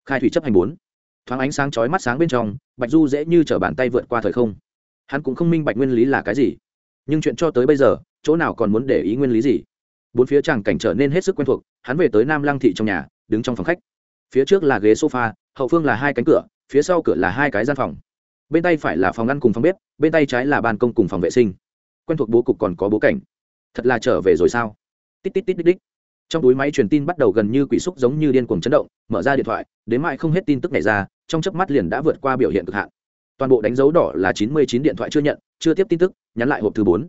S1: Khai thủy chấp hành bốn thoáng ánh sáng chói mắt sáng bên trong, bạch du dễ như t r ở bàn tay vượt qua thời không. Hắn cũng không minh bạch nguyên lý là cái gì. Nhưng chuyện cho tới bây giờ, chỗ nào còn muốn để ý nguyên lý gì? Bốn phía chàng cảnh trở nên hết sức quen thuộc, hắn về tới nam lăng thị trong nhà, đứng trong phòng khách. Phía trước là ghế sofa, hậu phương là hai cánh cửa, phía sau cửa là hai cái gian phòng. Bên tay phải là phòng ăn cùng phòng bếp, bên tay trái là ban công cùng phòng vệ sinh. Quen thuộc bố cục còn có bố cảnh. Thật là trở về rồi sao? Tít tít tít đích đích trong túi máy truyền tin bắt đầu gần như quỷ xúc giống như điên cuồng chấn động, mở ra điện thoại, đến mãi không hết tin tức này ra, trong chớp mắt liền đã vượt qua biểu hiện cực hạn. Toàn bộ đánh dấu đỏ là chín mươi chín điện thoại chưa nhận, chưa tiếp tin tức, nhắn lại hộp thứ bốn.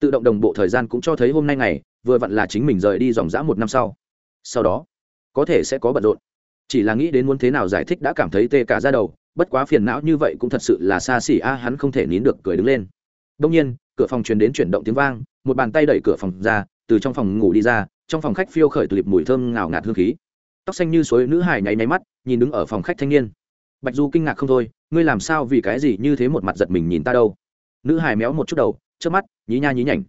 S1: Tự động đồng bộ thời gian cũng cho thấy hôm nay ngày, vừa vặn là chính mình rời đi dòng dã một năm sau. Sau đó, có thể sẽ có bận rộn. Chỉ là nghĩ đến muốn thế nào giải thích đã cảm thấy tê cả ra đầu, bất quá phiền não như vậy cũng thật sự là xa xỉ a, hắn không thể nín được cười đứng lên. Đông nhiên, cửa phòng truyền đến chuyển động tiếng vang, một bàn tay đẩy cửa phòng ra, từ trong phòng ngủ đi ra trong phòng khách phiêu khởi tulip mùi thơm ngào ngạt hương khí. Tóc xanh như suối nữ hải nháy nháy mắt, nhìn đứng ở phòng khách thanh niên. Bạch du kinh ngạc không thôi, ngươi làm sao vì cái gì như thế một mặt giật mình nhìn ta đâu? Nữ hải méo một chút đầu trước mắt, nhí nha nhí nhảnh.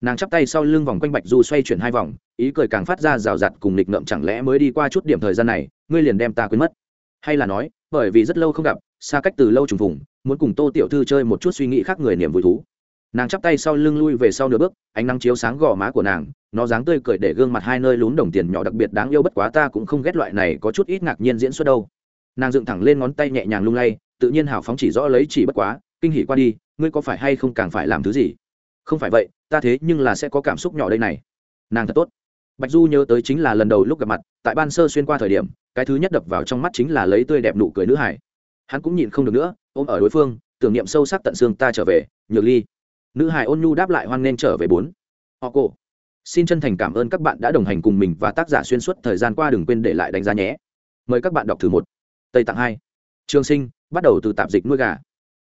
S1: Nàng chắp tay sau lưng vòng quanh bạch du xoay chuyển hai vòng, ý cười càng phát ra rào rạt cùng nghịch ngợm chẳng lẽ mới đi qua chút điểm thời gian này, ngươi liền đem ta quên mất. Hay là nói, bởi vì rất lâu không gặp, xa cách từ lâu trùng phùng, muốn cùng tô tiểu thư chơi một chút suy nghĩ khác người niềm vui thú nàng chắp tay sau lưng lui về sau nửa bước, ánh nắng chiếu sáng gò má của nàng, nó dáng tươi cười để gương mặt hai nơi lún đồng tiền nhỏ đặc biệt đáng yêu bất quá ta cũng không ghét loại này có chút ít ngạc nhiên diễn xuất đâu. Nàng dựng thẳng lên ngón tay nhẹ nhàng lung lay, tự nhiên hào phóng chỉ rõ lấy chỉ bất quá, kinh hỉ qua đi, ngươi có phải hay không càng phải làm thứ gì? Không phải vậy, ta thế nhưng là sẽ có cảm xúc nhỏ đây này. Nàng thật tốt. Bạch du nhớ tới chính là lần đầu lúc gặp mặt, tại ban sơ xuyên qua thời điểm, cái thứ nhất đập vào trong mắt chính là lấy tươi đẹp nụ cười nữ hải. Hắn cũng nhịn không được nữa, ôm ở đối phương, tưởng niệm sâu sắc tận xương ta trở về, nhược ly nữ hài ôn nhu đáp lại hoan nên trở về bốn. Họ cổ. Xin chân thành cảm ơn các bạn đã đồng hành cùng mình và tác giả xuyên suốt thời gian qua đừng quên để lại đánh giá nhé. Mời các bạn đọc thử một. Tây tặng hai. Trường sinh, bắt đầu từ tạp dịch nuôi gà.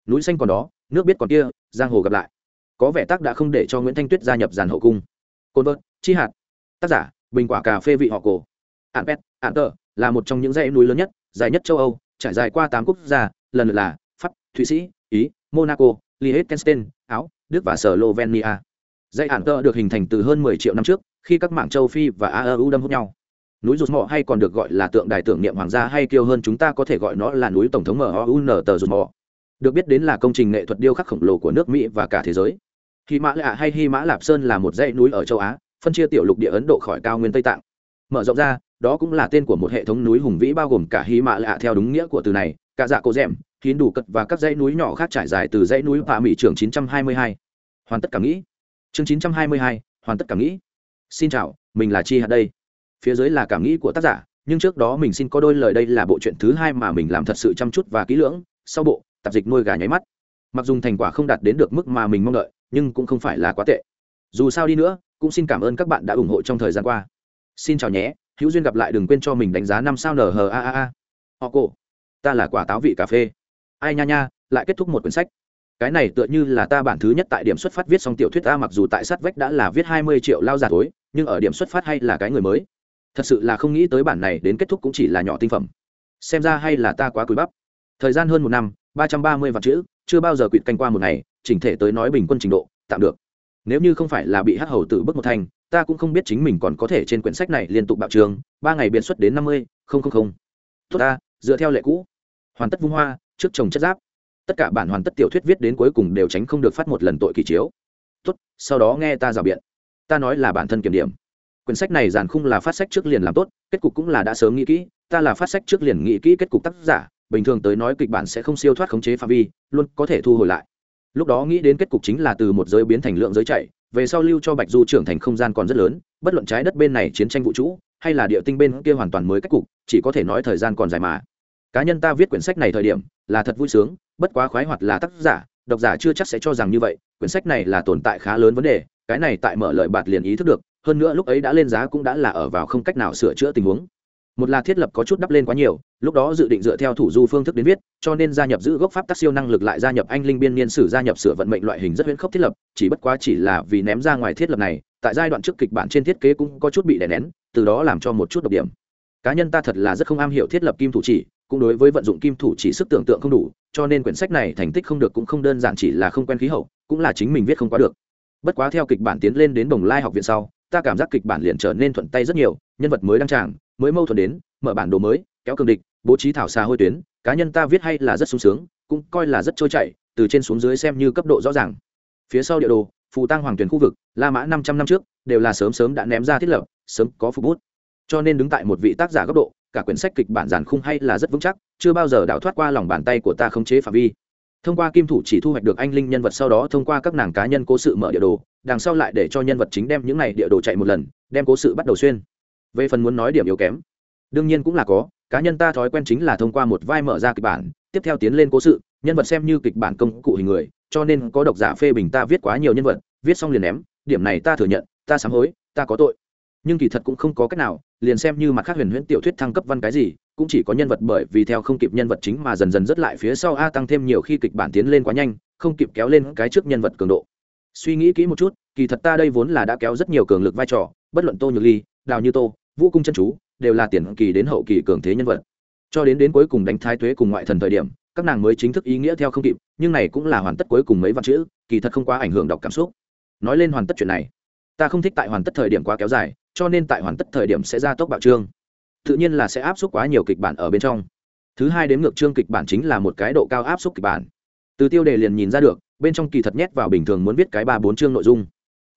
S1: Núi xanh còn đó, nước biết còn kia, giang hồ gặp lại. Có vẻ tác đã không để cho nguyễn thanh tuyết gia nhập giàn hậu cung. Côn vợt, chi hạt. Tác giả, bình quả cà phê vị họ cổ. Ạn pet ạn tờ là một trong những dãy núi lớn nhất, dài nhất châu âu, trải dài qua tám quốc gia, lần lượt là pháp, thụy sĩ, ý, monaco, liechtenstein áo, đức và slovenia. Dãy ạn tơ được hình thành từ hơn 10 triệu năm trước, khi các mạng châu phi và aeu đâm hút nhau. Núi rụt Mỏ hay còn được gọi là tượng đài tưởng niệm hoàng gia hay kiêu hơn chúng ta có thể gọi nó là núi tổng thống mun tờ rụt mỏ. Được biết đến là công trình nghệ thuật điêu khắc khổng lồ của nước mỹ và cả thế giới. Hy mã lạ hay hy mã lạp sơn là một dãy núi ở châu á, phân chia tiểu lục địa ấn độ khỏi cao nguyên tây tạng. Mở rộng ra, đó cũng là tên của một hệ thống núi hùng vĩ bao gồm cả hy mã lạ theo đúng nghĩa của từ này cả dạ cổ rèm hiến đủ cật và các dãy núi nhỏ khác trải dài từ dãy núi bà mỹ trường 922. hoàn tất cả nghĩ. Chương 922, hoàn tất cả nghĩ. Xin chào mình là chi hạt đây. Phía dưới là cảm nghĩ của tác giả nhưng trước đó mình xin có đôi lời đây là bộ truyện thứ hai mà mình làm thật sự chăm chút và kỹ lưỡng. Sau bộ tạp dịch nuôi gà nháy mắt. Mặc dù thành quả không đạt đến được mức mà mình mong đợi nhưng cũng không phải là quá tệ. Dù sao đi nữa cũng xin cảm ơn các bạn đã ủng hộ trong thời gian qua. Xin chào nhé hữu duyên gặp lại đừng quên cho mình đánh giá năm sao nờ hờ a a a. Họ cổ ta là quả táo vị cà phê ai nha nha, lại kết thúc một quyển sách. Cái này tựa như là ta bản thứ nhất tại điểm xuất phát viết xong tiểu thuyết ta, mặc dù tại sát vách đã là viết hai mươi triệu lao giả tối nhưng ở điểm xuất phát hay là cái người mới. Thật sự là không nghĩ tới bản này đến kết thúc cũng chỉ là nhỏ tinh phẩm. Xem ra hay là ta quá cúi bắp. Thời gian hơn một năm, ba trăm ba mươi vạn chữ, chưa bao giờ quỵt canh qua một ngày, chỉnh thể tới nói bình quân trình độ, tạm được. Nếu như không phải là bị hắc hầu tự bức một thành, ta cũng không biết chính mình còn có thể trên quyển sách này liên tục bạo trường, ba ngày biện xuất đến năm mươi, không không không. Tốt ta, dựa theo lệ cũ. Hoàn tất vung hoa trước trồng chất giáp. Tất cả bản hoàn tất tiểu thuyết viết đến cuối cùng đều tránh không được phát một lần tội kỳ chiếu. Tốt, sau đó nghe ta rào biện. Ta nói là bản thân kiểm điểm. Quyển sách này giàn khung là phát sách trước liền làm tốt, kết cục cũng là đã sớm nghĩ kỹ. Ta là phát sách trước liền nghĩ kỹ kết cục tác giả, bình thường tới nói kịch bản sẽ không siêu thoát khống chế phạm vi, luôn có thể thu hồi lại. Lúc đó nghĩ đến kết cục chính là từ một giới biến thành lượng giới chạy, về sau lưu cho bạch du trưởng thành không gian còn rất lớn, bất luận trái đất bên này chiến tranh vũ trụ, hay là địa tinh bên kia hoàn toàn mới cách cục, chỉ có thể nói thời gian còn dài mà cá nhân ta viết quyển sách này thời điểm, là thật vui sướng, bất quá khoái hoạt là tác giả, độc giả chưa chắc sẽ cho rằng như vậy, quyển sách này là tồn tại khá lớn vấn đề, cái này tại mở lời bạt liền ý thức được, hơn nữa lúc ấy đã lên giá cũng đã là ở vào không cách nào sửa chữa tình huống. Một là thiết lập có chút đắp lên quá nhiều, lúc đó dự định dựa theo thủ du phương thức đến viết, cho nên gia nhập giữ gốc pháp tác siêu năng lực lại gia nhập anh linh biên niên sử, gia nhập sửa vận mệnh loại hình rất huyễn khốc thiết lập, chỉ bất quá chỉ là vì ném ra ngoài thiết lập này, tại giai đoạn trước kịch bản trên thiết kế cũng có chút bị đè nén, từ đó làm cho một chút độc điểm. Cá nhân ta thật là rất không am hiểu thiết lập kim thủ chỉ cũng đối với vận dụng kim thủ chỉ sức tưởng tượng không đủ, cho nên quyển sách này thành tích không được cũng không đơn giản chỉ là không quen khí hậu, cũng là chính mình viết không quá được. Bất quá theo kịch bản tiến lên đến bồng lai học viện sau, ta cảm giác kịch bản liền trở nên thuận tay rất nhiều, nhân vật mới đăng tràng, mới mâu thuẫn đến, mở bản đồ mới, kéo cường địch, bố trí thảo xa hôi tuyến, cá nhân ta viết hay là rất sung sướng, cũng coi là rất trôi chảy, từ trên xuống dưới xem như cấp độ rõ ràng. Phía sau địa đồ, phù tăng hoàng tuyển khu vực, la mã năm trăm năm trước, đều là sớm sớm đã ném ra thiết lập, sớm có phục bút. Cho nên đứng tại một vị tác giả góc độ cả quyển sách kịch bản giản khung hay là rất vững chắc, chưa bao giờ đảo thoát qua lòng bàn tay của ta khống chế phạm vi. Thông qua kim thủ chỉ thu hoạch được anh linh nhân vật sau đó thông qua các nàng cá nhân cố sự mở địa đồ, đằng sau lại để cho nhân vật chính đem những này địa đồ chạy một lần, đem cố sự bắt đầu xuyên. Về phần muốn nói điểm yếu kém, đương nhiên cũng là có, cá nhân ta thói quen chính là thông qua một vai mở ra kịch bản, tiếp theo tiến lên cố sự, nhân vật xem như kịch bản công cụ hình người, cho nên có độc giả phê bình ta viết quá nhiều nhân vật, viết xong liền ném, điểm này ta thừa nhận, ta sám hối, ta có tội nhưng kỳ thật cũng không có cách nào, liền xem như mặt khác huyền huyễn tiểu thuyết thăng cấp văn cái gì, cũng chỉ có nhân vật bởi vì theo không kịp nhân vật chính mà dần dần rất lại phía sau a tăng thêm nhiều khi kịch bản tiến lên quá nhanh, không kịp kéo lên cái trước nhân vật cường độ. Suy nghĩ kỹ một chút, kỳ thật ta đây vốn là đã kéo rất nhiều cường lực vai trò, bất luận tô nhược ly, đào như tô, vũ cung chân chú, đều là tiền kỳ đến hậu kỳ cường thế nhân vật. Cho đến đến cuối cùng đánh thái tuế cùng ngoại thần thời điểm, các nàng mới chính thức ý nghĩa theo không kịp, nhưng này cũng là hoàn tất cuối cùng mấy văn chữ, kỳ thật không quá ảnh hưởng đọc cảm xúc. Nói lên hoàn tất chuyện này, ta không thích tại hoàn tất thời điểm quá kéo dài cho nên tại hoàn tất thời điểm sẽ ra tốc bạo trương. Tự nhiên là sẽ áp suất quá nhiều kịch bản ở bên trong. Thứ hai đến ngược trương kịch bản chính là một cái độ cao áp suất kịch bản. Từ tiêu đề liền nhìn ra được, bên trong kỳ thật nhét vào bình thường muốn viết cái ba bốn chương nội dung.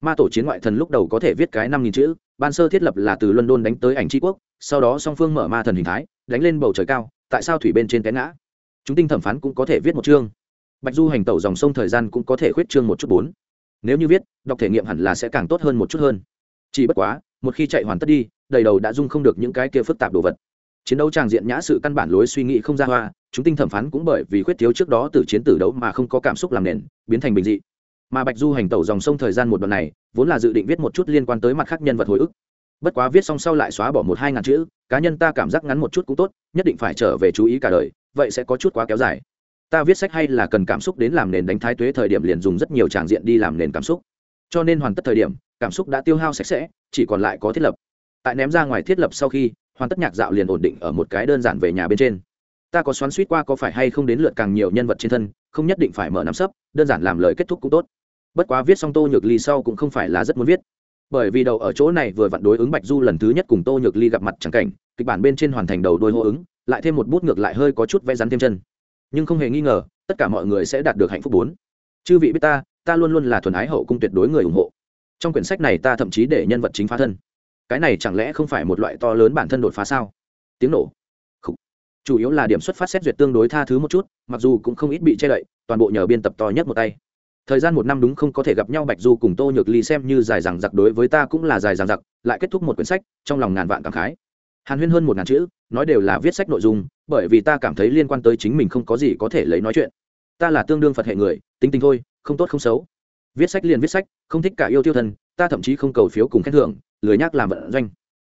S1: Ma tổ chiến ngoại thần lúc đầu có thể viết cái năm nghìn chữ, ban sơ thiết lập là từ london đánh tới ảnh tri quốc, sau đó song phương mở ma thần hình thái, đánh lên bầu trời cao, tại sao thủy bên trên té ngã? Chúng tinh thẩm phán cũng có thể viết một chương. Bạch du hành tẩu dòng sông thời gian cũng có thể khuyết chương một chút bốn. Nếu như viết, đọc thể nghiệm hẳn là sẽ càng tốt hơn một chút hơn. Chỉ bất quá một khi chạy hoàn tất đi, đầy đầu đã dung không được những cái kia phức tạp đồ vật. Chiến đấu tràng diện nhã sự căn bản lối suy nghĩ không ra hoa, chúng tinh thẩm phán cũng bởi vì khuyết thiếu trước đó từ chiến tử đấu mà không có cảm xúc làm nền, biến thành bình dị. Mà bạch du hành tẩu dòng sông thời gian một đoạn này, vốn là dự định viết một chút liên quan tới mặt khác nhân vật hồi ức. Bất quá viết xong sau lại xóa bỏ một hai ngàn chữ, cá nhân ta cảm giác ngắn một chút cũng tốt, nhất định phải trở về chú ý cả đời, vậy sẽ có chút quá kéo dài. Ta viết sách hay là cần cảm xúc đến làm nền đánh thái tuế thời điểm liền dùng rất nhiều tràng diện đi làm nền cảm xúc cho nên hoàn tất thời điểm, cảm xúc đã tiêu hao sạch sẽ, chỉ còn lại có thiết lập. Tại ném ra ngoài thiết lập sau khi, hoàn tất nhạc dạo liền ổn định ở một cái đơn giản về nhà bên trên. Ta có xoắn suýt qua có phải hay không đến lượt càng nhiều nhân vật trên thân, không nhất định phải mở nắm sấp, đơn giản làm lời kết thúc cũng tốt. Bất quá viết xong tô nhược ly sau cũng không phải là rất muốn viết. Bởi vì đầu ở chỗ này vừa vặn đối ứng bạch du lần thứ nhất cùng tô nhược ly gặp mặt c cảnh, kịch bản bên trên hoàn thành đầu đôi hô ứng, lại thêm một bút ngược lại hơi có chút vẽ rắn thêm chân. Nhưng không hề nghi ngờ, tất cả mọi người sẽ đạt được hạnh phúc bốn. Chư vị biết ta ta luôn luôn là thuần ái hậu cung tuyệt đối người ủng hộ. Trong quyển sách này ta thậm chí để nhân vật chính phá thân. Cái này chẳng lẽ không phải một loại to lớn bản thân đột phá sao? Tiếng nổ. Khủ. chủ yếu là điểm xuất phát xét duyệt tương đối tha thứ một chút, mặc dù cũng không ít bị che đậy, toàn bộ nhờ biên tập to nhất một tay. Thời gian một năm đúng không có thể gặp nhau bạch du cùng tô nhược ly xem như dài dằng giặc đối với ta cũng là dài dằng giặc lại kết thúc một quyển sách, trong lòng ngàn vạn cảm khái. Hàn huyên hơn một ngàn chữ, nói đều là viết sách nội dung, bởi vì ta cảm thấy liên quan tới chính mình không có gì có thể lấy nói chuyện ta là tương đương phật hệ người, tính tình thôi, không tốt không xấu. Viết sách liền viết sách, không thích cả yêu tiêu thân ta thậm chí không cầu phiếu cùng khen thưởng, lười nhác làm vận doanh.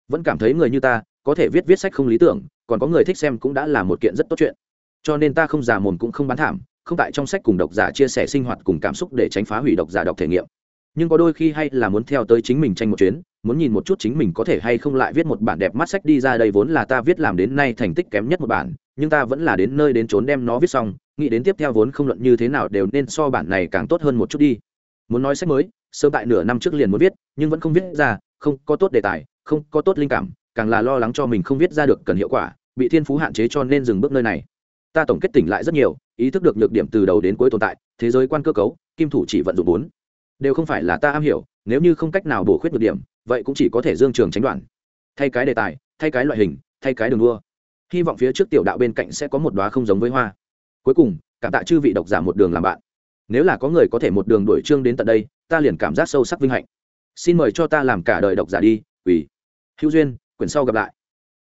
S1: Vẫn cảm thấy người như ta, có thể viết viết sách không lý tưởng, còn có người thích xem cũng đã là một kiện rất tốt chuyện. Cho nên ta không già mồm cũng không bán thảm, không tại trong sách cùng độc giả chia sẻ sinh hoạt cùng cảm xúc để tránh phá hủy độc giả đọc thể nghiệm. Nhưng có đôi khi hay là muốn theo tới chính mình tranh một chuyến, muốn nhìn một chút chính mình có thể hay không lại viết một bản đẹp mắt sách đi ra đây vốn là ta viết làm đến nay thành tích kém nhất một bản, nhưng ta vẫn là đến nơi đến trốn đem nó viết xong nghĩ đến tiếp theo vốn không luận như thế nào đều nên so bản này càng tốt hơn một chút đi. Muốn nói sách mới, sớm tại nửa năm trước liền muốn viết, nhưng vẫn không viết ra, không có tốt đề tài, không có tốt linh cảm, càng là lo lắng cho mình không viết ra được cần hiệu quả, bị thiên phú hạn chế cho nên dừng bước nơi này. Ta tổng kết tỉnh lại rất nhiều, ý thức được nhược điểm từ đầu đến cuối tồn tại, thế giới quan cơ cấu, kim thủ chỉ vận dụng bốn. Đều không phải là ta am hiểu, nếu như không cách nào bổ khuyết nhược điểm, vậy cũng chỉ có thể dương trường tránh đoạn. Thay cái đề tài, thay cái loại hình, thay cái đường đua. Hy vọng phía trước tiểu đạo bên cạnh sẽ có một đoá không giống với hoa cuối cùng, cảm tạ chư vị độc giả một đường làm bạn. Nếu là có người có thể một đường đuổi chương đến tận đây, ta liền cảm giác sâu sắc vinh hạnh. Xin mời cho ta làm cả đời độc giả đi ủy hữu duyên, quyển sau gặp lại.